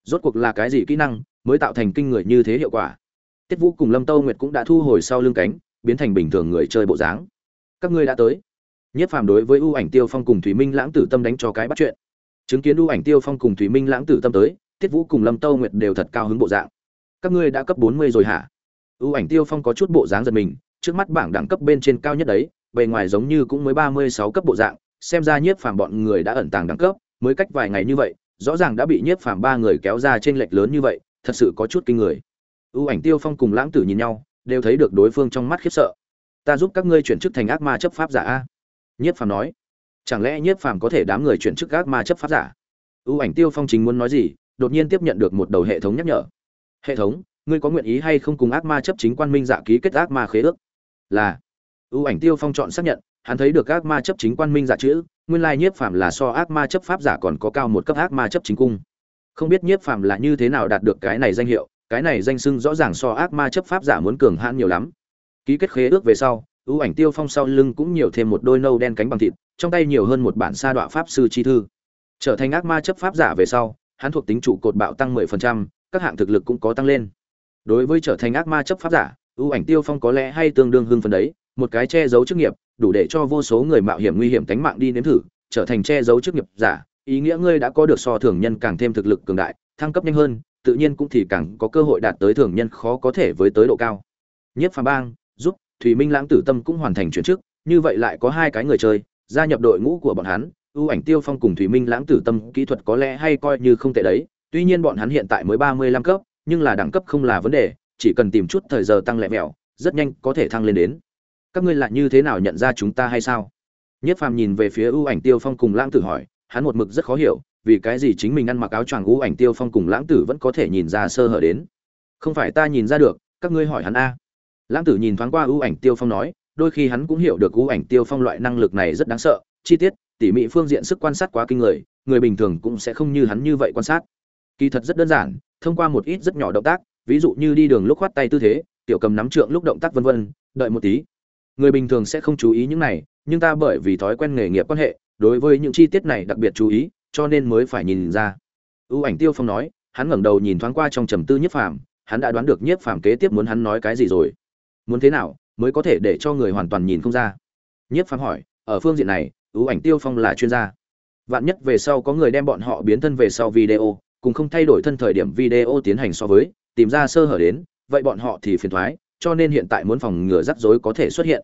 Rốt cuộc là cái gì kỹ năng mới tạo thành kinh người như thế hiệu quả? Tiết vũ cùng lâm tâu nguyệt cũng đã thu hồi sau lưng cánh, biến thành bình thường người chơi bộ dáng. Các ngươi đã tới. Nhất phàm đối với ưu ảnh tiêu phong cùng thủy minh lãng tử tâm đánh cho cái bắt chuyện. Chứng kiến ưu ảnh tiêu phong cùng thủy minh lãng tử tâm tới, tiết vũ cùng lâm tâu nguyệt đều thật cao hứng bộ dạng các ngươi đã cấp bốn mươi rồi hả? Ưu ảnh tiêu phong có chút bộ dáng giật mình, trước mắt bảng đẳng cấp bên trên cao nhất đấy, bề ngoài giống như cũng mới ba mươi sáu cấp bộ dạng, xem ra nhiếp phàm bọn người đã ẩn tàng đẳng cấp, mới cách vài ngày như vậy, rõ ràng đã bị nhiếp phàm ba người kéo ra trên lệch lớn như vậy, thật sự có chút kinh người. Ưu ảnh tiêu phong cùng lãng tử nhìn nhau, đều thấy được đối phương trong mắt khiếp sợ. Ta giúp các ngươi chuyển chức thành ác ma chấp pháp giả a. Nhiếp phàm nói. Chẳng lẽ nhiếp phàm có thể đám người chuyển chức ác ma chấp pháp giả? Ưu ảnh tiêu phong chính muốn nói gì, đột nhiên tiếp nhận được một đầu hệ thống nhắc nhở hệ thống ngươi có nguyện ý hay không cùng ác ma chấp chính quan minh giả ký kết ác ma khế ước? Là. Ưu ảnh tiêu phong chọn xác nhận hắn thấy được ác ma chấp chính quan minh giả chữ nguyên lai nhiếp phàm là so ác ma chấp pháp giả còn có cao một cấp ác ma chấp chính cung. Không biết nhiếp phàm là như thế nào đạt được cái này danh hiệu cái này danh sưng rõ ràng so ác ma chấp pháp giả muốn cường hãn nhiều lắm. Ký kết khế ước về sau ưu ảnh tiêu phong sau lưng cũng nhiều thêm một đôi nâu đen cánh bằng thịt trong tay nhiều hơn một bản sa đọa pháp sư chi thư. Trở thành ác ma chấp pháp giả về sau hắn thuộc tính trụ cột bạo tăng 10%, các hạng thực lực cũng có tăng lên. Đối với trở thành ác ma chấp pháp giả, ưu ảnh tiêu phong có lẽ hay tương đương hưng phấn đấy, một cái che giấu chức nghiệp, đủ để cho vô số người mạo hiểm nguy hiểm tánh mạng đi nếm thử, trở thành che giấu chức nghiệp giả, ý nghĩa ngươi đã có được so thường nhân càng thêm thực lực cường đại, thăng cấp nhanh hơn, tự nhiên cũng thì càng có cơ hội đạt tới thường nhân khó có thể với tới độ cao. Nhất phàm bang, giúp thủy minh lãng tử tâm cũng hoàn thành chuyển chức, như vậy lại có hai cái người chơi, gia nhập đội ngũ của bọn hắn, ưu ảnh tiêu phong cùng thủy minh lãng tử tâm kỹ thuật có lẽ hay coi như không tệ đấy tuy nhiên bọn hắn hiện tại mới ba mươi lăm cấp, nhưng là đẳng cấp không là vấn đề, chỉ cần tìm chút thời giờ tăng lẹ mẹo, rất nhanh có thể thăng lên đến. Các ngươi lại như thế nào nhận ra chúng ta hay sao? Nhất phàm nhìn về phía ưu ảnh tiêu phong cùng lãng tử hỏi, hắn một mực rất khó hiểu, vì cái gì chính mình ăn mặc áo choàng ưu ảnh tiêu phong cùng lãng tử vẫn có thể nhìn ra sơ hở đến? Không phải ta nhìn ra được, các ngươi hỏi hắn a. Lãng tử nhìn thoáng qua ưu ảnh tiêu phong nói, đôi khi hắn cũng hiểu được ưu ảnh tiêu phong loại năng lực này rất đáng sợ, chi tiết, tỉ mỉ phương diện sức quan sát quá kinh người người bình thường cũng sẽ không như hắn như vậy quan sát kỳ thật rất đơn giản, thông qua một ít rất nhỏ động tác, ví dụ như đi đường lúc khoát tay tư thế, tiểu cầm nắm trượng lúc động tác vân vân, đợi một tí. Người bình thường sẽ không chú ý những này, nhưng ta bởi vì thói quen nghề nghiệp quan hệ, đối với những chi tiết này đặc biệt chú ý, cho nên mới phải nhìn ra. Ưu ảnh tiêu phong nói, hắn ngẩng đầu nhìn thoáng qua trong trầm tư nhiếp phàm, hắn đã đoán được nhiếp phàm kế tiếp muốn hắn nói cái gì rồi. Muốn thế nào, mới có thể để cho người hoàn toàn nhìn không ra? Nhiếp phàm hỏi, ở phương diện này, ưu ảnh tiêu phong là chuyên gia. Vạn nhất về sau có người đem bọn họ biến thân về sau video cùng không thay đổi thân thời điểm video tiến hành so với, tìm ra sơ hở đến, vậy bọn họ thì phiền thoái, cho nên hiện tại muốn phòng ngừa rắc rối có thể xuất hiện.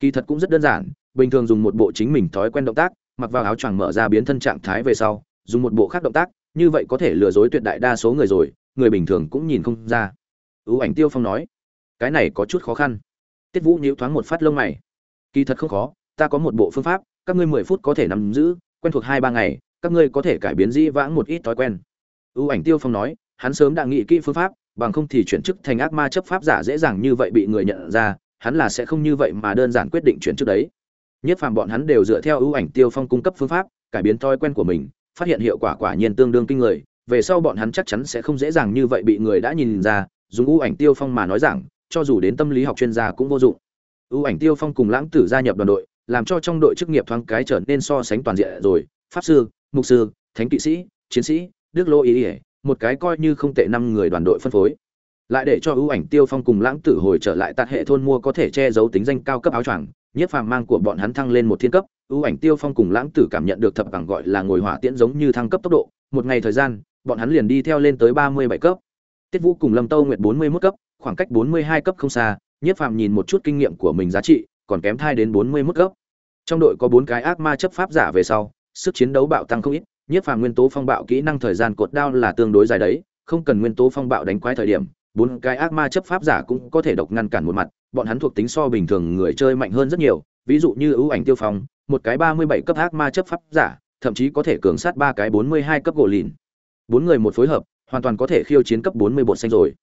Kỳ thật cũng rất đơn giản, bình thường dùng một bộ chính mình thói quen động tác, mặc vào áo choàng mở ra biến thân trạng thái về sau, dùng một bộ khác động tác, như vậy có thể lừa dối tuyệt đại đa số người rồi, người bình thường cũng nhìn không ra. Ưu ảnh tiêu phong nói, cái này có chút khó khăn. Tiết vũ nhíu thoáng một phát lông mày. Kỳ thật không khó, ta có một bộ phương pháp, các ngươi mười phút có thể nắm giữ, quen thuộc hai ba ngày, các ngươi có thể cải biến dĩ vãng một ít thói quen ưu ảnh tiêu phong nói, hắn sớm đã nghĩ kỹ phương pháp, bằng không thì chuyển chức thành ác ma chấp pháp giả dễ dàng như vậy bị người nhận ra, hắn là sẽ không như vậy mà đơn giản quyết định chuyển chức đấy. Nhất phàm bọn hắn đều dựa theo ưu ảnh tiêu phong cung cấp phương pháp, cải biến thói quen của mình, phát hiện hiệu quả quả nhiên tương đương kinh người, về sau bọn hắn chắc chắn sẽ không dễ dàng như vậy bị người đã nhìn ra, dùng ưu ảnh tiêu phong mà nói rằng, cho dù đến tâm lý học chuyên gia cũng vô dụng. Ưu ảnh tiêu phong cùng lãng tử gia nhập đoàn đội, làm cho trong đội chức nghiệp thoáng cái trở nên so sánh toàn diện rồi, pháp sư, mục sư, thánh kỵ sĩ, chiến sĩ đức lô ý ỉa một cái coi như không tệ năm người đoàn đội phân phối. Lại để cho ưu ảnh tiêu phong cùng lãng tử hồi trở lại tạt hệ thôn mua có thể che giấu tính danh cao cấp áo choàng nhiếp phàm mang của bọn hắn thăng lên một thiên cấp, ưu ảnh tiêu phong cùng lãng tử cảm nhận được thập bằng gọi là ngồi hỏa tiễn giống như thăng cấp tốc độ. Một ngày thời gian, bọn hắn liền đi theo lên tới ba mươi bảy cấp. Tiết vũ cùng lâm tâu nguyệt bốn mươi mốt cấp, khoảng cách bốn mươi hai cấp không xa nhiếp phàm nhìn một chút kinh nghiệm của mình giá trị, còn kém thai đến bốn mươi mốt cấp. Trong đội có bốn cái ác ma chấp pháp giả về sau, sức chiến đấu bạo tăng không ít nhiếp phàm nguyên tố phong bạo kỹ năng thời gian cột đao là tương đối dài đấy, không cần nguyên tố phong bạo đánh quái thời điểm, bốn cái ác ma chấp pháp giả cũng có thể độc ngăn cản một mặt, bọn hắn thuộc tính so bình thường người chơi mạnh hơn rất nhiều, ví dụ như ưu ảnh tiêu phong, một cái ba mươi bảy cấp ác ma chấp pháp giả, thậm chí có thể cường sát ba cái bốn mươi hai cấp gỗ lìn. Bốn người một phối hợp, hoàn toàn có thể khiêu chiến cấp bốn mươi bột xanh rồi.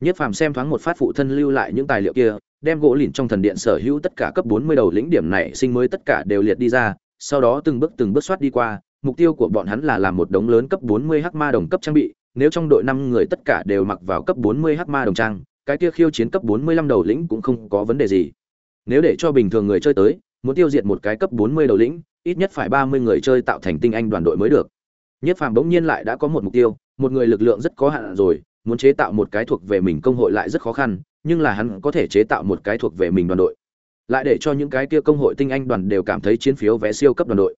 Nhất phàm xem thoáng một phát phụ thân lưu lại những tài liệu kia, đem gỗ lìn trong thần điện sở hữu tất cả cấp bốn mươi đầu lĩnh điểm này sinh mới tất cả đều liệt đi ra, sau đó từng bước từng bước soát đi qua mục tiêu của bọn hắn là làm một đống lớn cấp 40 hắc ma đồng cấp trang bị, nếu trong đội 5 người tất cả đều mặc vào cấp 40 hắc ma đồng trang, cái kia khiêu chiến cấp 45 đầu lĩnh cũng không có vấn đề gì. Nếu để cho bình thường người chơi tới, muốn tiêu diệt một cái cấp 40 đầu lĩnh, ít nhất phải 30 người chơi tạo thành tinh anh đoàn đội mới được. Nhất Phàm bỗng nhiên lại đã có một mục tiêu, một người lực lượng rất có hạn rồi, muốn chế tạo một cái thuộc về mình công hội lại rất khó khăn, nhưng là hắn có thể chế tạo một cái thuộc về mình đoàn đội. Lại để cho những cái kia công hội tinh anh đoàn đều cảm thấy chiến phiếu vé siêu cấp đoàn đội.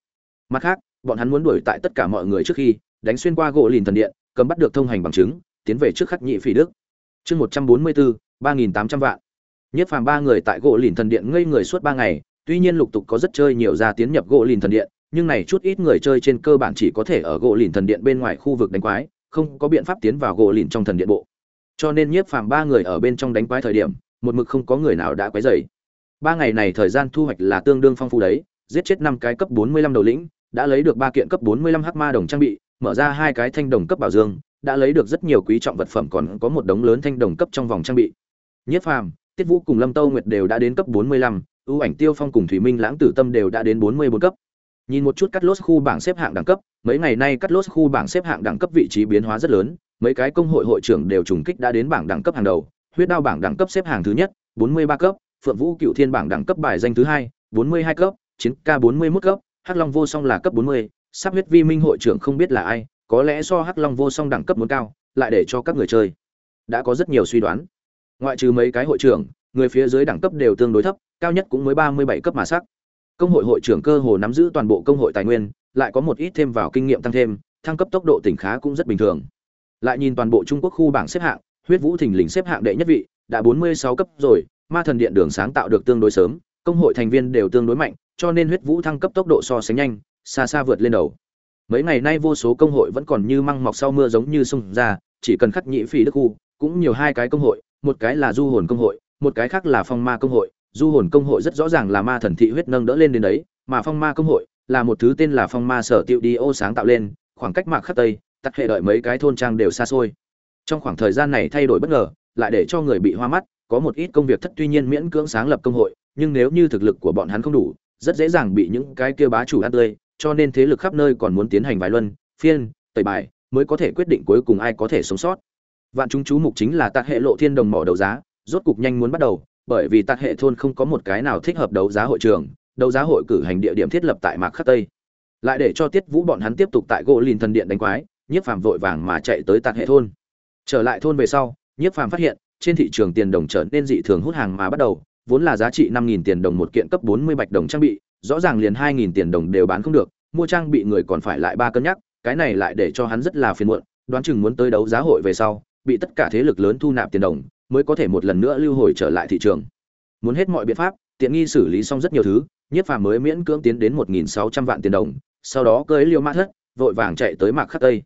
Mặt khác, bọn hắn muốn đuổi tại tất cả mọi người trước khi, đánh xuyên qua gỗ lìn thần điện, cấm bắt được thông hành bằng chứng, tiến về trước khắc nhị phỉ đức. Chương một trăm bốn mươi bốn, ba nghìn tám trăm vạn. Nhất phàm ba người tại gỗ lìn thần điện ngây người suốt ba ngày, tuy nhiên lục tục có rất chơi nhiều ra tiến nhập gỗ lìn thần điện, nhưng này chút ít người chơi trên cơ bản chỉ có thể ở gỗ lìn thần điện bên ngoài khu vực đánh quái, không có biện pháp tiến vào gỗ lìn trong thần điện bộ. Cho nên nhiếp phàm ba người ở bên trong đánh quái thời điểm, một mực không có người nào đã quái dày ba ngày này thời gian thu hoạch là tương đương phong phú đấy, giết chết năm cái cấp bốn mươi lăm đầu lĩnh đã lấy được ba kiện cấp 45 hắc ma đồng trang bị, mở ra hai cái thanh đồng cấp bảo dương, đã lấy được rất nhiều quý trọng vật phẩm còn có một đống lớn thanh đồng cấp trong vòng trang bị. Nhất Phàm, Tiết Vũ cùng Lâm Tâu Nguyệt đều đã đến cấp 45, ưu ảnh Tiêu Phong cùng Thủy Minh Lãng Tử Tâm đều đã đến 44 cấp. Nhìn một chút cắt lốt khu bảng xếp hạng đẳng cấp, mấy ngày nay cắt lốt khu bảng xếp hạng đẳng cấp vị trí biến hóa rất lớn, mấy cái công hội hội trưởng đều trùng kích đã đến bảng đẳng cấp hàng đầu, huyết đao bảng đẳng cấp xếp hạng thứ nhất, 43 cấp, Phượng Vũ Cựu Thiên bảng đẳng cấp bài danh thứ hai, 42 cấp, chiến ca 41 cấp, Hắc Long Vô Song là cấp 40, sắp huyết vi minh hội trưởng không biết là ai có lẽ do hắc long vô song đẳng cấp muốn cao lại để cho các người chơi. Đã có rất nhiều suy đoán. Ngoại trừ mấy cái hội trưởng người phía dưới đẳng cấp đều tương đối thấp cao nhất cũng mới ba mươi bảy cấp mà sắc. Công hội hội trưởng cơ hồ nắm giữ toàn bộ công hội tài nguyên lại có một ít thêm vào kinh nghiệm tăng thêm thăng cấp tốc độ tỉnh khá cũng rất bình thường. Lại nhìn toàn bộ trung quốc khu bảng xếp hạng huyết vũ thình lình xếp hạng đệ nhất vị đã bốn mươi sáu cấp rồi ma thần điện đường sáng tạo được tương đối sớm công hội thành viên đều tương đối mạnh cho nên huyết vũ thăng cấp tốc độ so sánh nhanh, xa xa vượt lên đầu. Mấy ngày nay vô số công hội vẫn còn như măng mọc sau mưa giống như sông ra, chỉ cần khắc nhị phỉ đức khu cũng nhiều hai cái công hội, một cái là du hồn công hội, một cái khác là phong ma công hội. Du hồn công hội rất rõ ràng là ma thần thị huyết nâng đỡ lên đến đấy, mà phong ma công hội là một thứ tên là phong ma sở tiệu đi ô sáng tạo lên, khoảng cách mạc khắc tây tắc hệ đợi mấy cái thôn trang đều xa xôi. Trong khoảng thời gian này thay đổi bất ngờ, lại để cho người bị hoa mắt, có một ít công việc thất tuy nhiên miễn cưỡng sáng lập công hội, nhưng nếu như thực lực của bọn hắn không đủ rất dễ dàng bị những cái kia bá chủ ăn tươi cho nên thế lực khắp nơi còn muốn tiến hành vài luân, phiên, tẩy bài, mới có thể quyết định cuối cùng ai có thể sống sót. Vạn chúng chú mục chính là tạc hệ lộ thiên đồng mỏ đấu giá, rốt cục nhanh muốn bắt đầu, bởi vì tạc hệ thôn không có một cái nào thích hợp đấu giá hội trường, đấu giá hội cử hành địa điểm thiết lập tại Mạc Khắc Tây. Lại để cho Tiết Vũ bọn hắn tiếp tục tại gỗ lìn thần điện đánh quái, Nhiếp Phàm vội vàng mà chạy tới tạc hệ thôn. Trở lại thôn về sau, Nhiếp Phàm phát hiện, trên thị trường tiền đồng trở nên dị thường hút hàng mà bắt đầu, vốn là giá trị 5000 tiền đồng một kiện cấp 40 bạch đồng trang bị, rõ ràng liền hai nghìn tiền đồng đều bán không được mua trang bị người còn phải lại ba cân nhắc cái này lại để cho hắn rất là phiền muộn đoán chừng muốn tới đấu giá hội về sau bị tất cả thế lực lớn thu nạp tiền đồng mới có thể một lần nữa lưu hồi trở lại thị trường. Muốn hết mọi biện pháp tiện nghi xử lý xong rất nhiều thứ nhiếp phàm mới miễn cưỡng tiến đến một nghìn sáu trăm vạn tiền đồng sau đó cưỡi liêu mã thất vội vàng chạy tới mạc khắc tây.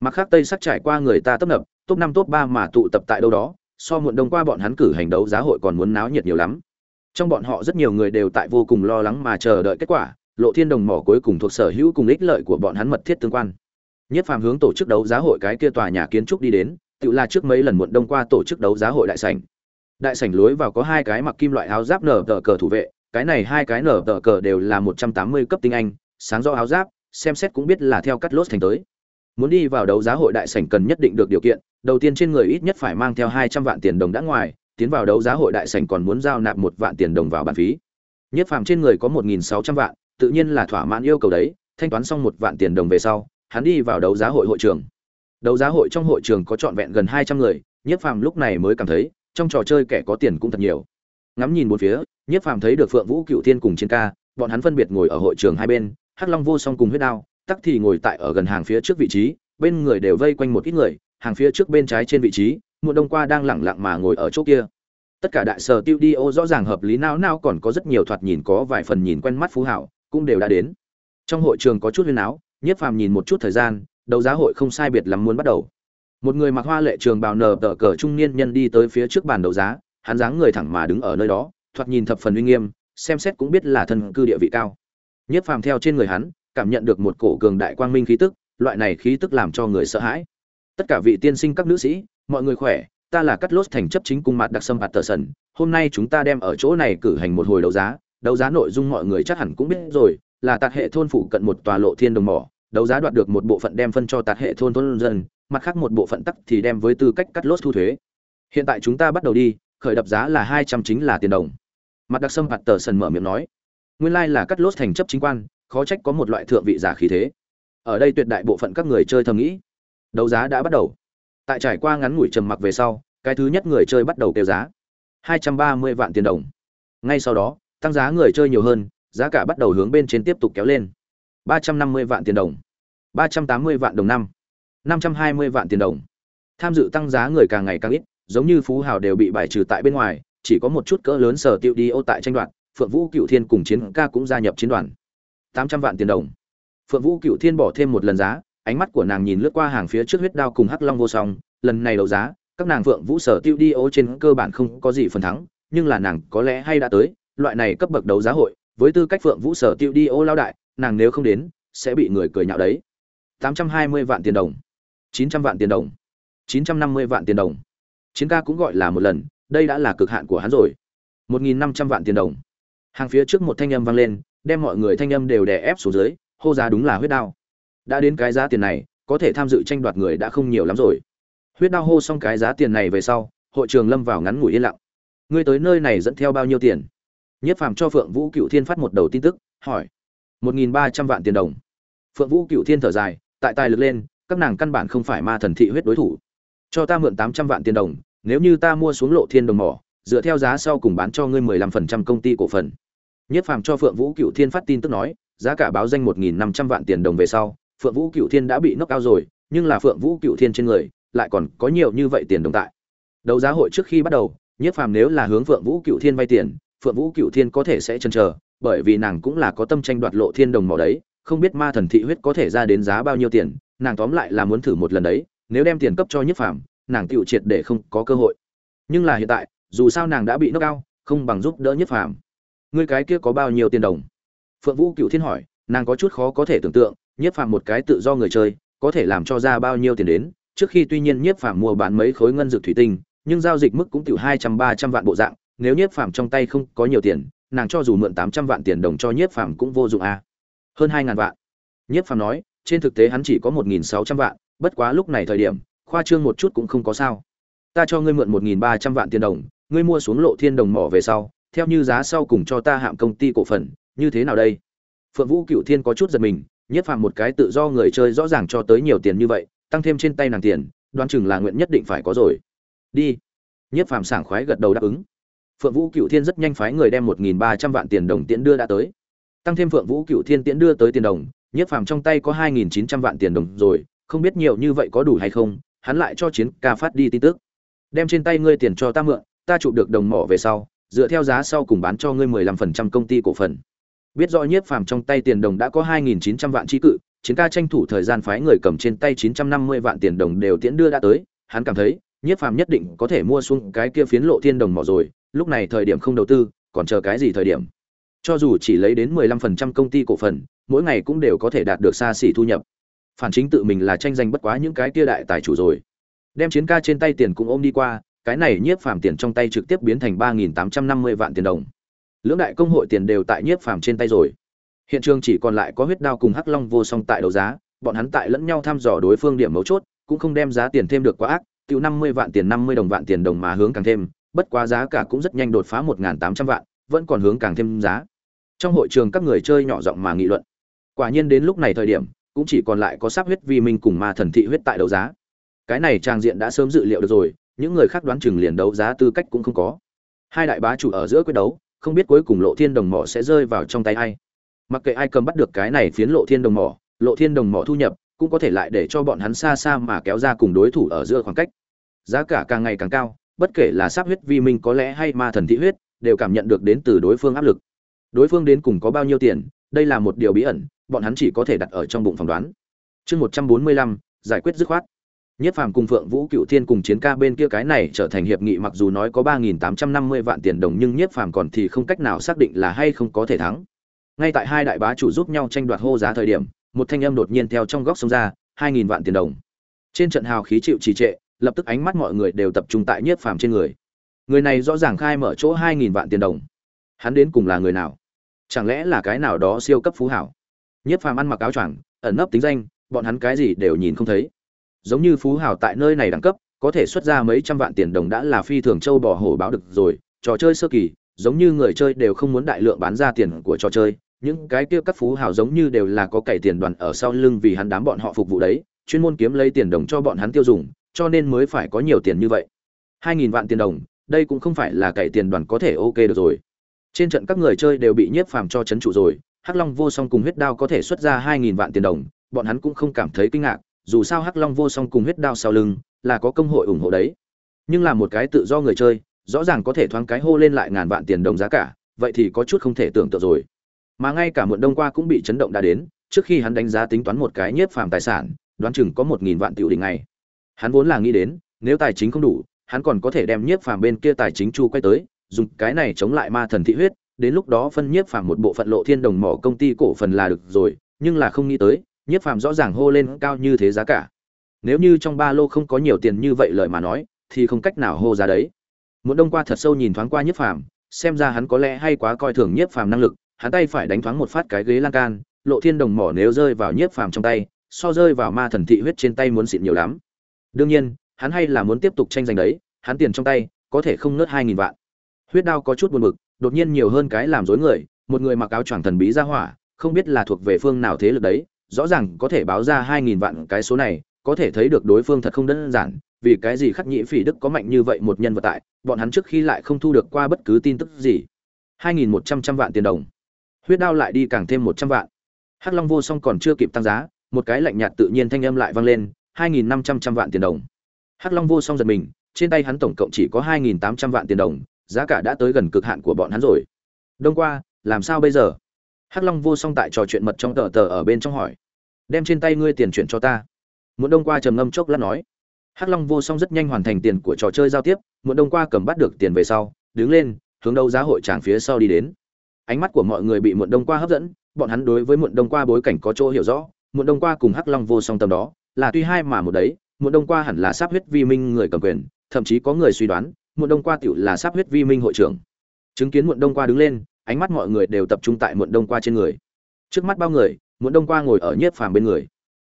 Mạc khắc tây sắp trải qua người ta tấp nập top năm top ba mà tụ tập tại đâu đó so muộn đông qua bọn hắn cử hành đấu giá hội còn muốn náo nhiệt nhiều lắm. Trong bọn họ rất nhiều người đều tại vô cùng lo lắng mà chờ đợi kết quả, lộ thiên đồng mỏ cuối cùng thuộc sở hữu cùng ích lợi của bọn hắn mật thiết tương quan. Nhất phàm hướng tổ chức đấu giá hội cái kia tòa nhà kiến trúc đi đến tự là trước mấy lần muộn đông qua tổ chức đấu giá hội đại sảnh. Đại sảnh lối vào có hai cái mặc kim loại áo giáp nở tờ cờ thủ vệ, cái này hai cái nở tờ cờ đều là một trăm tám mươi cấp tinh anh, sáng do áo giáp, xem xét cũng biết là theo cắt lốt thành tới muốn đi vào đấu giá hội đại sảnh cần nhất định được điều kiện đầu tiên trên người ít nhất phải mang theo hai trăm vạn tiền đồng đã ngoài tiến vào đấu giá hội đại sảnh còn muốn giao nạp một vạn tiền đồng vào bàn phí. Nhất phàm trên người có một nghìn sáu trăm vạn, tự nhiên là thỏa mãn yêu cầu đấy, thanh toán xong một vạn tiền đồng về sau, hắn đi vào đấu giá hội hội trường. Đấu giá hội trong hội trường có trọn vẹn gần hai trăm người, Nhất phàm lúc này mới cảm thấy, trong trò chơi kẻ có tiền cũng thật nhiều. Ngắm nhìn bốn phía, Nhất phàm thấy được Phượng Vũ Cựu Thiên cùng Chiến Ca, bọn hắn phân biệt ngồi ở hội trường hai bên, Hắc Long Vô Song cùng huyết đao, Tắc thì ngồi tại ở gần hàng phía trước vị trí, bên người đều vây quanh một ít người, hàng phía trước bên trái trên vị trí, mùa đông qua đang lẳng lặng mà ngồi ở chỗ kia. Tất cả đại sở tiêu đi ô rõ ràng hợp lý não não còn có rất nhiều thoạt nhìn có vài phần nhìn quen mắt phú hảo cũng đều đã đến. Trong hội trường có chút huyên áo nhiếp phàm nhìn một chút thời gian đấu giá hội không sai biệt lắm muốn bắt đầu. Một người mặc hoa lệ trường bào nở tờ cờ trung niên nhân đi tới phía trước bàn đấu giá hắn dáng người thẳng mà đứng ở nơi đó thoạt nhìn thập phần uy nghiêm xem xét cũng biết là thân cư địa vị cao. Nhất phàm theo trên người hắn cảm nhận được một cổ cường đại quang minh khí tức, loại này khí tức làm cho người sợ hãi. Tất cả vị tiên sinh các nữ sĩ, mọi người khỏe, ta là cắt lốt thành chấp chính cung mặt đặc sâm hạt tờ sần, hôm nay chúng ta đem ở chỗ này cử hành một hồi đấu giá đấu giá nội dung mọi người chắc hẳn cũng biết rồi, là tạt hệ thôn phụ cận một tòa lộ thiên đồng mỏ, đấu giá đoạt được một bộ phận đem phân cho tạt hệ thôn thôn dân, mặt khác một bộ phận tắc thì đem với tư cách cắt lốt thu thuế. Hiện tại chúng ta bắt đầu đi, khởi đập giá là hai trăm chính là tiền đồng. Mặt đặc sâm hạt tờ sần mở miệng nói, nguyên lai là cắt lốt thành chấp chính quan khó trách có một loại thượng vị giả khí thế. Ở đây tuyệt đại bộ phận các người chơi thầm nghĩ, đấu giá đã bắt đầu. Tại trải qua ngắn ngủi trầm mặc về sau, cái thứ nhất người chơi bắt đầu kêu giá, hai trăm ba mươi vạn tiền đồng. Ngay sau đó, tăng giá người chơi nhiều hơn, giá cả bắt đầu hướng bên trên tiếp tục kéo lên. ba trăm năm mươi vạn tiền đồng, ba trăm tám mươi vạn đồng năm năm trăm hai mươi vạn tiền đồng. Tham dự tăng giá người càng ngày càng ít, giống như phú hào đều bị bài trừ tại bên ngoài, chỉ có một chút cỡ lớn sở tiêu đi ô tại tranh đoạt, phượng vũ cựu thiên cùng chiến ca cũng gia nhập chiến đoàn tám trăm vạn tiền đồng. Phượng vũ cựu thiên bỏ thêm một lần giá, ánh mắt của nàng nhìn lướt qua hàng phía trước huyết đao cùng hắc long vô song, lần này đấu giá, các nàng phượng vũ sở tiêu đi ô trên cơ bản không có gì phần thắng, nhưng là nàng có lẽ hay đã tới, loại này cấp bậc đấu giá hội, với tư cách phượng vũ sở tiêu đi ô lao đại, nàng nếu không đến, sẽ bị người cười nhạo đấy. tám trăm hai mươi vạn tiền đồng. chín trăm vạn tiền đồng. chín trăm năm mươi vạn tiền đồng. Chiến ca cũng gọi là một lần, đây đã là cực hạn của hắn rồi. một nghìn năm trăm vạn tiền đồng. Hàng phía trước một thanh âm vang lên đem mọi người thanh âm đều đè ép xuống dưới, hô giá đúng là huyết đao. Đã đến cái giá tiền này, có thể tham dự tranh đoạt người đã không nhiều lắm rồi. Huyết đao hô xong cái giá tiền này về sau, hội trường lâm vào ngắn ngủi yên lặng. Ngươi tới nơi này dẫn theo bao nhiêu tiền? Nhất phàm cho phượng vũ cựu thiên phát một đầu tin tức, hỏi. Một nghìn ba trăm vạn tiền đồng. Phượng vũ cựu thiên thở dài, tại tài lực lên, các nàng căn bản không phải ma thần thị huyết đối thủ. Cho ta mượn tám trăm vạn tiền đồng, nếu như ta mua xuống lộ thiên đồng mỏ, dựa theo giá sau cùng bán cho ngươi mười lăm phần trăm công ty cổ phần nhất phàm cho phượng vũ cựu thiên phát tin tức nói, giá cả báo danh một nghìn năm trăm vạn tiền đồng về sau, phượng vũ cựu thiên đã bị nốc cao rồi, nhưng là phượng vũ cựu thiên trên người, lại còn có nhiều như vậy tiền đồng tại. Đấu giá hội trước khi bắt đầu, nhất phàm nếu là hướng phượng vũ cựu thiên vay tiền, phượng vũ cựu thiên có thể sẽ chần chờ, bởi vì nàng cũng là có tâm tranh đoạt lộ thiên đồng mỏ đấy, không biết ma thần thị huyết có thể ra đến giá bao nhiêu tiền, nàng tóm lại là muốn thử một lần đấy, nếu đem tiền cấp cho nhất phàm, nàng tiểu triệt để không có cơ hội. Nhưng là hiện tại, dù sao nàng đã bị nốc cao không bằng giúp đỡ nhất phàm ngươi cái kia có bao nhiêu tiền đồng? Phượng vũ cựu thiên hỏi, nàng có chút khó có thể tưởng tượng, nhiếp phàm một cái tự do người chơi, có thể làm cho ra bao nhiêu tiền đến. Trước khi tuy nhiên nhiếp phàm mua bán mấy khối ngân dược thủy tinh, nhưng giao dịch mức cũng tiểu hai trăm, ba trăm vạn bộ dạng, nếu nhiếp phàm trong tay không có nhiều tiền, nàng cho dù mượn tám trăm vạn tiền đồng cho nhiếp phàm cũng vô dụng a à. hơn hai ngàn vạn. Nhiếp phàm nói, trên thực tế hắn chỉ có một nghìn sáu trăm vạn, bất quá lúc này thời điểm, khoa trương một chút cũng không có sao. Ta cho ngươi mượn một nghìn ba trăm vạn tiền đồng, ngươi mua xuống lộ thiên đồng mỏ về sau theo như giá sau cùng cho ta hạm công ty cổ phần, như thế nào đây? Phượng vũ cựu thiên có chút giật mình, nhất phàm một cái tự do người chơi rõ ràng cho tới nhiều tiền như vậy, tăng thêm trên tay nàng tiền, đoán chừng là nguyện nhất định phải có rồi. Đi. Nhất phàm sảng khoái gật đầu đáp ứng. Phượng vũ cựu thiên rất nhanh phái người đem một nghìn ba trăm vạn tiền đồng tiễn đưa đã tới. Tăng thêm phượng vũ cựu thiên tiễn đưa tới tiền đồng, nhất phàm trong tay có hai nghìn chín trăm vạn tiền đồng rồi, không biết nhiều như vậy có đủ hay không, hắn lại cho chiến ca phát đi tin tức. Đem trên tay ngươi tiền cho ta mượn, ta chụp được đồng mỏ về sau dựa theo giá sau cùng bán cho ngươi mười lăm phần trăm công ty cổ phần. Biết rõ nhiếp phàm trong tay tiền đồng đã có hai nghìn chín trăm vạn chi cự, chiến ca tranh thủ thời gian phái người cầm trên tay chín trăm năm mươi vạn tiền đồng đều tiễn đưa đã tới, hắn cảm thấy, nhiếp phàm nhất định có thể mua xuống cái kia phiến lộ thiên đồng mỏ rồi, lúc này thời điểm không đầu tư, còn chờ cái gì thời điểm. Cho dù chỉ lấy đến mười lăm phần trăm công ty cổ phần, mỗi ngày cũng đều có thể đạt được xa xỉ thu nhập. Phản chính tự mình là tranh giành bất quá những cái kia đại tài chủ rồi. Đem chiến ca trên tay tiền cũng ôm đi qua cái này nhiếp phàm tiền trong tay trực tiếp biến thành ba nghìn tám trăm năm mươi vạn tiền đồng. Lưỡng đại công hội tiền đều tại nhiếp phàm trên tay rồi. Hiện trường chỉ còn lại có huyết đao cùng hắc long vô song tại đấu giá, bọn hắn tại lẫn nhau thăm dò đối phương điểm mấu chốt, cũng không đem giá tiền thêm được quá ác, tiêu năm mươi vạn tiền, năm mươi đồng vạn tiền đồng mà hướng càng thêm, bất quá giá cả cũng rất nhanh đột phá một tám trăm vạn, vẫn còn hướng càng thêm giá. Trong hội trường các người chơi nhỏ giọng mà nghị luận. Quả nhiên đến lúc này thời điểm, cũng chỉ còn lại có sắc huyết vi minh cùng ma thần thị huyết tại đấu giá. Cái này trang diện đã sớm dự liệu được rồi những người khác đoán chừng liền đấu giá tư cách cũng không có. Hai đại bá chủ ở giữa quyết đấu, không biết cuối cùng lộ thiên đồng mỏ sẽ rơi vào trong tay ai. Mặc kệ ai cầm bắt được cái này phiến lộ thiên đồng mỏ, lộ thiên đồng mỏ thu nhập cũng có thể lại để cho bọn hắn xa xa mà kéo ra cùng đối thủ ở giữa khoảng cách. Giá cả càng ngày càng cao, bất kể là sát huyết vi minh có lẽ hay ma thần thị huyết, đều cảm nhận được đến từ đối phương áp lực. Đối phương đến cùng có bao nhiêu tiền, đây là một điều bí ẩn, bọn hắn chỉ có thể đặt ở trong bụng phỏng đoán. Chương một trăm bốn mươi lăm, giải quyết dứt khoát. Nhất Phàm cùng Phượng Vũ Cựu Thiên cùng chiến ca bên kia cái này trở thành hiệp nghị mặc dù nói có 3850 vạn tiền đồng nhưng Nhất Phàm còn thì không cách nào xác định là hay không có thể thắng. Ngay tại hai đại bá chủ giúp nhau tranh đoạt hô giá thời điểm, một thanh âm đột nhiên theo trong góc sông ra, 2000 vạn tiền đồng. Trên trận hào khí chịu trì trệ, lập tức ánh mắt mọi người đều tập trung tại Nhất Phàm trên người. Người này rõ ràng khai mở chỗ 2000 vạn tiền đồng. Hắn đến cùng là người nào? Chẳng lẽ là cái nào đó siêu cấp phú hảo? Nhất Phàm ăn mặc áo choàng, ẩn nấp tính danh, bọn hắn cái gì đều nhìn không thấy giống như phú hào tại nơi này đẳng cấp, có thể xuất ra mấy trăm vạn tiền đồng đã là phi thường châu bò hổ báo được rồi. Trò chơi sơ kỳ, giống như người chơi đều không muốn đại lượng bán ra tiền của trò chơi. Những cái kia các phú hào giống như đều là có cày tiền đoàn ở sau lưng vì hắn đám bọn họ phục vụ đấy, chuyên môn kiếm lấy tiền đồng cho bọn hắn tiêu dùng, cho nên mới phải có nhiều tiền như vậy. Hai nghìn vạn tiền đồng, đây cũng không phải là cày tiền đoàn có thể ok được rồi. Trên trận các người chơi đều bị nhiếp phàm cho chấn trụ rồi, hắc long vô song cùng huyết đao có thể xuất ra hai nghìn vạn tiền đồng, bọn hắn cũng không cảm thấy kinh ngạc dù sao hắc long vô song cùng huyết đao sau lưng là có công hội ủng hộ đấy. Nhưng là một cái tự do người chơi, rõ ràng có thể thoáng cái hô lên lại ngàn vạn tiền đồng giá cả, vậy thì có chút không thể tưởng tượng rồi. Mà ngay cả muộn đông qua cũng bị chấn động đã đến, trước khi hắn đánh giá tính toán một cái nhiếp phàm tài sản, đoán chừng có một nghìn vạn tiểu đỉnh này hắn vốn là nghĩ đến, nếu tài chính không đủ, hắn còn có thể đem nhiếp phàm bên kia tài chính chu quay tới, dùng cái này chống lại ma thần thị huyết, đến lúc đó phân nhiếp phàm một bộ phận lộ thiên đồng mỏ công ty cổ phần là được rồi, nhưng là không nghĩ tới nhiếp phàm rõ ràng hô lên cao như thế giá cả. Nếu như trong ba lô không có nhiều tiền như vậy lời mà nói, thì không cách nào hô ra đấy. Muốn đông qua thật sâu nhìn thoáng qua nhiếp phàm, xem ra hắn có lẽ hay quá coi thường nhiếp phàm năng lực, hắn tay phải đánh thoáng một phát cái ghế lan can, lộ thiên đồng mỏ nếu rơi vào nhiếp phàm trong tay, so rơi vào ma thần thị huyết trên tay muốn xịn nhiều lắm. Đương nhiên, hắn hay là muốn tiếp tục tranh giành đấy, hắn tiền trong tay, có thể không nớt hai nghìn vạn. Huyết đao có chút buồn bực, đột nhiên nhiều hơn cái làm dối người, một người mặc áo choàng thần bí ra hỏa, không biết là thuộc về phương nào thế lực đấy rõ ràng có thể báo ra hai nghìn vạn cái số này, có thể thấy được đối phương thật không đơn giản, vì cái gì khắc nhĩ phỉ đức có mạnh như vậy một nhân vật tại, bọn hắn trước khi lại không thu được qua bất cứ tin tức gì. hai nghìn một trăm trăm vạn tiền đồng. Huyết đao lại đi càng thêm một trăm vạn. Hắc long vô song còn chưa kịp tăng giá, một cái lạnh nhạt tự nhiên thanh âm lại vang lên, hai nghìn năm trăm trăm vạn tiền đồng. Hắc long vô song giật mình, trên tay hắn tổng cộng chỉ có hai nghìn tám trăm vạn tiền đồng, giá cả đã tới gần cực hạn của bọn hắn rồi. Đông qua, làm sao bây giờ? Hắc long vô song tại trò chuyện mật trong tờ tờ ở bên trong hỏi. Đem trên tay ngươi tiền chuyển cho ta. Muốn đông qua trầm ngâm chốc lát nói. Hắc long vô song rất nhanh hoàn thành tiền của trò chơi giao tiếp muốn đông qua cầm bắt được tiền về sau, đứng lên, hướng đâu giá hội tràng phía sau đi đến. Ánh mắt của mọi người bị muộn đông qua hấp dẫn, bọn hắn đối với muộn đông qua bối cảnh có chỗ hiểu rõ, muộn đông qua cùng hắc long vô song tầm đó, là tuy hai mà một đấy, muộn đông qua hẳn là sắp huyết vi minh người cầm quyền, thậm chí có người suy đoán, muộn đông qua tiểu là sắp huyết vi minh hội trưởng. Chứng kiến muộn đông qua đứng lên ánh mắt mọi người đều tập trung tại muộn đông qua trên người. Trước mắt bao người, muộn đông qua ngồi ở nhiếp phàm bên người.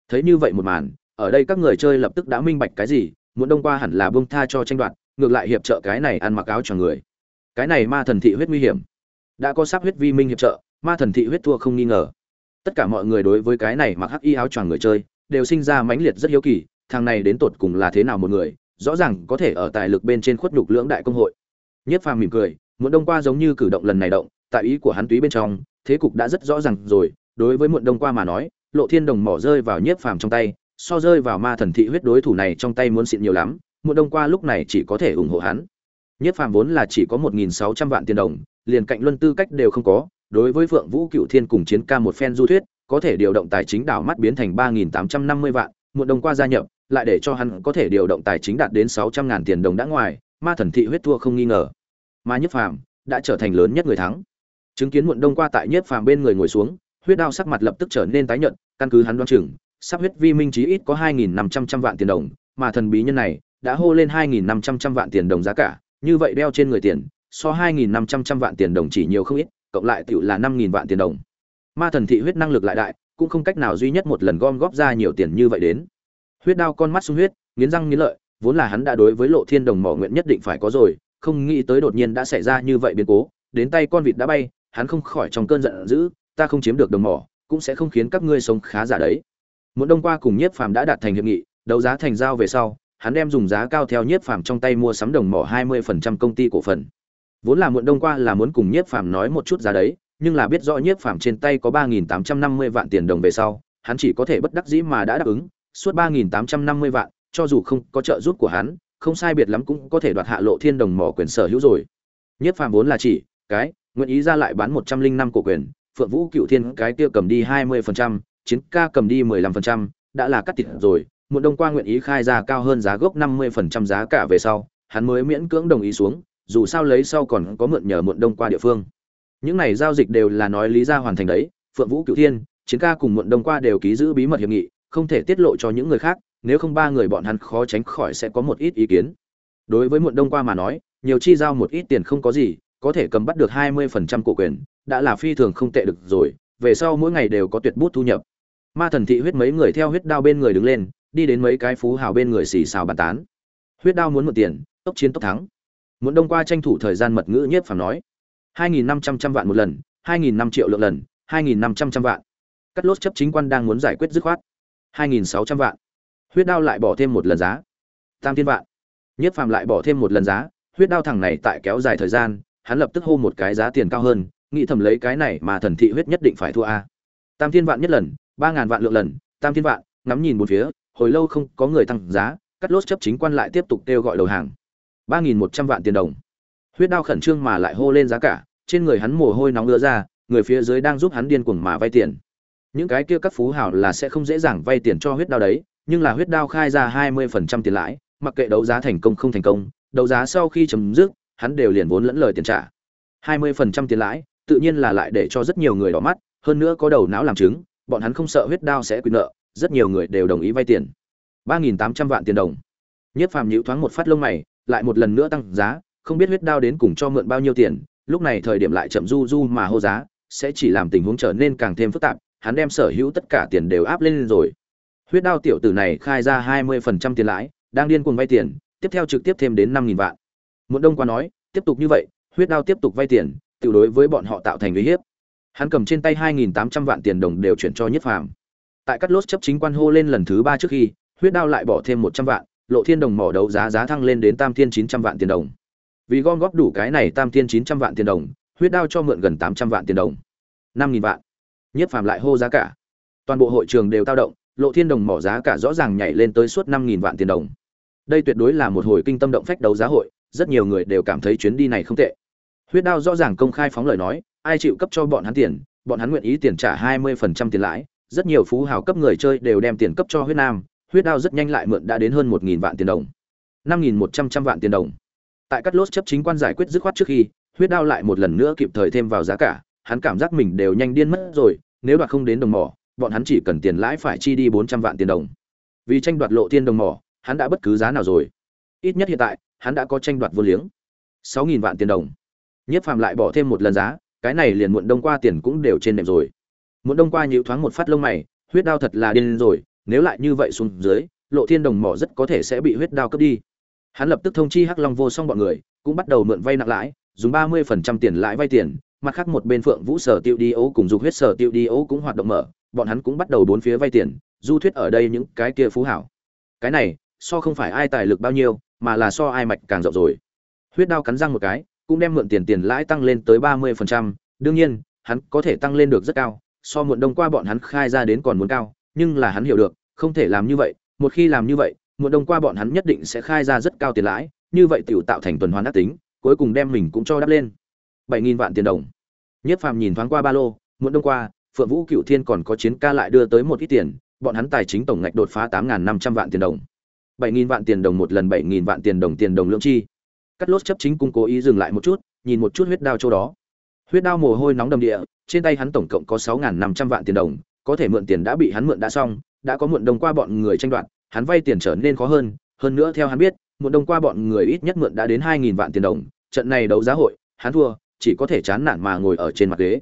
Thấy như vậy một màn, ở đây các người chơi lập tức đã minh bạch cái gì, muộn đông qua hẳn là bông tha cho tranh đoạt, ngược lại hiệp trợ cái này ăn mặc áo cho người. Cái này ma thần thị huyết nguy hiểm. Đã có sắp huyết vi minh hiệp trợ, ma thần thị huyết thua không nghi ngờ. Tất cả mọi người đối với cái này mặc hắc y áo choàng người chơi, đều sinh ra mãnh liệt rất hiếu kỳ, thằng này đến tột cùng là thế nào một người, rõ ràng có thể ở tài lực bên trên khuất nhục lưỡng đại công hội. Nhất phàm mỉm cười, muộn đông qua giống như cử động lần này động tại ý của hắn túy bên trong, thế cục đã rất rõ ràng rồi, đối với muộn đông qua mà nói, lộ thiên đồng mỏ rơi vào nhiếp phàm trong tay, so rơi vào ma thần thị huyết đối thủ này trong tay muốn xịn nhiều lắm, muộn đông qua lúc này chỉ có thể ủng hộ hắn. Nhiếp phàm vốn là chỉ có một nghìn sáu trăm vạn tiền đồng, liền cạnh luân tư cách đều không có, đối với phượng vũ cựu thiên cùng chiến ca một phen du thuyết, có thể điều động tài chính đảo mắt biến thành ba nghìn tám trăm năm mươi vạn, muộn đông qua gia nhập, lại để cho hắn có thể điều động tài chính đạt đến sáu trăm ngàn tiền đồng đã ngoài, ma thần thị huyết thua không nghi ngờ. Ma nhiếp phàm đã trở thành lớn nhất người thắng chứng kiến muộn đông qua tại nhiếp phàm bên người ngồi xuống, huyết đao sắc mặt lập tức trở nên tái nhợt, căn cứ hắn đoán chừng, sắp huyết vi minh chí ít có hai nghìn năm trăm trăm vạn tiền đồng, mà thần bí nhân này đã hô lên hai nghìn năm trăm trăm vạn tiền đồng giá cả, như vậy đeo trên người tiền, so hai nghìn năm trăm trăm vạn tiền đồng chỉ nhiều không ít, cộng lại tựu là năm nghìn vạn tiền đồng. Ma thần thị huyết năng lực lại đại, cũng không cách nào duy nhất một lần gom góp ra nhiều tiền như vậy đến. Huyết đao con mắt sung huyết, nghiến răng nghiến lợi, vốn là hắn đã đối với lộ thiên đồng mỏ nguyện nhất định phải có rồi, không nghĩ tới đột nhiên đã xảy ra như vậy biến cố, đến tay con vịt đã bay hắn không khỏi trong cơn giận dữ, ta không chiếm được đồng mỏ, cũng sẽ không khiến các ngươi sống khá giả đấy. Muốn đông qua cùng nhiếp phàm đã đạt thành hiệp nghị, đấu giá thành giao về sau, hắn đem dùng giá cao theo nhiếp phàm trong tay mua sắm đồng mỏ hai mươi phần trăm công ty cổ phần. Vốn là muộn đông qua là muốn cùng nhiếp phàm nói một chút giá đấy, nhưng là biết rõ nhiếp phàm trên tay có ba nghìn tám trăm năm mươi vạn tiền đồng về sau, hắn chỉ có thể bất đắc dĩ mà đã đáp ứng, suốt ba nghìn tám trăm năm mươi vạn, cho dù không có trợ giúp của hắn, không sai biệt lắm cũng có thể đoạt hạ lộ thiên đồng mỏ quyền sở hữu rồi. Nhiếp phàm vốn là chỉ, cái nguyện ý ra lại bán một trăm linh năm cổ quyền, phượng vũ cựu thiên cái kia cầm đi hai mươi phần trăm, chiến ca cầm đi mười lăm phần trăm, đã là cắt thịt rồi, muộn đông qua nguyện ý khai ra cao hơn giá gốc 50% giá cả về sau, hắn mới miễn cưỡng đồng ý xuống, dù sao lấy sau còn có mượn nhờ muộn đông qua địa phương. Những này giao dịch đều là nói lý ra hoàn thành đấy, phượng vũ cựu thiên, chiến ca cùng muộn đông qua đều ký giữ bí mật hiệp nghị, không thể tiết lộ cho những người khác, nếu không ba người bọn hắn khó tránh khỏi sẽ có một ít ý kiến. Đối với muộn đông qua mà nói, nhiều chi giao một ít tiền không có gì có thể cầm bắt được hai mươi phần trăm cổ quyền, đã là phi thường không tệ được rồi, về sau mỗi ngày đều có tuyệt bút thu nhập. Ma thần thị huyết mấy người theo huyết đao bên người đứng lên, đi đến mấy cái phú hào bên người xì xào bàn tán. Huyết đao muốn một tiền, tốc chiến tốc thắng. Muốn đông qua tranh thủ thời gian mật ngữ nhất phàm nói. hai nghìn năm trăm trăm vạn một lần, hai nghìn năm triệu lượng lần, hai nghìn năm trăm trăm vạn. Cắt lốt chấp chính quan đang muốn giải quyết dứt khoát. hai nghìn sáu trăm vạn. Huyết đao lại bỏ thêm một lần giá. Tam thiên vạn. Nhất phàm lại bỏ thêm một lần giá. Huyết đao thằng này tại kéo dài thời gian hắn lập tức hô một cái giá tiền cao hơn, nghĩ thầm lấy cái này mà thần thị huyết nhất định phải thua a. Tam thiên vạn nhất lần, ba ngàn vạn lượng lần, tam thiên vạn, ngắm nhìn một phía, hồi lâu không có người tăng giá, cắt lốt chấp chính quan lại tiếp tục kêu gọi đầu hàng. Ba nghìn một trăm vạn tiền đồng. Huyết đao khẩn trương mà lại hô lên giá cả, trên người hắn mồ hôi nóng ứa ra, người phía dưới đang giúp hắn điên cuồng mà vay tiền. Những cái kia các phú hào là sẽ không dễ dàng vay tiền cho huyết đao đấy, nhưng là huyết đao khai ra hai mươi phần trăm tiền lãi, mặc kệ đấu giá thành công không thành công, đấu giá sau khi chấm dứt hắn đều liền vốn lẫn lời tiền trả. Hai mươi phần trăm tiền lãi, tự nhiên là lại để cho rất nhiều người đỏ mắt, hơn nữa có đầu não làm chứng, bọn hắn không sợ huyết đao sẽ quy nợ, rất nhiều người đều đồng ý vay tiền. Ba nghìn tám trăm vạn tiền đồng. Nhất phàm nhíu thoáng một phát lông mày, lại một lần nữa tăng giá, không biết huyết đao đến cùng cho mượn bao nhiêu tiền, lúc này thời điểm lại chậm du du mà hô giá, sẽ chỉ làm tình huống trở nên càng thêm phức tạp, hắn đem sở hữu tất cả tiền đều áp lên rồi. Huyết đao tiểu tử này khai ra hai mươi phần trăm tiền lãi, đang điên cuồng vay tiền, tiếp theo trực tiếp thêm đến năm nghìn vạn một đông qua nói, tiếp tục như vậy, huyết đao tiếp tục vay tiền tự đối với bọn họ tạo thành nguy hiếp. Hắn cầm trên tay hai nghìn tám trăm vạn tiền đồng đều chuyển cho nhất phàm. Tại cắt lốt chấp chính quan hô lên lần thứ ba trước khi, huyết đao lại bỏ thêm một trăm vạn, lộ thiên đồng mỏ đấu giá giá thăng lên đến tam thiên chín trăm vạn tiền đồng. Vì gom góp đủ cái này tam thiên chín trăm vạn tiền đồng, huyết đao cho mượn gần tám trăm vạn tiền đồng. năm nghìn vạn. Nhất phàm lại hô giá cả. Toàn bộ hội trường đều tao động, lộ thiên đồng mỏ giá cả rõ ràng nhảy lên tới suốt năm nghìn vạn tiền đồng. Đây tuyệt đối là một hồi kinh tâm động phách đấu giá hội rất nhiều người đều cảm thấy chuyến đi này không tệ. Huyết đao rõ ràng công khai phóng lời nói, ai chịu cấp cho bọn hắn tiền, bọn hắn nguyện ý tiền trả hai mươi phần trăm tiền lãi. Rất nhiều phú hào cấp người chơi đều đem tiền cấp cho huyết nam. Huyết đao rất nhanh lại mượn đã đến hơn một nghìn vạn tiền đồng. năm nghìn một trăm trăm vạn tiền đồng. Tại các lốt chấp chính quan giải quyết dứt khoát trước khi, huyết đao lại một lần nữa kịp thời thêm vào giá cả. Hắn cảm giác mình đều nhanh điên mất rồi, nếu đoạt không đến đồng mỏ, bọn hắn chỉ cần tiền lãi phải chi đi bốn trăm vạn tiền đồng. Vì tranh đoạt lộ tiên đồng mỏ, hắn đã bất cứ giá nào rồi. Ít nhất hiện tại hắn đã có tranh đoạt vô liếng. Sáu nghìn vạn tiền đồng. Nhiếp phàm lại bỏ thêm một lần giá, cái này liền muộn đông qua tiền cũng đều trên nệm rồi. Muộn đông qua nhịu thoáng một phát lông mày, huyết đao thật là điên rồi, nếu lại như vậy xuống dưới, lộ thiên đồng mỏ rất có thể sẽ bị huyết đao cướp đi. Hắn lập tức thông chi hắc long vô xong bọn người, cũng bắt đầu mượn vay nặng lãi, dùng ba mươi phần trăm tiền lãi vay tiền, mặt khác một bên phượng vũ sở tiêu đi ấu cùng dục huyết sở tiêu đi ấu cũng hoạt động mở, bọn hắn cũng bắt đầu bốn phía vay tiền, du thuyết ở đây những cái kia phú hảo. Cái này, so không phải ai tài lực bao nhiêu mà là so ai mạch càng rộng rồi. Huyết đao cắn răng một cái, cũng đem mượn tiền tiền lãi tăng lên tới ba mươi phần trăm. Đương nhiên, hắn có thể tăng lên được rất cao, so muộn đông qua bọn hắn khai ra đến còn muốn cao, nhưng là hắn hiểu được, không thể làm như vậy. Một khi làm như vậy, muộn đông qua bọn hắn nhất định sẽ khai ra rất cao tiền lãi, như vậy tiểu tạo thành tuần hoàn ác tính, cuối cùng đem mình cũng cho đắp lên. bảy nghìn vạn tiền đồng. Nhất phàm nhìn thoáng qua ba lô, muộn đông qua, phượng vũ cựu thiên còn có chiến ca lại đưa tới một ít tiền, bọn hắn tài chính tổng ngạch đột phá tám năm trăm vạn tiền đồng bảy nghìn vạn tiền đồng một lần, bảy nghìn vạn tiền đồng tiền đồng lượng chi. Cắt lốt chấp chính cung cố ý dừng lại một chút, nhìn một chút huyết đao chỗ đó. Huyết đao mồ hôi nóng đầm địa, trên tay hắn tổng cộng có sáu năm trăm vạn tiền đồng, có thể mượn tiền đã bị hắn mượn đã xong, đã có mượn đồng qua bọn người tranh đoạt, hắn vay tiền trở nên khó hơn. Hơn nữa theo hắn biết mượn đồng qua bọn người ít nhất mượn đã đến hai nghìn vạn tiền đồng. Trận này đấu giá hội, hắn thua, chỉ có thể chán nản mà ngồi ở trên mặt ghế.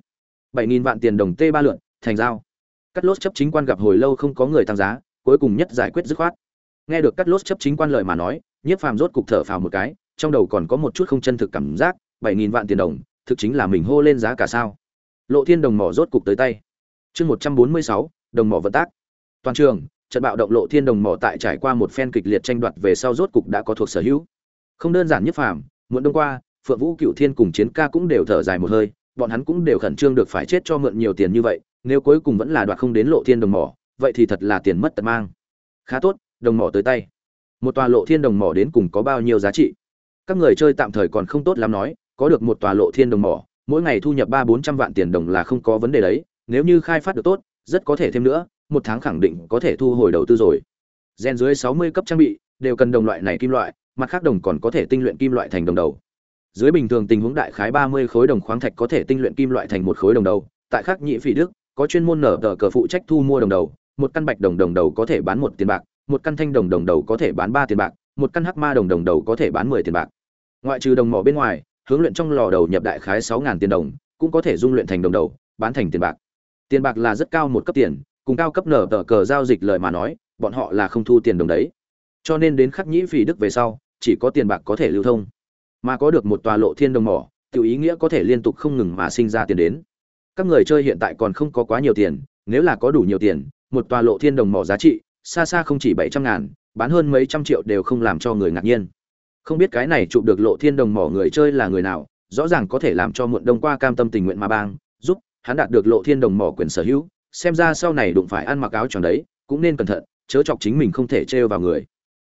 bảy nghìn vạn tiền đồng t ba lượn, thành giao. Cắt lốt chấp chính quan gặp hồi lâu không có người tăng giá, cuối cùng nhất giải quyết dứt khoát nghe được cắt lốt chấp chính quan lời mà nói, nhiếp phàm rốt cục thở phào một cái, trong đầu còn có một chút không chân thực cảm giác, bảy nghìn vạn tiền đồng, thực chính là mình hô lên giá cả sao. Lộ thiên đồng mỏ rốt cục tới tay. Chương một trăm bốn mươi sáu, đồng mỏ vận tác. Toàn trường, trận bạo động lộ thiên đồng mỏ tại trải qua một phen kịch liệt tranh đoạt về sau rốt cục đã có thuộc sở hữu. Không đơn giản nhất phàm, muộn đông qua, phượng vũ, cựu thiên cùng chiến ca cũng đều thở dài một hơi, bọn hắn cũng đều khẩn trương được phải chết cho mượn nhiều tiền như vậy, nếu cuối cùng vẫn là đoạt không đến lộ thiên đồng mỏ, vậy thì thật là tiền mất tật mang. Khá tốt đồng mỏ tới tay. Một tòa lộ thiên đồng mỏ đến cùng có bao nhiêu giá trị? Các người chơi tạm thời còn không tốt lắm nói, có được một tòa lộ thiên đồng mỏ, mỗi ngày thu nhập ba bốn trăm vạn tiền đồng là không có vấn đề đấy, nếu như khai phát được tốt, rất có thể thêm nữa, một tháng khẳng định có thể thu hồi đầu tư rồi. Gen dưới 60 cấp trang bị, đều cần đồng loại này kim loại, mặt khác đồng còn có thể tinh luyện kim loại thành đồng đầu. Dưới bình thường tình huống đại khái 30 khối đồng khoáng thạch có thể tinh luyện kim loại thành một khối đồng đầu, tại khắc nhị phỉ đức, có chuyên môn nở tờ cờ phụ trách thu mua đồng đầu, một căn bạch đồng đồng đầu có thể bán một tiền bạc một căn thanh đồng đồng đầu có thể bán ba tiền bạc, một căn hắc ma đồng đồng đầu có thể bán mười tiền bạc. Ngoại trừ đồng mỏ bên ngoài, hướng luyện trong lò đầu nhập đại khái sáu ngàn tiền đồng, cũng có thể dung luyện thành đồng đầu, bán thành tiền bạc. Tiền bạc là rất cao một cấp tiền, cùng cao cấp nở tờ cờ giao dịch lời mà nói, bọn họ là không thu tiền đồng đấy. Cho nên đến khắc nhĩ phỉ đức về sau, chỉ có tiền bạc có thể lưu thông. Mà có được một tòa lộ thiên đồng mỏ tự ý nghĩa có thể liên tục không ngừng mà sinh ra tiền đến. Các người chơi hiện tại còn không có quá nhiều tiền, nếu là có đủ nhiều tiền, một tòa lộ thiên đồng mỏ giá trị xa xa không chỉ bảy trăm ngàn, bán hơn mấy trăm triệu đều không làm cho người ngạc nhiên. Không biết cái này chụp được lộ thiên đồng mỏ người chơi là người nào, rõ ràng có thể làm cho muộn đông qua cam tâm tình nguyện mà bang, giúp hắn đạt được lộ thiên đồng mỏ quyền sở hữu, xem ra sau này đụng phải ăn mặc áo tròn đấy, cũng nên cẩn thận, chớ chọc chính mình không thể trêu vào người.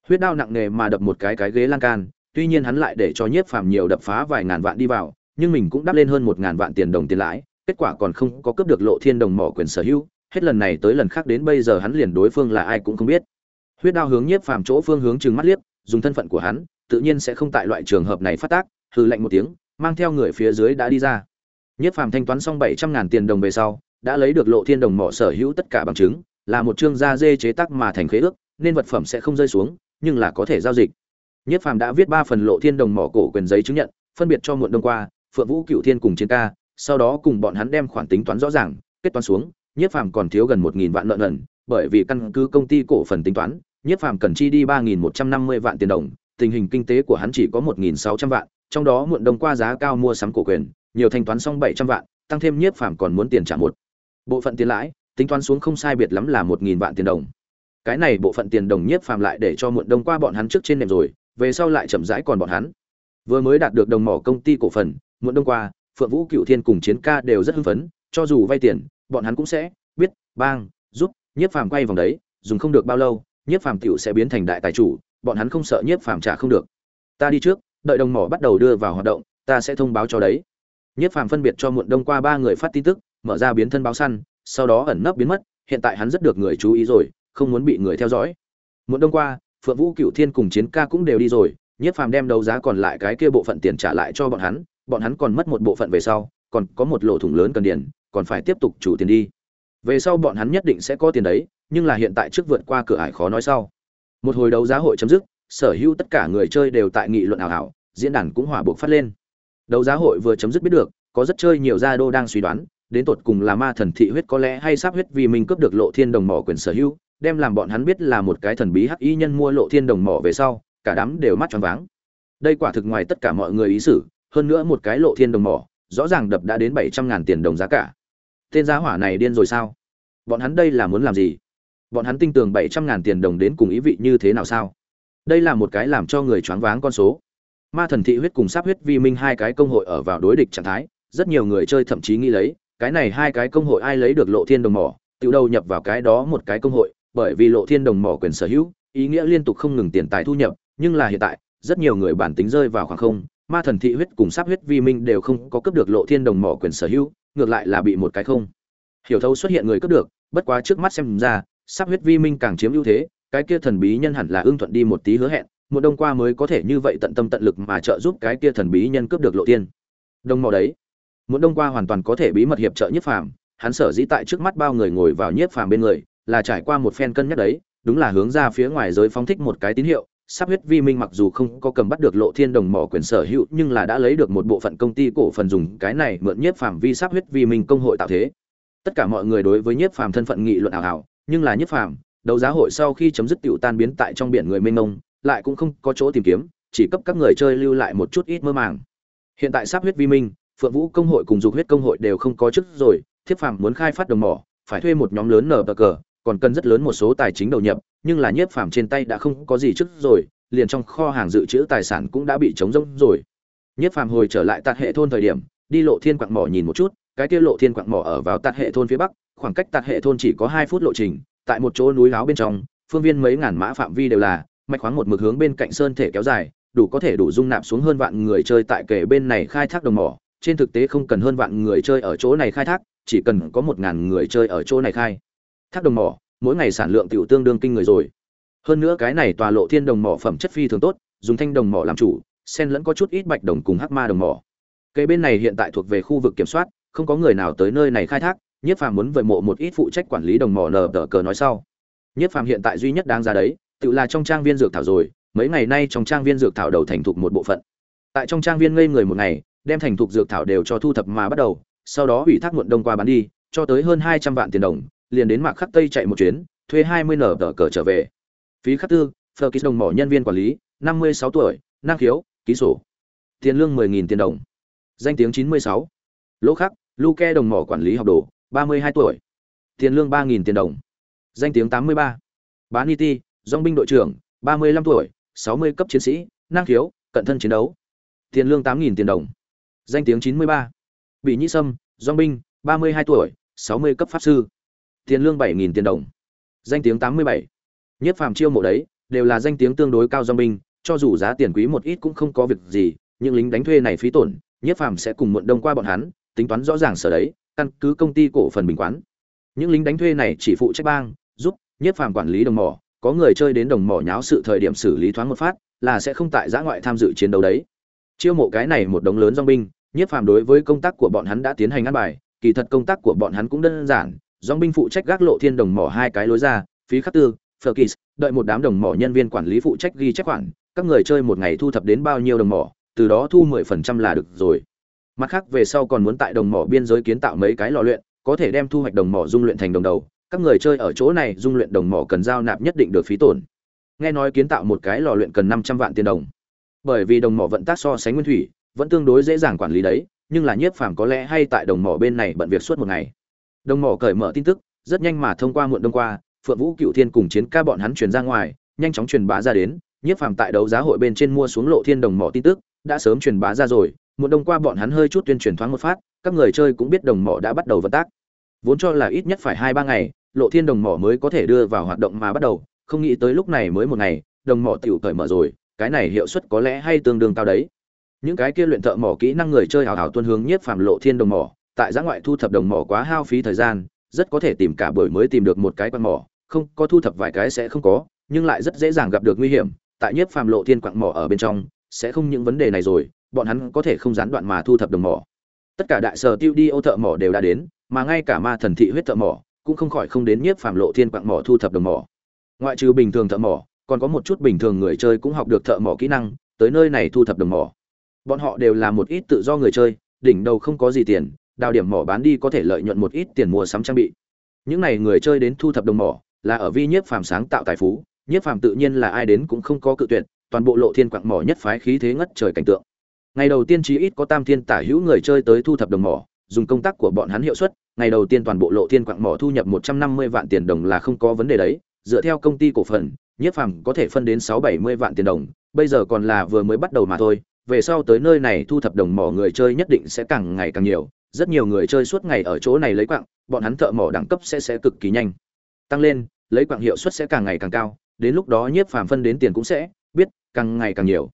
Huyết đao nặng nề mà đập một cái cái ghế lan can, tuy nhiên hắn lại để cho nhiếp phàm nhiều đập phá vài ngàn vạn đi vào, nhưng mình cũng đắp lên hơn một ngàn vạn tiền đồng tiền lãi, kết quả còn không có cướp được lộ thiên đồng mỏ quyền sở hữu hết lần này tới lần khác đến bây giờ hắn liền đối phương là ai cũng không biết. Huyết đao hướng nhiếp phàm chỗ phương hướng trừng mắt liếc, dùng thân phận của hắn, tự nhiên sẽ không tại loại trường hợp này phát tác, hừ lạnh một tiếng, mang theo người phía dưới đã đi ra. Nhiếp phàm thanh toán xong bảy trăm ngàn tiền đồng về sau, đã lấy được lộ thiên đồng mỏ sở hữu tất cả bằng chứng, là một chương da dê chế tác mà thành khế ước, nên vật phẩm sẽ không rơi xuống, nhưng là có thể giao dịch. Nhiếp phàm đã viết ba phần lộ thiên đồng mỏ cổ quyền giấy chứng nhận, phân biệt cho muộn đông qua, phượng vũ cửu thiên cùng chiến ca, sau đó cùng bọn hắn đem khoản tính toán rõ ràng, kết toán xuống nhiếp phàm còn thiếu gần một nghìn vạn lợn ẩn, bởi vì căn cứ công ty cổ phần tính toán nhiếp phàm cần chi đi ba nghìn một trăm năm mươi vạn tiền đồng tình hình kinh tế của hắn chỉ có một nghìn sáu trăm vạn trong đó muộn đồng qua giá cao mua sắm cổ quyền nhiều thanh toán xong bảy trăm vạn tăng thêm nhiếp phàm còn muốn tiền trả một bộ phận tiền lãi tính toán xuống không sai biệt lắm là một nghìn vạn tiền đồng. Cái này bộ phận tiền đồng nhiếp phàm lại để cho muộn đồng qua bọn hắn trước trên nệm rồi về sau lại chậm rãi còn bọn hắn. Vừa mới đạt được đồng mỏ công ty cổ phần muộn đồng qua phượng vũ cựu thiên cùng chiến ca đều rất hưng phấn cho dù vay tiền bọn hắn cũng sẽ biết, bang, giúp, nhiếp phàm quay vòng đấy, dùng không được bao lâu, nhiếp phàm tiểu sẽ biến thành đại tài chủ, bọn hắn không sợ nhiếp phàm trả không được. Ta đi trước, đợi đồng mỏ bắt đầu đưa vào hoạt động, ta sẽ thông báo cho đấy. Nhiếp phàm phân biệt cho muộn đông qua ba người phát tin tức, mở ra biến thân báo săn, sau đó ẩn nấp biến mất, hiện tại hắn rất được người chú ý rồi, không muốn bị người theo dõi. Muộn đông qua, phượng vũ cựu thiên cùng chiến ca cũng đều đi rồi, nhiếp phàm đem đấu giá còn lại cái kia bộ phận tiền trả lại cho bọn hắn bọn hắn còn mất một bộ phận về sau, còn có một lỗ thủng lớn cần điền còn phải tiếp tục chủ tiền đi. Về sau bọn hắn nhất định sẽ có tiền đấy, nhưng là hiện tại trước vượt qua cửa ải khó nói sau. Một hồi đấu giá hội chấm dứt, sở hữu tất cả người chơi đều tại nghị luận ảo ảo, diễn đàn cũng hỏa buộc phát lên. Đấu giá hội vừa chấm dứt biết được, có rất chơi nhiều gia đô đang suy đoán, đến tột cùng là ma thần thị huyết có lẽ hay sắp huyết vì mình cướp được lộ thiên đồng mỏ quyền sở hữu, đem làm bọn hắn biết là một cái thần bí hắc y nhân mua lộ thiên đồng mỏ về sau, cả đám đều mắt tròn váng. Đây quả thực ngoài tất cả mọi người ý xử, hơn nữa một cái lộ thiên đồng mỏ rõ ràng đập đã đến bảy trăm ngàn tiền đồng giá cả. Tên giá hỏa này điên rồi sao? Bọn hắn đây là muốn làm gì? Bọn hắn tin tưởng bảy trăm ngàn tiền đồng đến cùng ý vị như thế nào sao? Đây là một cái làm cho người choáng váng con số. Ma thần thị huyết cùng sáp huyết vi minh hai cái công hội ở vào đối địch trạng thái, rất nhiều người chơi thậm chí nghĩ lấy, cái này hai cái công hội ai lấy được lộ thiên đồng mỏ? Tự đầu nhập vào cái đó một cái công hội, bởi vì lộ thiên đồng mỏ quyền sở hữu, ý nghĩa liên tục không ngừng tiền tài thu nhập, nhưng là hiện tại, rất nhiều người bản tính rơi vào khoảng không ma thần thị huyết cùng sắp huyết vi minh đều không có cấp được lộ thiên đồng mỏ quyền sở hữu, ngược lại là bị một cái không. Hiểu thấu xuất hiện người cấp được, bất quá trước mắt xem ra sắp huyết vi minh càng chiếm ưu thế, cái kia thần bí nhân hẳn là ưng thuận đi một tí hứa hẹn một đông qua mới có thể như vậy tận tâm tận lực mà trợ giúp cái kia thần bí nhân cướp được lộ tiên đông mỏ đấy. Một đông qua hoàn toàn có thể bí mật hiệp trợ nhiếp phàm, hắn sở dĩ tại trước mắt bao người ngồi vào nhiếp phàm bên người, là trải qua một phen cân nhắc đấy, đúng là hướng ra phía ngoài giới phóng thích một cái tín hiệu sắp huyết vi minh mặc dù không có cầm bắt được lộ thiên đồng mỏ quyền sở hữu, nhưng là đã lấy được một bộ phận công ty cổ phần dùng cái này mượn nhiếp phàm vi sắp huyết vi minh công hội tạo thế. Tất cả mọi người đối với nhiếp phàm thân phận nghị luận ảo ảo, nhưng là nhiếp phàm, đấu giá hội sau khi chấm dứt tiểu tan biến tại trong biển người mênh mông, lại cũng không có chỗ tìm kiếm, chỉ cấp các người chơi lưu lại một chút ít mơ màng. Hiện tại sắp huyết vi minh, phượng vũ công hội cùng dục huyết công hội đều không có chức rồi, thiếp phàm muốn khai phát đồng mỏ, phải thuê một nhóm lớn nở bờ cờ còn cần rất lớn một số tài chính đầu nhập, nhưng là nhiếp phàm trên tay đã không có gì trước rồi, liền trong kho hàng dự trữ tài sản cũng đã bị trống rỗng rồi. Nhiếp phàm hồi trở lại tạt hệ thôn thời điểm, đi lộ thiên quạng mỏ nhìn một chút, cái kia lộ thiên quạng mỏ ở vào tạt hệ thôn phía bắc, khoảng cách tạt hệ thôn chỉ có hai phút lộ trình, tại một chỗ núi láo bên trong, phương viên mấy ngàn mã phạm vi đều là, mạch khoáng một mực hướng bên cạnh sơn thể kéo dài, đủ có thể đủ dung nạp xuống hơn vạn người chơi tại kề bên này khai thác đồng mỏ. Trên thực tế không cần hơn vạn người chơi ở chỗ này khai thác, chỉ cần có một ngàn người chơi ở chỗ này khai thác đồng mỏ, mỗi ngày sản lượng tiểu tương đương kinh người rồi. Hơn nữa cái này tòa lộ thiên đồng mỏ phẩm chất phi thường tốt, dùng thanh đồng mỏ làm chủ sen lẫn có chút ít bạch đồng cùng hắc ma đồng mỏ. Cây bên này hiện tại thuộc về khu vực kiểm soát, không có người nào tới nơi này khai thác nhiếp phàm muốn vợi mộ một ít phụ trách quản lý đồng mỏ nờ tờ cờ nói sau. Nhiếp phàm hiện tại duy nhất đáng ra đấy, tự là trong trang viên dược thảo rồi, mấy ngày nay trong trang viên dược thảo đầu thành thục một bộ phận. Tại trong trang viên ngây người một ngày, đem thành thục dược thảo đều cho thu thập mà bắt đầu, sau đó ủy thác muộn đông qua bán đi, cho tới hơn hai trăm vạn tiền đồng liền đến mạc khắc tây chạy một chuyến, thuê hai mươi nở tờ cờ trở về. Phí khắc tư, phờ ký đồng mỏ nhân viên quản lý, năm mươi sáu tuổi, năng khiếu, ký sổ. Tiền lương mười nghìn tiền đồng. Danh tiếng chín mươi sáu. Lỗ khắc, luke đồng mỏ quản lý học đồ, ba mươi hai tuổi. Tiền lương ba nghìn tiền đồng. Danh tiếng tám mươi ba. Bán it dong binh đội trưởng, ba mươi lăm tuổi, sáu mươi cấp chiến sĩ, năng khiếu, cận thân chiến đấu. Tiền lương tám nghìn tiền đồng. Danh tiếng chín mươi ba. Bị nhĩ sâm dong binh, ba mươi hai tuổi, sáu mươi cấp pháp sư tiền lương bảy nghìn tiền đồng. Danh tiếng tám mươi bảy. Nhất phàm chiêu mộ đấy, đều là danh tiếng tương đối cao dong binh cho dù giá tiền quý một ít cũng không có việc gì những lính đánh thuê này phí tổn, nhất phàm sẽ cùng muộn đông qua bọn hắn, tính toán rõ ràng sở đấy, căn cứ công ty cổ phần bình quán. Những lính đánh thuê này chỉ phụ trách bang, giúp nhất phàm quản lý đồng mỏ, có người chơi đến đồng mỏ nháo sự thời điểm xử lý thoáng một phát, là sẽ không tại giã ngoại tham dự chiến đấu đấy. Chiêu mộ cái này một đống lớn dong binh nhất phàm đối với công tác của bọn hắn đã tiến hành ăn bài, kỳ thật công tác của bọn hắn cũng đơn giản dòng binh phụ trách gác lộ thiên đồng mỏ hai cái lối ra phí khắc tư Ferkis, đợi một đám đồng mỏ nhân viên quản lý phụ trách ghi chép khoản, các người chơi một ngày thu thập đến bao nhiêu đồng mỏ, từ đó thu 10% là được rồi. Mặt khác về sau còn muốn tại đồng mỏ biên giới kiến tạo mấy cái lò luyện, có thể đem thu hoạch đồng mỏ dung luyện thành đồng đầu. Các người chơi ở chỗ này dung luyện đồng mỏ cần giao nạp nhất định được phí tổn. Nghe nói kiến tạo một cái lò luyện cần 500 vạn tiền đồng. Bởi vì đồng mỏ vận tác so sánh nguyên thủy, vẫn tương đối dễ dàng quản lý đấy, nhưng là nhiếp phàm có lẽ hay tại đồng mỏ bên này bận việc suốt một ngày. Đồng mỏ cởi mở tin tức, rất nhanh mà thông qua muộn đông qua, Phượng Vũ Cựu Thiên cùng chiến ca bọn hắn truyền ra ngoài, nhanh chóng truyền bá ra đến, Nhiếp Phàm tại đấu giá hội bên trên mua xuống Lộ Thiên Đồng mỏ tin tức, đã sớm truyền bá ra rồi, muộn đông qua bọn hắn hơi chút tuyên truyền thoáng một phát, các người chơi cũng biết đồng mỏ đã bắt đầu vận tác. Vốn cho là ít nhất phải hai ba ngày, Lộ Thiên Đồng mỏ mới có thể đưa vào hoạt động mà bắt đầu, không nghĩ tới lúc này mới một ngày, đồng mỏ tiểu cởi mở rồi, cái này hiệu suất có lẽ hay tương đương cao đấy. Những cái kia luyện thợ mỏ kỹ năng người chơi hào hào tuân hướng Nhiếp Phàm Lộ Thiên Đồng mỏ, tại giã ngoại thu thập đồng mỏ quá hao phí thời gian, rất có thể tìm cả buổi mới tìm được một cái quan mỏ, không có thu thập vài cái sẽ không có nhưng lại rất dễ dàng gặp được nguy hiểm tại nhiếp phàm lộ thiên quặng mỏ ở bên trong sẽ không những vấn đề này rồi bọn hắn có thể không gián đoạn mà thu thập đồng mỏ. Tất cả đại sở tiêu đi ô thợ mỏ đều đã đến mà ngay cả ma thần thị huyết thợ mỏ cũng không khỏi không đến nhiếp phàm lộ thiên quặng mỏ thu thập đồng mỏ. Ngoại trừ bình thường thợ mỏ còn có một chút bình thường người chơi cũng học được thợ mỏ kỹ năng tới nơi này thu thập đồng mỏ. Bọn họ đều là một ít tự do người chơi đỉnh đầu không có gì tiền đào điểm mỏ bán đi có thể lợi nhuận một ít tiền mua sắm trang bị. Những này người chơi đến thu thập đồng mỏ, là ở vi nhiếp phàm sáng tạo tài phú, nhiếp phàm tự nhiên là ai đến cũng không có cự tuyệt, toàn bộ lộ thiên quặng mỏ nhất phái khí thế ngất trời cảnh tượng. Ngày đầu tiên chí ít có tam thiên tả hữu người chơi tới thu thập đồng mỏ, dùng công tác của bọn hắn hiệu suất, ngày đầu tiên toàn bộ lộ thiên quặng mỏ thu nhập một trăm năm mươi vạn tiền đồng là không có vấn đề đấy, dựa theo công ty cổ phần, nhiếp phàm có thể phân đến sáu bảy mươi vạn tiền đồng, bây giờ còn là vừa mới bắt đầu mà thôi, về sau tới nơi này thu thập đồng mỏ người chơi nhất định sẽ càng ngày càng nhiều rất nhiều người chơi suốt ngày ở chỗ này lấy quặng bọn hắn thợ mỏ đẳng cấp sẽ sẽ cực kỳ nhanh. Tăng lên, lấy quặng hiệu suất sẽ càng ngày càng cao, đến lúc đó nhiếp phàm phân đến tiền cũng sẽ biết càng ngày càng nhiều.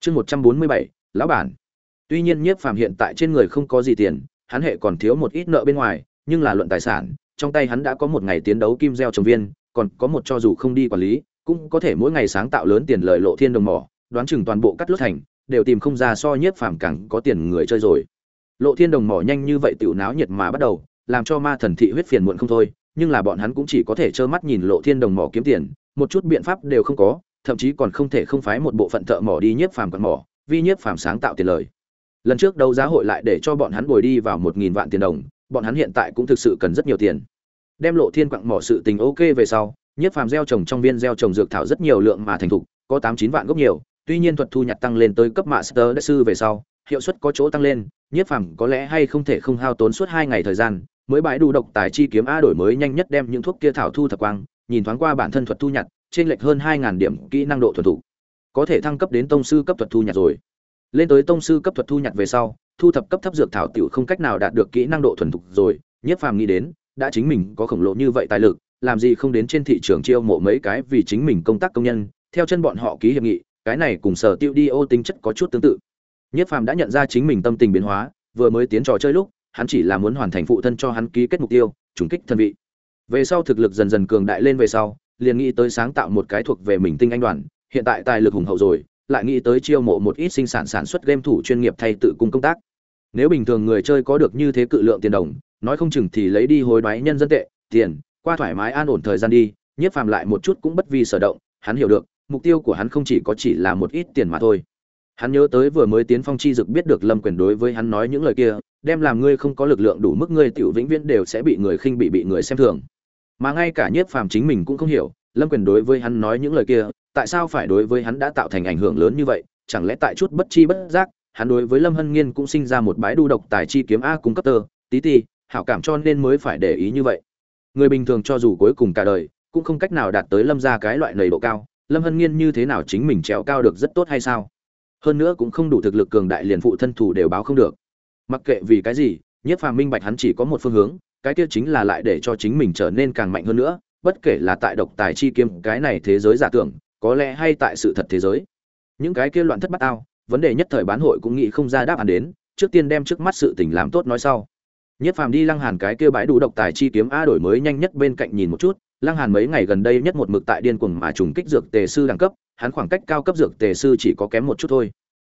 Chương một trăm bốn mươi bảy, lão bản. Tuy nhiên nhiếp phàm hiện tại trên người không có gì tiền, hắn hệ còn thiếu một ít nợ bên ngoài, nhưng là luận tài sản, trong tay hắn đã có một ngày tiến đấu kim gieo trồng viên, còn có một cho dù không đi quản lý, cũng có thể mỗi ngày sáng tạo lớn tiền lợi lộ thiên đồng mỏ, đoán chừng toàn bộ cắt lốt thành, đều tìm không ra so nhiếp phàm càng có tiền người chơi rồi lộ thiên đồng mỏ nhanh như vậy tiểu náo nhiệt mà bắt đầu, làm cho ma thần thị huyết phiền muộn không thôi, nhưng là bọn hắn cũng chỉ có thể trơ mắt nhìn lộ thiên đồng mỏ kiếm tiền, một chút biện pháp đều không có, thậm chí còn không thể không phái một bộ phận thợ mỏ đi nhiếp phàm quạt mỏ vi nhiếp phàm sáng tạo tiền lời. Lần trước đấu giá hội lại để cho bọn hắn bồi đi vào một nghìn vạn tiền đồng, bọn hắn hiện tại cũng thực sự cần rất nhiều tiền. Đem lộ thiên quặng mỏ sự tình ok về sau, nhiếp phàm gieo trồng trong viên gieo trồng dược thảo rất nhiều lượng mà thành thục, có tám chín vạn gốc nhiều, tuy nhiên thuật thu nhặt tăng lên tới cấp master đại sư về sau hiệu suất có chỗ tăng lên, nhiếp phàm có lẽ hay không thể không hao tốn suốt hai ngày thời gian, mới bãi đủ độc tài chi kiếm a đổi mới nhanh nhất đem những thuốc kia thảo thu thập quang, nhìn thoáng qua bản thân thuật thu nhặt trên lệch hơn hai ngàn điểm kỹ năng độ thuần thủ có thể thăng cấp đến tông sư cấp thuật thu nhặt rồi. Lên tới tông sư cấp thuật thu nhặt về sau, thu thập cấp thấp dược thảo tiểu không cách nào đạt được kỹ năng độ thuần thục rồi nhất phàm nghĩ đến, đã chính mình có khổng lồ như vậy tài lực, làm gì không đến trên thị trường chiêu mộ mấy cái vì chính mình công tác công nhân, theo chân bọn họ ký hiệp nghị, cái này cùng sở tiêu đi ô tính chất có chút tương tự nhất phàm đã nhận ra chính mình tâm tình biến hóa, vừa mới tiến trò chơi lúc, hắn chỉ là muốn hoàn thành phụ thân cho hắn ký kết mục tiêu, trùng kích thân vị. Về sau thực lực dần dần cường đại lên về sau, liền nghĩ tới sáng tạo một cái thuộc về mình tinh anh đoàn, hiện tại tài lực hùng hậu rồi, lại nghĩ tới chiêu mộ một ít sinh sản sản xuất game thủ chuyên nghiệp thay tự cung công tác. Nếu bình thường người chơi có được như thế cự lượng tiền đồng, nói không chừng thì lấy đi hối đoái nhân dân tệ, tiền, qua thoải mái an ổn thời gian đi nhiếp phàm lại một chút cũng bất vi sở động, hắn hiểu được, mục tiêu của hắn không chỉ có chỉ là một ít tiền mà thôi hắn nhớ tới vừa mới tiến phong chi dực biết được lâm quyền đối với hắn nói những lời kia đem làm ngươi không có lực lượng đủ mức ngươi tiểu vĩnh viễn đều sẽ bị người khinh bị bị người xem thường. Mà ngay cả nhiếp phàm chính mình cũng không hiểu lâm quyền đối với hắn nói những lời kia tại sao phải đối với hắn đã tạo thành ảnh hưởng lớn như vậy chẳng lẽ tại chút bất chi bất giác hắn đối với lâm hân nghiên cũng sinh ra một bái đu độc tài chi kiếm a cung cấp tơ tí tí, hảo cảm cho nên mới phải để ý như vậy. Người bình thường cho dù cuối cùng cả đời cũng không cách nào đạt tới lâm gia cái loại nầy độ cao lâm hân nghiên như thế nào chính mình trèo cao được rất tốt hay sao? Hơn nữa cũng không đủ thực lực cường đại liền phụ thân thủ đều báo không được. Mặc kệ vì cái gì nhất phàm minh bạch hắn chỉ có một phương hướng, cái kia chính là lại để cho chính mình trở nên càng mạnh hơn nữa, bất kể là tại độc tài chi kiếm, cái này thế giới giả tưởng, có lẽ hay tại sự thật thế giới. Những cái kia loạn thất bát ao, vấn đề nhất thời bán hội cũng nghĩ không ra đáp án đến, trước tiên đem trước mắt sự tình làm tốt nói sau. Nhất phàm đi lăng hàn cái kia bãi đủ độc tài chi kiếm a đổi mới nhanh nhất bên cạnh nhìn một chút lăng hàn mấy ngày gần đây nhất một mực tại điên cuồng mà trùng kích dược tề sư đẳng cấp, hắn khoảng cách cao cấp dược tề sư chỉ có kém một chút thôi.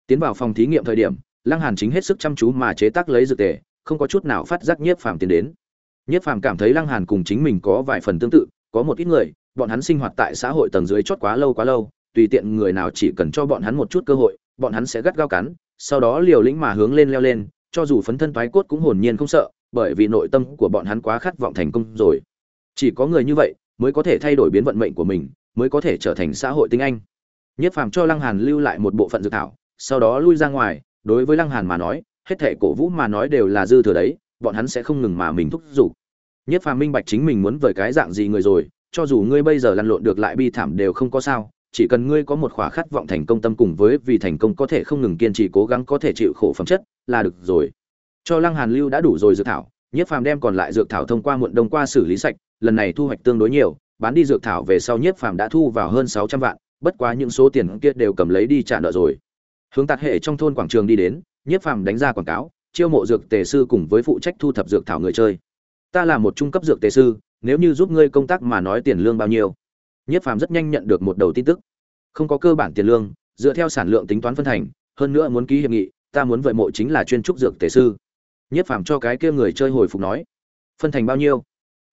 Tiến vào phòng thí nghiệm thời điểm, lăng hàn chính hết sức chăm chú mà chế tác lấy dược tề, không có chút nào phát giác nhiếp phàm tiến đến. Nhiếp phàm cảm thấy lăng hàn cùng chính mình có vài phần tương tự, có một ít người, bọn hắn sinh hoạt tại xã hội tầng dưới chót quá lâu quá lâu, tùy tiện người nào chỉ cần cho bọn hắn một chút cơ hội, bọn hắn sẽ gắt gao cắn, sau đó liều lĩnh mà hướng lên leo lên, cho dù phấn thân toái cốt cũng hồn nhiên không sợ, bởi vì nội tâm của bọn hắn quá khát vọng thành công rồi chỉ có người như vậy mới có thể thay đổi biến vận mệnh của mình, mới có thể trở thành xã hội tinh anh. Nhất phàm cho lăng hàn lưu lại một bộ phận dự thảo, sau đó lui ra ngoài. Đối với lăng hàn mà nói, hết thể cổ vũ mà nói đều là dư thừa đấy, bọn hắn sẽ không ngừng mà mình thúc giục. Nhất phàm minh bạch chính mình muốn với cái dạng gì người rồi, cho dù ngươi bây giờ lăn lộn được lại bi thảm đều không có sao, chỉ cần ngươi có một khỏa khát vọng thành công tâm cùng với vì thành công có thể không ngừng kiên trì cố gắng có thể chịu khổ phẩm chất là được rồi. Cho lăng hàn lưu đã đủ rồi dự thảo nhất phàm đem còn lại dược thảo thông qua muộn đông qua xử lý sạch, lần này thu hoạch tương đối nhiều, bán đi dược thảo về sau nhất phàm đã thu vào hơn 600 vạn, bất quá những số tiền kia đều cầm lấy đi trả nợ rồi. Hướng tạt hệ trong thôn quảng trường đi đến, nhất phàm đánh ra quảng cáo, chiêu mộ dược tề sư cùng với phụ trách thu thập dược thảo người chơi. Ta là một trung cấp dược tề sư, nếu như giúp ngươi công tác mà nói tiền lương bao nhiêu? Nhất phàm rất nhanh nhận được một đầu tin tức. Không có cơ bản tiền lương, dựa theo sản lượng tính toán phân thành, hơn nữa muốn ký hiệp nghị, ta muốn vậy mộ chính là chuyên trúc dược tề sư nhất phàm cho cái kia người chơi hồi phục nói, phân thành bao nhiêu?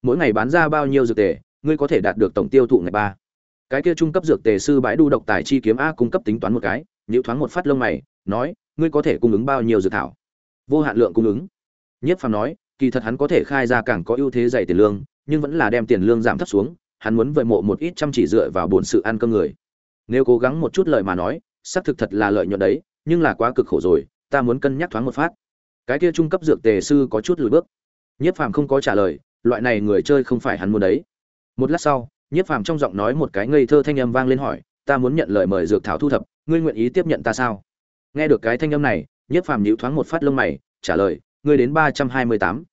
Mỗi ngày bán ra bao nhiêu dược tề, ngươi có thể đạt được tổng tiêu thụ ngày ba. Cái kia trung cấp dược tề sư bãi đu độc tài chi kiếm a cung cấp tính toán một cái nhữ thoáng một phát lông mày, nói, ngươi có thể cung ứng bao nhiêu dược thảo? Vô hạn lượng cung ứng. Nhất phàm nói, kỳ thật hắn có thể khai ra càng có ưu thế dày tiền lương, nhưng vẫn là đem tiền lương giảm thấp xuống, hắn muốn vợi mộ một ít chăm chỉ dựa vào bổn sự ăn cơm người. Nếu cố gắng một chút lời mà nói, xác thực thật là lợi nhuận đấy, nhưng là quá cực khổ rồi, ta muốn cân nhắc thoáng một phát cái kia trung cấp dược tề sư có chút lùi bước. Nhiếp phàm không có trả lời, loại này người chơi không phải hắn muốn đấy. Một lát sau, nhiếp phàm trong giọng nói một cái ngây thơ thanh âm vang lên hỏi, ta muốn nhận lời mời dược thảo thu thập, ngươi nguyện ý tiếp nhận ta sao? Nghe được cái thanh âm này, nhiếp phàm nhíu thoáng một phát lông mày, trả lời, ngươi đến ba trăm hai mươi tám.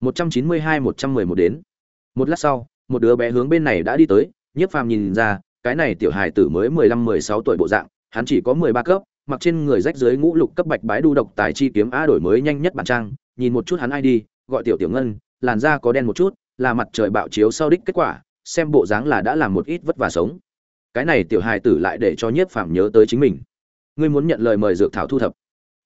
Một trăm chín mươi hai, một trăm mười một đến. Một lát sau, một đứa bé hướng bên này đã đi tới, nhiếp phàm nhìn ra, cái này tiểu hài tử mới mười lăm, mười sáu tuổi bộ dạng, hắn chỉ có mười ba cấp mặc trên người rách dưới ngũ lục cấp bạch bái đu độc tài chi kiếm a đổi mới nhanh nhất bản trang, nhìn một chút hắn ai đi, gọi tiểu tiểu ngân, làn da có đen một chút, là mặt trời bạo chiếu sau đích kết quả, xem bộ dáng là đã làm một ít vất vả sống. Cái này tiểu hài tử lại để cho nhiếp phàm nhớ tới chính mình. Ngươi muốn nhận lời mời dược thảo thu thập.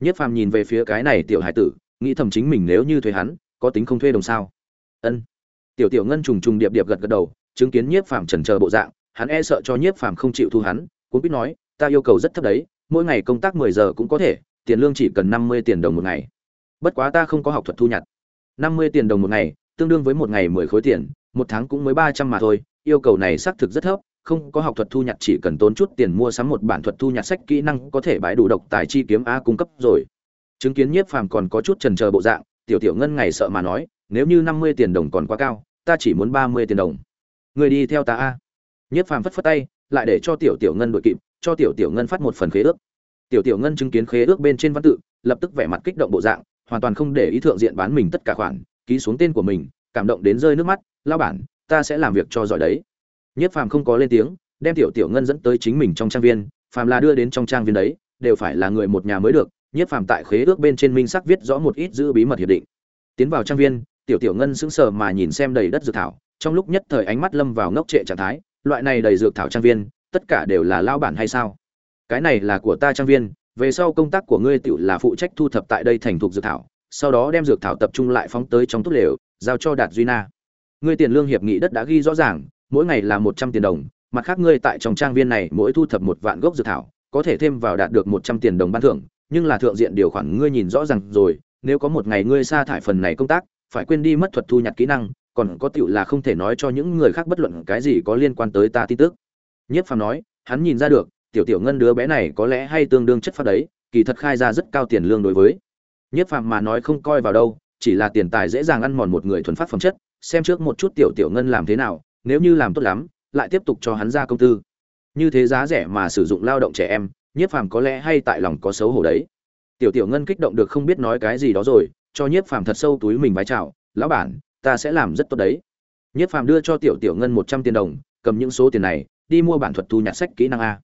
Nhiếp phàm nhìn về phía cái này tiểu hài tử, nghĩ thầm chính mình nếu như thuê hắn, có tính không thuê đồng sao? Ân. Tiểu tiểu ngân trùng trùng điệp điệp gật gật đầu, chứng kiến nhiếp phàm trần chờ bộ dạng, hắn e sợ cho nhiếp phàm không chịu thu hắn cũng biết nói, ta yêu cầu rất thấp đấy mỗi ngày công tác mười giờ cũng có thể, tiền lương chỉ cần năm mươi tiền đồng một ngày. Bất quá ta không có học thuật thu nhặt. Năm mươi tiền đồng một ngày, tương đương với một ngày mười khối tiền, một tháng cũng mới ba trăm mà thôi, yêu cầu này xác thực rất thấp, không có học thuật thu nhặt chỉ cần tốn chút tiền mua sắm một bản thuật thu nhặt sách kỹ năng có thể bãi đủ độc tài chi kiếm a cung cấp rồi. Chứng kiến nhiếp phàm còn có chút trần chờ bộ dạng, tiểu tiểu ngân ngày sợ mà nói, nếu như năm mươi tiền đồng còn quá cao, ta chỉ muốn ba mươi tiền đồng. Người đi theo ta a. Nhiếp phàm phất phất tay, lại để cho tiểu tiểu ngân đội kịp cho tiểu tiểu ngân phát một phần khế ước. Tiểu tiểu ngân chứng kiến khế ước bên trên văn tự, lập tức vẻ mặt kích động bộ dạng, hoàn toàn không để ý thượng diện bán mình tất cả khoản, ký xuống tên của mình, cảm động đến rơi nước mắt lao bản, ta sẽ làm việc cho giỏi đấy. Nhất phàm không có lên tiếng, đem tiểu tiểu ngân dẫn tới chính mình trong trang viên, phàm là đưa đến trong trang viên đấy, đều phải là người một nhà mới được, nhất phàm tại khế ước bên trên minh sắc viết rõ một ít giữ bí mật hiệp định. Tiến vào trang viên, tiểu tiểu ngân sững sờ mà nhìn xem đầy đất dược thảo, trong lúc nhất thời ánh mắt lâm vào ngốc trệ trạng thái, loại này đầy dược thảo trang viên tất cả đều là lao bản hay sao? Cái này là của ta trang viên, về sau công tác của ngươi tự là phụ trách thu thập tại đây thành thục dược thảo, sau đó đem dược thảo tập trung lại phóng tới trong tốt lều, giao cho đạt duy na. Ngươi tiền lương hiệp nghị đất đã ghi rõ ràng, mỗi ngày là một trăm tiền đồng, mặt khác ngươi tại trong trang viên này mỗi thu thập một vạn gốc dược thảo, có thể thêm vào đạt được một trăm tiền đồng ban thưởng, nhưng là thượng diện điều khoản ngươi nhìn rõ ràng rồi, nếu có một ngày ngươi sa thải phần này công tác, phải quên đi mất thuật thu nhặt kỹ năng, còn có tựu là không thể nói cho những người khác bất luận cái gì có liên quan tới ta tin tức nhất phàm nói, hắn nhìn ra được, tiểu tiểu ngân đứa bé này có lẽ hay tương đương chất phát đấy, kỳ thật khai ra rất cao tiền lương đối với. Nhất phàm mà nói không coi vào đâu, chỉ là tiền tài dễ dàng ăn mòn một người thuần phát phẩm chất, xem trước một chút tiểu tiểu ngân làm thế nào, nếu như làm tốt lắm, lại tiếp tục cho hắn ra công tư. Như thế giá rẻ mà sử dụng lao động trẻ em nhiếp phàm có lẽ hay tại lòng có xấu hổ đấy. Tiểu tiểu ngân kích động được không biết nói cái gì đó rồi, cho nhiếp phàm thật sâu túi mình vái chào, lão bản, ta sẽ làm rất tốt đấy. Nhiếp phàm đưa cho tiểu tiểu ngân một trăm tiền đồng, cầm những số tiền này đi mua bản thuật thu nhặt sách kỹ năng a.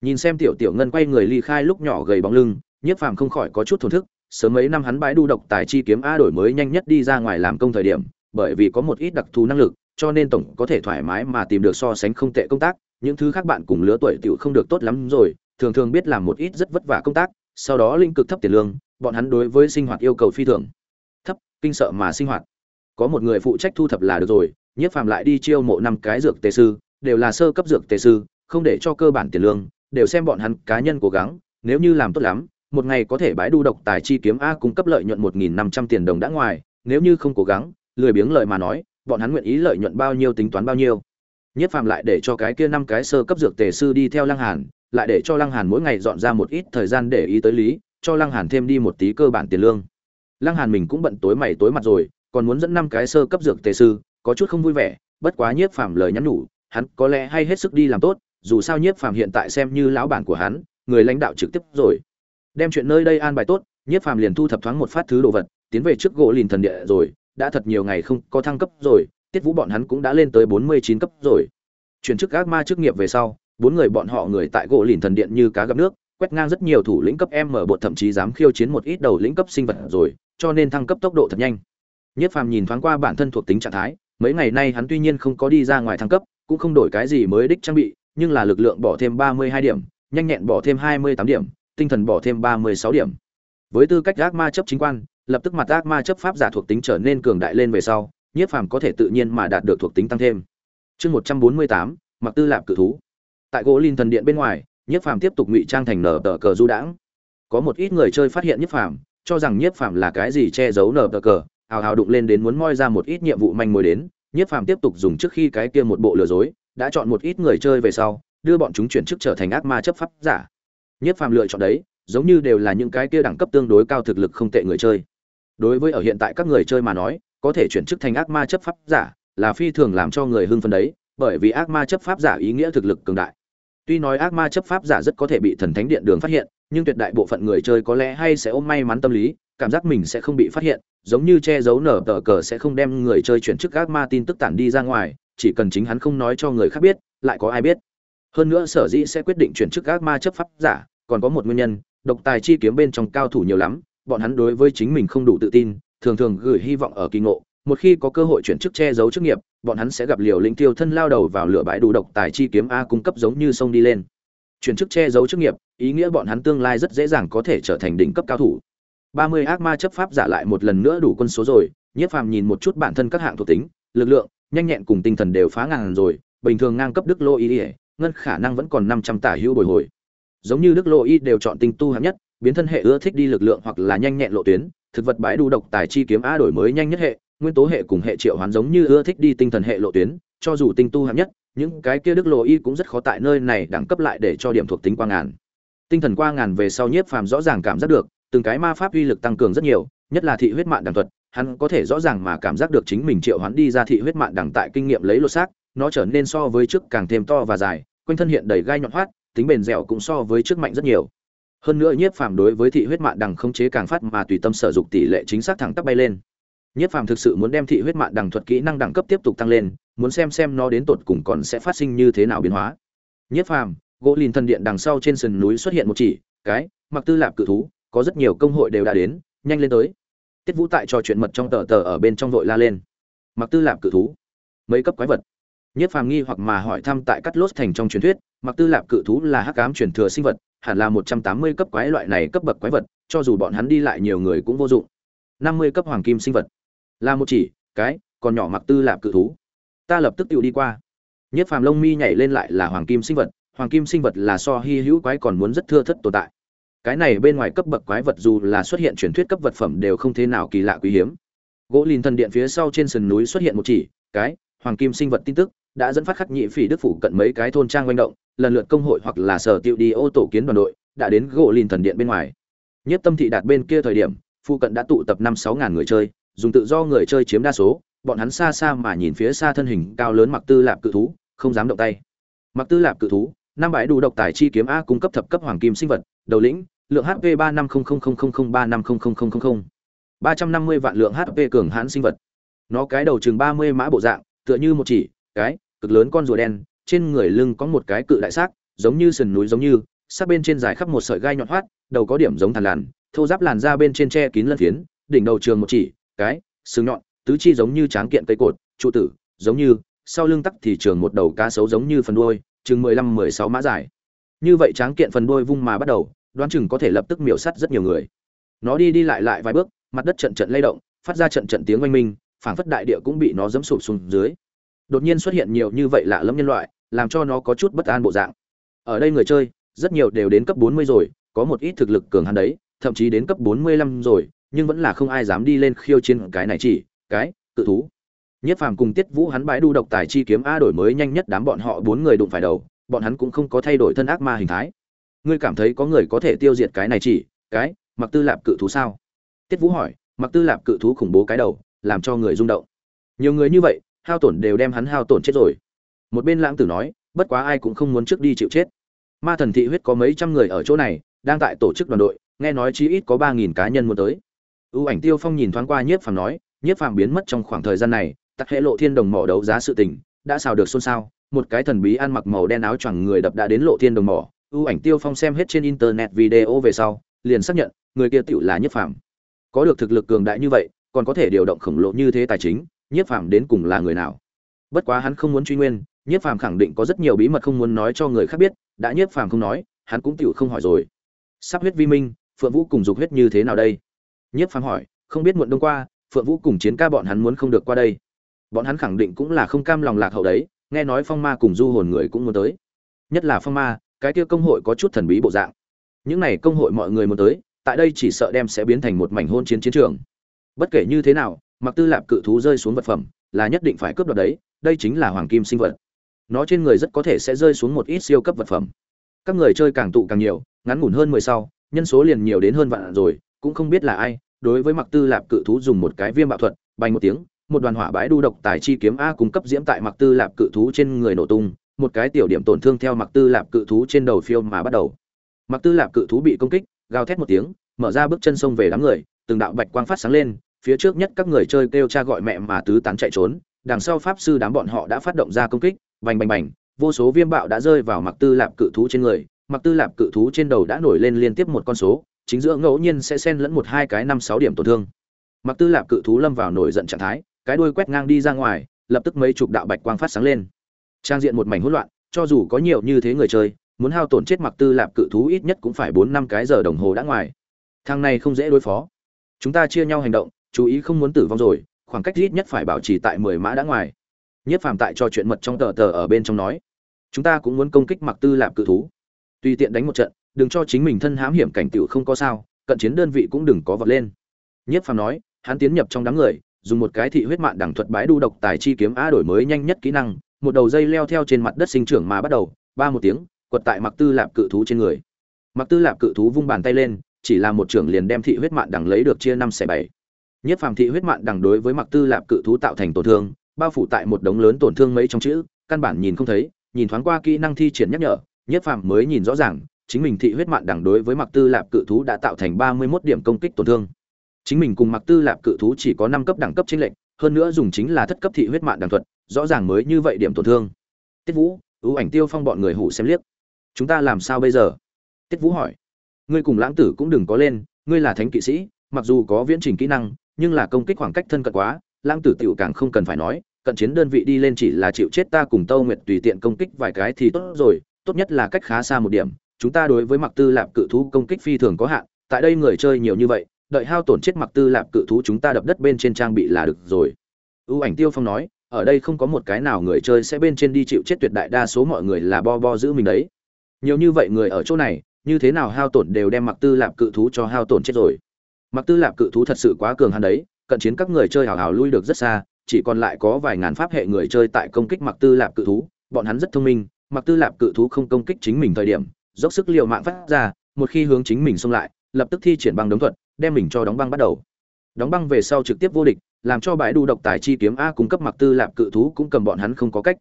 Nhìn xem tiểu tiểu ngân quay người ly khai lúc nhỏ gầy bóng lưng, nhiếp phàm không khỏi có chút thổn thức, sớm mấy năm hắn bãi đu độc tài chi kiếm a đổi mới nhanh nhất đi ra ngoài làm công thời điểm, bởi vì có một ít đặc thù năng lực, cho nên tổng có thể thoải mái mà tìm được so sánh không tệ công tác, những thứ khác bạn cùng lứa tuổi tiểu không được tốt lắm rồi, thường thường biết làm một ít rất vất vả công tác, sau đó linh cực thấp tiền lương, bọn hắn đối với sinh hoạt yêu cầu phi thường. Thấp, kinh sợ mà sinh hoạt. Có một người phụ trách thu thập là được rồi, nhiếp phàm lại đi chiêu mộ năm cái dược tề sư đều là sơ cấp dược tề sư, không để cho cơ bản tiền lương, đều xem bọn hắn cá nhân cố gắng, nếu như làm tốt lắm, một ngày có thể bãi đu độc tài chi kiếm a cung cấp lợi nhuận một nghìn năm trăm tiền đồng đã ngoài, nếu như không cố gắng, lười biếng lợi mà nói, bọn hắn nguyện ý lợi nhuận bao nhiêu tính toán bao nhiêu. Nhất phàm lại để cho cái kia năm cái sơ cấp dược tề sư đi theo lăng hàn, lại để cho lăng hàn mỗi ngày dọn ra một ít thời gian để ý tới lý, cho lăng hàn thêm đi một tí cơ bản tiền lương. Lăng hàn mình cũng bận tối mày tối mặt rồi, còn muốn dẫn năm cái sơ cấp dược tề sư, có chút không vui vẻ, bất quá nhiếp phàm lời nhắn nhủ hắn có lẽ hay hết sức đi làm tốt, dù sao nhiếp phàm hiện tại xem như lão bản của hắn, người lãnh đạo trực tiếp rồi. Đem chuyện nơi đây an bài tốt, nhiếp phàm liền thu thập thoáng một phát thứ đồ vật, tiến về trước gỗ lìn thần địa rồi, đã thật nhiều ngày không có thăng cấp rồi, tiết vũ bọn hắn cũng đã lên tới bốn mươi chín cấp rồi. Chuyển chức ác ma chức nghiệp về sau, bốn người bọn họ người tại gỗ lìn thần điện như cá gặp nước, quét ngang rất nhiều thủ lĩnh cấp m mở bột thậm chí dám khiêu chiến một ít đầu lĩnh cấp sinh vật rồi, cho nên thăng cấp tốc độ thật nhanh. Nhất phàm nhìn thoáng qua bản thân thuộc tính trạng thái, mấy ngày nay hắn tuy nhiên không có đi ra ngoài thăng cấp cũng không đổi cái gì mới đích trang bị, nhưng là lực lượng bỏ thêm ba mươi hai điểm, nhanh nhẹn bỏ thêm hai mươi tám điểm, tinh thần bỏ thêm ba mươi sáu điểm. Với tư cách ác ma chấp chính quan, lập tức mặt ác ma chấp pháp giả thuộc tính trở nên cường đại lên về sau, nhiếp phàm có thể tự nhiên mà đạt được thuộc tính tăng thêm. Chương một trăm bốn mươi tám, mặc tư lạp cự thú. Tại gỗ linh thần điện bên ngoài, nhiếp phàm tiếp tục ngụy trang thành nở tờ cờ du đãng. Có một ít người chơi phát hiện nhiếp phàm, cho rằng nhiếp phàm là cái gì che giấu nở tờ cờ, hào hào đụng lên đến muốn moi ra một ít nhiệm vụ manh mối đến nhiếp phàm tiếp tục dùng trước khi cái kia một bộ lừa dối, đã chọn một ít người chơi về sau, đưa bọn chúng chuyển chức trở thành ác ma chấp pháp giả. Nhiếp phàm lựa chọn đấy, giống như đều là những cái kia đẳng cấp tương đối cao thực lực không tệ người chơi. Đối với ở hiện tại các người chơi mà nói, có thể chuyển chức thành ác ma chấp pháp giả là phi thường làm cho người hưng phấn đấy, bởi vì ác ma chấp pháp giả ý nghĩa thực lực cường đại. Tuy nói ác ma chấp pháp giả rất có thể bị thần thánh điện đường phát hiện, nhưng tuyệt đại bộ phận người chơi có lẽ hay sẽ ôm may mắn tâm lý, cảm giác mình sẽ không bị phát hiện giống như che giấu nở tờ cờ sẽ không đem người chơi chuyển chức ác ma tin tức tản đi ra ngoài, chỉ cần chính hắn không nói cho người khác biết, lại có ai biết. Hơn nữa sở dĩ sẽ quyết định chuyển chức ác ma chấp pháp giả, còn có một nguyên nhân, độc tài chi kiếm bên trong cao thủ nhiều lắm, bọn hắn đối với chính mình không đủ tự tin, thường thường gửi hy vọng ở kỳ ngộ, một khi có cơ hội chuyển chức che giấu chức nghiệp, bọn hắn sẽ gặp liều lĩnh tiêu thân lao đầu vào lửa bãi đủ độc tài chi kiếm a cung cấp giống như sông đi lên. Chuyển chức che giấu chức nghiệp, ý nghĩa bọn hắn tương lai rất dễ dàng có thể trở thành đỉnh cấp cao thủ ba mươi ác ma chấp pháp giả lại một lần nữa đủ quân số rồi nhiếp phàm nhìn một chút bản thân các hạng thuộc tính lực lượng nhanh nhẹn cùng tinh thần đều phá ngàn rồi bình thường ngang cấp đức lô Y, ỉa ngân khả năng vẫn còn năm trăm tả hữu bồi hồi. Giống như đức lô y đều chọn tinh tu hạng nhất biến thân hệ ưa thích đi lực lượng hoặc là nhanh nhẹn lộ tuyến thực vật bãi đu độc tài chi kiếm a đổi mới nhanh nhất hệ nguyên tố hệ cùng hệ triệu hoán giống như ưa thích đi tinh thần hệ lộ tuyến cho dù tinh tu hạng nhất những cái kia đức lộ y cũng rất khó tại nơi này đẳng cấp lại để cho điểm thuộc tính qua ngàn. Tinh thần qua ngàn về sau nhiếp phàm rõ ràng cảm giác được từng cái ma pháp uy lực tăng cường rất nhiều, nhất là thị huyết mạng đẳng thuật, hắn có thể rõ ràng mà cảm giác được chính mình triệu hoán đi ra thị huyết mạng đẳng tại kinh nghiệm lấy lột xác, nó trở nên so với trước càng thêm to và dài, quanh thân hiện đầy gai nhọn hoắt, tính bền dẻo cũng so với trước mạnh rất nhiều. Hơn nữa nhiếp phàm đối với thị huyết mạng đằng không chế càng phát mà tùy tâm sở dụng tỷ lệ chính xác thẳng tắp bay lên. Nhiếp phàm thực sự muốn đem thị huyết mạng đằng thuật kỹ năng đẳng cấp tiếp tục tăng lên, muốn xem xem nó đến tột cùng còn sẽ phát sinh như thế nào biến hóa. Nhiếp phàm, gỗ lìn thần điện đằng sau trên sườn núi xuất hiện một chỉ, cái, mặc tư lạp cự thú có rất nhiều công hội đều đã đến nhanh lên tới tiết vũ tại trò chuyện mật trong tờ tờ ở bên trong vội la lên mặc tư lạp cự thú mấy cấp quái vật Nhất Phàm nghi hoặc mà hỏi thăm tại Cắt Lốt thành trong truyền thuyết, Mặc Tư Lạp cự thú là hắc ám truyền thừa sinh vật, hẳn là 180 cấp quái loại này cấp bậc quái vật, cho dù bọn hắn đi lại nhiều người cũng vô dụng. 50 cấp hoàng kim sinh vật, là một chỉ, cái, còn nhỏ Mặc Tư Lạp cự thú. Ta lập tức tiêu đi qua. Nhất Phàm lông mi nhảy lên lại là hoàng kim sinh vật, hoàng kim sinh vật là so hy hữu quái còn muốn rất thưa thất tồn tại. Cái này bên ngoài cấp bậc quái vật dù là xuất hiện truyền thuyết cấp vật phẩm đều không thế nào kỳ lạ quý hiếm. Gỗ Lìn thần điện phía sau trên sườn núi xuất hiện một chỉ, cái, hoàng kim sinh vật tin tức, đã dẫn phát khắc nhị phỉ đức phủ cận mấy cái thôn trang manh động lần lượt công hội hoặc là sở tiệu đi ô tổ kiến đoàn đội đã đến gỗ lìn thần điện bên ngoài nhất tâm thị đạt bên kia thời điểm phụ cận đã tụ tập năm sáu ngàn người chơi dùng tự do người chơi chiếm đa số bọn hắn xa xa mà nhìn phía xa thân hình cao lớn mặc tư lạp cự thú không dám động tay mặc tư lạp cự thú năm bãi đủ độc tài chi kiếm a cung cấp thập cấp hoàng kim sinh vật đầu lĩnh, lượng hp ba năm không không không không không ba năm không không không không không. ba trăm năm mươi vạn lượng hp cường hãn sinh vật. Nó cái đầu chừng ba mươi mã bộ dạng, tựa như một chỉ, cái, cực lớn con rùa đen, trên người lưng có một cái cự đại xác, giống như sườn núi giống như sát bên trên dài khắp một sợi gai nhọn hoắt, đầu có điểm giống thằn lằn, thô giáp làn ra bên trên tre kín lân phiến, đỉnh đầu trường một chỉ, cái sừng nhọn, tứ chi giống như tráng kiện cây cột, trụ tử, giống như, sau lưng tắc thì trường một đầu cá sấu giống như phần đuôi, chừng mười lăm mười sáu mã dài. Như vậy tráng kiện phần đuôi vung mà bắt đầu đoán chừng có thể lập tức miểu sắt rất nhiều người. Nó đi đi lại lại vài bước, mặt đất trận trận lay động, phát ra trận trận tiếng oanh minh, phảng phất đại địa cũng bị nó dẫm sụp xuống dưới. Đột nhiên xuất hiện nhiều như vậy lạ lẫm nhân loại, làm cho nó có chút bất an bộ dạng. Ở đây người chơi, rất nhiều đều đến cấp 40 rồi, có một ít thực lực cường hắn đấy, thậm chí đến cấp 45 rồi, nhưng vẫn là không ai dám đi lên khiêu chiến cái này chỉ, cái tự thú. Nhất phàm cùng tiết vũ hắn bãi đu độc tài chi kiếm a đổi mới nhanh nhất đám bọn họ bốn người đụng phải đầu, bọn hắn cũng không có thay đổi thân ác ma hình thái ngươi cảm thấy có người có thể tiêu diệt cái này chỉ, cái mặc tư lạp cự thú sao? Tiết vũ hỏi mặc tư lạp cự thú khủng bố cái đầu, làm cho người rung động. Nhiều người như vậy, hao tổn đều đem hắn hao tổn chết rồi. Một bên lãng tử nói, bất quá ai cũng không muốn trước đi chịu chết. Ma thần thị huyết có mấy trăm người ở chỗ này, đang tại tổ chức đoàn đội, nghe nói chí ít có ba nghìn cá nhân muốn tới. Ưu ảnh tiêu phong nhìn thoáng qua nhiếp phàm nói, nhiếp phàm biến mất trong khoảng thời gian này, tặc hệ lộ thiên đồng mỏ đấu giá sự tình, đã xào được xôn xao, một cái thần bí ăn mặc màu đen áo choàng người đập đã đến lộ thiên đồng mỏ ưu ảnh tiêu phong xem hết trên internet video về sau, liền xác nhận, người kia tựu là nhiếp phàm. Có được thực lực cường đại như vậy, còn có thể điều động khổng lồ như thế tài chính nhiếp phàm đến cùng là người nào? Bất quá hắn không muốn truy nguyên nhiếp phàm khẳng định có rất nhiều bí mật không muốn nói cho người khác biết, đã nhiếp phàm không nói, hắn cũng tựu không hỏi rồi. Sắp huyết vi minh, phượng vũ cùng dục huyết như thế nào đây? Nhiếp phàm hỏi, không biết muộn đông qua, phượng vũ cùng chiến ca bọn hắn muốn không được qua đây. Bọn hắn khẳng định cũng là không cam lòng lạc hậu đấy, nghe nói phong ma cùng du hồn người cũng muốn tới. Nhất là phong ma cái kia công hội có chút thần bí bộ dạng. Những này công hội mọi người muốn tới, tại đây chỉ sợ đem sẽ biến thành một mảnh hôn chiến chiến trường. Bất kể như thế nào mặc tư lạp cự thú rơi xuống vật phẩm, là nhất định phải cướp đoạt đấy, đây chính là hoàng kim sinh vật. Nó trên người rất có thể sẽ rơi xuống một ít siêu cấp vật phẩm. Các người chơi càng tụ càng nhiều, ngắn ngủn hơn mười sau, nhân số liền nhiều đến hơn vạn rồi, cũng không biết là ai, đối với mặc tư lạp cự thú dùng một cái viêm bạo thuật bay một tiếng, một đoàn hỏa bãi đu độc tài chi kiếm a cung cấp diễm tại mặc tư lạp cự thú trên người nổ tung một cái tiểu điểm tổn thương theo mặc tư lạp cự thú trên đầu phiêu mà bắt đầu. Mặc tư lạp cự thú bị công kích, gào thét một tiếng, mở ra bước chân sông về đám người, từng đạo bạch quang phát sáng lên, phía trước nhất các người chơi kêu cha gọi mẹ mà tứ tán chạy trốn, đằng sau pháp sư đám bọn họ đã phát động ra công kích, bành bành bành, vô số viêm bạo đã rơi vào mặc tư lạp cự thú trên người mặc tư lạp cự thú trên đầu đã nổi lên liên tiếp một con số, chính giữa ngẫu nhiên sẽ xen lẫn một hai cái năm sáu điểm tổn thương. Mặc tư lạp cự thú lâm vào nổi giận trạng thái, cái đuôi quét ngang đi ra ngoài, lập tức mấy chục đạo bạch quang phát sáng lên trang diện một mảnh hỗn loạn, cho dù có nhiều như thế người chơi, muốn hao tổn chết mặc tư lạp cự thú ít nhất cũng phải bốn năm cái giờ đồng hồ đã ngoài. Thằng này không dễ đối phó. Chúng ta chia nhau hành động, chú ý không muốn tử vong rồi, khoảng cách ít nhất phải bảo trì tại mười mã đã ngoài. Nhất phàm tại cho chuyện mật trong tờ tờ ở bên trong nói, chúng ta cũng muốn công kích mặc tư lạp cự thú. Tùy tiện đánh một trận, đừng cho chính mình thân hãm hiểm cảnh tựu không có sao, cận chiến đơn vị cũng đừng có vật lên. Nhất phàm nói, hắn tiến nhập trong đám người, dùng một cái thị huyết mạng đẳng thuật bãi đu độc tài chi kiếm a đổi mới nhanh nhất kỹ năng một đầu dây leo theo trên mặt đất sinh trưởng mà bắt đầu ba một tiếng quật tại mặc tư lạp cự thú trên người mặc tư lạp cự thú vung bàn tay lên chỉ là một trưởng liền đem thị huyết Mạn đẳng lấy được chia năm xẻ bảy Nhất phàm thị huyết Mạn đằng đối với Mặc Tư Lạp cự thú tạo thành tổn thương, bao phủ tại một đống lớn tổn thương mấy trong chữ, căn bản nhìn không thấy, nhìn thoáng qua kỹ năng thi triển nhắc nhở, Nhất phàm mới nhìn rõ ràng, chính mình thị huyết Mạn đằng đối với Mặc Tư Lạp cự thú đã tạo thành 31 điểm công kích tổn thương. Chính mình cùng Mặc Tư Lạp cự thú chỉ có năm cấp đẳng cấp chính lệnh, hơn nữa dùng chính là thất cấp thị huyết Mạn đằng thuật, rõ ràng mới như vậy điểm tổn thương. Tiết Vũ, ưu ảnh Tiêu Phong bọn người hủ xem liếc. Chúng ta làm sao bây giờ? Tiết Vũ hỏi. Ngươi cùng Lãng Tử cũng đừng có lên, ngươi là thánh kỵ sĩ, mặc dù có viễn trình kỹ năng, nhưng là công kích khoảng cách thân cận quá lãng tử tiểu càng không cần phải nói cận chiến đơn vị đi lên chỉ là chịu chết ta cùng Tâu Nguyệt tùy tiện công kích vài cái thì tốt rồi, tốt nhất là cách khá xa một điểm, chúng ta đối với Mặc Tư Lạp cự thú công kích phi thường có hạn, tại đây người chơi nhiều như vậy, đợi hao tổn chết Mặc Tư Lạp cự thú chúng ta đập đất bên trên trang bị là được rồi. ưu ảnh Tiêu Phong nói, ở đây không có một cái nào người chơi sẽ bên trên đi chịu chết tuyệt đại đa số mọi người là bo bo giữ mình đấy. Nhiều như vậy người ở chỗ này, như thế nào hao tổn đều đem Mặc Tư Lạp cự thú cho hao tổn chết rồi. Mặc Tư Lạp cự thú thật sự quá cường hắn đấy, cận chiến các người chơi hào hào lui được rất xa, chỉ còn lại có vài ngàn pháp hệ người chơi tại công kích Mặc Tư Lạp cự thú, bọn hắn rất thông minh, Mặc Tư Lạp cự thú không công kích chính mình thời điểm, dốc sức liều mạng phát ra, một khi hướng chính mình xông lại, lập tức thi triển băng đóng thuật, đem mình cho đóng băng bắt đầu. Đóng băng về sau trực tiếp vô địch, làm cho bãi đu độc tài chi kiếm a cung cấp Mặc Tư Lạp cự thú cũng cầm bọn hắn không có cách.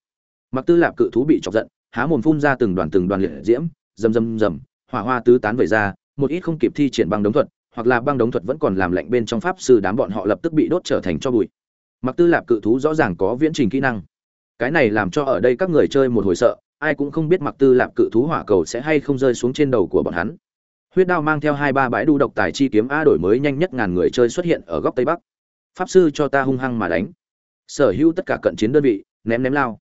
Mặc Tư Lạp cự thú bị chọc giận, há mồm phun ra từng đoàn từng đoàn liệt diễm, rầm rầm rầm, hỏa hoa tứ tán về ra, một ít không kịp thi triển băng đóng thuật, hoặc là băng đống thuật vẫn còn làm lạnh bên trong pháp sư đám bọn họ lập tức bị đốt trở thành cho bụi. Mặc tư lạp cự thú rõ ràng có viễn trình kỹ năng. Cái này làm cho ở đây các người chơi một hồi sợ ai cũng không biết mặc tư lạp cự thú hỏa cầu sẽ hay không rơi xuống trên đầu của bọn hắn huyết đao mang theo hai ba bãi đu độc tài chi kiếm a đổi mới nhanh nhất ngàn người chơi xuất hiện ở góc tây bắc. Pháp sư cho ta hung hăng mà đánh. Sở hữu tất cả cận chiến đơn vị, ném ném lao.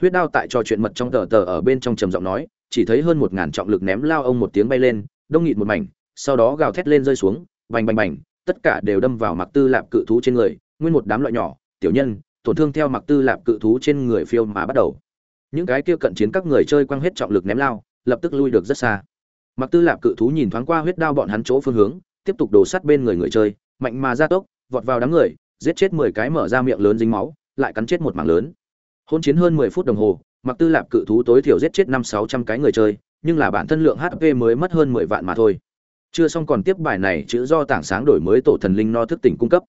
Huyết đao tại trò chuyện mật trong tờ tờ ở bên trong trầm giọng nói, chỉ thấy hơn một ngàn trọng lực ném lao ông một tiếng bay lên, đông nghịt một mảnh, sau đó gào thét lên rơi xuống, bành bành bành, tất cả đều đâm vào mặc tư lạp cự thú trên người, nguyên một đám loại nhỏ, tiểu nhân, tổn thương theo mặc tư lạp cự thú trên người phiêu mà bắt đầu. Những cái kia cận chiến các người chơi quăng hết trọng lực ném lao, lập tức lui được rất xa mặc tư lạp cự thú nhìn thoáng qua huyết đao bọn hắn chỗ phương hướng, tiếp tục đổ sát bên người người chơi, mạnh mà ra tốc, vọt vào đám người, giết chết mười cái mở ra miệng lớn dính máu, lại cắn chết một mảng lớn. Hôn chiến hơn mười phút đồng hồ, mặc tư lạp cự thú tối thiểu giết chết năm sáu trăm cái người chơi, nhưng là bản thân lượng hp mới mất hơn mười vạn mà thôi. Chưa xong còn tiếp bài này, chữ do tảng sáng đổi mới tổ thần linh no thức tỉnh cung cấp.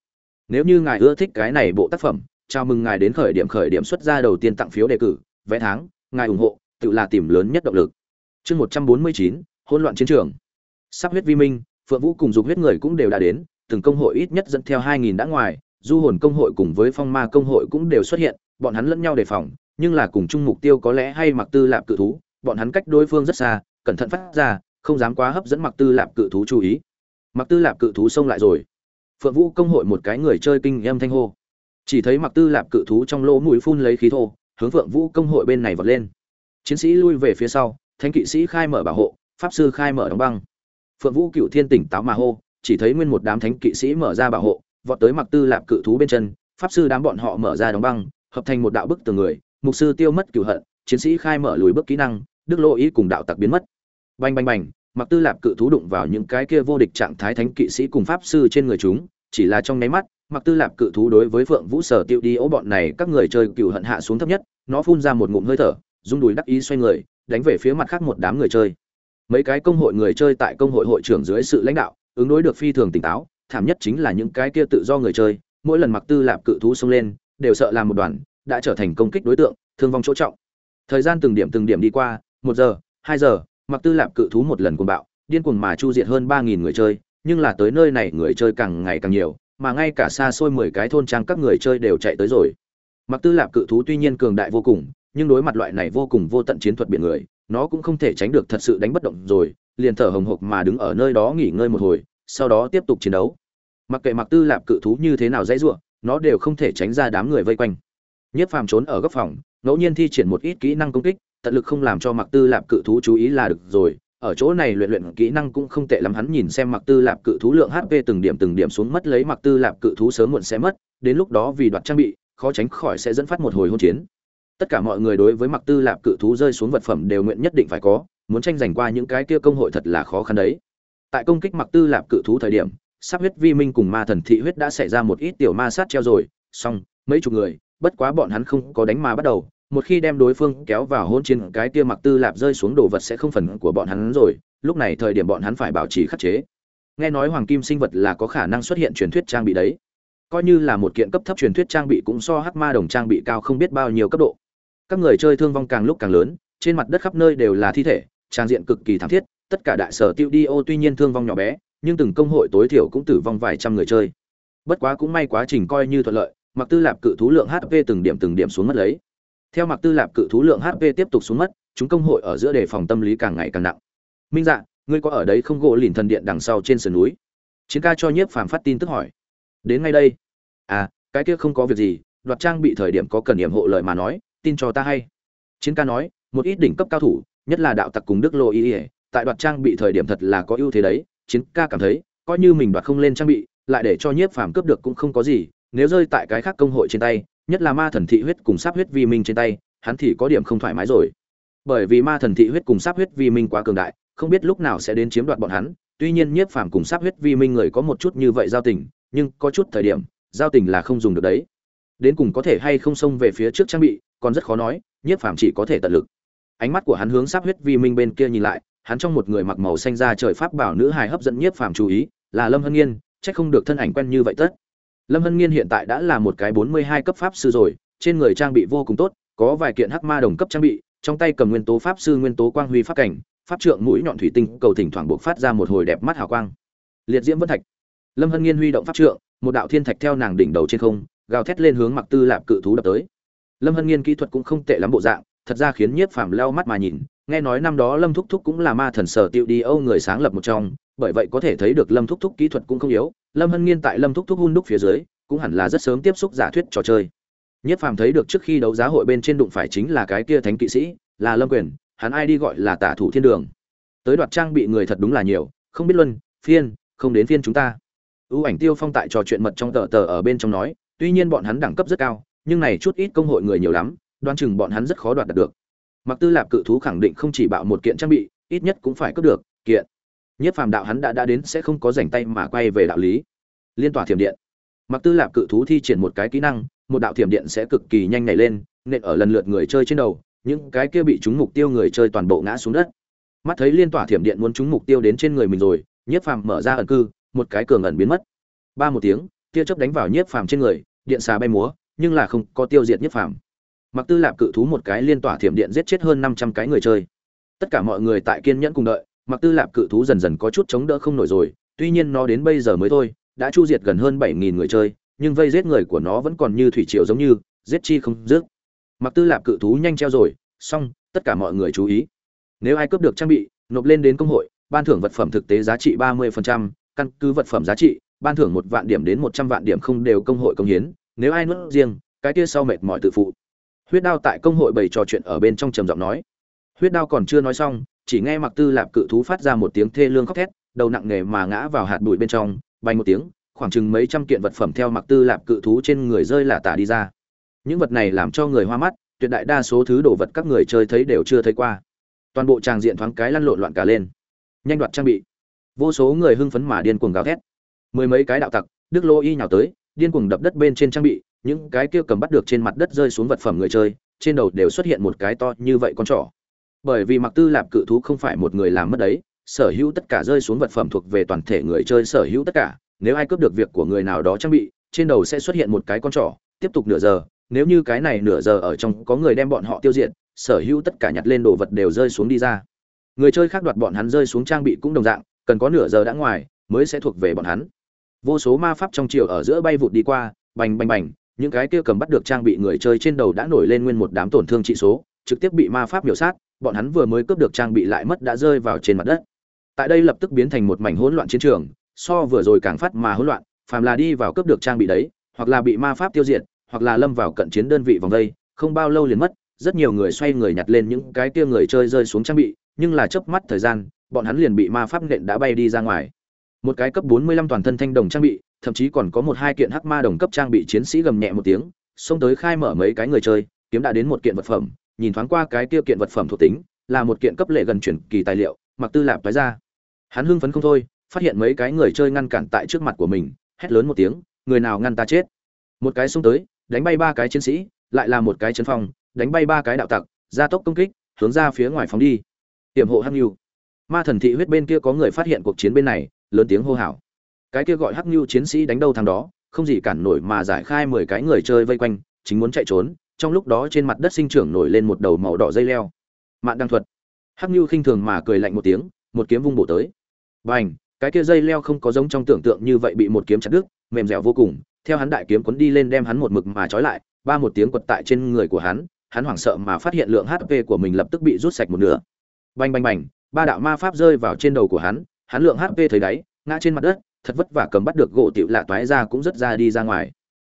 Nếu như ngài ưa thích cái này bộ tác phẩm, chào mừng ngài đến khởi điểm khởi điểm xuất ra đầu tiên tặng phiếu đề cử vẽ tháng, ngài ủng hộ, tự là tìm lớn nhất động lực. Chương một trăm bốn mươi chín hỗn loạn chiến trường. Sắp huyết vi minh, phượng vũ cùng dục huyết người cũng đều đã đến, từng công hội ít nhất dẫn theo hai nghìn đã ngoài, du hồn công hội cùng với phong ma công hội cũng đều xuất hiện, bọn hắn lẫn nhau đề phòng, nhưng là cùng chung mục tiêu có lẽ hay mặc tư lạp cự thú, bọn hắn cách đối phương rất xa, cẩn thận phát ra, không dám quá hấp dẫn mặc tư lạp cự thú chú ý. Mặc tư lạp cự thú xông lại rồi. Phượng vũ công hội một cái người chơi kinh em thanh hô. Chỉ thấy mặc tư lạp cự thú trong lỗ mũi phun lấy khí thô, hướng phượng vũ công hội bên này vọt lên. Chiến sĩ lui về phía sau thanh kỵ sĩ khai mở bảo hộ pháp sư khai mở đóng băng. Phượng vũ cựu thiên tỉnh táo mà hô, chỉ thấy nguyên một đám thánh kỵ sĩ mở ra bảo hộ, vọt tới mặc tư lạp cự thú bên chân, pháp sư đám bọn họ mở ra đóng băng, hợp thành một đạo bức từ người, mục sư tiêu mất cửu hận, chiến sĩ khai mở lùi bước kỹ năng, đức lô ý cùng đạo tặc biến mất. Bành bành bành mặc tư lạp cự thú đụng vào những cái kia vô địch trạng thái thánh kỵ sĩ cùng pháp sư trên người chúng, chỉ là trong nháy mắt mặc tư lạp cự thú đối với phượng vũ sở tiêu đi ố bọn này các người chơi cựu hận hạ xuống thấp nhất, nó phun ra một ngụm hơi thở, rung đùi đắc ý xoay người, đánh về phía mặt khác một đám người chơi mấy cái công hội người chơi tại công hội hội trưởng dưới sự lãnh đạo, ứng đối được phi thường tỉnh táo, thảm nhất chính là những cái kia tự do người chơi, mỗi lần mặc tư lạp cự thú xông lên, đều sợ làm một đoàn, đã trở thành công kích đối tượng, thương vong chỗ trọng. Thời gian từng điểm từng điểm đi qua, một giờ, hai giờ, mặc tư lạp cự thú một lần cuồng bạo, điên cuồng mà chu diệt hơn ba nghìn người chơi, nhưng là tới nơi này người chơi càng ngày càng nhiều, mà ngay cả xa xôi mười cái thôn trang các người chơi đều chạy tới rồi. Mặc tư lạp cự thú tuy nhiên cường đại vô cùng, nhưng đối mặt loại này vô cùng vô tận chiến thuật biển người nó cũng không thể tránh được thật sự đánh bất động rồi, liền thở hồng hộc mà đứng ở nơi đó nghỉ ngơi một hồi, sau đó tiếp tục chiến đấu. Mặc kệ mặc tư lạp cự thú như thế nào dãy ruộng nó đều không thể tránh ra đám người vây quanh. Nhất phàm trốn ở góc phòng, ngẫu nhiên thi triển một ít kỹ năng công kích, tận lực không làm cho mặc tư lạp cự thú chú ý là được rồi. Ở chỗ này luyện luyện kỹ năng cũng không tệ lắm, hắn nhìn xem mặc tư lạp cự thú lượng hp từng điểm từng điểm xuống mất lấy mặc tư lạp cự thú sớm muộn sẽ mất, đến lúc đó vì đoạt trang bị, khó tránh khỏi sẽ dẫn phát một hồi hôn chiến tất cả mọi người đối với mặc tư lạp cự thú rơi xuống vật phẩm đều nguyện nhất định phải có, muốn tranh giành qua những cái kia công hội thật là khó khăn đấy. Tại công kích mặc tư lạp cự thú thời điểm, sắp huyết vi minh cùng ma thần thị huyết đã xảy ra một ít tiểu ma sát treo rồi, xong, mấy chục người, bất quá bọn hắn không có đánh mà bắt đầu. Một khi đem đối phương kéo vào hôn chiến, cái kia mặc tư lạp rơi xuống đồ vật sẽ không phần của bọn hắn rồi, lúc này thời điểm bọn hắn phải bảo trì khắc chế. Nghe nói hoàng kim sinh vật là có khả năng xuất hiện truyền thuyết trang bị đấy. Coi như là một kiện cấp thấp truyền thuyết trang bị cũng so hắc ma đồng trang bị cao không biết bao nhiêu cấp độ các người chơi thương vong càng lúc càng lớn, trên mặt đất khắp nơi đều là thi thể, trang diện cực kỳ thảm thiết, tất cả đại sở tiêu đi ô tuy nhiên thương vong nhỏ bé, nhưng từng công hội tối thiểu cũng tử vong vài trăm người chơi. Bất quá cũng may quá trình coi như thuận lợi mặc tư lạp cự thú lượng hp từng điểm từng điểm xuống mất lấy. Theo mặc tư lạp cự thú lượng hp tiếp tục xuống mất, chúng công hội ở giữa đề phòng tâm lý càng ngày càng nặng. Minh dạ ngươi có ở đấy không? Gỗ lìn thần điện đằng sau trên sườn núi. Chiến ca cho nhiếp phàm phát tin tức hỏi. Đến ngay đây. À cái kia không có việc gì, đoạt trang bị thời điểm có cần điểm hộ lợi mà nói tin cho ta hay. Chiến ca nói, một ít đỉnh cấp cao thủ, nhất là đạo tặc cùng đức lộ y, tại đoạt trang bị thời điểm thật là có ưu thế đấy. Chiến ca cảm thấy, coi như mình đoạt không lên trang bị, lại để cho nhiếp phàm cướp được cũng không có gì, nếu rơi tại cái khác công hội trên tay, nhất là ma thần thị huyết cùng sáp huyết vi minh trên tay, hắn thì có điểm không thoải mái rồi. Bởi vì ma thần thị huyết cùng sáp huyết vi minh quá cường đại, không biết lúc nào sẽ đến chiếm đoạt bọn hắn. Tuy nhiên nhiếp phàm cùng sáp huyết vi minh người có một chút như vậy giao tình, nhưng có chút thời điểm, giao tình là không dùng được đấy. Đến cùng có thể hay không xông về phía trước trang bị còn rất khó nói, nhiếp phàm chỉ có thể tận lực. Ánh mắt của hắn hướng sắp huyết vi minh bên kia nhìn lại, hắn trong một người mặc màu xanh da trời pháp bảo nữ hài hấp dẫn nhiếp phàm chú ý, là lâm hân nghiên, chắc không được thân ảnh quen như vậy tất. Lâm hân nghiên hiện tại đã là một cái bốn mươi hai cấp pháp sư rồi, trên người trang bị vô cùng tốt, có vài kiện hắc ma đồng cấp trang bị, trong tay cầm nguyên tố pháp sư nguyên tố quang huy pháp cảnh, pháp trượng mũi nhọn thủy tinh, cầu thỉnh thoảng buộc phát ra một hồi đẹp mắt hào quang. Liệt diễm vân thạch. Lâm hân nghiên huy động pháp trượng, một đạo thiên thạch theo nàng đỉnh đầu trên không, gào thét lên hướng mặc tư lạp cự thú đập tới lâm hân nghiên kỹ thuật cũng không tệ lắm bộ dạng, thật ra khiến nhiếp phàm leo mắt mà nhìn, nghe nói năm đó lâm thúc thúc cũng là ma thần sở tiệu đi âu người sáng lập một trong, bởi vậy có thể thấy được lâm thúc thúc kỹ thuật cũng không yếu, lâm hân nghiên tại lâm thúc thúc hun đúc phía dưới, cũng hẳn là rất sớm tiếp xúc giả thuyết trò chơi. Nhất phàm thấy được trước khi đấu giá hội bên trên đụng phải chính là cái kia thánh kỵ sĩ, là lâm quyền, hắn ai đi gọi là tả thủ thiên đường. Tới đoạt trang bị người thật đúng là nhiều, không biết luân, phiên, không đến phiên chúng ta. Ưu ảnh tiêu phong tại trò chuyện mật trong tờ tờ ở bên trong nói, tuy nhiên bọn hắn đẳng cấp rất cao nhưng này chút ít công hội người nhiều lắm đoan chừng bọn hắn rất khó đoạt được. Mặc tư lạp cự thú khẳng định không chỉ bạo một kiện trang bị, ít nhất cũng phải cướp được, kiện. Nhất phàm đạo hắn đã đã đến sẽ không có rảnh tay mà quay về đạo lý. Liên tỏa thiểm điện. Mặc tư lạp cự thú thi triển một cái kỹ năng, một đạo thiểm điện sẽ cực kỳ nhanh nhảy lên, nện ở lần lượt người chơi trên đầu, những cái kia bị trúng mục tiêu người chơi toàn bộ ngã xuống đất. Mắt thấy liên tỏa thiểm điện muốn trúng mục tiêu đến trên người mình rồi nhiếp phàm mở ra ẩn cư, một cái cường ẩn biến mất. Ba một tiếng, tia chớp đánh vào nhiếp phàm trên người, điện xà bay múa nhưng là không có tiêu diệt nhất phàm. Mặc tư lạp cự thú một cái liên tỏa thiểm điện giết chết hơn năm trăm cái người chơi. Tất cả mọi người tại kiên nhẫn cùng đợi mặc tư lạp cự thú dần dần có chút chống đỡ không nổi rồi tuy nhiên nó đến bây giờ mới thôi đã chu diệt gần hơn bảy nghìn người chơi nhưng vây giết người của nó vẫn còn như thủy triều giống như giết chi không dứt. Mặc tư lạp cự thú nhanh treo rồi xong tất cả mọi người chú ý. Nếu ai cướp được trang bị nộp lên đến công hội ban thưởng vật phẩm thực tế giá trị ba mươi phần trăm, căn cứ vật phẩm giá trị ban thưởng một vạn điểm đến một trăm vạn điểm không đều công hội công hiến nếu ai nuốt riêng, cái kia sau mệt mỏi tự phụ. Huyết đao tại công hội bày trò chuyện ở bên trong trầm giọng nói. Huyết đao còn chưa nói xong, chỉ nghe mặc tư lạp cự thú phát ra một tiếng thê lương khóc thét, đầu nặng nề mà ngã vào hạt bụi bên trong, bay một tiếng, khoảng chừng mấy trăm kiện vật phẩm theo mặc tư lạp cự thú trên người rơi là tả đi ra. Những vật này làm cho người hoa mắt, tuyệt đại đa số thứ đồ vật các người chơi thấy đều chưa thấy qua. Toàn bộ tràng diện thoáng cái lăn lộn loạn cả lên. Nhanh đoạt trang bị. Vô số người hưng phấn mà điên cuồng gào thét. Mười mấy cái đạo tặc, đức lô y nhào tới điên cuồng đập đất bên trên trang bị, những cái kia cầm bắt được trên mặt đất rơi xuống vật phẩm người chơi, trên đầu đều xuất hiện một cái to như vậy con trỏ. Bởi vì mặc tư lạp cự thú không phải một người làm mất đấy, sở hữu tất cả rơi xuống vật phẩm thuộc về toàn thể người chơi sở hữu tất cả, nếu ai cướp được việc của người nào đó trang bị, trên đầu sẽ xuất hiện một cái con trỏ, tiếp tục nửa giờ, nếu như cái này nửa giờ ở trong có người đem bọn họ tiêu diệt, sở hữu tất cả nhặt lên đồ vật đều rơi xuống đi ra. Người chơi khác đoạt bọn hắn rơi xuống trang bị cũng đồng dạng, cần có nửa giờ đã ngoài, mới sẽ thuộc về bọn hắn vô số ma pháp trong chiều ở giữa bay vụt đi qua, bành bành bành, những cái kia cầm bắt được trang bị người chơi trên đầu đã nổi lên nguyên một đám tổn thương trị số, trực tiếp bị ma pháp miểu sát, bọn hắn vừa mới cướp được trang bị lại mất đã rơi vào trên mặt đất. Tại đây lập tức biến thành một mảnh hỗn loạn chiến trường, so vừa rồi càng phát mà hỗn loạn, phàm là đi vào cướp được trang bị đấy, hoặc là bị ma pháp tiêu diệt, hoặc là lâm vào cận chiến đơn vị vòng đây, không bao lâu liền mất, rất nhiều người xoay người nhặt lên những cái kia người chơi rơi xuống trang bị, nhưng là chớp mắt thời gian, bọn hắn liền bị ma pháp nện đã bay đi ra ngoài một cái cấp 45 toàn thân thanh đồng trang bị, thậm chí còn có một hai kiện hắc ma đồng cấp trang bị chiến sĩ gầm nhẹ một tiếng, xông tới khai mở mấy cái người chơi, kiếm đã đến một kiện vật phẩm, nhìn thoáng qua cái kia kiện vật phẩm thuộc tính, là một kiện cấp lệ gần chuyển kỳ tài liệu, mặc tư lạp tái ra. Hắn hưng phấn không thôi, phát hiện mấy cái người chơi ngăn cản tại trước mặt của mình, hét lớn một tiếng, người nào ngăn ta chết? Một cái xông tới, đánh bay ba cái chiến sĩ, lại là một cái chấn phong, đánh bay ba cái đạo tặc, gia tốc công kích, hướng ra phía ngoài phóng đi. Hiểm hộ hắc nhu. Ma thần thị huyết bên kia có người phát hiện cuộc chiến bên này lớn tiếng hô hào. Cái kia gọi hắc nhu chiến sĩ đánh đâu thằng đó, không gì cản nổi mà giải khai mười cái người chơi vây quanh, chính muốn chạy trốn, trong lúc đó trên mặt đất sinh trưởng nổi lên một đầu màu đỏ dây leo. Mạn đăng thuật. Hắc nhu khinh thường mà cười lạnh một tiếng, một kiếm vung bổ tới. Bành, cái kia dây leo không có giống trong tưởng tượng như vậy bị một kiếm chặt đứt, mềm dẻo vô cùng, theo hắn đại kiếm cuốn đi lên đem hắn một mực mà trói lại, ba một tiếng quật tại trên người của hắn hắn hoảng sợ mà phát hiện lượng hp của mình lập tức bị rút sạch một nửa. Bành bành bành, ba đạo ma pháp rơi vào trên đầu của hắn hắn lượng hp thấy đáy, ngã trên mặt đất, thật vất vả cầm bắt được gỗ tiểu lạ toái ra cũng rất ra đi ra ngoài.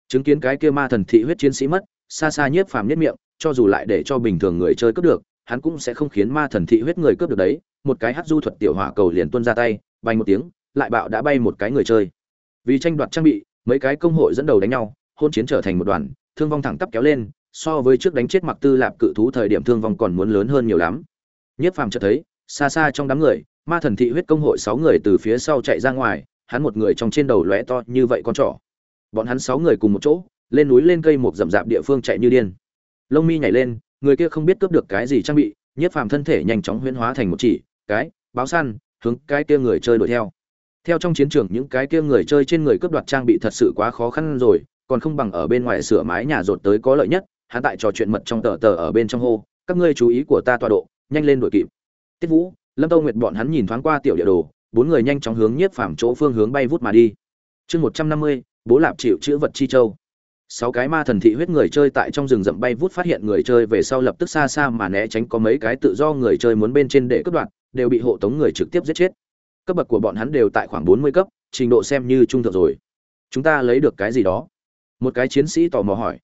Chứng kiến cái kia ma thần thị huyết chiến sĩ mất, xa xa nhiếp phàm nhất miệng, cho dù lại để cho bình thường người chơi cướp được, hắn cũng sẽ không khiến ma thần thị huyết người cướp được đấy. Một cái hát du thuật tiểu hỏa cầu liền tuôn ra tay, bay một tiếng, lại bạo đã bay một cái người chơi. Vì tranh đoạt trang bị, mấy cái công hội dẫn đầu đánh nhau, hôn chiến trở thành một đoàn, thương vong thẳng tắp kéo lên, so với trước đánh chết mặc tư lạp cự thú thời điểm thương vong còn muốn lớn hơn nhiều lắm. Nhất phàm chợt thấy, xa xa trong đám người ma thần thị huyết công hội sáu người từ phía sau chạy ra ngoài, hắn một người trong trên đầu lóe to như vậy con trỏ. Bọn hắn sáu người cùng một chỗ, lên núi lên cây một rậm rạp địa phương chạy như điên. Lông mi nhảy lên, người kia không biết cướp được cái gì trang bị, nhất phàm thân thể nhanh chóng huyễn hóa thành một chỉ, cái, báo săn, hướng cái kia người chơi đuổi theo. Theo trong chiến trường những cái kia người chơi trên người cướp đoạt trang bị thật sự quá khó khăn rồi, còn không bằng ở bên ngoài sửa mái nhà rột tới có lợi nhất, hắn tại trò chuyện mật trong tờ tờ ở bên trong hô, các ngươi chú ý của ta tọa độ, nhanh lên đuổi kịp. Tiết vũ lâm tâu nguyệt bọn hắn nhìn thoáng qua tiểu địa đồ, bốn người nhanh chóng hướng nhiếp phàm chỗ phương hướng bay vút mà đi. Chương một trăm năm mươi, bố lạp chịu chữ vật chi châu. Sáu cái ma thần thị huyết người chơi tại trong rừng rậm bay vút phát hiện người chơi về sau lập tức xa xa mà né tránh có mấy cái tự do người chơi muốn bên trên để cướp đoạt, đều bị hộ tống người trực tiếp giết chết. Cấp bậc của bọn hắn đều tại khoảng bốn mươi cấp, trình độ xem như trung thượng rồi. Chúng ta lấy được cái gì đó? Một cái chiến sĩ tò mò hỏi.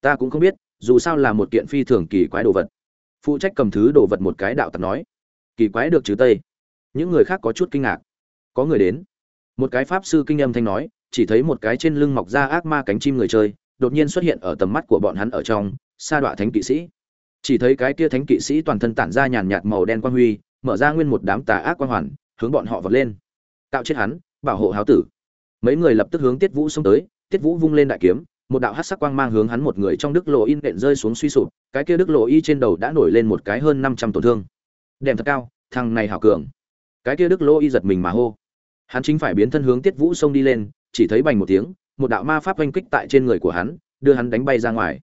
Ta cũng không biết, dù sao là một kiện phi thường kỳ quái đồ vật. Phụ trách cầm thứ đồ vật một cái đạo tặc nói kỳ quái được chứ tây. Những người khác có chút kinh ngạc. Có người đến. Một cái pháp sư kinh âm thanh nói, chỉ thấy một cái trên lưng mọc ra ác ma cánh chim người chơi, đột nhiên xuất hiện ở tầm mắt của bọn hắn ở trong, sa đọa thánh kỵ sĩ. Chỉ thấy cái kia thánh kỵ sĩ toàn thân tản ra nhàn nhạt màu đen quang huy, mở ra nguyên một đám tà ác quang hoàn, hướng bọn họ vọt lên. Tạo chết hắn, bảo hộ háo tử. Mấy người lập tức hướng tiết vũ xông tới, tiết vũ vung lên đại kiếm, một đạo hắc sắc quang mang hướng hắn một người trong đức lộ in đện rơi xuống suy sụp, cái kia đức lộ y trên đầu đã nổi lên một cái hơn năm trăm tổn thương đệm thật cao, thằng này hảo cường. Cái kia đức lô y giật mình mà hô. Hắn chính phải biến thân hướng tiết vũ xông đi lên, chỉ thấy bành một tiếng, một đạo ma pháp oanh kích tại trên người của hắn, đưa hắn đánh bay ra ngoài.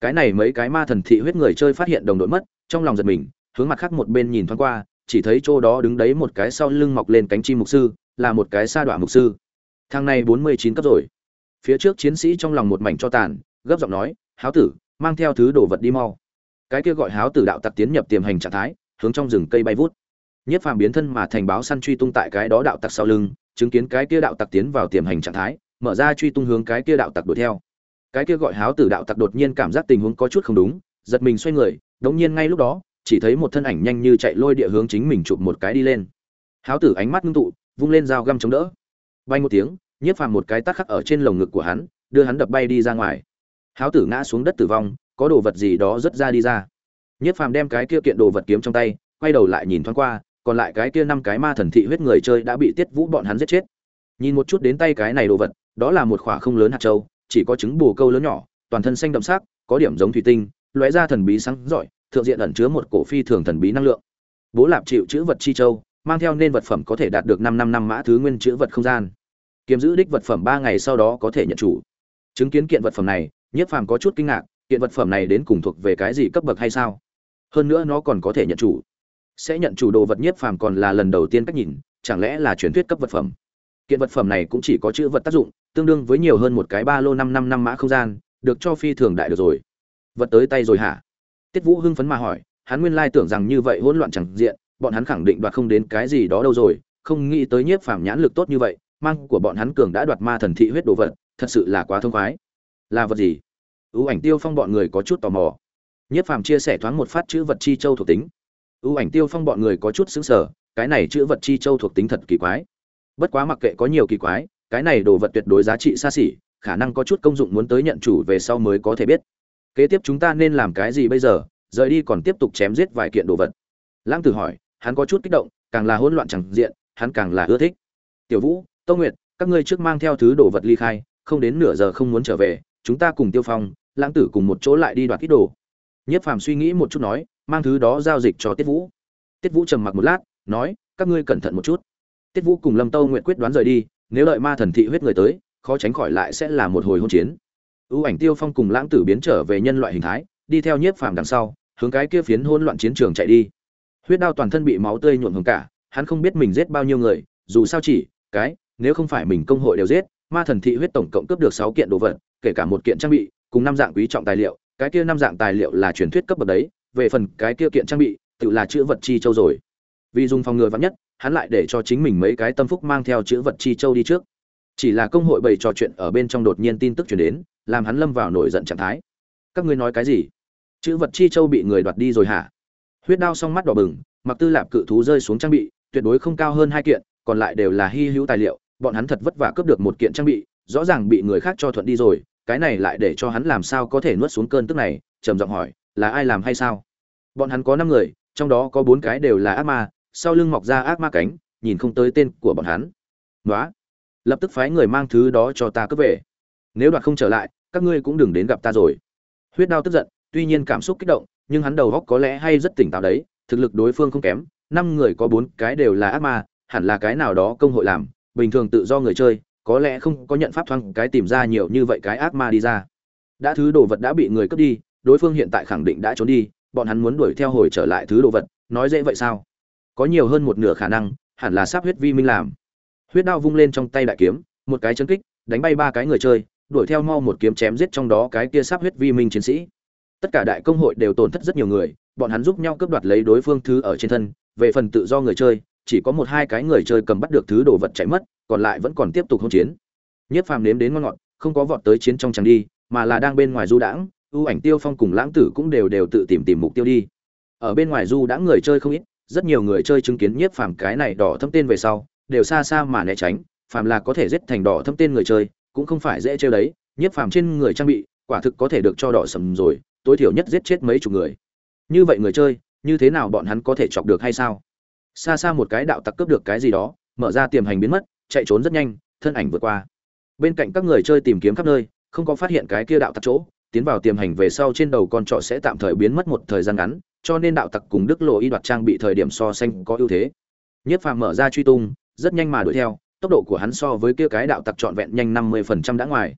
Cái này mấy cái ma thần thị huyết người chơi phát hiện đồng đội mất, trong lòng giật mình, hướng mặt khác một bên nhìn thoáng qua, chỉ thấy chỗ đó đứng đấy một cái sau lưng mọc lên cánh chim mục sư, là một cái sa đọa mục sư. Thằng này bốn mươi chín cấp rồi. Phía trước chiến sĩ trong lòng một mảnh cho tàn, gấp giọng nói, háo tử, mang theo thứ đồ vật đi mau. Cái kia gọi háo tử đạo tặc tiến nhập tiềm hành trạng thái hướng trong rừng cây bay vút. Nhất phàm biến thân mà thành báo săn truy tung tại cái đó đạo tặc sau lưng, chứng kiến cái kia đạo tặc tiến vào tiềm hành trạng thái, mở ra truy tung hướng cái kia đạo tặc đuổi theo. Cái kia gọi háo tử đạo tặc đột nhiên cảm giác tình huống có chút không đúng, giật mình xoay người, đống nhiên ngay lúc đó, chỉ thấy một thân ảnh nhanh như chạy lôi địa hướng chính mình chụp một cái đi lên. Háo tử ánh mắt ngưng tụ, vung lên dao găm chống đỡ. Bay một tiếng nhiếp phàm một cái tát khắc ở trên lồng ngực của hắn, đưa hắn đập bay đi ra ngoài. Háo tử ngã xuống đất tử vong, có đồ vật gì đó rất ra đi ra nhiếp phàm đem cái kia kiện đồ vật kiếm trong tay, quay đầu lại nhìn thoáng qua, còn lại cái kia năm cái ma thần thị huyết người chơi đã bị tiết vũ bọn hắn giết chết. Nhìn một chút đến tay cái này đồ vật, đó là một khỏa không lớn hạt châu, chỉ có trứng bù câu lớn nhỏ, toàn thân xanh đậm sắc, có điểm giống thủy tinh, lóe ra thần bí sáng giỏi thượng diện ẩn chứa một cổ phi thường thần bí năng lượng. Bố lạp chịu chữ vật chi châu, mang theo nên vật phẩm có thể đạt được năm năm năm mã thứ nguyên chữ vật không gian. Kiếm giữ đích vật phẩm ba ngày sau đó có thể nhận chủ. Chứng kiến kiện vật phẩm này nhiếp phàm có chút kinh ngạc, kiện vật phẩm này đến cùng thuộc về cái gì cấp bậc hay sao? Hơn nữa nó còn có thể nhận chủ. Sẽ nhận chủ đồ vật nhiếp phàm còn là lần đầu tiên cách nhìn, chẳng lẽ là truyền thuyết cấp vật phẩm? Kiện vật phẩm này cũng chỉ có chữ vật tác dụng, tương đương với nhiều hơn một cái ba lô năm năm năm mã không gian, được cho phi thường đại được rồi. Vật tới tay rồi hả? Tiết vũ hưng phấn mà hỏi, hắn nguyên lai tưởng rằng như vậy hỗn loạn chẳng diện, bọn hắn khẳng định đoạt không đến cái gì đó đâu rồi, không nghĩ tới nhiếp phàm nhãn lực tốt như vậy, mang của bọn hắn cường đã đoạt ma thần thị huyết đồ vật, thật sự là quá thông khoái. Là vật gì? Ưu ảnh tiêu phong bọn người có chút tò mò nhiếp phàm chia sẻ thoáng một phát chữ vật chi châu thuộc tính. Ưu ảnh tiêu phong bọn người có chút xứng sở cái này chữ vật chi châu thuộc tính thật kỳ quái. Bất quá mặc kệ có nhiều kỳ quái cái này đồ vật tuyệt đối giá trị xa xỉ khả năng có chút công dụng muốn tới nhận chủ về sau mới có thể biết. Kế tiếp chúng ta nên làm cái gì bây giờ? Rời đi còn tiếp tục chém giết vài kiện đồ vật. Lãng tử hỏi hắn có chút kích động càng là hỗn loạn chẳng diện hắn càng là ưa thích. Tiểu vũ Tô Nguyệt, các ngươi trước mang theo thứ đồ vật ly khai, không đến nửa giờ không muốn trở về, chúng ta cùng Tiêu Phong, Lãng Tử cùng một chỗ lại đi đoạt ít đồ. Nhất Phàm suy nghĩ một chút nói, mang thứ đó giao dịch cho Tiết Vũ. Tiết Vũ trầm mặc một lát, nói, các ngươi cẩn thận một chút. Tiết Vũ cùng Lâm Tâu Nguyệt quyết đoán rời đi, nếu đợi ma thần thị huyết người tới, khó tránh khỏi lại sẽ là một hồi hôn chiến. Ưu ảnh Tiêu Phong cùng Lãng Tử biến trở về nhân loại hình thái, đi theo Nhiếp Phàm đằng sau, hướng cái kia phiến hỗn loạn chiến trường chạy đi. Huyết đao toàn thân bị máu tươi nhuộm hồng cả, hắn không biết mình giết bao nhiêu người, dù sao chỉ cái nếu không phải mình công hội đều giết, ma thần thị huyết tổng cộng cướp được 6 kiện đồ vật, kể cả một kiện trang bị, cùng năm dạng quý trọng tài liệu, cái kia năm dạng tài liệu là truyền thuyết cấp bậc đấy, về phần cái kia kiện trang bị, tự là chữ vật chi châu rồi. Vì dùng phòng ngừa vắn nhất, hắn lại để cho chính mình mấy cái tâm phúc mang theo chữ vật chi châu đi trước. Chỉ là công hội bày trò chuyện ở bên trong đột nhiên tin tức truyền đến, làm hắn lâm vào nổi giận trạng thái các ngươi nói cái gì chữ vật chi châu bị người đoạt đi rồi hả huyết đao song mắt đỏ bừng mặc tư lạp cự thú rơi xuống trang bị tuyệt đối không cao hơn hai kiện còn lại đều là hy hữu tài liệu bọn hắn thật vất vả cướp được một kiện trang bị rõ ràng bị người khác cho thuận đi rồi cái này lại để cho hắn làm sao có thể nuốt xuống cơn tức này, trầm giọng hỏi, là ai làm hay sao? Bọn hắn có năm người, trong đó có bốn cái đều là ác ma, sau lưng mọc ra ác ma cánh, nhìn không tới tên của bọn hắn. Nói lập tức phái người mang thứ đó cho ta cướp về. Nếu đoạt không trở lại, các ngươi cũng đừng đến gặp ta rồi. Huyết đao tức giận, tuy nhiên cảm xúc kích động, nhưng hắn đầu góc có lẽ hay rất tỉnh táo đấy, thực lực đối phương không kém, năm người có bốn cái đều là ác ma, hẳn là cái nào đó công hội làm, bình thường tự do người chơi có lẽ không có nhận pháp thoáng cái tìm ra nhiều như vậy cái ác ma đi ra. Đã thứ đồ vật đã bị người cướp đi, đối phương hiện tại khẳng định đã trốn đi, bọn hắn muốn đuổi theo hồi trở lại thứ đồ vật, nói dễ vậy sao? Có nhiều hơn một nửa khả năng, hẳn là sắp huyết vi minh làm. Huyết đao vung lên trong tay đại kiếm, một cái chân kích, đánh bay ba cái người chơi, đuổi theo mau một kiếm chém giết trong đó cái kia sắp huyết vi minh chiến sĩ. Tất cả đại công hội đều tổn thất rất nhiều người, bọn hắn giúp nhau cướp đoạt lấy đối phương thứ ở trên thân, về phần tự do người chơi chỉ có một hai cái người chơi cầm bắt được thứ đồ vật chạy mất, còn lại vẫn còn tiếp tục hỗn chiến. Nhất phàm nếm đến ngon ngọt, không có vọt tới chiến trong chẳng đi, mà là đang bên ngoài du đãng, ưu ảnh tiêu phong cùng lãng tử cũng đều đều tự tìm tìm mục tiêu đi. Ở bên ngoài du đã người chơi không ít, rất nhiều người chơi chứng kiến nhiếp phàm cái này đỏ thâm tên về sau, đều xa xa mà né tránh, phàm là có thể giết thành đỏ thâm tên người chơi, cũng không phải dễ chơi đấy. Nhiếp phàm trên người trang bị, quả thực có thể được cho đỏ sầm rồi, tối thiểu nhất giết chết mấy chục người. Như vậy người chơi, như thế nào bọn hắn có thể chọc được hay sao? Xa xa một cái đạo tặc cướp được cái gì đó, mở ra tiềm hành biến mất, chạy trốn rất nhanh, thân ảnh vượt qua. Bên cạnh các người chơi tìm kiếm khắp nơi, không có phát hiện cái kia đạo tặc chỗ, tiến vào tiềm hành về sau trên đầu con trọ sẽ tạm thời biến mất một thời gian ngắn, cho nên đạo tặc cùng đức lộ y đoạt trang bị thời điểm so sánh có ưu thế. Nhất phàm mở ra truy tung, rất nhanh mà đuổi theo, tốc độ của hắn so với kia cái đạo tặc trọn vẹn nhanh năm mươi phần trăm đã ngoài.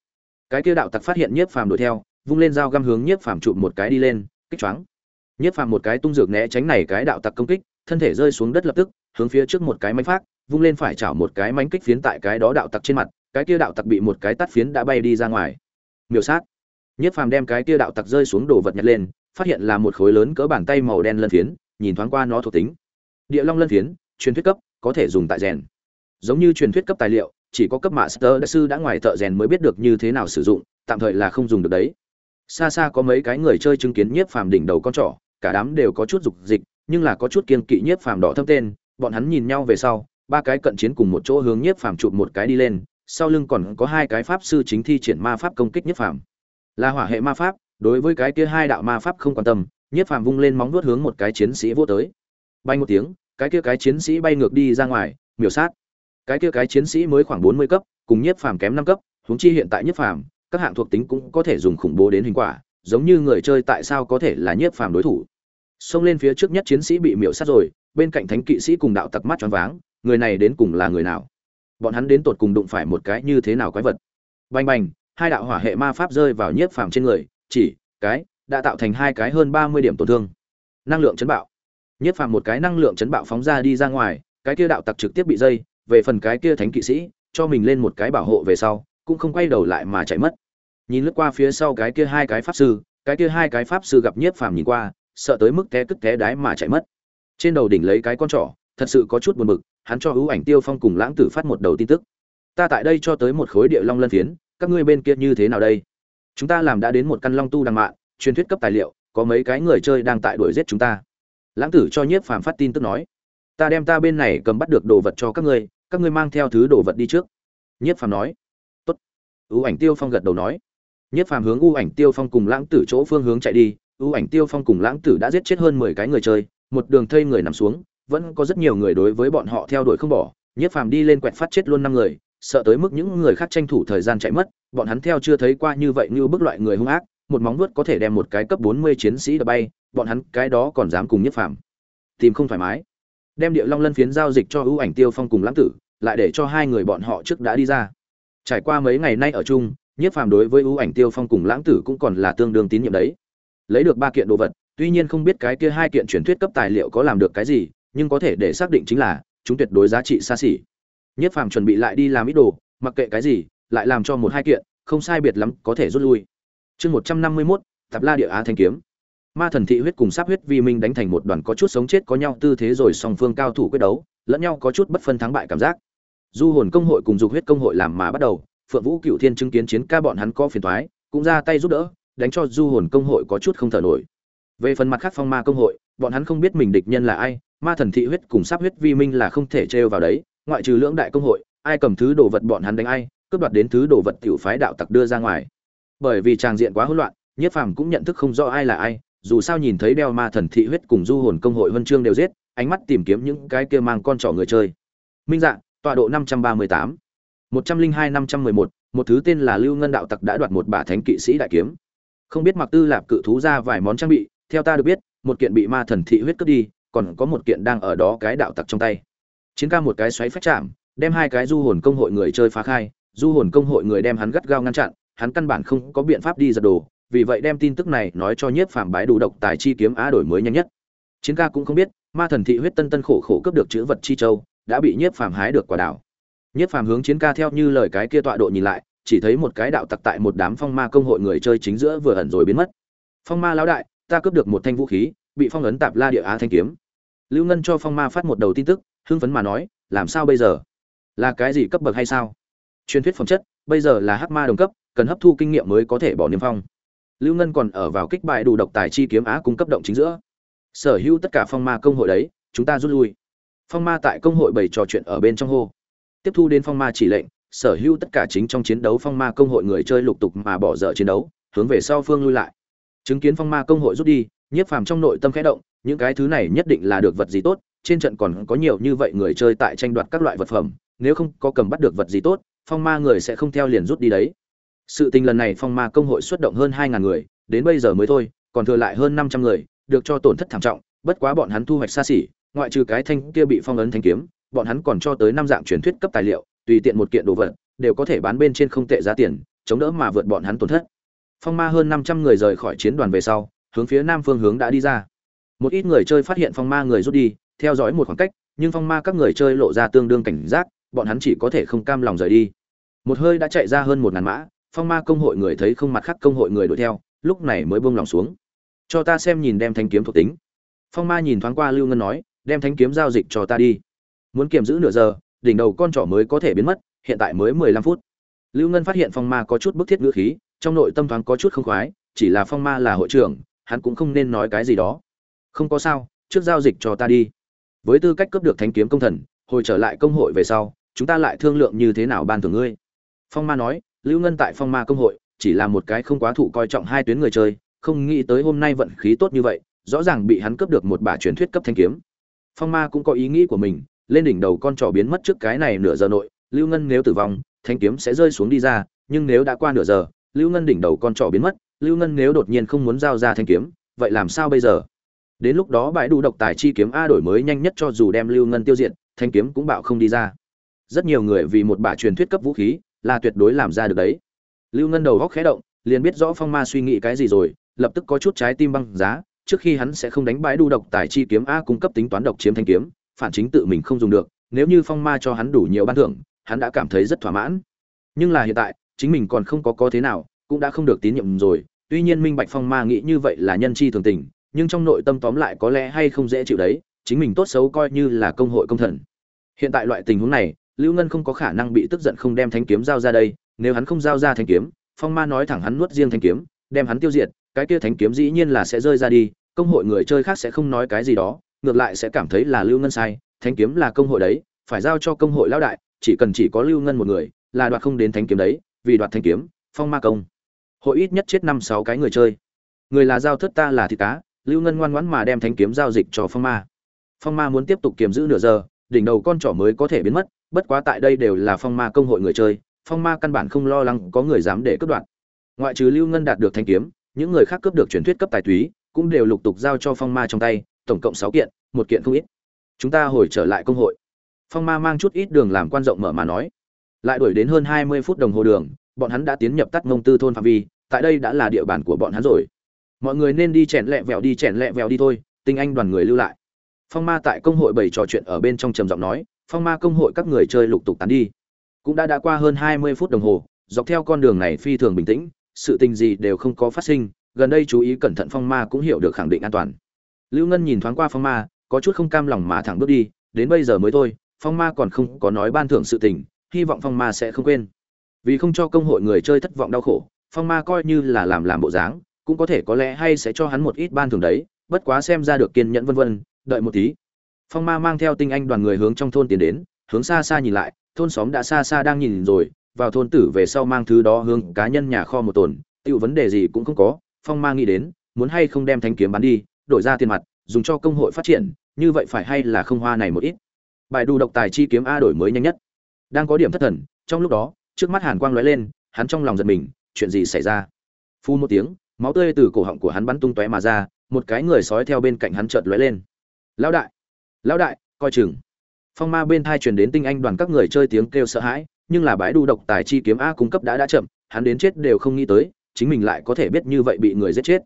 Cái kia đạo tặc phát hiện nhiếp phàm đuổi theo, vung lên dao găm hướng nhiếp phàm chụp một cái đi lên, kích choáng. Nhiếp phàm một cái tung dược né tránh này cái đạo tặc công kích thân thể rơi xuống đất lập tức hướng phía trước một cái mánh phát vung lên phải chảo một cái mánh kích phiến tại cái đó đạo tặc trên mặt cái kia đạo tặc bị một cái tắt phiến đã bay đi ra ngoài miêu sát Nhất Phàm đem cái kia đạo tặc rơi xuống đồ vật nhặt lên, phát hiện là một khối lớn cỡ bàn tay màu đen lân phiến, nhìn thoáng qua nó thuộc tính. Địa Long lân phiến, truyền thuyết cấp, có thể dùng tại rèn. Giống như truyền thuyết cấp tài liệu, chỉ có cấp master đại sư đã ngoài thợ rèn mới biết được như thế nào sử dụng, tạm thời là không dùng được đấy. Xa xa có mấy cái người chơi chứng kiến Nhiếp Phàm đỉnh đầu con trỏ, cả đám đều có chút dục dịch, nhưng là có chút kiên kỵ Nhiếp Phàm đỏ thâm tên, bọn hắn nhìn nhau về sau, ba cái cận chiến cùng một chỗ hướng Nhiếp Phàm chụp một cái đi lên, sau lưng còn có hai cái pháp sư chính thi triển ma pháp công kích Nhiếp Phàm. Là hỏa hệ ma pháp đối với cái kia hai đạo ma pháp không quan tâm nhiếp phàm vung lên móng vuốt hướng một cái chiến sĩ vô tới. Bay một tiếng cái kia cái chiến sĩ bay ngược đi ra ngoài miểu sát. Cái kia cái chiến sĩ mới khoảng bốn mươi cấp cùng nhiếp phàm kém năm cấp huống chi hiện tại nhiếp phàm các hạng thuộc tính cũng có thể dùng khủng bố đến hình quả giống như người chơi tại sao có thể là nhiếp phàm đối thủ xông lên phía trước nhất chiến sĩ bị miểu sát rồi, bên cạnh thánh kỵ sĩ cùng đạo tặc mắt choáng váng, người này đến cùng là người nào? Bọn hắn đến tột cùng đụng phải một cái như thế nào quái vật? Bành bành, hai đạo hỏa hệ ma pháp rơi vào nhiếp phàm trên người, chỉ, cái, đã tạo thành hai cái hơn ba mươi điểm tổn thương. Năng lượng chấn bạo. Nhiếp phàm một cái năng lượng chấn bạo phóng ra đi ra ngoài, cái kia đạo tặc trực tiếp bị dây, về phần cái kia thánh kỵ sĩ, cho mình lên một cái bảo hộ về sau, cũng không quay đầu lại mà chạy mất. Nhìn lướt qua phía sau cái kia hai cái pháp sư, cái kia hai cái pháp sư gặp nhiếp phàm nhìn qua sợ tới mức té cất té đái mà chạy mất. Trên đầu đỉnh lấy cái con trỏ, thật sự có chút buồn bực, hắn cho ưu ảnh tiêu phong cùng lãng tử phát một đầu tin tức. Ta tại đây cho tới một khối địa long lân phiến, các ngươi bên kia như thế nào đây? Chúng ta làm đã đến một căn long tu đằng mạn truyền thuyết cấp tài liệu, có mấy cái người chơi đang tại đuổi giết chúng ta. Lãng tử cho nhiếp phàm phát tin tức nói, ta đem ta bên này cầm bắt được đồ vật cho các ngươi các ngươi mang theo thứ đồ vật đi trước. Nhiếp phàm nói, tốt. Ưu ảnh tiêu phong gật đầu nói. Nhiếp phàm hướng ưu ảnh tiêu phong cùng lãng tử chỗ phương hướng chạy đi ưu ảnh tiêu phong cùng lãng tử đã giết chết hơn mười cái người chơi một đường thây người nằm xuống vẫn có rất nhiều người đối với bọn họ theo đuổi không bỏ nhiếp phàm đi lên quẹt phát chết luôn năm người sợ tới mức những người khác tranh thủ thời gian chạy mất, bọn hắn theo chưa thấy qua như vậy như bức loại người hung ác, một móng vuốt có thể đem một cái cấp 40 chiến sĩ đập bay, bọn hắn cái đó còn dám cùng nhất phạm. Tìm không thoải mái. Đem Địa Long Lân phiến giao dịch cho ưu ảnh Tiêu Phong cùng Lãng Tử, lại để cho hai người bọn họ trước đã đi ra. Trải qua mấy ngày nay ở chung, Nhất Phàm đối với ưu ảnh Tiêu Phong cùng Lãng Tử cũng còn là tương đương tín nhiệm đấy. Lấy được ba kiện đồ vật, tuy nhiên không biết cái kia hai kiện truyền thuyết cấp tài liệu có làm được cái gì, nhưng có thể để xác định chính là chúng tuyệt đối giá trị xa xỉ. Nhất Phàm chuẩn bị lại đi làm ít đồ, mặc kệ cái gì, lại làm cho một hai kiện, không sai biệt lắm, có thể rút lui. Chương 151, Tạp La Địa Á Thanh kiếm. Ma thần thị huyết cùng sáp huyết vi minh đánh thành một đoàn có chút sống chết có nhau tư thế rồi song phương cao thủ quyết đấu, lẫn nhau có chút bất phân thắng bại cảm giác. Du hồn công hội cùng dục huyết công hội làm mà bắt đầu, Phượng Vũ Cựu Thiên chứng kiến chiến ca bọn hắn có phiền toái, cũng ra tay giúp đỡ đánh cho du hồn công hội có chút không thở nổi. Về phần mặt khác phong ma công hội, bọn hắn không biết mình địch nhân là ai, ma thần thị huyết cùng sáp huyết vi minh là không thể trêu vào đấy, ngoại trừ lưỡng đại công hội, ai cầm thứ đồ vật bọn hắn đánh ai, cướp đoạt đến thứ đồ vật tiểu phái đạo tặc đưa ra ngoài. Bởi vì tràng diện quá hỗn loạn, nhiếp phàm cũng nhận thức không rõ ai là ai, dù sao nhìn thấy đeo ma thần thị huyết cùng du hồn công hội vân chương đều giết, ánh mắt tìm kiếm những cái kia mang con trỏ người chơi. Minh dạng tọa độ năm trăm ba mươi tám. một trăm linh hai năm trăm mười một một thứ tên là lưu ngân đạo tặc đã đoạt một bả thánh kỵ sĩ đại kiếm không biết mặc tư lạp cự thú ra vài món trang bị, theo ta được biết, một kiện bị ma thần thị huyết cướp đi, còn có một kiện đang ở đó cái đạo tặc trong tay. Chiến ca một cái xoáy phách chạm, đem hai cái du hồn công hội người chơi phá khai, du hồn công hội người đem hắn gắt gao ngăn chặn, hắn căn bản không có biện pháp đi giật đồ, vì vậy đem tin tức này nói cho nhiếp phàm bái đủ độc tài chi kiếm á đổi mới nhanh nhất. Chiến ca cũng không biết, ma thần thị huyết tân tân khổ khổ cướp được chữ vật chi châu, đã bị nhiếp phàm hái được quả đảo. Nhiếp phàm hướng chiến ca theo như lời cái kia tọa độ nhìn lại chỉ thấy một cái đạo tặc tại một đám phong ma công hội người chơi chính giữa vừa ẩn rồi biến mất. Phong ma lão đại, ta cướp được một thanh vũ khí, bị phong ấn tạp la địa á thanh kiếm. Lưu ngân cho phong ma phát một đầu tin tức, hưng phấn mà nói, làm sao bây giờ? Là cái gì cấp bậc hay sao? Truyền thuyết phẩm chất, bây giờ là hắc ma đồng cấp, cần hấp thu kinh nghiệm mới có thể bỏ niêm phong. Lưu ngân còn ở vào kích bại đủ độc tài chi kiếm á cung cấp động chính giữa. Sở hữu tất cả phong ma công hội đấy, chúng ta rút lui. Phong ma tại công hội bày trò chuyện ở bên trong hô. Tiếp thu đến phong ma chỉ lệnh sở hữu tất cả chính trong chiến đấu phong ma công hội người chơi lục tục mà bỏ dở chiến đấu, hướng về sau phương lui lại. Chứng kiến phong ma công hội rút đi, nhiếp phàm trong nội tâm khẽ động, những cái thứ này nhất định là được vật gì tốt, trên trận còn có nhiều như vậy người chơi tại tranh đoạt các loại vật phẩm, nếu không có cầm bắt được vật gì tốt, phong ma người sẽ không theo liền rút đi đấy. Sự tình lần này phong ma công hội xuất động hơn hai ngàn người, đến bây giờ mới thôi, còn thừa lại hơn năm trăm người, được cho tổn thất thảm trọng, bất quá bọn hắn thu hoạch xa xỉ, ngoại trừ cái thanh kia bị phong ấn thanh kiếm, bọn hắn còn cho tới năm dạng truyền thuyết cấp tài liệu tùy tiện một kiện đồ vật, đều có thể bán bên trên không tệ giá tiền, chống đỡ mà vượt bọn hắn tổn thất. Phong ma hơn năm trăm người rời khỏi chiến đoàn về sau, hướng phía nam phương hướng đã đi ra. Một ít người chơi phát hiện phong ma người rút đi, theo dõi một khoảng cách, nhưng phong ma các người chơi lộ ra tương đương cảnh giác, bọn hắn chỉ có thể không cam lòng rời đi. Một hơi đã chạy ra hơn một ngàn mã, phong ma công hội người thấy không mặt khác công hội người đuổi theo, lúc này mới buông lòng xuống. Cho ta xem nhìn đem thanh kiếm thuộc tính. Phong ma nhìn thoáng qua lưu ngân nói, đem thanh kiếm giao dịch cho ta đi. Muốn kiểm giữ nửa giờ đỉnh đầu con trỏ mới có thể biến mất, hiện tại mới mười lăm phút. Lưu ngân phát hiện phong ma có chút bức thiết ngữ khí, trong nội tâm thoáng có chút không khoái, chỉ là phong ma là hội trưởng, hắn cũng không nên nói cái gì đó. Không có sao, trước giao dịch cho ta đi. Với tư cách cấp được thanh kiếm công thần, hồi trở lại công hội về sau, chúng ta lại thương lượng như thế nào ban thưởng ngươi. Phong ma nói, lưu ngân tại phong ma công hội, chỉ là một cái không quá thụ coi trọng hai tuyến người chơi, không nghĩ tới hôm nay vận khí tốt như vậy, rõ ràng bị hắn cướp được một bả truyền thuyết cấp thanh kiếm. Phong ma cũng có ý nghĩ của mình lên đỉnh đầu con trỏ biến mất trước cái này nửa giờ nội, lưu ngân nếu tử vong, thanh kiếm sẽ rơi xuống đi ra, nhưng nếu đã qua nửa giờ, lưu ngân đỉnh đầu con trỏ biến mất, lưu ngân nếu đột nhiên không muốn giao ra thanh kiếm, vậy làm sao bây giờ? Đến lúc đó bãi đủ độc tài chi kiếm a đổi mới nhanh nhất cho dù đem lưu ngân tiêu diệt, thanh kiếm cũng bạo không đi ra. Rất nhiều người vì một bả truyền thuyết cấp vũ khí là tuyệt đối làm ra được đấy. Lưu ngân đầu góc khẽ động, liền biết rõ phong ma suy nghĩ cái gì rồi, lập tức có chút trái tim băng giá, trước khi hắn sẽ không đánh bãi đu độc tài chi kiếm a cung cấp tính toán độc chiếm thanh kiếm phản chính tự mình không dùng được, nếu như phong ma cho hắn đủ nhiều ban thưởng, hắn đã cảm thấy rất thỏa mãn. Nhưng là hiện tại, chính mình còn không có có thế nào, cũng đã không được tín nhiệm rồi. Tuy nhiên minh bạch phong ma nghĩ như vậy là nhân chi thường tình, nhưng trong nội tâm tóm lại có lẽ hay không dễ chịu đấy, chính mình tốt xấu coi như là công hội công thần. Hiện tại loại tình huống này, lưu ngân không có khả năng bị tức giận không đem thanh kiếm giao ra đây, nếu hắn không giao ra thanh kiếm, phong ma nói thẳng hắn nuốt riêng thanh kiếm, đem hắn tiêu diệt, cái kia thanh kiếm dĩ nhiên là sẽ rơi ra đi, công hội người chơi khác sẽ không nói cái gì đó ngược lại sẽ cảm thấy là lưu ngân sai thanh kiếm là công hội đấy, phải giao cho công hội lão đại, chỉ cần chỉ có lưu ngân một người, là đoạt không đến thanh kiếm đấy, vì đoạt thanh kiếm, phong ma công. Hội ít nhất chết năm sáu cái người chơi. Người là giao thất ta là thịt cá, lưu ngân ngoan ngoãn mà đem thanh kiếm giao dịch cho phong ma. Phong ma muốn tiếp tục kiếm giữ nửa giờ, đỉnh đầu con trỏ mới có thể biến mất, bất quá tại đây đều là phong ma công hội người chơi, phong ma căn bản không lo lắng có người dám để cướp đoạt. Ngoại trừ lưu ngân đạt được thanh kiếm, những người khác cướp được truyền thuyết cấp tài túy, cũng đều lục tục giao cho phong ma trong tay tổng cộng sáu kiện, một kiện không ít. Chúng ta hồi trở lại công hội. Phong ma mang chút ít đường làm quan rộng mở mà nói. Lại đuổi đến hơn hai mươi phút đồng hồ đường, bọn hắn đã tiến nhập tắt ngông tư thôn phạm vi, tại đây đã là địa bàn của bọn hắn rồi. Mọi người nên đi chèn lẹ vẹo đi, chèn lẹ vẹo đi thôi, tinh anh đoàn người lưu lại. Phong ma tại công hội bày trò chuyện ở bên trong trầm giọng nói, phong ma công hội các người chơi lục tục tán đi. Cũng đã đã qua hơn hai mươi phút đồng hồ, dọc theo con đường này phi thường bình tĩnh, sự tình gì đều không có phát sinh, gần đây chú ý cẩn thận phong ma cũng hiểu được khẳng định an toàn lưu ngân nhìn thoáng qua phong ma, có chút không cam lòng mà thẳng bước đi, đến bây giờ mới thôi, phong ma còn không có nói ban thưởng sự tình, hy vọng phong ma sẽ không quên. Vì không cho công hội người chơi thất vọng đau khổ, phong ma coi như là làm làm bộ dáng, cũng có thể có lẽ hay sẽ cho hắn một ít ban thưởng đấy, bất quá xem ra được kiên nhẫn vân vân, đợi một tí. Phong ma mang theo tinh anh đoàn người hướng trong thôn tiến đến, hướng xa xa nhìn lại, thôn xóm đã xa xa đang nhìn rồi, vào thôn tử về sau mang thứ đó hướng cá nhân nhà kho một tồn tiêu vấn đề gì cũng không có, phong ma nghĩ đến, muốn hay không đem thanh kiếm bán đi đổi ra tiền mặt, dùng cho công hội phát triển, như vậy phải hay là không hoa này một ít. Bài đu độc tài chi kiếm a đổi mới nhanh nhất. Đang có điểm thất thần, trong lúc đó, trước mắt hàn quang lóe lên, hắn trong lòng giật mình, chuyện gì xảy ra? Phu một tiếng, máu tươi từ cổ họng của hắn bắn tung tóe mà ra, một cái người sói theo bên cạnh hắn chợt lóe lên. Lão đại! Lão đại, coi chừng. Phong ma bên thai truyền đến tinh anh đoàn các người chơi tiếng kêu sợ hãi, nhưng là bãi đu độc tài chi kiếm a cung cấp đã đã chậm, hắn đến chết đều không nghĩ tới, chính mình lại có thể biết như vậy bị người giết chết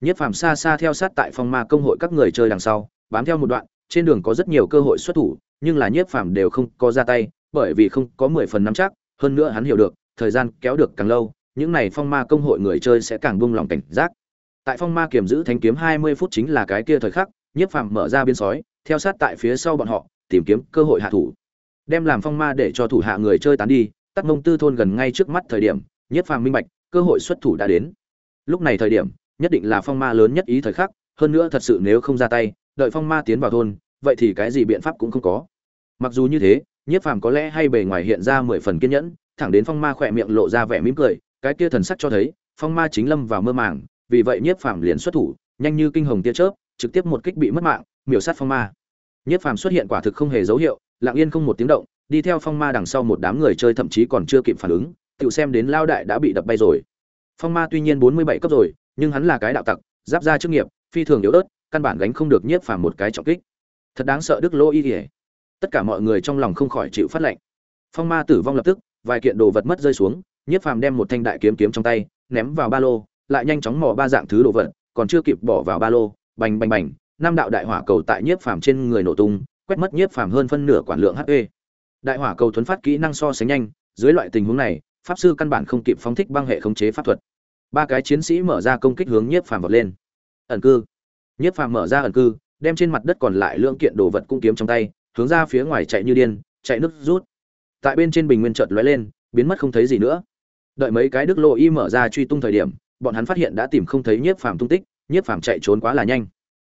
nhất phàm xa xa theo sát tại phong ma công hội các người chơi đằng sau, bám theo một đoạn, trên đường có rất nhiều cơ hội xuất thủ, nhưng là Nhất phàm đều không có ra tay, bởi vì không có mười phần nắm chắc, hơn nữa hắn hiểu được, thời gian kéo được càng lâu, những này phong ma công hội người chơi sẽ càng buông lòng cảnh giác. Tại phong ma kiểm giữ thanh kiếm hai mươi phút chính là cái kia thời khắc nhiếp phàm mở ra biên sói, theo sát tại phía sau bọn họ, tìm kiếm cơ hội hạ thủ. Đem làm phong ma để cho thủ hạ người chơi tán đi tắt mông tư thôn gần ngay trước mắt thời điểm nhiếp phàm minh bạch, cơ hội xuất thủ đã đến. Lúc này thời điểm nhất định là phong ma lớn nhất ý thời khắc, hơn nữa thật sự nếu không ra tay, đợi phong ma tiến vào thôn, vậy thì cái gì biện pháp cũng không có. Mặc dù như thế, nhiếp phàm có lẽ hay bề ngoài hiện ra mười phần kiên nhẫn, thẳng đến phong ma khỏe miệng lộ ra vẻ mỉm cười, cái kia thần sắc cho thấy, phong ma chính lâm vào mơ màng, vì vậy nhiếp phàm liền xuất thủ, nhanh như kinh hồng tia chớp, trực tiếp một kích bị mất mạng, miểu sát phong ma. Nhiếp phàm xuất hiện quả thực không hề dấu hiệu, lặng yên không một tiếng động, đi theo phong ma đằng sau một đám người chơi thậm chí còn chưa kịp phản ứng, tự xem đến lao đại đã bị đập bay rồi. Phong ma tuy nhiên bốn mươi bảy cấp rồi nhưng hắn là cái đạo tặc, giáp ra chức nghiệp, phi thường yếu ớt, căn bản gánh không được nhiếp phàm một cái trọng kích. Thật đáng sợ đức lỗ y ỉa tất cả mọi người trong lòng không khỏi chịu phát lệnh. Phong ma tử vong lập tức, vài kiện đồ vật mất rơi xuống, nhiếp phàm đem một thanh đại kiếm kiếm trong tay, ném vào ba lô, lại nhanh chóng mò ba dạng thứ đồ vật, còn chưa kịp bỏ vào ba lô, bành bành bành, năm đạo đại hỏa cầu tại nhiếp phàm trên người nổ tung, quét mất nhiếp phàm hơn phân nửa quản lượng hp đại hỏa cầu thuấn phát kỹ năng so sánh nhanh, dưới loại tình huống này, pháp sư căn bản không kịp phóng thích băng hệ khống chế pháp thuật ba cái chiến sĩ mở ra công kích hướng nhiếp phàm vọt lên. Ẩn cư. Nhiếp phàm mở ra ẩn cư, đem trên mặt đất còn lại lượng kiện đồ vật cũng kiếm trong tay, hướng ra phía ngoài chạy như điên, chạy nước rút. Tại bên trên bình nguyên chợt lóe lên, biến mất không thấy gì nữa. Đợi mấy cái đức lộ y mở ra truy tung thời điểm, bọn hắn phát hiện đã tìm không thấy nhiếp phàm tung tích, nhiếp phàm chạy trốn quá là nhanh.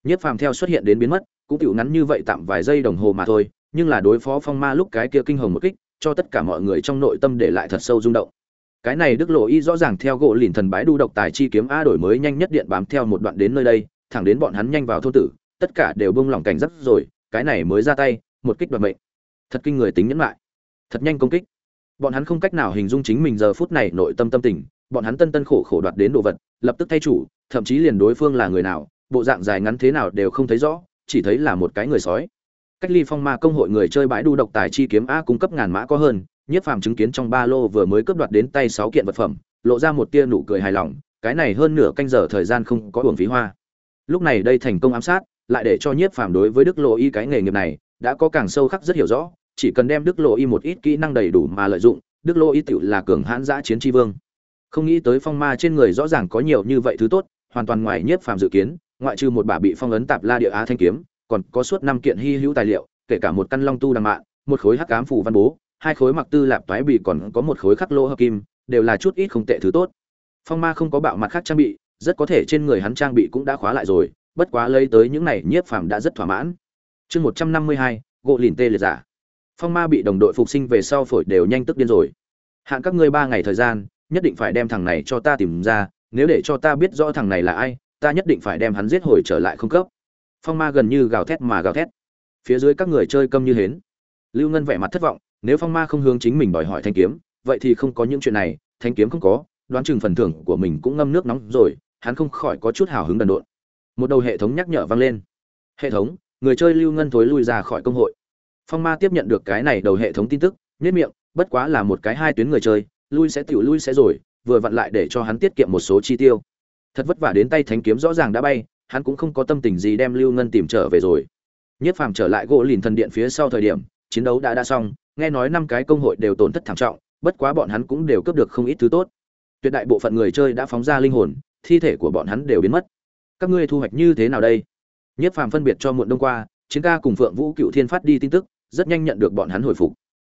Nhiếp phàm theo xuất hiện đến biến mất, cũng tiểu ngắn như vậy tạm vài giây đồng hồ mà thôi, nhưng là đối phó phong ma lúc cái kia kinh hồng một kích, cho tất cả mọi người trong nội tâm để lại thật sâu rung động cái này đức lộ y rõ ràng theo gỗ lìn thần bái đu độc tài chi kiếm a đổi mới nhanh nhất điện bám theo một đoạn đến nơi đây, thẳng đến bọn hắn nhanh vào thôn tử, tất cả đều bông lỏng cảnh giác rồi, cái này mới ra tay, một kích đoạt mệnh. Thật kinh người tính nhẫn lại. Thật nhanh công kích. Bọn hắn không cách nào hình dung chính mình giờ phút này nội tâm tâm tình, bọn hắn tân tân khổ khổ đoạt đến đồ vật, lập tức thay chủ, thậm chí liền đối phương là người nào, bộ dạng dài ngắn thế nào đều không thấy rõ, chỉ thấy là một cái người sói. Cách ly phong ma công hội người chơi bãi đu độc tài chi kiếm a cung cấp ngàn mã có hơn nhiếp phàm chứng kiến trong ba lô vừa mới cướp đoạt đến tay sáu kiện vật phẩm, lộ ra một tia nụ cười hài lòng, cái này hơn nửa canh giờ thời gian không có uổng phí hoa. Lúc này đây thành công ám sát, lại để cho nhiếp phàm đối với đức lộ y cái nghề nghiệp này, đã có càng sâu khắc rất hiểu rõ, chỉ cần đem đức lộ y một ít kỹ năng đầy đủ mà lợi dụng, đức lộ y tựu là cường hãn giã chiến tri vương. Không nghĩ tới phong ma trên người rõ ràng có nhiều như vậy thứ tốt, hoàn toàn ngoài nhiếp phàm dự kiến, ngoại trừ một bả bị phong ấn tạp la địa á thanh kiếm, còn có suốt năm kiện hy hữu tài liệu, kể cả một căn long tu đằng mạn một khối hắc cám phủ văn bố hai khối mặc tư lạp toái bị còn có một khối khắc lỗ hợp kim, đều là chút ít không tệ thứ tốt. Phong ma không có bạo mặt khác trang bị, rất có thể trên người hắn trang bị cũng đã khóa lại rồi, bất quá lấy tới những này nhiếp phàm đã rất thỏa mãn. Chương một trăm năm mươi hai gỗ lìn tê liệt giả. Phong ma bị đồng đội phục sinh về sau phổi đều nhanh tức điên rồi. Hạn các ngươi ba ngày thời gian, nhất định phải đem thằng này cho ta tìm ra, nếu để cho ta biết rõ thằng này là ai, ta nhất định phải đem hắn giết hồi trở lại không cấp. Phong ma gần như gào thét mà gào thét. Phía dưới các người chơi câm như hến. Lưu ngân vẻ mặt thất vọng nếu phong ma không hướng chính mình đòi hỏi thanh kiếm, vậy thì không có những chuyện này, thanh kiếm không có, đoán chừng phần thưởng của mình cũng ngâm nước nóng rồi, hắn không khỏi có chút hào hứng đần độn. Một đầu hệ thống nhắc nhở vang lên. Hệ thống, người chơi lưu ngân thối lui ra khỏi công hội. Phong ma tiếp nhận được cái này đầu hệ thống tin tức nhất miệng, bất quá là một cái hai tuyến người chơi, lui sẽ tiểu lui sẽ rồi, vừa vặn lại để cho hắn tiết kiệm một số chi tiêu. Thật vất vả đến tay thánh kiếm rõ ràng đã bay, hắn cũng không có tâm tình gì đem lưu ngân tìm trở về rồi. Nhất phàm trở lại gỗ lìn thần điện phía sau thời điểm, chiến đấu đã đã xong nghe nói năm cái công hội đều tổn thất thảm trọng, bất quá bọn hắn cũng đều cướp được không ít thứ tốt. Tuyệt đại bộ phận người chơi đã phóng ra linh hồn, thi thể của bọn hắn đều biến mất. Các ngươi thu hoạch như thế nào đây? Nhất phàm phân biệt cho muộn đông qua, chiến ca cùng phượng vũ cựu thiên phát đi tin tức, rất nhanh nhận được bọn hắn hồi phục.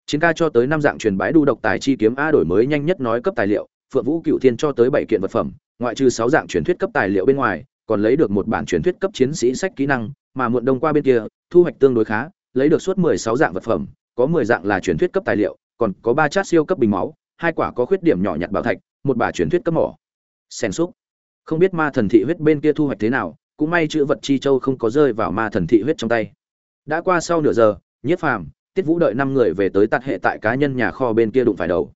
Chiến ca cho tới năm dạng truyền bái đu độc tài chi kiếm a đổi mới nhanh nhất nói cấp tài liệu, phượng vũ cựu thiên cho tới bảy kiện vật phẩm, ngoại trừ sáu dạng truyền thuyết cấp tài liệu bên ngoài, còn lấy được một bản truyền thuyết cấp chiến sĩ sách kỹ năng, mà muộn đông qua bên kia, thu hoạch tương đối khá, lấy được suốt mười sáu dạng vật phẩm có mười dạng là truyền thuyết cấp tài liệu, còn có ba chát siêu cấp bình máu, hai quả có khuyết điểm nhỏ nhặt bảo thạch, một bả truyền thuyết cấp mỏ. Sen xúc không biết ma thần thị huyết bên kia thu hoạch thế nào, cũng may chữ vật chi châu không có rơi vào ma thần thị huyết trong tay. Đã qua sau nửa giờ, nhiếp phàm, tiết vũ đợi năm người về tới tạt hệ tại cá nhân nhà kho bên kia đụng phải đầu.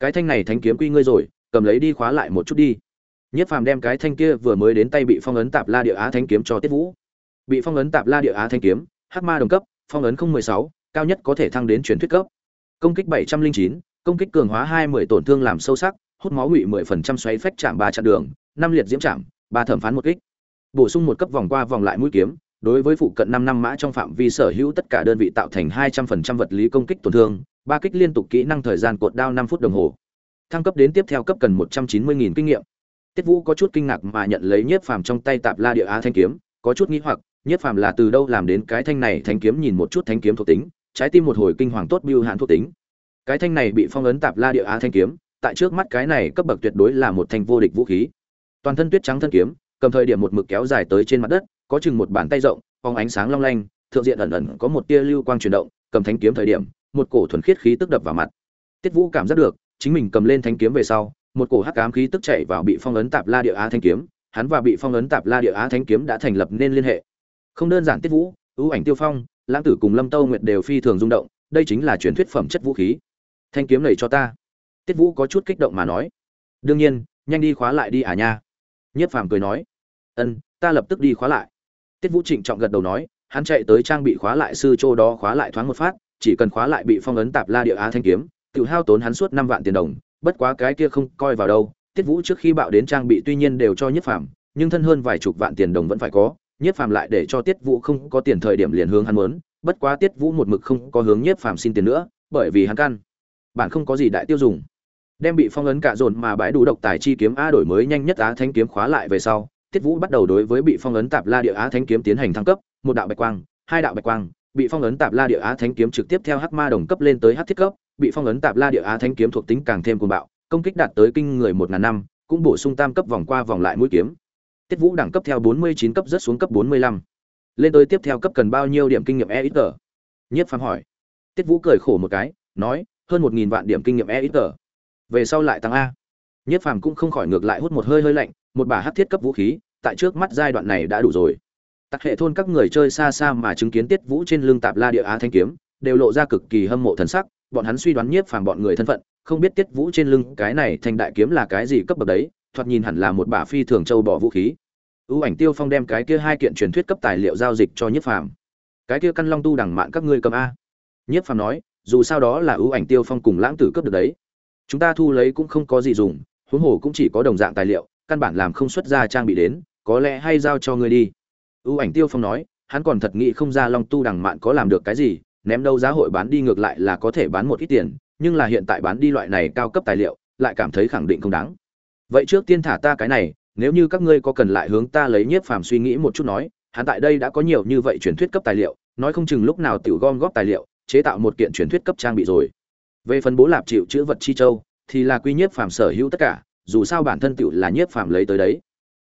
Cái thanh này thánh kiếm quy ngươi rồi, cầm lấy đi khóa lại một chút đi. Nhiếp phàm đem cái thanh kia vừa mới đến tay bị phong ấn tạp la địa á thánh kiếm cho tiết vũ. Bị phong ấn tạp la địa á thánh kiếm, hắc ma đồng cấp, phong ấn không mười sáu cao nhất có thể thăng đến truyền thuyết cấp. Công kích bảy trăm linh chín, công kích cường hóa hai mươi tổn thương làm sâu sắc, hút máu ngụy mười phần trăm xoáy phách chạm ba chặn đường, năm liệt diễm chạm, ba thẩm phán một kích. Bổ sung một cấp vòng qua vòng lại mũi kiếm, đối với phụ cận năm năm mã trong phạm vi sở hữu tất cả đơn vị tạo thành hai trăm phần trăm vật lý công kích tổn thương, ba kích liên tục kỹ năng thời gian cột đao năm phút đồng hồ. Thăng cấp đến tiếp theo cấp cần một trăm chín mươi nghìn kinh nghiệm. Tiết vũ có chút kinh ngạc mà nhận lấy nhiếp phàm trong tay tạp la địa á thanh kiếm, có chút nghĩ hoặc, nhiếp phàm là từ đâu làm đến cái thanh này, thanh kiếm nhìn một chút thanh kiếm thuộc tính trái tim một hồi kinh hoàng tốt biêu hạn thuộc tính. Cái thanh này bị phong ấn tạp la địa á thanh kiếm, tại trước mắt cái này cấp bậc tuyệt đối là một thanh vô địch vũ khí. Toàn thân tuyết trắng thân kiếm, cầm thời điểm một mực kéo dài tới trên mặt đất, có chừng một bàn tay rộng phong ánh sáng long lanh, thượng diện ẩn ẩn có một tia lưu quang chuyển động, cầm thanh kiếm thời điểm, một cổ thuần khiết khí tức đập vào mặt. Tiết vũ cảm giác được, chính mình cầm lên thanh kiếm về sau, một cổ hắc ám khí tức chảy vào bị phong ấn tạp la địa á thanh kiếm, hắn và bị phong ấn tạp la địa á thanh kiếm đã thành lập nên liên hệ. Không đơn giản tiết vũ, ưu ảnh tiêu phong lãng tử cùng lâm tâu nguyệt đều phi thường rung động, đây chính là truyền thuyết phẩm chất vũ khí. Thanh kiếm này cho ta. Tiết vũ có chút kích động mà nói. Đương nhiên, nhanh đi khóa lại đi à nha. Nhiếp phàm cười nói. Ân, ta lập tức đi khóa lại. Tiết vũ trịnh trọng gật đầu nói, hắn chạy tới trang bị khóa lại sư châu đó khóa lại thoáng một phát, chỉ cần khóa lại bị phong ấn tạp la địa á thanh kiếm, tự hao tốn hắn suốt năm vạn tiền đồng, bất quá cái kia không coi vào đâu. Tiết vũ trước khi bạo đến trang bị tuy nhiên đều cho nhiếp phàm, nhưng thân hơn vài chục vạn tiền đồng vẫn phải có nhiếp phàm lại để cho tiết vũ không có tiền thời điểm liền hướng hắn muốn, bất quá tiết vũ một mực không có hướng nhiếp phàm xin tiền nữa, bởi vì hắn căn bản không có gì đại tiêu dùng. Đem bị phong ấn cả dồn mà bãi đủ độc tài chi kiếm a đổi mới nhanh nhất á thanh kiếm khóa lại về sau, tiết vũ bắt đầu đối với bị phong ấn tạp la địa á thanh kiếm tiến hành thăng cấp, một đạo bạch quang, hai đạo bạch quang, bị phong ấn tạp la địa á thanh kiếm trực tiếp theo hắc ma đồng cấp lên tới hắc thiết cấp, bị phong ấn tạp la địa á thanh kiếm thuộc tính càng thêm cuồng bạo, công kích đạt tới kinh người một ngàn năm, cũng bổ sung tam cấp vòng qua vòng lại mũi kiếm tiết vũ đẳng cấp theo bốn mươi chín cấp rớt xuống cấp bốn mươi lăm. Lên tới tiếp theo cấp cần bao nhiêu điểm kinh nghiệm e ít tờ nhiếp phàm hỏi. Tiết vũ cười khổ một cái, nói, hơn một nghìn vạn điểm kinh nghiệm e ít tờ về sau lại tăng a. Nhiếp phàm cũng không khỏi ngược lại hút một hơi hơi lạnh, một bà hát thiết cấp vũ khí, tại trước mắt giai đoạn này đã đủ rồi. Tặc hệ thôn các người chơi xa xa mà chứng kiến tiết vũ trên lưng tạp la địa á thanh kiếm, đều lộ ra cực kỳ hâm mộ thần sắc, bọn hắn suy đoán nhiếp phàm bọn người thân phận, không biết tiết vũ trên lưng cái này thành đại kiếm là cái gì cấp bậc đấy thoạt nhìn hẳn là một bả phi thường châu bỏ vũ khí. Ưu ảnh tiêu phong đem cái kia hai kiện truyền thuyết cấp tài liệu giao dịch cho nhiếp phàm. Cái kia căn long tu đằng mạn các ngươi cầm a. Nhiếp phàm nói, dù sao đó là ưu ảnh tiêu phong cùng lãng tử cấp được đấy. Chúng ta thu lấy cũng không có gì dùng, huống hồ cũng chỉ có đồng dạng tài liệu, căn bản làm không xuất ra trang bị đến, có lẽ hay giao cho ngươi đi. Ưu ảnh tiêu phong nói, hắn còn thật nghĩ không ra long tu đằng mạn có làm được cái gì, ném đâu giá hội bán đi ngược lại là có thể bán một ít tiền, nhưng là hiện tại bán đi loại này cao cấp tài liệu, lại cảm thấy khẳng định không đáng vậy trước tiên thả ta cái này, nếu như các ngươi có cần lại hướng ta lấy nhiếp phàm suy nghĩ một chút nói, hắn tại đây đã có nhiều như vậy truyền thuyết cấp tài liệu, nói không chừng lúc nào tiểu gom góp tài liệu, chế tạo một kiện truyền thuyết cấp trang bị rồi. Về phần bố lạp chịu chữ vật chi châu, thì là quy nhiếp phàm sở hữu tất cả, dù sao bản thân tiểu là nhiếp phàm lấy tới đấy.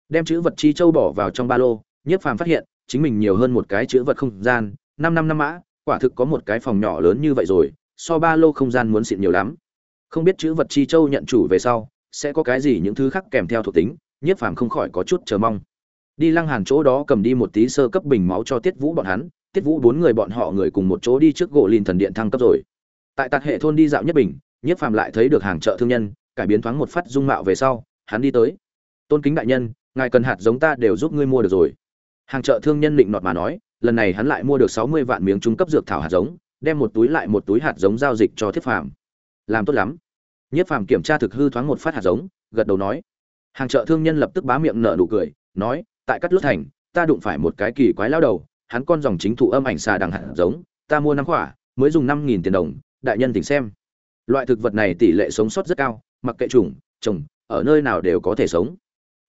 Đem chữ vật chi châu bỏ vào trong ba lô, nhiếp phàm phát hiện, chính mình nhiều hơn một cái chữ vật không gian, năm năm năm mã, quả thực có một cái phòng nhỏ lớn như vậy rồi, so ba lô không gian muốn xịn nhiều lắm. Không biết chữ vật chi châu nhận chủ về sau sẽ có cái gì những thứ khác kèm theo thuộc tính, nhiếp phàm không khỏi có chút chờ mong. Đi lăng hàn chỗ đó cầm đi một tí sơ cấp bình máu cho tiết vũ bọn hắn, tiết vũ bốn người bọn họ người cùng một chỗ đi trước gỗ lìn thần điện thăng cấp rồi. Tại tạc hệ thôn đi dạo nhất bình, nhiếp phàm lại thấy được hàng chợ thương nhân, cải biến thoáng một phát dung mạo về sau, hắn đi tới. Tôn kính đại nhân, ngài cần hạt giống ta đều giúp ngươi mua được rồi. Hàng chợ thương nhân định nọt mà nói, lần này hắn lại mua được sáu mươi vạn miếng trung cấp dược thảo hạt giống, đem một túi lại một túi hạt giống giao dịch cho thiết phàm. Làm tốt lắm nhiếp phàm kiểm tra thực hư thoáng một phát hạt giống, gật đầu nói. Hàng chợ thương nhân lập tức bá miệng nở nụ cười, nói, tại cắt lốt thành, ta đụng phải một cái kỳ quái lao đầu, hắn con dòng chính thụ âm ảnh xà đằng hạt giống, ta mua năm quả mới dùng năm nghìn tiền đồng, đại nhân tỉnh xem. Loại thực vật này tỷ lệ sống sót rất cao, mặc kệ chủng, trồng, ở nơi nào đều có thể sống.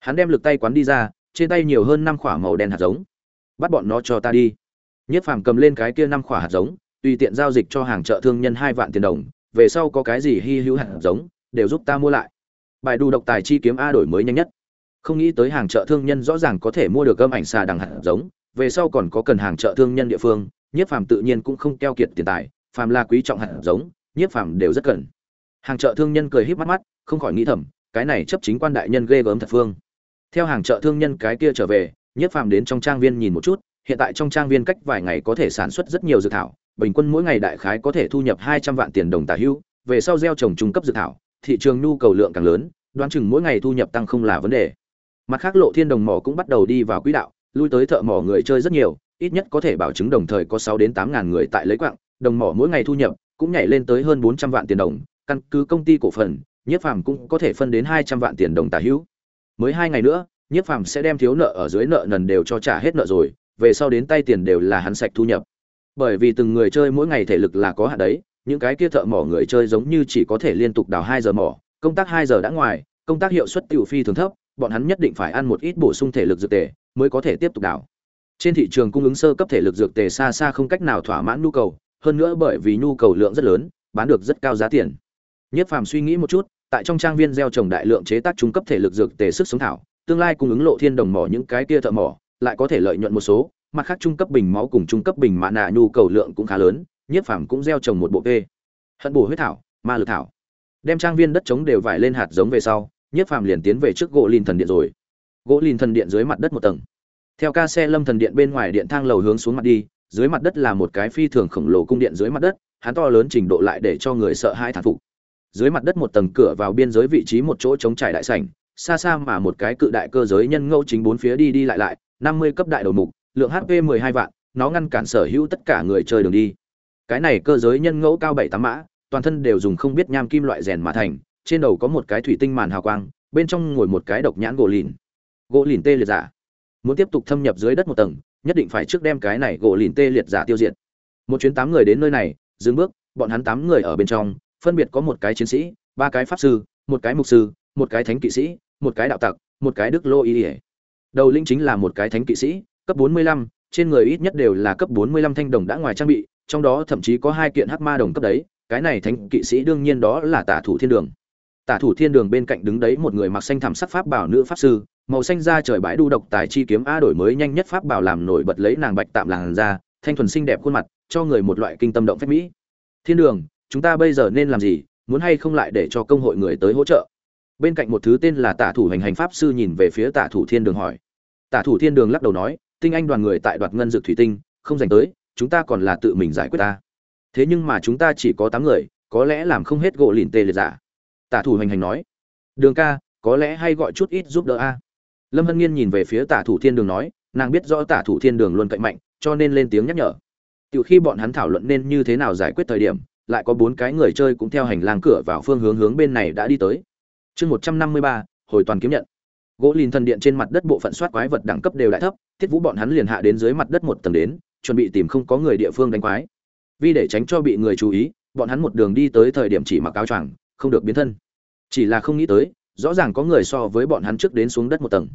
Hắn đem lực tay quán đi ra, trên tay nhiều hơn năm quả màu đen hạt giống. Bắt bọn nó cho ta đi. Nhất phàm cầm lên cái kia năm quả hạt giống, tùy tiện giao dịch cho hàng chợ thương nhân hai vạn tiền đồng về sau có cái gì hy hữu hạt giống, đều giúp ta mua lại. Bài đủ độc tài chi kiếm a đổi mới nhanh nhất. Không nghĩ tới hàng chợ thương nhân rõ ràng có thể mua được âm ảnh xà đằng hạt giống, về sau còn có cần hàng chợ thương nhân địa phương, nhiếp phàm tự nhiên cũng không keo kiệt tiền tài, phàm là quý trọng hạt giống, nhiếp phàm đều rất cần. Hàng chợ thương nhân cười híp mắt mắt, không khỏi nghĩ thầm, cái này chấp chính quan đại nhân ghê gớm thật phương. Theo hàng chợ thương nhân cái kia trở về, nhiếp phàm đến trong trang viên nhìn một chút hiện tại trong trang viên cách vài ngày có thể sản xuất rất nhiều dược thảo bình quân mỗi ngày đại khái có thể thu nhập hai trăm vạn tiền đồng tả hữu về sau gieo trồng trung cấp dược thảo thị trường nhu cầu lượng càng lớn đoán chừng mỗi ngày thu nhập tăng không là vấn đề. Mặt khác lộ thiên đồng mỏ cũng bắt đầu đi vào quỹ đạo lui tới thợ mỏ người chơi rất nhiều ít nhất có thể bảo chứng đồng thời có sáu đến tám ngàn người tại lấy quặng, đồng mỏ mỗi ngày thu nhập cũng nhảy lên tới hơn bốn trăm vạn tiền đồng căn cứ công ty cổ phần nhiếp phàm cũng có thể phân đến hai trăm vạn tiền đồng tả hữu mới hai ngày nữa nhiếp phàm sẽ đem thiếu nợ ở dưới nợ nần đều cho trả hết nợ rồi về sau đến tay tiền đều là hắn sạch thu nhập. Bởi vì từng người chơi mỗi ngày thể lực là có hạn đấy, những cái kia thợ mỏ người chơi giống như chỉ có thể liên tục đào hai giờ mỏ, công tác hai giờ đã ngoài, công tác hiệu suất tiểu phi thường thấp, bọn hắn nhất định phải ăn một ít bổ sung thể lực dược tề mới có thể tiếp tục đào. Trên thị trường cung ứng sơ cấp thể lực dược tề xa xa không cách nào thỏa mãn nhu cầu, hơn nữa bởi vì nhu cầu lượng rất lớn, bán được rất cao giá tiền. Nhất phàm suy nghĩ một chút, tại trong trang viên gieo trồng đại lượng chế tác trung cấp thể lực dược tề sức sống thảo, tương lai cung ứng lộ thiên đồng mỏ những cái kia thợ mỏ lại có thể lợi nhuận một số, mặt khác trung cấp bình máu cùng trung cấp bình mạ nạ nhu cầu lượng cũng khá lớn, nhiếp phàm cũng gieo trồng một bộ kê. Hận bổ huyết thảo, ma lực thảo. Đem trang viên đất trống đều vải lên hạt giống về sau, nhiếp phàm liền tiến về trước gỗ lìn thần điện rồi. Gỗ lìn thần điện dưới mặt đất một tầng. Theo ca xe lâm thần điện bên ngoài điện thang lầu hướng xuống mặt đi, dưới mặt đất là một cái phi thường khổng lồ cung điện dưới mặt đất, hắn to lớn trình độ lại để cho người sợ hai thản phục. Dưới mặt đất một tầng cửa vào biên giới vị trí một chỗ trống trải đại sảnh, xa xa mà một cái cự đại cơ giới nhân ngẫu chính bốn phía đi đi lại lại năm mươi cấp đại đầu mục, lượng hp mười hai vạn, nó ngăn cản sở hữu tất cả người chơi đường đi. Cái này cơ giới nhân ngẫu cao bảy tám mã, toàn thân đều dùng không biết nham kim loại rèn mà thành, trên đầu có một cái thủy tinh màn hào quang, bên trong ngồi một cái độc nhãn gỗ lìn. Gỗ lìn tê liệt giả. Muốn tiếp tục thâm nhập dưới đất một tầng, nhất định phải trước đem cái này gỗ lìn tê liệt giả tiêu diệt. Một chuyến tám người đến nơi này, dừng bước, bọn hắn tám người ở bên trong, phân biệt có một cái chiến sĩ, ba cái pháp sư, một cái mục sư, một cái thánh kỵ sĩ, một cái đạo tặc, một cái đức lô y ỉa đầu linh chính là một cái thánh kỵ sĩ, cấp bốn mươi lăm, trên người ít nhất đều là cấp bốn mươi lăm thanh đồng đã ngoài trang bị, trong đó thậm chí có hai kiện hắc ma đồng cấp đấy, cái này thánh kỵ sĩ đương nhiên đó là tả thủ thiên đường. Tả thủ thiên đường bên cạnh đứng đấy một người mặc xanh thảm sắc pháp bảo nữ pháp sư, màu xanh da trời bãi đu độc tài chi kiếm a đổi mới nhanh nhất pháp bảo làm nổi bật lấy nàng bạch tạm làn da, thanh thuần xinh đẹp khuôn mặt, cho người một loại kinh tâm động phép mỹ. Thiên đường, chúng ta bây giờ nên làm gì? Muốn hay không lại để cho công hội người tới hỗ trợ? Bên cạnh một thứ tên là tả thủ hành hành pháp sư nhìn về phía tả thủ thiên đường hỏi tả thủ thiên đường lắc đầu nói, tinh anh đoàn người tại đoạt ngân dược thủy tinh, không dành tới, chúng ta còn là tự mình giải quyết ta. Thế nhưng mà chúng ta chỉ có tám người, có lẽ làm không hết gỗ lìn tê liệt giả tả thủ hành hành nói, đường ca, có lẽ hay gọi chút ít giúp đỡ a. Lâm hân nghiên nhìn về phía tả thủ thiên đường nói, nàng biết rõ tả thủ thiên đường luôn cậy mạnh, cho nên lên tiếng nhắc nhở. Từ khi bọn hắn thảo luận nên như thế nào giải quyết thời điểm, lại có bốn cái người chơi cũng theo hành lang cửa vào phương hướng hướng bên này đã đi tới. Chương một trăm năm mươi ba, hồi toàn kiếm nhận gỗ lìn thần điện trên mặt đất bộ phận soát quái vật đẳng cấp đều đại thấp, thiết vũ bọn hắn liền hạ đến dưới mặt đất một tầng đến, chuẩn bị tìm không có người địa phương đánh quái. Vì để tránh cho bị người chú ý, bọn hắn một đường đi tới thời điểm chỉ mặc áo choàng, không được biến thân. Chỉ là không nghĩ tới, rõ ràng có người so với bọn hắn trước đến xuống đất một tầng.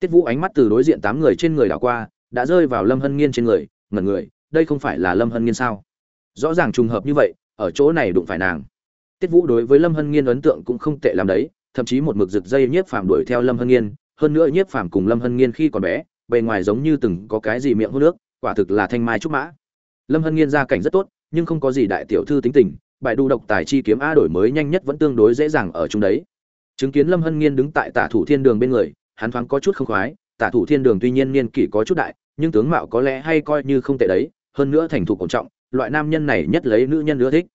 Tiết vũ ánh mắt từ đối diện tám người trên người đảo qua, đã rơi vào lâm hân nghiên trên người, ngẩn người, đây không phải là lâm hân nghiên sao? Rõ ràng trùng hợp như vậy, ở chỗ này đụng phải nàng. Tiết vũ đối với lâm hân nghiên ấn tượng cũng không tệ làm đấy thậm chí một mực rực dây nhiếp phàm đuổi theo lâm hân nghiên, hơn nữa nhiếp phàm cùng lâm hân nghiên khi còn bé, bề ngoài giống như từng có cái gì miệng hút nước quả thực là thanh mai trúc mã. Lâm hân nghiên gia cảnh rất tốt, nhưng không có gì đại tiểu thư tính tình, bài đu độc tài chi kiếm a đổi mới nhanh nhất vẫn tương đối dễ dàng ở chung đấy. Chứng kiến lâm hân nghiên đứng tại tả thủ thiên đường bên người, hắn thoáng có chút không khoái, tả thủ thiên đường tuy nhiên niên kỷ có chút đại, nhưng tướng mạo có lẽ hay coi như không tệ đấy, hơn nữa thành thủ cổ trọng, loại nam nhân này nhất lấy nữ nhân ưa thích.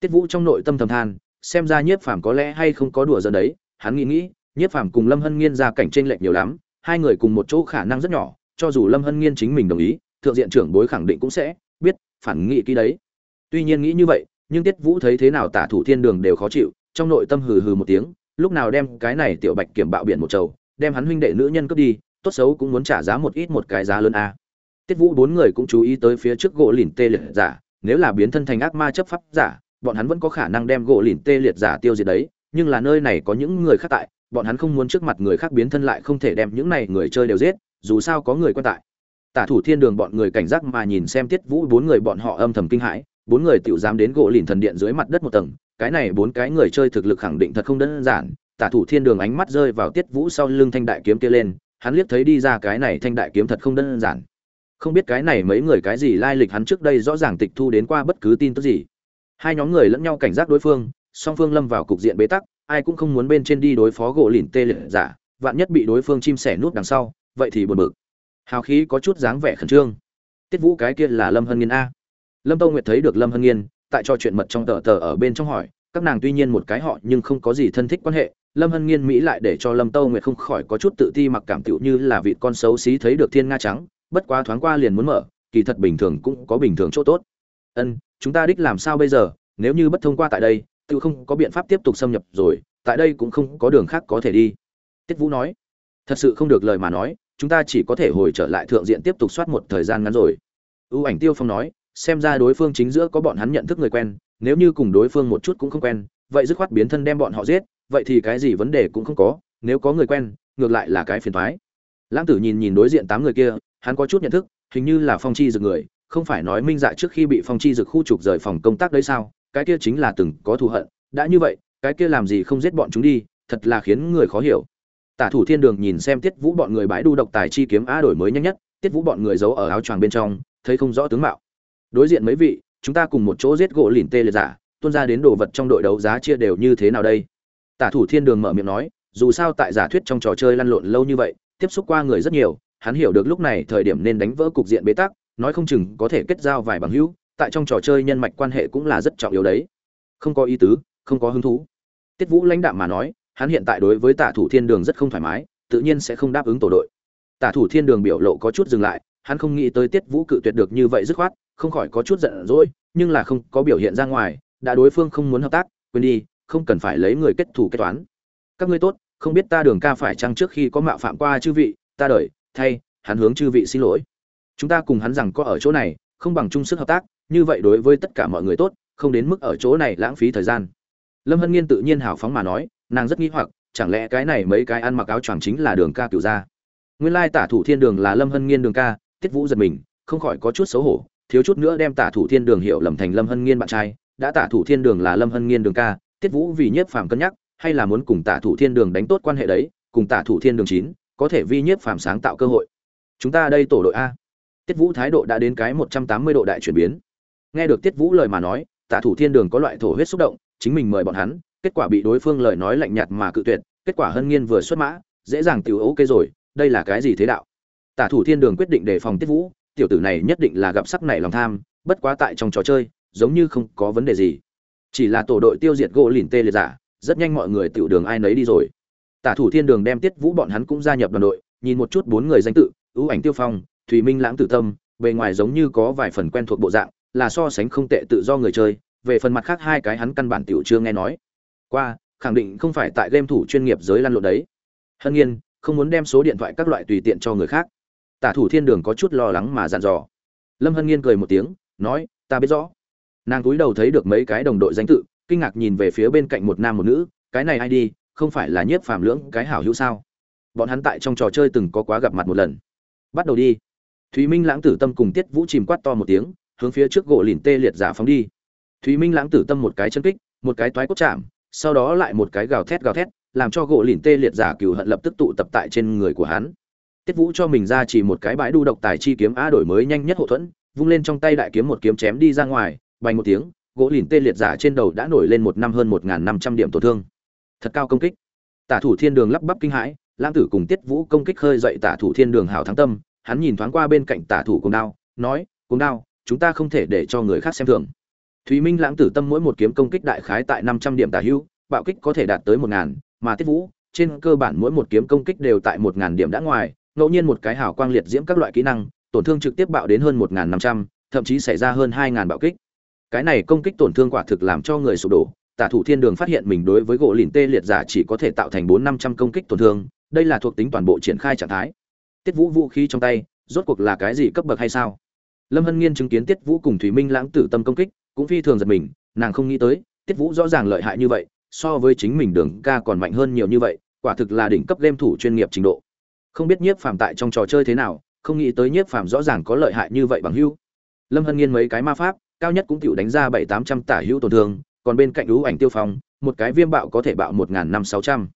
Tiết vũ trong nội tâm thầm than xem ra nhiếp phàm có lẽ hay không có đùa giỡn đấy, hắn nghĩ nghĩ, nhiếp phàm cùng lâm hân nghiên ra cảnh tranh lệch nhiều lắm, hai người cùng một chỗ khả năng rất nhỏ, cho dù lâm hân nghiên chính mình đồng ý, thượng diện trưởng bối khẳng định cũng sẽ biết, phản nghị ký đấy. Tuy nhiên nghĩ như vậy, nhưng tiết vũ thấy thế nào tả thủ thiên đường đều khó chịu, trong nội tâm hừ hừ một tiếng, lúc nào đem cái này tiểu bạch kiểm bạo biển một trầu đem hắn huynh đệ nữ nhân cướp đi, tốt xấu cũng muốn trả giá một ít một cái giá lớn a. Tiết vũ bốn người cũng chú ý tới phía trước gỗ lìn tê liệt giả, nếu là biến thân thành ác ma chấp pháp giả bọn hắn vẫn có khả năng đem gỗ lìn tê liệt giả tiêu diệt đấy, nhưng là nơi này có những người khác tại, bọn hắn không muốn trước mặt người khác biến thân lại không thể đem những này người chơi đều giết, dù sao có người quan tại. Tả thủ thiên đường bọn người cảnh giác mà nhìn xem tiết vũ, bốn người bọn họ âm thầm kinh hãi, bốn người tự dám đến gỗ lìn thần điện dưới mặt đất một tầng, cái này bốn cái người chơi thực lực khẳng định thật không đơn giản. Tả thủ thiên đường ánh mắt rơi vào tiết vũ sau lưng thanh đại kiếm kia lên, hắn liếc thấy đi ra cái này thanh đại kiếm thật không đơn giản. Không biết cái này mấy người cái gì lai lịch hắn trước đây rõ ràng tịch thu đến qua bất cứ tin tức gì hai nhóm người lẫn nhau cảnh giác đối phương, song phương lâm vào cục diện bế tắc, ai cũng không muốn bên trên đi đối phó gỗ lìn tê liệt giả, vạn nhất bị đối phương chim sẻ nút đằng sau, vậy thì buồn bực. Hào khí có chút dáng vẻ khẩn trương. Tiết vũ cái kia là lâm hân nghiên a. Lâm tâu nguyệt thấy được lâm hân nghiên, tại cho chuyện mật trong tờ tờ ở bên trong hỏi, các nàng tuy nhiên một cái họ nhưng không có gì thân thích quan hệ, lâm hân nghiên mỹ lại để cho lâm tâu nguyệt không khỏi có chút tự ti mặc cảm tựu như là vị con xấu xí thấy được thiên nga trắng, bất quá thoáng qua liền muốn mở, kỳ thật bình thường cũng có bình thường chỗ tốt. Ân chúng ta đích làm sao bây giờ, nếu như bất thông qua tại đây, tự không có biện pháp tiếp tục xâm nhập rồi, tại đây cũng không có đường khác có thể đi. Tiết vũ nói. Thật sự không được lời mà nói, chúng ta chỉ có thể hồi trở lại thượng diện tiếp tục soát một thời gian ngắn rồi. Ưu ảnh tiêu phong nói. Xem ra đối phương chính giữa có bọn hắn nhận thức người quen, nếu như cùng đối phương một chút cũng không quen, vậy dứt khoát biến thân đem bọn họ giết, vậy thì cái gì vấn đề cũng không có, nếu có người quen, ngược lại là cái phiền thoái lãng tử nhìn nhìn đối diện tám người kia, hắn có chút nhận thức, hình như là phong chi dược người không phải nói minh dạ trước khi bị phong chi dược khu trục rời phòng công tác đấy sao? Cái kia chính là từng có thù hận. Đã như vậy, cái kia làm gì không giết bọn chúng đi, thật là khiến người khó hiểu. Tả thủ thiên đường nhìn xem tiết vũ bọn người bãi đu độc tài chi kiếm a đổi mới nhanh nhất, tiết vũ bọn người giấu ở áo choàng bên trong, thấy không rõ tướng mạo. Đối diện mấy vị, chúng ta cùng một chỗ giết gỗ lìn tê liệt giả, tuôn ra đến đồ vật trong đội đấu giá chia đều như thế nào đây? Tả thủ thiên đường mở miệng nói, dù sao tại giả thuyết trong trò chơi lăn lộn lâu như vậy, tiếp xúc qua người rất nhiều, hắn hiểu được lúc này thời điểm nên đánh vỡ cục diện bế tắc nói không chừng có thể kết giao vài bằng hữu, tại trong trò chơi nhân mạch quan hệ cũng là rất trọng yếu đấy. Không có ý tứ, không có hứng thú. Tiết vũ lãnh đạm mà nói, hắn hiện tại đối với tả thủ thiên đường rất không thoải mái, tự nhiên sẽ không đáp ứng tổ đội. Tả thủ thiên đường biểu lộ có chút dừng lại, hắn không nghĩ tới tiết vũ cự tuyệt được như vậy dứt khoát, không khỏi có chút giận dỗi, nhưng là không có biểu hiện ra ngoài, đã đối phương không muốn hợp tác, quên đi, không cần phải lấy người kết thủ kết toán. Các ngươi tốt, không biết ta đường ca phải chăng trước khi có mạo phạm qua chư vị, ta đợi, thay, hắn hướng chư vị xin lỗi chúng ta cùng hắn rằng có ở chỗ này, không bằng chung sức hợp tác, như vậy đối với tất cả mọi người tốt, không đến mức ở chỗ này lãng phí thời gian. Lâm hân nghiên tự nhiên hào phóng mà nói, nàng rất nghi hoặc, chẳng lẽ cái này mấy cái ăn mặc áo choàng chính là đường ca cựu gia? Nguyên lai tả thủ thiên đường là lâm hân nghiên đường ca, tiết vũ giật mình, không khỏi có chút xấu hổ, thiếu chút nữa đem tả thủ thiên đường hiểu lầm thành lâm hân nghiên bạn trai, đã tả thủ thiên đường là lâm hân nghiên đường ca, tiết vũ vì nhiếp phàm cân nhắc, hay là muốn cùng tả thủ thiên đường đánh tốt quan hệ đấy, cùng tả thủ thiên đường chín, có thể vi nhiếp phàm sáng tạo cơ hội. Chúng ta đây tổ đội a tiết vũ thái độ đã đến cái một trăm tám mươi độ đại chuyển biến. Nghe được tiết vũ lời mà nói Tạ thủ thiên đường có loại thổ huyết xúc động, chính mình mời bọn hắn, kết quả bị đối phương lời nói lạnh nhạt mà cự tuyệt, kết quả hân nghiên vừa xuất mã, dễ dàng tiểu ok rồi, đây là cái gì thế đạo? Tả thủ thiên đường quyết định đề phòng tiết vũ, tiểu tử này nhất định là gặp sắc này lòng tham, bất quá tại trong trò chơi, giống như không có vấn đề gì. Chỉ là tổ đội tiêu diệt gỗ lìn tê liệt giả, rất nhanh mọi người tiểu đường ai nấy đi rồi. Tả thủ thiên đường đem tiết vũ bọn hắn cũng gia nhập đoàn đội, nhìn một chút bốn người danh tự, ưu ảnh tiêu phong thùy minh lãng tử tâm, bề ngoài giống như có vài phần quen thuộc bộ dạng, là so sánh không tệ tự do người chơi, về phần mặt khác hai cái hắn căn bản tiểu chưa nghe nói. Qua, khẳng định không phải tại game thủ chuyên nghiệp giới lăn lộn đấy. Hân nhiên, không muốn đem số điện thoại các loại tùy tiện cho người khác. Tả thủ thiên đường có chút lo lắng mà dặn dò. Lâm hân nhiên cười một tiếng, nói, ta biết rõ. Nàng cúi đầu thấy được mấy cái đồng đội danh tự, kinh ngạc nhìn về phía bên cạnh một nam một nữ, cái này ai đi, không phải là nhiếp phàm lưỡng cái hảo hữu sao? Bọn hắn tại trong trò chơi từng có quá gặp mặt một lần. Bắt đầu đi thúy minh lãng tử tâm cùng tiết vũ chìm quát to một tiếng, hướng phía trước gỗ lìn tê liệt giả phóng đi. Thúy minh lãng tử tâm một cái chân kích, một cái toái cốt chạm, sau đó lại một cái gào thét gào thét, làm cho gỗ lìn tê liệt giả cừu hận lập tức tụ tập tại trên người của hắn. Tiết vũ cho mình ra chỉ một cái bãi đu độc tài chi kiếm a đổi mới nhanh nhất hậu thuẫn, vung lên trong tay đại kiếm một kiếm chém đi ra ngoài, bay một tiếng, gỗ lìn tê liệt giả trên đầu đã nổi lên một năm hơn một năm trăm điểm tổn thương. Thật cao công kích. Tả thủ thiên đường lắp bắp kinh hãi, lãng tử cùng tiết vũ công kích khơi dậy tả thủ thiên đường hảo thắng tâm hắn nhìn thoáng qua bên cạnh tả thủ cùng đao nói cùng đao chúng ta không thể để cho người khác xem thường. Thúy minh lãng tử tâm mỗi một kiếm công kích đại khái tại năm trăm điểm tả hưu, bạo kích có thể đạt tới một ngàn mà tiết vũ trên cơ bản mỗi một kiếm công kích đều tại một ngàn điểm đã ngoài ngẫu nhiên một cái hào quang liệt diễm các loại kỹ năng tổn thương trực tiếp bạo đến hơn một ngàn năm trăm thậm chí xảy ra hơn hai ngàn bạo kích. Cái này công kích tổn thương quả thực làm cho người sụp đổ tả thủ thiên đường phát hiện mình đối với gỗ lìn tê liệt giả chỉ có thể tạo thành bốn năm trăm công kích tổn thương đây là thuộc tính toàn bộ triển khai trạng thái tiết vũ vũ khí trong tay, rốt cuộc là cái gì cấp bậc hay sao? Lâm hân nghiên chứng kiến tiết vũ cùng thủy minh lãng tử tâm công kích, cũng phi thường giật mình, nàng không nghĩ tới, tiết vũ rõ ràng lợi hại như vậy, so với chính mình đường ca còn mạnh hơn nhiều như vậy, quả thực là đỉnh cấp game thủ chuyên nghiệp trình độ. Không biết nhiếp phàm tại trong trò chơi thế nào, không nghĩ tới nhiếp phàm rõ ràng có lợi hại như vậy bằng hưu lâm hân nghiên mấy cái ma pháp, cao nhất cũng chịu đánh ra bảy tám trăm tả hữu tổn thương, còn bên cạnh ưu ảnh tiêu phong, một cái viêm bạo có thể bạo một n năm sáu trăm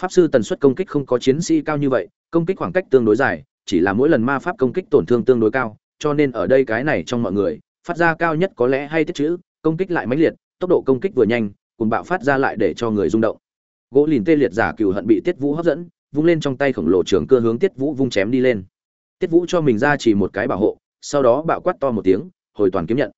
pháp sư tần suất công kích không có chiến sĩ cao như vậy, công kích khoảng cách tương đối dài, chỉ là mỗi lần ma pháp công kích tổn thương tương đối cao, cho nên ở đây cái này trong mọi người, phát ra cao nhất có lẽ hay tiết chữ, công kích lại mãnh liệt, tốc độ công kích vừa nhanh cùng bạo phát ra lại để cho người rung động. Gỗ lìn tê liệt giả cừu hận bị tiết vũ hấp dẫn, vung lên trong tay khổng lồ trường cơ hướng tiết vũ vung chém đi lên. Tiết vũ cho mình ra chỉ một cái bảo hộ, sau đó bạo quát to một tiếng, hồi toàn kiếm nhận.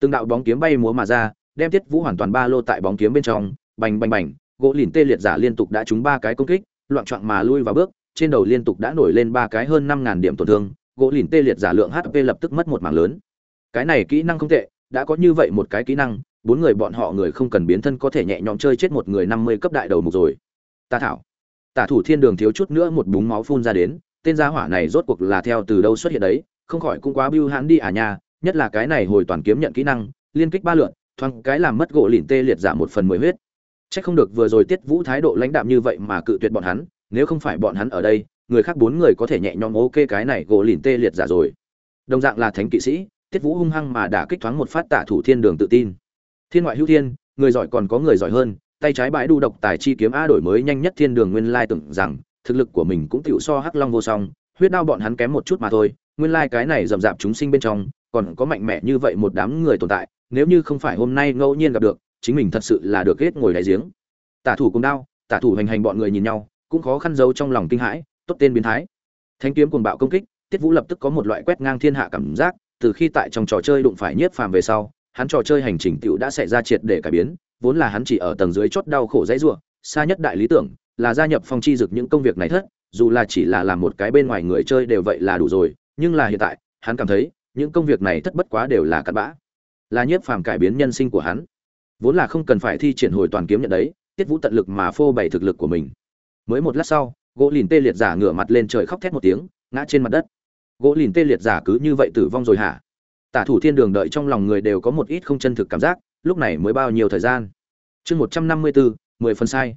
Từng đạo bóng kiếm bay múa mà ra, đem tiết vũ hoàn toàn ba lô tại bóng kiếm bên trong, bành bành bành gỗ lìn tê liệt giả liên tục đã trúng ba cái công kích, loạn trọn mà lui vào bước, trên đầu liên tục đã nổi lên ba cái hơn năm ngàn điểm tổn thương, gỗ lìn tê liệt giả lượng hp lập tức mất một mảng lớn. Cái này kỹ năng không tệ, đã có như vậy một cái kỹ năng, bốn người bọn họ người không cần biến thân có thể nhẹ nhõm chơi chết một người năm mươi cấp đại đầu mục rồi. Ta thảo. Tả thủ thiên đường thiếu chút nữa một búng máu phun ra đến, tên gia hỏa này rốt cuộc là theo từ đâu xuất hiện đấy, không khỏi cũng quá bưu hãn đi à nha, nhất là cái này hồi toàn kiếm nhận kỹ năng, liên kích ba lượn, thoáng cái làm mất gỗ lìn tê liệt giả một phần mười huyết. Chắc không được vừa rồi Tiết Vũ thái độ lãnh đạm như vậy mà cự tuyệt bọn hắn, nếu không phải bọn hắn ở đây, người khác bốn người có thể nhẹ nhõm ok cái này gỗ lìn tê liệt giả rồi. Đồng dạng là thánh kỵ sĩ, Tiết Vũ hung hăng mà đã kích thoáng một phát tạ thủ thiên đường tự tin. Thiên ngoại hữu thiên, người giỏi còn có người giỏi hơn, tay trái bãi đu độc tài chi kiếm a đổi mới nhanh nhất thiên đường nguyên lai tưởng rằng thực lực của mình cũng tiểu so hắc long vô song, huyết đao bọn hắn kém một chút mà thôi, nguyên lai cái này rầm rạp chúng sinh bên trong, còn có mạnh mẽ như vậy một đám người tồn tại, nếu như không phải hôm nay ngẫu nhiên gặp được, chính mình thật sự là được kết ngồi đại giếng. Tả thủ cùng đao, tả thủ hành hành bọn người nhìn nhau, cũng khó khăn giấu trong lòng kinh hãi, tốt tên biến thái. Thanh kiếm cuồng bạo công kích, tiết vũ lập tức có một loại quét ngang thiên hạ cảm giác, từ khi tại trong trò chơi đụng phải nhiếp phàm về sau, hắn trò chơi hành trình tựu đã xảy ra triệt để cải biến, vốn là hắn chỉ ở tầng dưới chót đau khổ dãy rủa, xa nhất đại lý tưởng, là gia nhập phong chi dực những công việc này thất, dù là chỉ là làm một cái bên ngoài người chơi đều vậy là đủ rồi, nhưng là hiện tại, hắn cảm thấy, những công việc này thất bất quá đều là cặn bã. Là nhiếp phàm cải biến nhân sinh của hắn vốn là không cần phải thi triển hồi toàn kiếm nhận đấy, tiết vũ tận lực mà phô bày thực lực của mình. Mới một lát sau, gỗ lìn tê liệt giả ngửa mặt lên trời khóc thét một tiếng, ngã trên mặt đất. Gỗ lìn tê liệt giả cứ như vậy tử vong rồi hả? Tả thủ thiên đường đợi trong lòng người đều có một ít không chân thực cảm giác, lúc này mới bao nhiêu thời gian? Chương một trăm năm mươi bốn mười phần sai.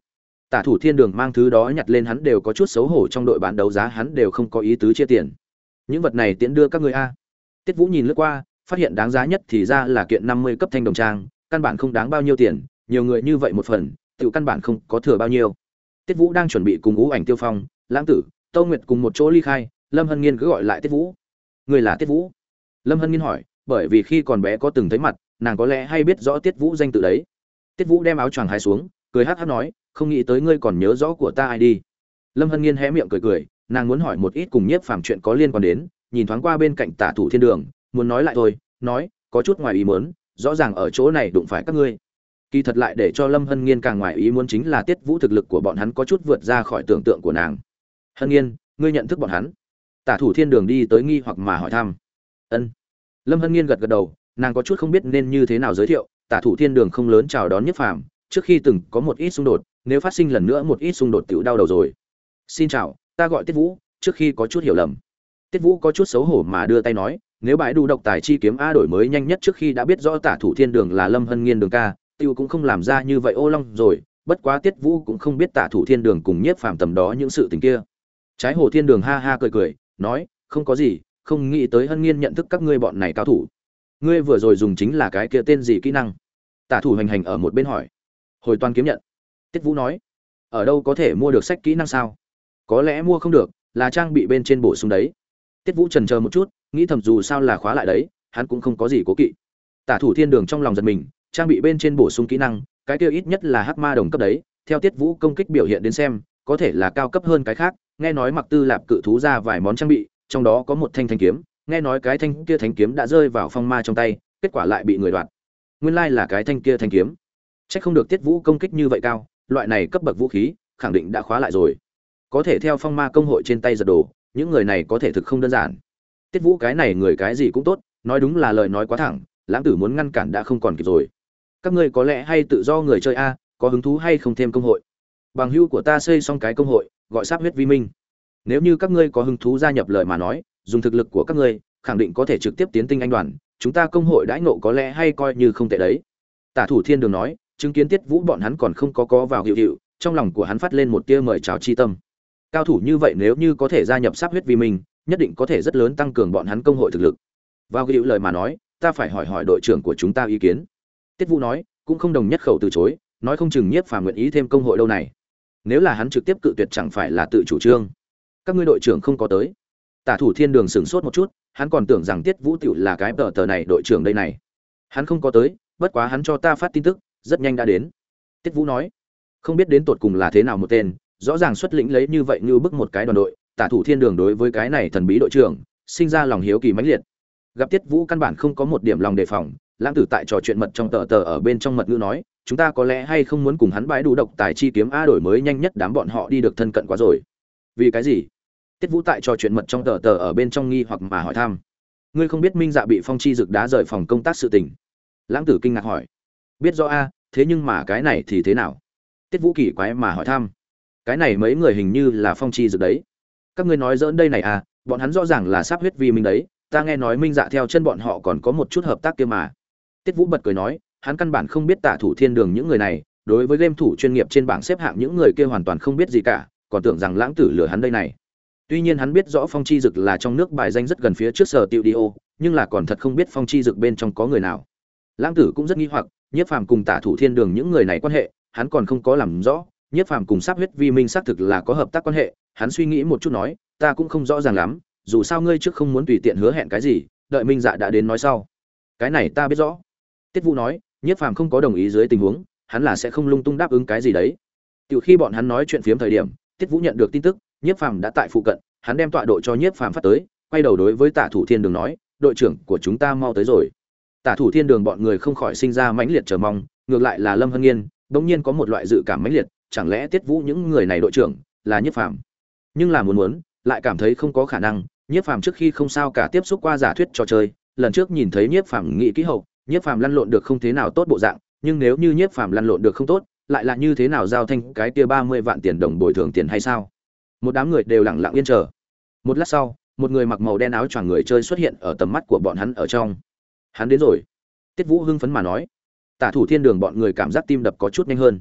Tả thủ thiên đường mang thứ đó nhặt lên hắn đều có chút xấu hổ trong đội bán đấu giá hắn đều không có ý tứ chia tiền. Những vật này tiễn đưa các người a. Tiết vũ nhìn lướt qua, phát hiện đáng giá nhất thì ra là kiện năm mươi cấp thanh đồng trang căn bản không đáng bao nhiêu tiền, nhiều người như vậy một phần tự căn bản không có thừa bao nhiêu. Tiết vũ đang chuẩn bị cùng ngũ ảnh tiêu phong, lãng tử tâu nguyệt cùng một chỗ ly khai, lâm hân nghiên cứ gọi lại tiết vũ. Người là tiết vũ? Lâm hân nghiên hỏi, bởi vì khi còn bé có từng thấy mặt, nàng có lẽ hay biết rõ tiết vũ danh tự đấy. Tiết vũ đem áo choàng hai xuống, cười hát hát nói, không nghĩ tới ngươi còn nhớ rõ của ta ai đi. Lâm hân nghiên hé miệng cười cười, nàng muốn hỏi một ít cùng nhiếp phàm chuyện có liên quan đến, nhìn thoáng qua bên cạnh tả thủ thiên đường, muốn nói lại thôi, nói, có chút ngoài ý muốn rõ ràng ở chỗ này đụng phải các ngươi. Kỳ thật lại để cho lâm hân nghiên càng ngoài ý muốn chính là tiết vũ thực lực của bọn hắn có chút vượt ra khỏi tưởng tượng của nàng. Hân nghiên, ngươi nhận thức bọn hắn? Tả thủ thiên đường đi tới nghi hoặc mà hỏi thăm. Ân. Lâm hân nghiên gật gật đầu, nàng có chút không biết nên như thế nào giới thiệu, tả thủ thiên đường không lớn chào đón nhất phàm, trước khi từng có một ít xung đột, nếu phát sinh lần nữa một ít xung đột tiểu đau đầu rồi. Xin chào, ta gọi tiết vũ, trước khi có chút hiểu lầm. Tiết vũ có chút xấu hổ mà đưa tay nói nếu bãi đủ độc tài chi kiếm a đổi mới nhanh nhất trước khi đã biết rõ tả thủ thiên đường là lâm hân nghiên đường ca, tiêu cũng không làm ra như vậy ô long rồi, bất quá tiết vũ cũng không biết tả thủ thiên đường cùng nhiếp phàm tầm đó những sự tình kia. Trái hồ thiên đường ha ha cười cười, nói, không có gì, không nghĩ tới hân nghiên nhận thức các ngươi bọn này cao thủ. Ngươi vừa rồi dùng chính là cái kia tên gì kỹ năng? Tả thủ hành hành ở một bên hỏi. Hồi toàn kiếm nhận. Tiết vũ nói, ở đâu có thể mua được sách kỹ năng sao? Có lẽ mua không được, là trang bị bên trên bổ sung đấy. Tiết vũ trần chờ một chút nghĩ thầm dù sao là khóa lại đấy, hắn cũng không có gì cố kỵ. Tả thủ thiên đường trong lòng giật mình, trang bị bên trên bổ sung kỹ năng, cái kia ít nhất là hắc ma đồng cấp đấy, theo tiết vũ công kích biểu hiện đến xem, có thể là cao cấp hơn cái khác, nghe nói mặc tư lạp cự thú ra vài món trang bị, trong đó có một thanh thanh kiếm, nghe nói cái thanh kia thanh kiếm đã rơi vào phong ma trong tay, kết quả lại bị người đoạt. Nguyên lai là cái thanh kia thanh kiếm. Chắc không được tiết vũ công kích như vậy cao, loại này cấp bậc vũ khí, khẳng định đã khóa lại rồi. Có thể theo phong ma công hội trên tay giật đồ, những người này có thể thực không đơn giản tiết vũ cái này người cái gì cũng tốt, nói đúng là lời nói quá thẳng, lãng tử muốn ngăn cản đã không còn kịp rồi. Các ngươi có lẽ hay tự do người chơi a, có hứng thú hay không thêm công hội. Bằng hưu của ta xây xong cái công hội, gọi sáp huyết vi minh. Nếu như các ngươi có hứng thú gia nhập lời mà nói, dùng thực lực của các ngươi, khẳng định có thể trực tiếp tiến tinh anh đoàn, chúng ta công hội đãi ngộ có lẽ hay coi như không tệ đấy. Tả thủ thiên đường nói, chứng kiến tiết vũ bọn hắn còn không có có vào hiệu hiệu, trong lòng của hắn phát lên một tia mời chào chi tâm. Cao thủ như vậy nếu như có thể gia nhập sáp huyết vi minh nhất định có thể rất lớn tăng cường bọn hắn công hội thực lực. Vào hiệu lời mà nói, ta phải hỏi hỏi đội trưởng của chúng ta ý kiến. Tiết vũ nói, cũng không đồng nhất khẩu từ chối, nói không chừng nhiếp phàm nguyện ý thêm công hội đâu này. Nếu là hắn trực tiếp cự tuyệt chẳng phải là tự chủ trương. Các ngươi đội trưởng không có tới. Tả thủ thiên đường sửng sốt một chút, hắn còn tưởng rằng tiết vũ tiểu là cái tờ tờ này đội trưởng đây này. Hắn không có tới, bất quá hắn cho ta phát tin tức, rất nhanh đã đến. Tiết vũ nói, không biết đến tột cùng là thế nào một tên, rõ ràng xuất lĩnh lấy như vậy như bức một cái đoàn đội tả thủ thiên đường đối với cái này thần bí đội trưởng, sinh ra lòng hiếu kỳ mãnh liệt. Gặp tiết vũ căn bản không có một điểm lòng đề phòng, lãng tử tại trò chuyện mật trong tờ tờ ở bên trong mật ngữ nói, chúng ta có lẽ hay không muốn cùng hắn bãi đủ độc tài chi kiếm a đổi mới nhanh nhất đám bọn họ đi được thân cận quá rồi. Vì cái gì? Tiết vũ tại trò chuyện mật trong tờ tờ ở bên trong nghi hoặc mà hỏi thăm. Ngươi không biết minh dạ bị phong chi rực đá rời phòng công tác sự tình? Lãng tử kinh ngạc hỏi. Biết rõ a, thế nhưng mà cái này thì thế nào? Tiết vũ kỳ quái mà hỏi thăm. Cái này mấy người hình như là phong chi rực đấy các ngươi nói dỡn đây này à bọn hắn rõ ràng là sắp huyết vi minh đấy, ta nghe nói minh dạ theo chân bọn họ còn có một chút hợp tác kia mà. Tiết vũ bật cười nói, hắn căn bản không biết Tả thủ thiên đường những người này, đối với game thủ chuyên nghiệp trên bảng xếp hạng những người kia hoàn toàn không biết gì cả, còn tưởng rằng lãng tử lừa hắn đây này. Tuy nhiên hắn biết rõ phong chi dực là trong nước bài danh rất gần phía trước sở tiệu đi ô, nhưng là còn thật không biết phong chi dực bên trong có người nào. Lãng tử cũng rất nghi hoặc, nhiếp phàm cùng tả thủ thiên đường những người này quan hệ, hắn còn không có làm rõ nhiếp phàm cùng sắp huyết vi minh xác thực là có hợp tác quan hệ, hắn suy nghĩ một chút nói, ta cũng không rõ ràng lắm, dù sao ngươi trước không muốn tùy tiện hứa hẹn cái gì, đợi minh dạ đã đến nói sau. Cái này ta biết rõ. Tiết vũ nói nhiếp phàm không có đồng ý dưới tình huống, hắn là sẽ không lung tung đáp ứng cái gì đấy. Từ khi bọn hắn nói chuyện phiếm thời điểm, tiết vũ nhận được tin tức nhiếp phàm đã tại phụ cận, hắn đem tọa độ cho nhiếp phàm phát tới, quay đầu đối với tả thủ thiên đường nói, đội trưởng của chúng ta mau tới rồi. Tả thủ thiên đường bọn người không khỏi sinh ra mãnh liệt chờ mong, ngược lại là lâm hân nghiên, bỗng nhiên có một loại dự cảm mãnh liệt chẳng lẽ tiết vũ những người này đội trưởng là nhiếp phàm? Nhưng là muốn muốn, lại cảm thấy không có khả năng, nhiếp phàm trước khi không sao cả tiếp xúc qua giả thuyết trò chơi, lần trước nhìn thấy nhiếp phàm nghị kỹ hậu, nhiếp phàm lăn lộn được không thế nào tốt bộ dạng, nhưng nếu như nhiếp phàm lăn lộn được không tốt, lại là như thế nào giao thanh cái tia ba mươi vạn tiền đồng bồi thường tiền hay sao? Một đám người đều lặng lặng yên chờ. Một lát sau, một người mặc màu đen áo choàng người chơi xuất hiện ở tầm mắt của bọn hắn ở trong. Hắn đến rồi. Tiết vũ hưng phấn mà nói. Tả thủ thiên đường bọn người cảm giác tim đập có chút nhanh hơn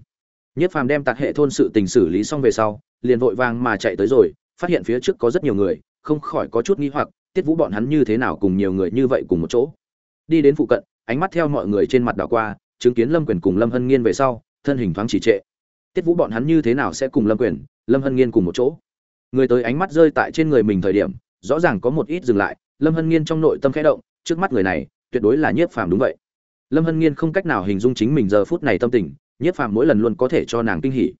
nhất phàm đem tạc hệ thôn sự tình xử lý xong về sau, liền vội vàng mà chạy tới rồi, phát hiện phía trước có rất nhiều người, không khỏi có chút nghi hoặc, tiết vũ bọn hắn như thế nào cùng nhiều người như vậy cùng một chỗ. Đi đến phụ cận, ánh mắt theo mọi người trên mặt đảo qua, chứng kiến lâm quyền cùng lâm hân nghiên về sau, thân hình thoáng chỉ trệ. Tiết vũ bọn hắn như thế nào sẽ cùng lâm quyền, lâm hân nghiên cùng một chỗ? Người tới ánh mắt rơi tại trên người mình thời điểm, rõ ràng có một ít dừng lại, lâm hân nghiên trong nội tâm khẽ động, trước mắt người này, tuyệt đối là nhiếp phàm đúng vậy. Lâm hân nghiên không cách nào hình dung chính mình giờ phút này tâm tình nhiếp phàm mỗi lần luôn có thể cho nàng kinh hỉ.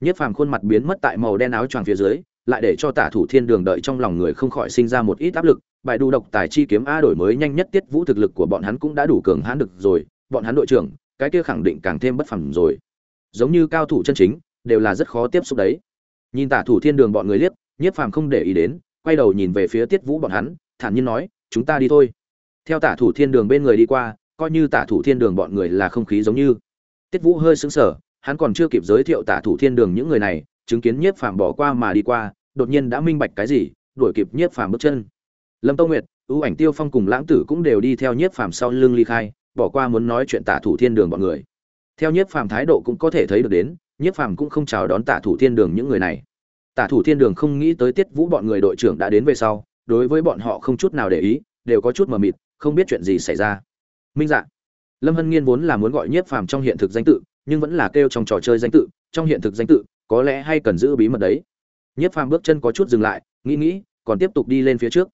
Nhiếp phàm khuôn mặt biến mất tại màu đen áo choàng phía dưới, lại để cho tả thủ thiên đường đợi trong lòng người không khỏi sinh ra một ít áp lực, bài đu độc tài chi kiếm a đổi mới nhanh nhất tiết vũ thực lực của bọn hắn cũng đã đủ cường hãn được rồi, bọn hắn đội trưởng, cái kia khẳng định càng thêm bất phàm rồi. Giống như cao thủ chân chính, đều là rất khó tiếp xúc đấy. Nhìn tả thủ thiên đường bọn người liếc nhiếp phàm không để ý đến, quay đầu nhìn về phía tiết vũ bọn hắn, thản nhiên nói, chúng ta đi thôi. Theo tả thủ thiên đường bên người đi qua, coi như tả thủ thiên đường bọn người là không khí giống như tiết vũ hơi sững sờ, hắn còn chưa kịp giới thiệu tả thủ thiên đường những người này, chứng kiến nhiếp phàm bỏ qua mà đi qua, đột nhiên đã minh bạch cái gì, đuổi kịp nhiếp phàm bước chân. Lâm tâu nguyệt ưu ảnh tiêu phong cùng lãng tử cũng đều đi theo nhiếp phàm sau lưng ly khai, bỏ qua muốn nói chuyện tả thủ thiên đường bọn người. Theo nhiếp phàm thái độ cũng có thể thấy được đến, nhiếp phàm cũng không chào đón tả thủ thiên đường những người này. Tả thủ thiên đường không nghĩ tới tiết vũ bọn người đội trưởng đã đến về sau, đối với bọn họ không chút nào để ý, đều có chút mờ mịt, không biết chuyện gì xảy ra. Minh dạ lâm hân nghiên vốn là muốn gọi nhiếp phàm trong hiện thực danh tự, nhưng vẫn là kêu trong trò chơi danh tự, trong hiện thực danh tự, có lẽ hay cần giữ bí mật đấy. Nhiếp phàm bước chân có chút dừng lại, nghĩ nghĩ, còn tiếp tục đi lên phía trước.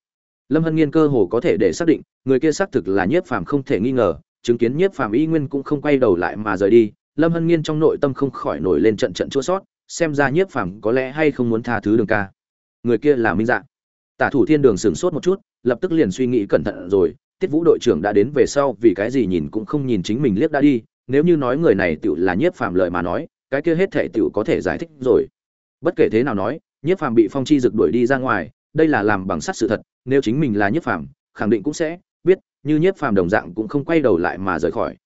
Lâm hân nghiên cơ hồ có thể để xác định, người kia xác thực là nhiếp phàm không thể nghi ngờ, chứng kiến nhiếp phàm y nguyên cũng không quay đầu lại mà rời đi, lâm hân nghiên trong nội tâm không khỏi nổi lên trận trận chua sót, xem ra nhiếp phàm có lẽ hay không muốn tha thứ đường ca. Người kia là minh dạ. Tả thủ thiên đường sửng sốt một chút, lập tức liền suy nghĩ cẩn thận rồi tiết vũ đội trưởng đã đến về sau, vì cái gì nhìn cũng không nhìn chính mình liếc đã đi, nếu như nói người này tựu là nhiếp phàm lời mà nói, cái kia hết thể tựu có thể giải thích rồi. Bất kể thế nào nói, nhiếp phàm bị phong chi rực đuổi đi ra ngoài, đây là làm bằng sắt sự thật, nếu chính mình là nhiếp phàm, khẳng định cũng sẽ biết, như nhiếp phàm đồng dạng cũng không quay đầu lại mà rời khỏi.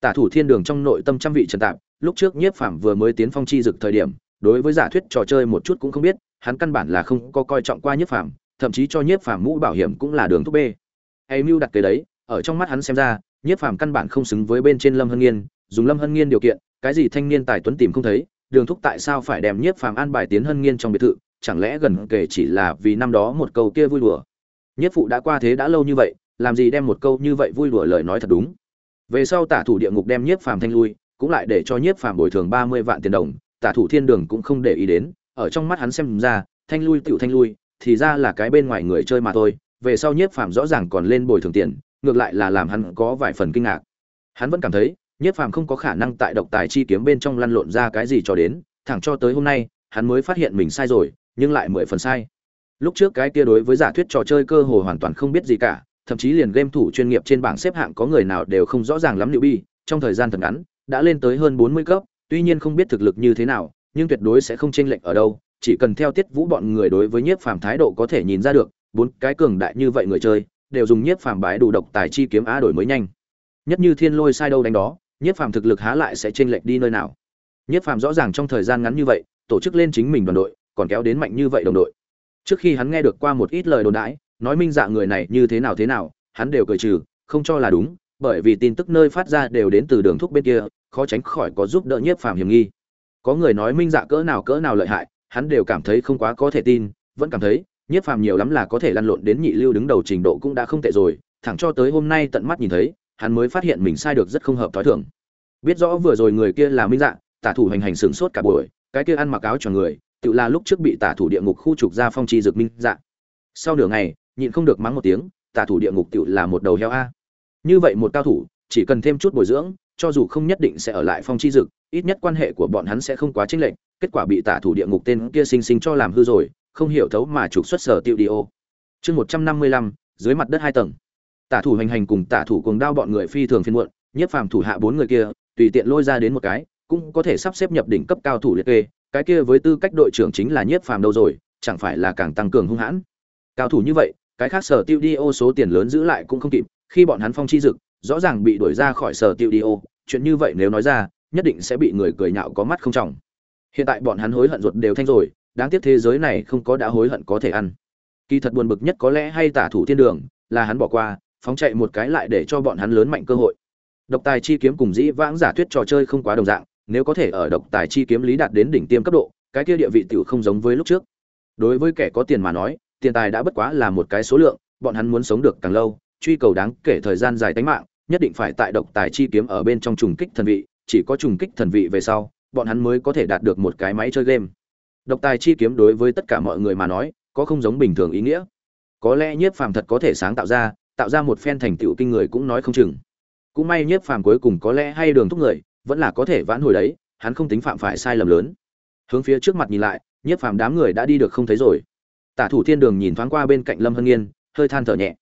Tả thủ thiên đường trong nội tâm trăm vị trần tạp, lúc trước nhiếp phàm vừa mới tiến phong chi rực thời điểm, đối với giả thuyết trò chơi một chút cũng không biết, hắn căn bản là không có coi trọng qua nhiếp phàm, thậm chí cho nhiếp phàm mũ bảo hiểm cũng là đường thuốc b hay mưu đặt cái đấy, ở trong mắt hắn xem ra, nhiếp phàm căn bản không xứng với bên trên lâm hân nghiên, dùng lâm hân nghiên điều kiện, cái gì thanh niên tài tuấn tìm không thấy, đường thúc tại sao phải đem nhiếp phàm an bài tiến hân nghiên trong biệt thự, chẳng lẽ gần kể chỉ là vì năm đó một câu kia vui đùa? Nhất phụ đã qua thế đã lâu như vậy, làm gì đem một câu như vậy vui đùa lời nói thật đúng? Về sau tả thủ địa ngục đem nhiếp phàm thanh lui, cũng lại để cho nhiếp phàm bồi thường ba mươi vạn tiền đồng, tả thủ thiên đường cũng không để ý đến, ở trong mắt hắn xem ra, thanh lui tựu thanh lui, thì ra là cái bên ngoài người chơi mà thôi về sau nhiếp phàm rõ ràng còn lên bồi thường tiền, ngược lại là làm hắn có vài phần kinh ngạc. Hắn vẫn cảm thấy, nhiếp phàm không có khả năng tại độc tài chi kiếm bên trong lăn lộn ra cái gì cho đến, thẳng cho tới hôm nay, hắn mới phát hiện mình sai rồi, nhưng lại mười phần sai. Lúc trước cái kia đối với giả thuyết trò chơi cơ hồ hoàn toàn không biết gì cả, thậm chí liền game thủ chuyên nghiệp trên bảng xếp hạng có người nào đều không rõ ràng lắm liệu bi, trong thời gian thật ngắn, đã lên tới hơn bốn mươi cấp, tuy nhiên không biết thực lực như thế nào, nhưng tuyệt đối sẽ không chênh lệch ở đâu, chỉ cần theo tiết vũ bọn người đối với nhiếp phàm thái độ có thể nhìn ra được bốn cái cường đại như vậy người chơi, đều dùng nhiếp phàm bái đủ độc tài chi kiếm á đổi mới nhanh. Nhất như thiên lôi sai đâu đánh đó, nhiếp phàm thực lực há lại sẽ chênh lệch đi nơi nào? Nhiếp phàm rõ ràng trong thời gian ngắn như vậy, tổ chức lên chính mình đoàn đội, còn kéo đến mạnh như vậy đồng đội. Trước khi hắn nghe được qua một ít lời đồn đãi, nói minh dạ người này như thế nào thế nào, hắn đều cười trừ, không cho là đúng, bởi vì tin tức nơi phát ra đều đến từ đường thuốc bên kia, khó tránh khỏi có giúp đỡ nhiếp phàm hiểm nghi. Có người nói minh dạ cỡ nào cỡ nào lợi hại, hắn đều cảm thấy không quá có thể tin, vẫn cảm thấy nhiếp phàm nhiều lắm là có thể lăn lộn đến nhị lưu đứng đầu trình độ cũng đã không tệ rồi, thẳng cho tới hôm nay tận mắt nhìn thấy, hắn mới phát hiện mình sai được rất không hợp thói thường. Biết rõ vừa rồi người kia là minh dạ tả thủ hành hành sửng sốt cả buổi, cái kia ăn mặc áo cho người, tự là lúc trước bị tả thủ địa ngục khu trục ra phong chi dược minh dạ. Sau nửa ngày, nhịn không được mắng một tiếng, tả thủ địa ngục tự là một đầu heo a. Như vậy một cao thủ, chỉ cần thêm chút bồi dưỡng, cho dù không nhất định sẽ ở lại phong chi dực, ít nhất quan hệ của bọn hắn sẽ không quá chênh lệch, kết quả bị tả thủ địa ngục tên kia sinh sinh cho làm hư rồi không hiểu thấu mà trục xuất sở tiêu đi ô. Chương một trăm năm mươi lăm, dưới mặt đất hai tầng. Tả thủ hành hành cùng tả thủ cùng đao bọn người phi thường phiên muộn nhiếp phàm thủ hạ bốn người kia, tùy tiện lôi ra đến một cái, cũng có thể sắp xếp nhập đỉnh cấp cao thủ liệt kê, cái kia với tư cách đội trưởng chính là nhiếp phàm đâu rồi, chẳng phải là càng tăng cường hung hãn. Cao thủ như vậy, cái khác sở tiêu đi ô số tiền lớn giữ lại cũng không kịp, khi bọn hắn phong chi dực, rõ ràng bị đuổi ra khỏi sở tiêu đi ô, chuyện như vậy nếu nói ra, nhất định sẽ bị người cười nhạo có mắt không trọng. Hiện tại bọn hắn hối hận ruột đều thanh rồi đáng tiếc thế giới này không có đã hối hận có thể ăn. Kỳ thật buồn bực nhất có lẽ hay tả thủ thiên đường, là hắn bỏ qua, phóng chạy một cái lại để cho bọn hắn lớn mạnh cơ hội. Độc tài chi kiếm cùng dĩ vãng giả thuyết trò chơi không quá đồng dạng, nếu có thể ở độc tài chi kiếm lý đạt đến đỉnh tiêm cấp độ, cái kia địa vị tiểu không giống với lúc trước. Đối với kẻ có tiền mà nói, tiền tài đã bất quá là một cái số lượng, bọn hắn muốn sống được càng lâu, truy cầu đáng kể thời gian dài tánh mạng, nhất định phải tại độc tài chi kiếm ở bên trong trùng kích thần vị, chỉ có trùng kích thần vị về sau, bọn hắn mới có thể đạt được một cái máy chơi game độc tài chi kiếm đối với tất cả mọi người mà nói, có không giống bình thường ý nghĩa. Có lẽ nhiếp phàm thật có thể sáng tạo ra tạo ra một phen thành tựu kinh người cũng nói không chừng. Cũng may nhiếp phàm cuối cùng có lẽ hay đường thúc người, vẫn là có thể vãn hồi đấy, hắn không tính phạm phải sai lầm lớn. Hướng phía trước mặt nhìn lại, nhiếp phàm đám người đã đi được không thấy rồi. Tả thủ thiên đường nhìn thoáng qua bên cạnh lâm hân nghiên, hơi than thở nhẹ.